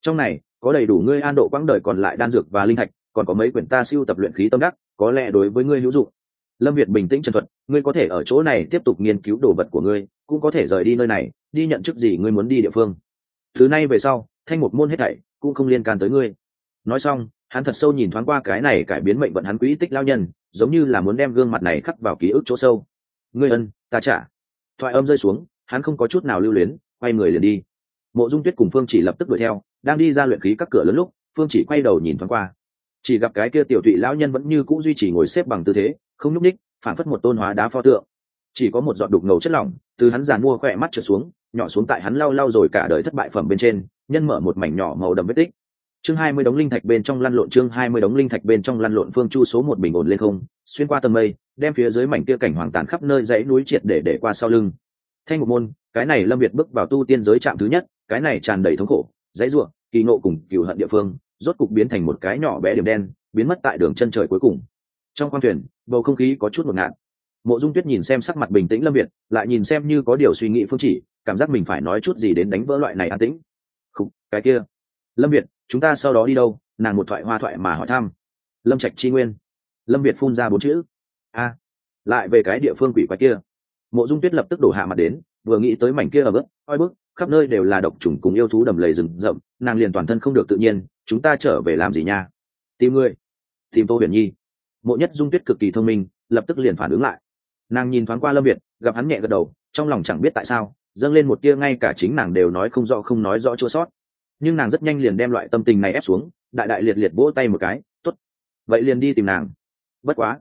Trong này, có đầy đủ ngươi an độ quãng đời còn lại đan dược và linh thạch, còn có mấy quyển ta siêu tập luyện khí tâm đắc, có lẽ đối với ngươi hữu dụng. Lâm việt bình tĩnh chân thuật, ngươi có thể ở chỗ này tiếp tục nghiên cứu đồ vật của ngươi, cũng có thể rời đi nơi này, đi nhận chức gì ngươi muốn đi địa phương. Thứ này về sau, thanh một môn hết thảy cũng không liên can tới ngươi. Nói xong, hắn thật sâu nhìn thoáng qua cái này cải biến mệnh vận hắn quỹ tích lao nhân, giống như là muốn đem gương mặt này khắc vào ký ức chỗ sâu. Ngươi ân, ta trả. Thoại âm rơi xuống, hắn không có chút nào lưu luyến, quay người liền đi. Mộ dung tuyết cùng phương chỉ lập tức đuổi theo, đang đi ra luyện khí các cửa lớn lúc, phương chỉ quay đầu nhìn thoáng qua. Chỉ gặp cái kia tiểu thụy lão nhân vẫn như c ũ duy trì ngồi xếp bằng tư thế, không nhúc ních phản phất một tôn hóa đá pho tượng. Chỉ có một giọt đục ngầu chất lỏng, từ hắn giàn mua khỏe mắt trở xuống nhỏ xuống tại hắn lau lau rồi cả đời thất bại phẩm bên trên, nhân mở một mảnh nhỏ màu đầm vết tích. Chương hai mươi đống linh thạch bên trong lăn lộn, chương hai mươi đống linh thạch bên trong lăn lộn, phương chu số một bình ổn lên không, xuyên qua tầng mây, đem phía dưới mảnh kia cảnh hoàng tàn khắp nơi dãy núi triệt để để qua sau lưng. Thanh một môn, cái này lâm việt bước vào tu tiên giới trạm thứ nhất, cái này tràn đầy thống khổ, dãy ruộng kỳ ngộ cùng cựu hận địa phương, rốt cục biến thành một cái nhỏ bé điểm đen, biến mất tại đường chân trời cuối cùng. Trong khoang thuyền, bầu không khí có chút một ngạt mộ dung tuyết nhìn xem sắc mặt bình tĩnh lâm việt lại nhìn xem như có điều suy nghĩ phương chỉ cảm giác mình phải nói chút gì đến đánh vỡ loại này an tĩnh. Không cái kia. Lâm việt chúng ta sau đó đi đâu? Nàng một thoại hoa thoại mà hỏi thăm. Lâm trạch chi nguyên. Lâm việt phun ra bốn chữ. A. Lại về cái địa phương quỷ quái kia. Mộ dung tuyết lập tức đổ hạ mặt đến vừa nghĩ tới mảnh kia ở bước oi bức khắp nơi đều là độc trùng cùng yêu thú đầm lầy rừng rậm nàng liền toàn thân không được tự nhiên chúng ta trở về làm gì nha? Tìm người, tìm tô huyền nhi. Mộ nhất dung tuyết cực kỳ thông minh lập tức liền phản ứng lại nàng nhìn thoáng qua lâm việt, gặp hắn nhẹ gật đầu, trong lòng chẳng biết tại sao, dâng lên một tia ngay cả chính nàng đều nói không rõ, không nói rõ chua sót. Nhưng nàng rất nhanh liền đem loại tâm tình này ép xuống, đại đại liệt liệt vỗ tay một cái t ố t vậy liền đi tìm nàng. Bất quá,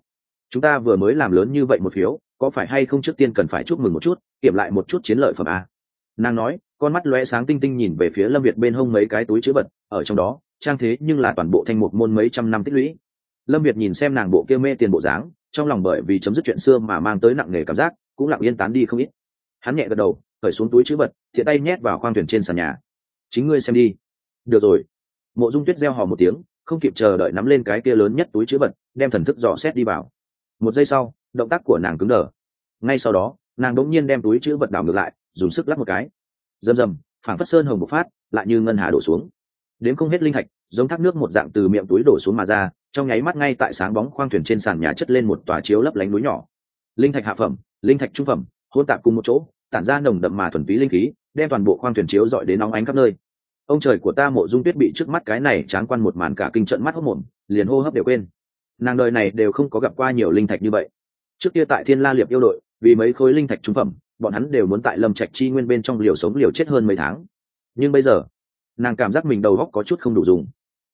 chúng ta vừa mới làm lớn như vậy một phiếu, có phải hay không trước tiên cần phải chúc mừng một chút, kiểm lại một chút chiến lợi phẩm a nàng nói, con mắt lóe sáng tinh tinh nhìn về phía lâm việt bên hông mấy cái túi chữ vật, ở trong đó, trang thế nhưng là toàn bộ thanh mục môn mấy trăm năm tích lũy. Lâm việt nhìn xem nàng bộ kia mê tiền bộ dáng trong lòng bởi vì chấm dứt chuyện xưa mà mang tới nặng nề cảm giác, cũng lặng yên tán đi không ít. Hắn nhẹ gật đầu, khởi xuống túi chữ vật, thiện tay nhét vào khoang thuyền trên sàn nhà. Chính ngươi xem đi. Được rồi. Mộ dung tuyết gieo hò một tiếng, không kịp chờ đợi nắm lên cái kia lớn nhất túi chữ vật, đem thần thức dò xét đi vào. Một giây sau, động tác của nàng cứng đờ. Ngay sau đó, nàng đ ỗ n g nhiên đem túi chữ vật đảo ngược lại, dùng sức lắp một cái. Rầm rầm, phảng phất sơn hồng một phát, lại như ngân hà đổ xuống. Đến không hết linh thạch, giống thác nước một dạng từ miệng túi đổ xuống mà ra trong nháy mắt ngay tại sáng bóng khoang thuyền trên sàn nhà chất lên một tòa chiếu lấp lánh núi nhỏ. Linh thạch hạ phẩm, linh thạch trung phẩm hôn tạp cùng một chỗ, tản ra nồng đậm mà thuần túy linh khí, đem toàn bộ khoang thuyền chiếu dọi đến nóng ánh khắp nơi. Ông trời của ta mộ dung tuyết bị trước mắt cái này tráng quan một màn cả kinh trận mắt hốc mồm, liền hô hấp đều quên. Nàng đời này đều không có gặp qua nhiều linh thạch như vậy. Trước kia tại thiên la liệp yêu đội, vì mấy khối linh thạch trung phẩm, bọn hắn đều muốn tại lâm trạch chi nguyên bên trong liều sống liều chết hơn mấy tháng. Nhưng bây giờ, nàng cảm giác mình đầu góc có chút không đủ dùng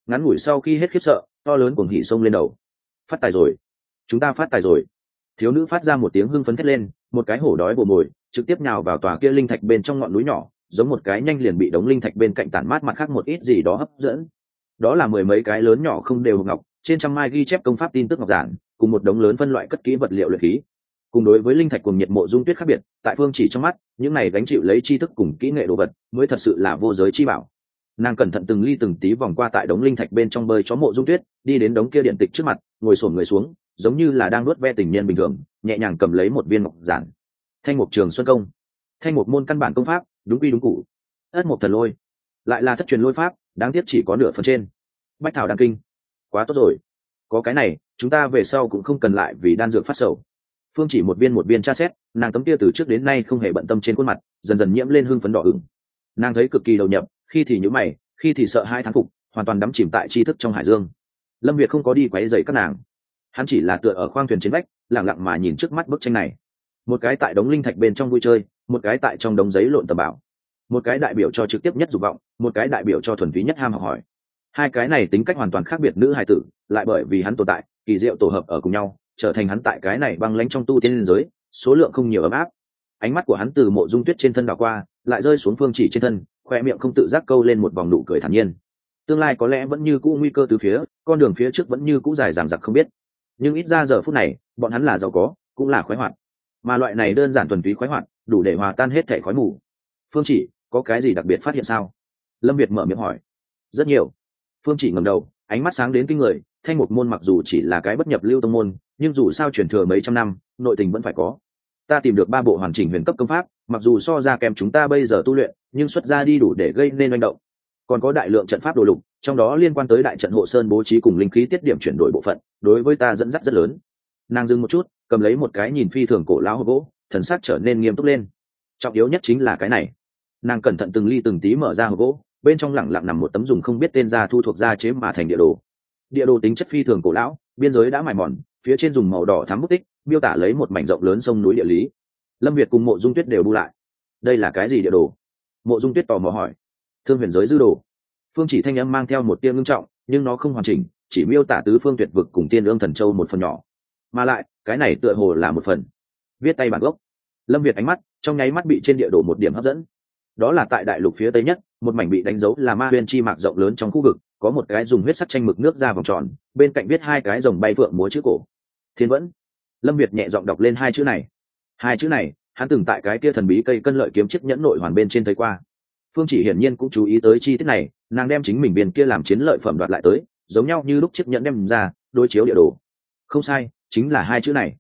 ngắn ngủi sau khi hết khiếp sợ, to lớn cuồng hỉ sông lên đầu. Phát tài rồi. Chúng ta phát tài rồi. Thiếu nữ phát ra một tiếng hưng phấn thét lên, một cái hổ đói bồ mồi, trực tiếp nhào vào tòa kia linh thạch bên trong ngọn núi nhỏ, giống một cái nhanh liền bị đống linh thạch bên cạnh tản mát mặt khác một ít gì đó hấp dẫn. Đó là mười mấy cái lớn nhỏ không đều ngọc, trên trăm mai ghi chép công pháp tin tức ngọc giản, cùng một đống lớn phân loại cất kỹ vật liệu luyện khí. Cùng đối với linh thạch cùng nhiệt mộ dung tuyết khác biệt, tại phương chỉ trong mắt, những này gánh chịu lấy tri thức cùng kỹ nghệ đồ vật, mới thật sự là vô giới chi bảo nàng cẩn thận từng ly từng tí vòng qua tại đống linh thạch bên trong bơi chó mộ dung tuyết, đi đến đống kia điện tịch trước mặt, ngồi sổn người xuống, giống như là đang nuốt ve tình nhân bình thường, nhẹ nhàng cầm lấy một viên ngọc giản. Thanh mục trường xuân công. Thanh mục môn căn bản công pháp, đúng quy đúng cụ ất một thần lôi. Lại là thất truyền lôi pháp, đáng tiếc chỉ có nửa phần trên. Bách thảo đăng kinh. Quá tốt rồi. Có cái này, chúng ta về sau cũng không cần lại vì đan dược phát sầu. Phương chỉ một viên một viên tra xét, nàng tấm kia từ trước đến nay không hề bận tâm trên khuôn mặt, dần dần nhiễm lên hương phấn đỏ ửng. Nàng thấy cực kỳ đầu nhập khi thì nhữ mày, khi thì sợ hai thán phục, hoàn toàn đắm chìm tại tri thức trong hải dương. Lâm việt không có đi quáy dày các nàng. Hắn chỉ là tựa ở khoang thuyền trên vách lẳng lặng mà nhìn trước mắt bức tranh này. Một cái tại đống linh thạch bên trong vui chơi, một cái tại trong đống giấy lộn tầm bảo. Một cái đại biểu cho trực tiếp nhất dục vọng, một cái đại biểu cho thuần túy nhất ham học hỏi. Hai cái này tính cách hoàn toàn khác biệt nữ hài tử, lại bởi vì hắn tồn tại, kỳ diệu tổ hợp ở cùng nhau, trở thành hắn tại cái này băng lánh trong tu tiên liên giới, số lượng không nhiều ấm áp. Ánh mắt của hắn từ mộ dung tuyết trên thân đảo qua, lại rơi xuống phương chỉ trên thân khoe miệng không tự giác câu lên một vòng nụ cười thản nhiên. Tương lai có lẽ vẫn như cũ nguy cơ từ phía, con đường phía trước vẫn như cũ dài dằng dặc không biết. Nhưng ít ra giờ phút này, bọn hắn là giàu có, cũng là khoái hoạt. Mà loại này đơn giản thuần túy khoái hoạt, đủ để hòa tan hết thẻ khói mù. Phương chỉ, có cái gì đặc biệt phát hiện sao? Lâm việt mở miệng hỏi. Rất nhiều. Phương chỉ ngầm đầu, ánh mắt sáng đến kinh người, thanh một môn mặc dù chỉ là cái bất nhập lưu tông môn, nhưng dù sao truyền thừa mấy trăm năm, nội tình vẫn phải có ta tìm được ba bộ hoàn chỉnh huyền cấp công pháp, mặc dù so ra kèm chúng ta bây giờ tu luyện, nhưng xuất ra đi đủ để gây nên manh động. Còn có đại lượng trận pháp đồ lục, trong đó liên quan tới đại trận hộ sơn bố trí cùng linh khí tiết điểm chuyển đổi bộ phận, đối với ta dẫn dắt rất lớn. Nàng dừng một chút, cầm lấy một cái nhìn phi thường cổ lão hộp gỗ, thần sắc trở nên nghiêm túc lên. Trọng yếu nhất chính là cái này. Nàng cẩn thận từng ly từng tí mở ra hộp gỗ, bên trong lẳng lặng nằm một tấm dùng không biết tên ra thu thuộc ra chế mà thành địa đồ. Địa đồ tính chất phi thường cổ lão, biên giới đã mài mòn, phía trên dùng màu đỏ thắm bút tích miêu tả lấy một mảnh rộng lớn sông núi địa lý. Lâm việt cùng mộ dung tuyết đều bu lại. Đây là cái gì địa đồ? Mộ dung tuyết tò mò hỏi. Thương huyền giới dư đồ. Phương chỉ thanh âm mang theo một tia ngưng trọng, nhưng nó không hoàn chỉnh, chỉ miêu tả tứ phương tuyệt vực cùng tiên ương thần châu một phần nhỏ. Mà lại, cái này tựa hồ là một phần. Viết tay bản gốc. Lâm việt ánh mắt, trong nháy mắt bị trên địa đồ một điểm hấp dẫn. Đó là tại đại lục phía tây nhất, một mảnh bị đánh dấu là ma huyên chi mạc rộng lớn trong khu vực, có một cái dùng huyết sắc tranh mực nước ra vòng tròn, bên cạnh viết hai cái dòng bay phượng múa chữ cổ. Thiên vẫn lâm việt nhẹ giọng đọc lên hai chữ này. Hai chữ này, hắn từng tại cái kia thần bí cây cân lợi kiếm chiếc nhẫn nội hoàn bên trên thấy qua. Phương chỉ hiển nhiên cũng chú ý tới chi tiết này, nàng đem chính mình biên kia làm chiến lợi phẩm đoạt lại tới, giống nhau như lúc chiếc nhẫn đem ra, đối chiếu địa đồ. Không sai, chính là hai chữ này.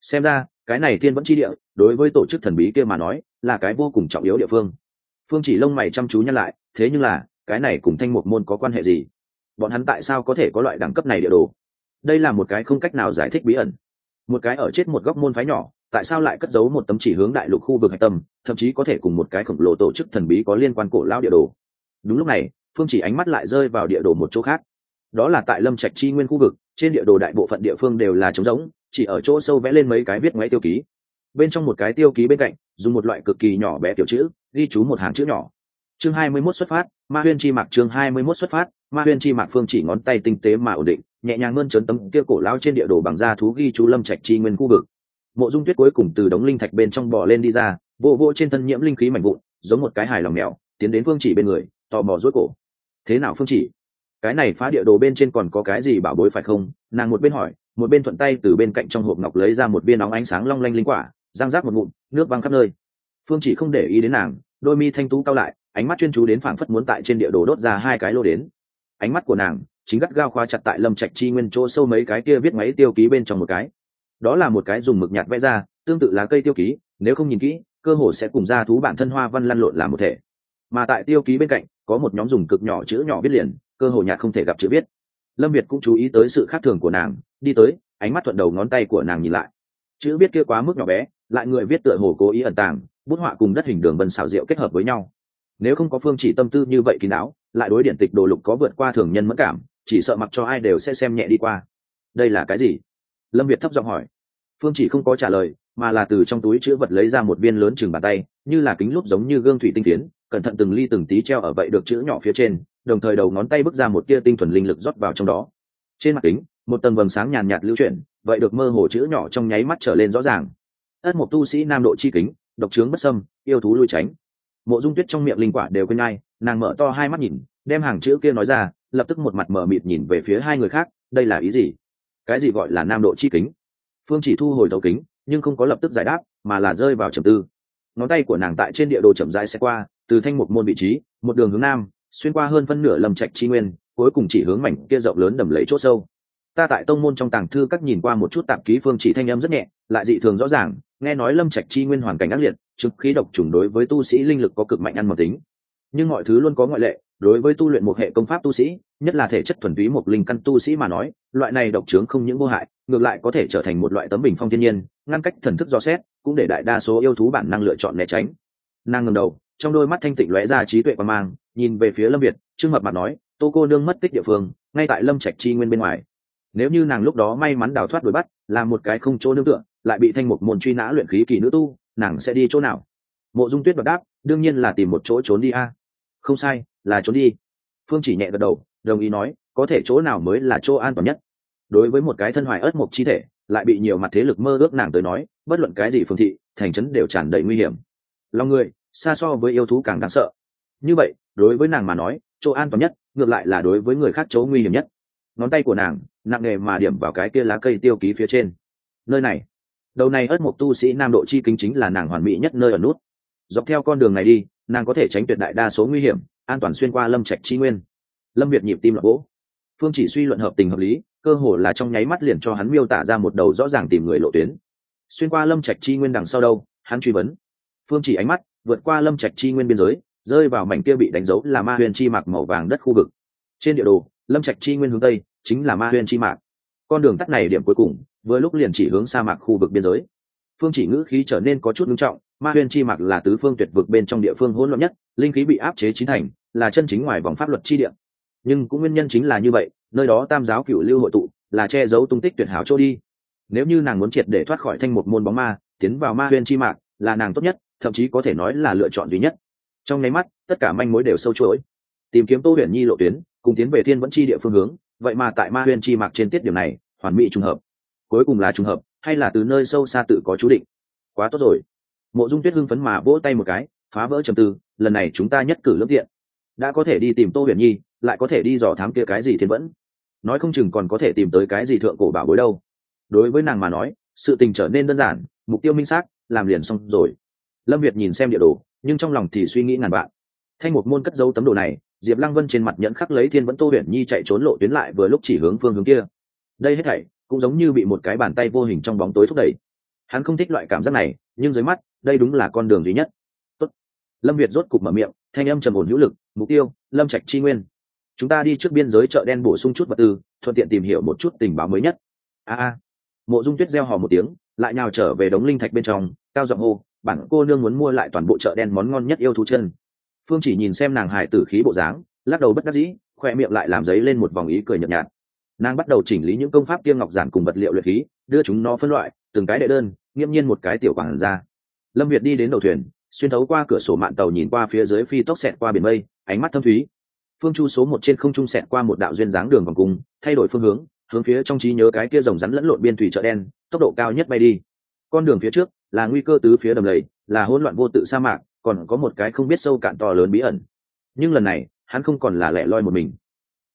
Xem ra, cái này thiên vẫn chi địa, đối với tổ chức thần bí kia mà nói, là cái vô cùng trọng yếu địa phương. Phương chỉ lông mày chăm chú nhắc lại, thế nhưng là, cái này cùng thanh mục môn có quan hệ gì? Bọn hắn tại sao có thể có loại đẳng cấp này địa đồ? Đây là một cái không cách nào giải thích bí ẩn một cái ở chết một góc môn phái nhỏ, tại sao lại cất giấu một tấm chỉ hướng đại lục khu vực hạch tâm, thậm chí có thể cùng một cái khổng lồ tổ chức thần bí có liên quan cổ lao địa đồ? Đúng lúc này, phương chỉ ánh mắt lại rơi vào địa đồ một chỗ khác. Đó là tại lâm trạch chi nguyên khu vực, trên địa đồ đại bộ phận địa phương đều là trống rỗng, chỉ ở chỗ sâu vẽ lên mấy cái viết ngoáy tiêu ký. Bên trong một cái tiêu ký bên cạnh, dùng một loại cực kỳ nhỏ bé tiểu chữ, ghi chú một hàng chữ nhỏ chương hai mươi 21 xuất phát, ma huyên chi mạc chương hai mươi 21 xuất phát, ma huyên chi mạc phương chỉ ngón tay tinh tế mà ổn định, nhẹ nhàng mơn trớn tấm kia cổ lão trên địa đồ bằng da thú ghi chú lâm trạch chi nguyên khu vực. Mộ dung tuyết cuối cùng từ đống linh thạch bên trong bò lên đi ra, vô vô trên thân nhiễm linh khí mạnh vụn, giống một cái hài lòng mèo, tiến đến phương chỉ bên người, tò mò rối cổ. Thế nào phương chỉ? Cái này phá địa đồ bên trên còn có cái gì bảo bối phải không? Nàng một bên hỏi, một bên thuận tay từ bên cạnh trong hộp ngọc lấy ra một viên óng ánh sáng long lanh linh quả, răng rác một ngụm, nước văng khắp nơi. Phương chỉ không để ý đến nàng, đôi mi thanh tú cao lại ánh mắt chuyên chú đến phảng phất muốn tại trên địa đồ đốt ra hai cái lô đến. Ánh mắt của nàng chính gắt gao khóa chặt tại lâm trạch chi nguyên chỗ sâu mấy cái kia viết máy tiêu ký bên trong một cái. Đó là một cái dùng mực nhạt vẽ ra, tương tự là cây tiêu ký, nếu không nhìn kỹ, cơ hồ sẽ cùng ra thú bản thân hoa văn lăn lộn làm một thể. Mà tại tiêu ký bên cạnh, có một nhóm dùng cực nhỏ chữ nhỏ viết liền, cơ hồ nhạt không thể gặp chữ viết. Lâm việt cũng chú ý tới sự khác thường của nàng, đi tới, ánh mắt thuận đầu ngón tay của nàng nhìn lại. Chữ viết kia quá mức nhỏ bé, lại người viết tựa hồ cố ý ẩn tàng, bút họa cùng đất hình đường vân xảo diệu kết hợp với nhau nếu không có phương chỉ tâm tư như vậy kín đáo, lại đối điện tịch đồ lục có vượt qua thường nhân mẫn cảm, chỉ sợ mặc cho ai đều sẽ xem nhẹ đi qua. Đây là cái gì? Lâm việt thấp giọng hỏi. Phương chỉ không có trả lời, mà là từ trong túi chữ vật lấy ra một viên lớn chừng bàn tay, như là kính lúp giống như gương thủy tinh tiến cẩn thận từng ly từng tí treo ở vậy được chữ nhỏ phía trên, đồng thời đầu ngón tay bước ra một tia tinh thuần linh lực rót vào trong đó. Trên mặt kính, một tầng vầng sáng nhàn nhạt lưu chuyển, vậy được mơ hồ chữ nhỏ trong nháy mắt trở lên rõ ràng. Ất một tu sĩ nam độ chi kính, độc trướng bất sâm yêu thú lui tránh mộ dung tuyết trong miệng linh quả đều quên ngay nàng mở to hai mắt nhìn, đem hàng chữ kia nói ra, lập tức một mặt mở mịt nhìn về phía hai người khác, đây là ý gì? Cái gì gọi là nam độ chi kính? Phương chỉ thu hồi thấu kính, nhưng không có lập tức giải đáp, mà là rơi vào trầm tư. Ngón tay của nàng tại trên địa đồ chậm rãi xe qua, từ thanh một môn vị trí, một đường hướng nam, xuyên qua hơn phân nửa lâm trạch chi nguyên, cuối cùng chỉ hướng mảnh kia rộng lớn đầm lấy chỗ sâu. Ta tại tông môn trong tàng thư các nhìn qua một chút tạp ký phương chỉ thanh âm rất nhẹ, lại dị thường rõ ràng, nghe nói lâm trạch chi nguyên hoàn cảnh ác liệt trực khí độc trùng đối với tu sĩ linh lực có cực mạnh ăn mòn tính. Nhưng mọi thứ luôn có ngoại lệ, đối với tu luyện một hệ công pháp tu sĩ, nhất là thể chất thuần túy một linh căn tu sĩ mà nói, loại này độc trướng không những vô hại, ngược lại có thể trở thành một loại tấm bình phong thiên nhiên, ngăn cách thần thức do xét, cũng để đại đa số yêu thú bản năng lựa chọn né tránh. Nàng ngừng đầu, trong đôi mắt thanh tịnh lóe ra trí tuệ quan mang, nhìn về phía lâm việt, trương mập mặt nói, tô cô nương mất tích địa phương, ngay tại lâm trạch chi nguyên bên ngoài. Nếu như nàng lúc đó may mắn đào thoát đuổi bắt, là một cái không chỗ nương tựa, lại bị thanh mục môn truy nã luyện khí kỳ nữ tu nàng sẽ đi chỗ nào? Mộ dung tuyết bật đáp, đương nhiên là tìm một chỗ trốn đi a. Không sai, là trốn đi. Phương chỉ nhẹ gật đầu, đồng ý nói, có thể chỗ nào mới là chỗ an toàn nhất? Đối với một cái thân hoài ớt mộc chi thể, lại bị nhiều mặt thế lực mơ ước nàng tới nói, bất luận cái gì phương thị, thành trấn đều tràn đầy nguy hiểm. Lòng người, xa so với yêu thú càng đáng sợ. Như vậy, đối với nàng mà nói, chỗ an toàn nhất, ngược lại là đối với người khác chỗ nguy hiểm nhất. Ngón tay của nàng, nặng nề mà điểm vào cái kia lá cây tiêu ký phía trên. Nơi này đầu này ớt một tu sĩ nam độ chi kính chính là nàng hoàn mỹ nhất nơi ở nút. Dọc theo con đường này đi, nàng có thể tránh tuyệt đại đa số nguy hiểm, an toàn xuyên qua lâm trạch chi nguyên. Lâm việt nhịp tim lập gỗ phương chỉ suy luận hợp tình hợp lý, cơ hồ là trong nháy mắt liền cho hắn miêu tả ra một đầu rõ ràng tìm người lộ tuyến. Xuyên qua lâm trạch chi nguyên đằng sau đâu, hắn truy vấn. Phương chỉ ánh mắt, vượt qua lâm trạch chi nguyên biên giới, rơi vào mảnh kia bị đánh dấu là ma huyền chi mạc màu vàng đất khu vực. Trên địa đồ, lâm trạch chi nguyên hướng tây, chính là ma huyền chi mạc. Con đường tắt này điểm cuối cùng vừa lúc liền chỉ hướng sa mạc khu vực biên giới. Phương chỉ ngữ khí trở nên có chút nghiêm trọng, ma huyền chi mạc là tứ phương tuyệt vực bên trong địa phương hỗn loạn nhất, linh khí bị áp chế chín thành, là chân chính ngoài vòng pháp luật chi địa. Nhưng cũng nguyên nhân chính là như vậy, nơi đó tam giáo cựu lưu hội tụ, là che giấu tung tích tuyệt hảo chỗ đi. Nếu như nàng muốn triệt để thoát khỏi thanh một môn bóng ma, tiến vào ma huyền chi mạc, là nàng tốt nhất, thậm chí có thể nói là lựa chọn duy nhất. Trong nháy mắt, tất cả manh mối đều sâu chuỗi. Tìm kiếm tô huyền nhi lộ tuyến, cùng tiến về thiên vẫn chi địa phương hướng, vậy mà tại ma huyền chi mạc trên tiết điểm này, hoàn mỹ trùng hợp cuối cùng là trùng hợp, hay là từ nơi sâu xa tự có chú định. Quá tốt rồi. Mộ dung tuyết hưng phấn mà vỗ tay một cái, phá vỡ trầm tư, lần này chúng ta nhất cử lớp thiện đã có thể đi tìm tô huyền nhi, lại có thể đi dò thám kia cái gì thiên vẫn. Nói không chừng còn có thể tìm tới cái gì thượng cổ bảo bối đâu. Đối với nàng mà nói, sự tình trở nên đơn giản, mục tiêu minh xác, làm liền xong rồi. Lâm việt nhìn xem địa đồ, nhưng trong lòng thì suy nghĩ ngàn vạn. Thanh một môn cất dấu tấm đồ này, diệp lăng vân trên mặt nhẫn khắc lấy thiên vẫn tô huyền nhi chạy trốn lộ tuyến lại vừa lúc chỉ hướng phương hướng kia. Đây hết thảy cũng giống như bị một cái bàn tay vô hình trong bóng tối thúc đẩy. Hắn không thích loại cảm giác này, nhưng dưới mắt, đây đúng là con đường duy nhất. Tốt. lâm việt rốt cục mở miệng, thanh âm trầm ổn hữu lực, mục tiêu, lâm trạch chi nguyên. Chúng ta đi trước biên giới chợ đen bổ sung chút vật tư, thuận tiện tìm hiểu một chút tình báo mới nhất. A a. Mộ dung tuyết gieo hò một tiếng, lại nhào trở về đống linh thạch bên trong, cao giọng hô, bản cô nương muốn mua lại toàn bộ chợ đen món ngon nhất yêu thú chân. Phương chỉ nhìn xem nàng hài tử khí bộ dáng, lắc đầu bất đắc dĩ, khoe miệng lại làm giấy lên một vòng ý cười nhợt nhạt nàng bắt đầu chỉnh lý những công pháp kia ngọc giản cùng vật liệu luyện khí, đưa chúng nó phân loại, từng cái đệ đơn nghiêm nhiên một cái tiểu quản ra. Lâm việt đi đến đầu thuyền, xuyên thấu qua cửa sổ mạn tàu nhìn qua phía dưới phi tốc xẹt qua biển mây, ánh mắt thâm thúy. Phương chu số một trên không trung xẹt qua một đạo duyên dáng đường vòng cung, thay đổi phương hướng hướng phía trong trí nhớ cái kia rồng rắn lẫn lộn biên thủy chợ đen, tốc độ cao nhất bay đi. Con đường phía trước, là nguy cơ tứ phía đầm lầy, là hỗn loạn vô tự sa mạc, còn có một cái không biết sâu cạn to lớn bí ẩn. Nhưng lần này, hắn không còn là lẻ loi một mình.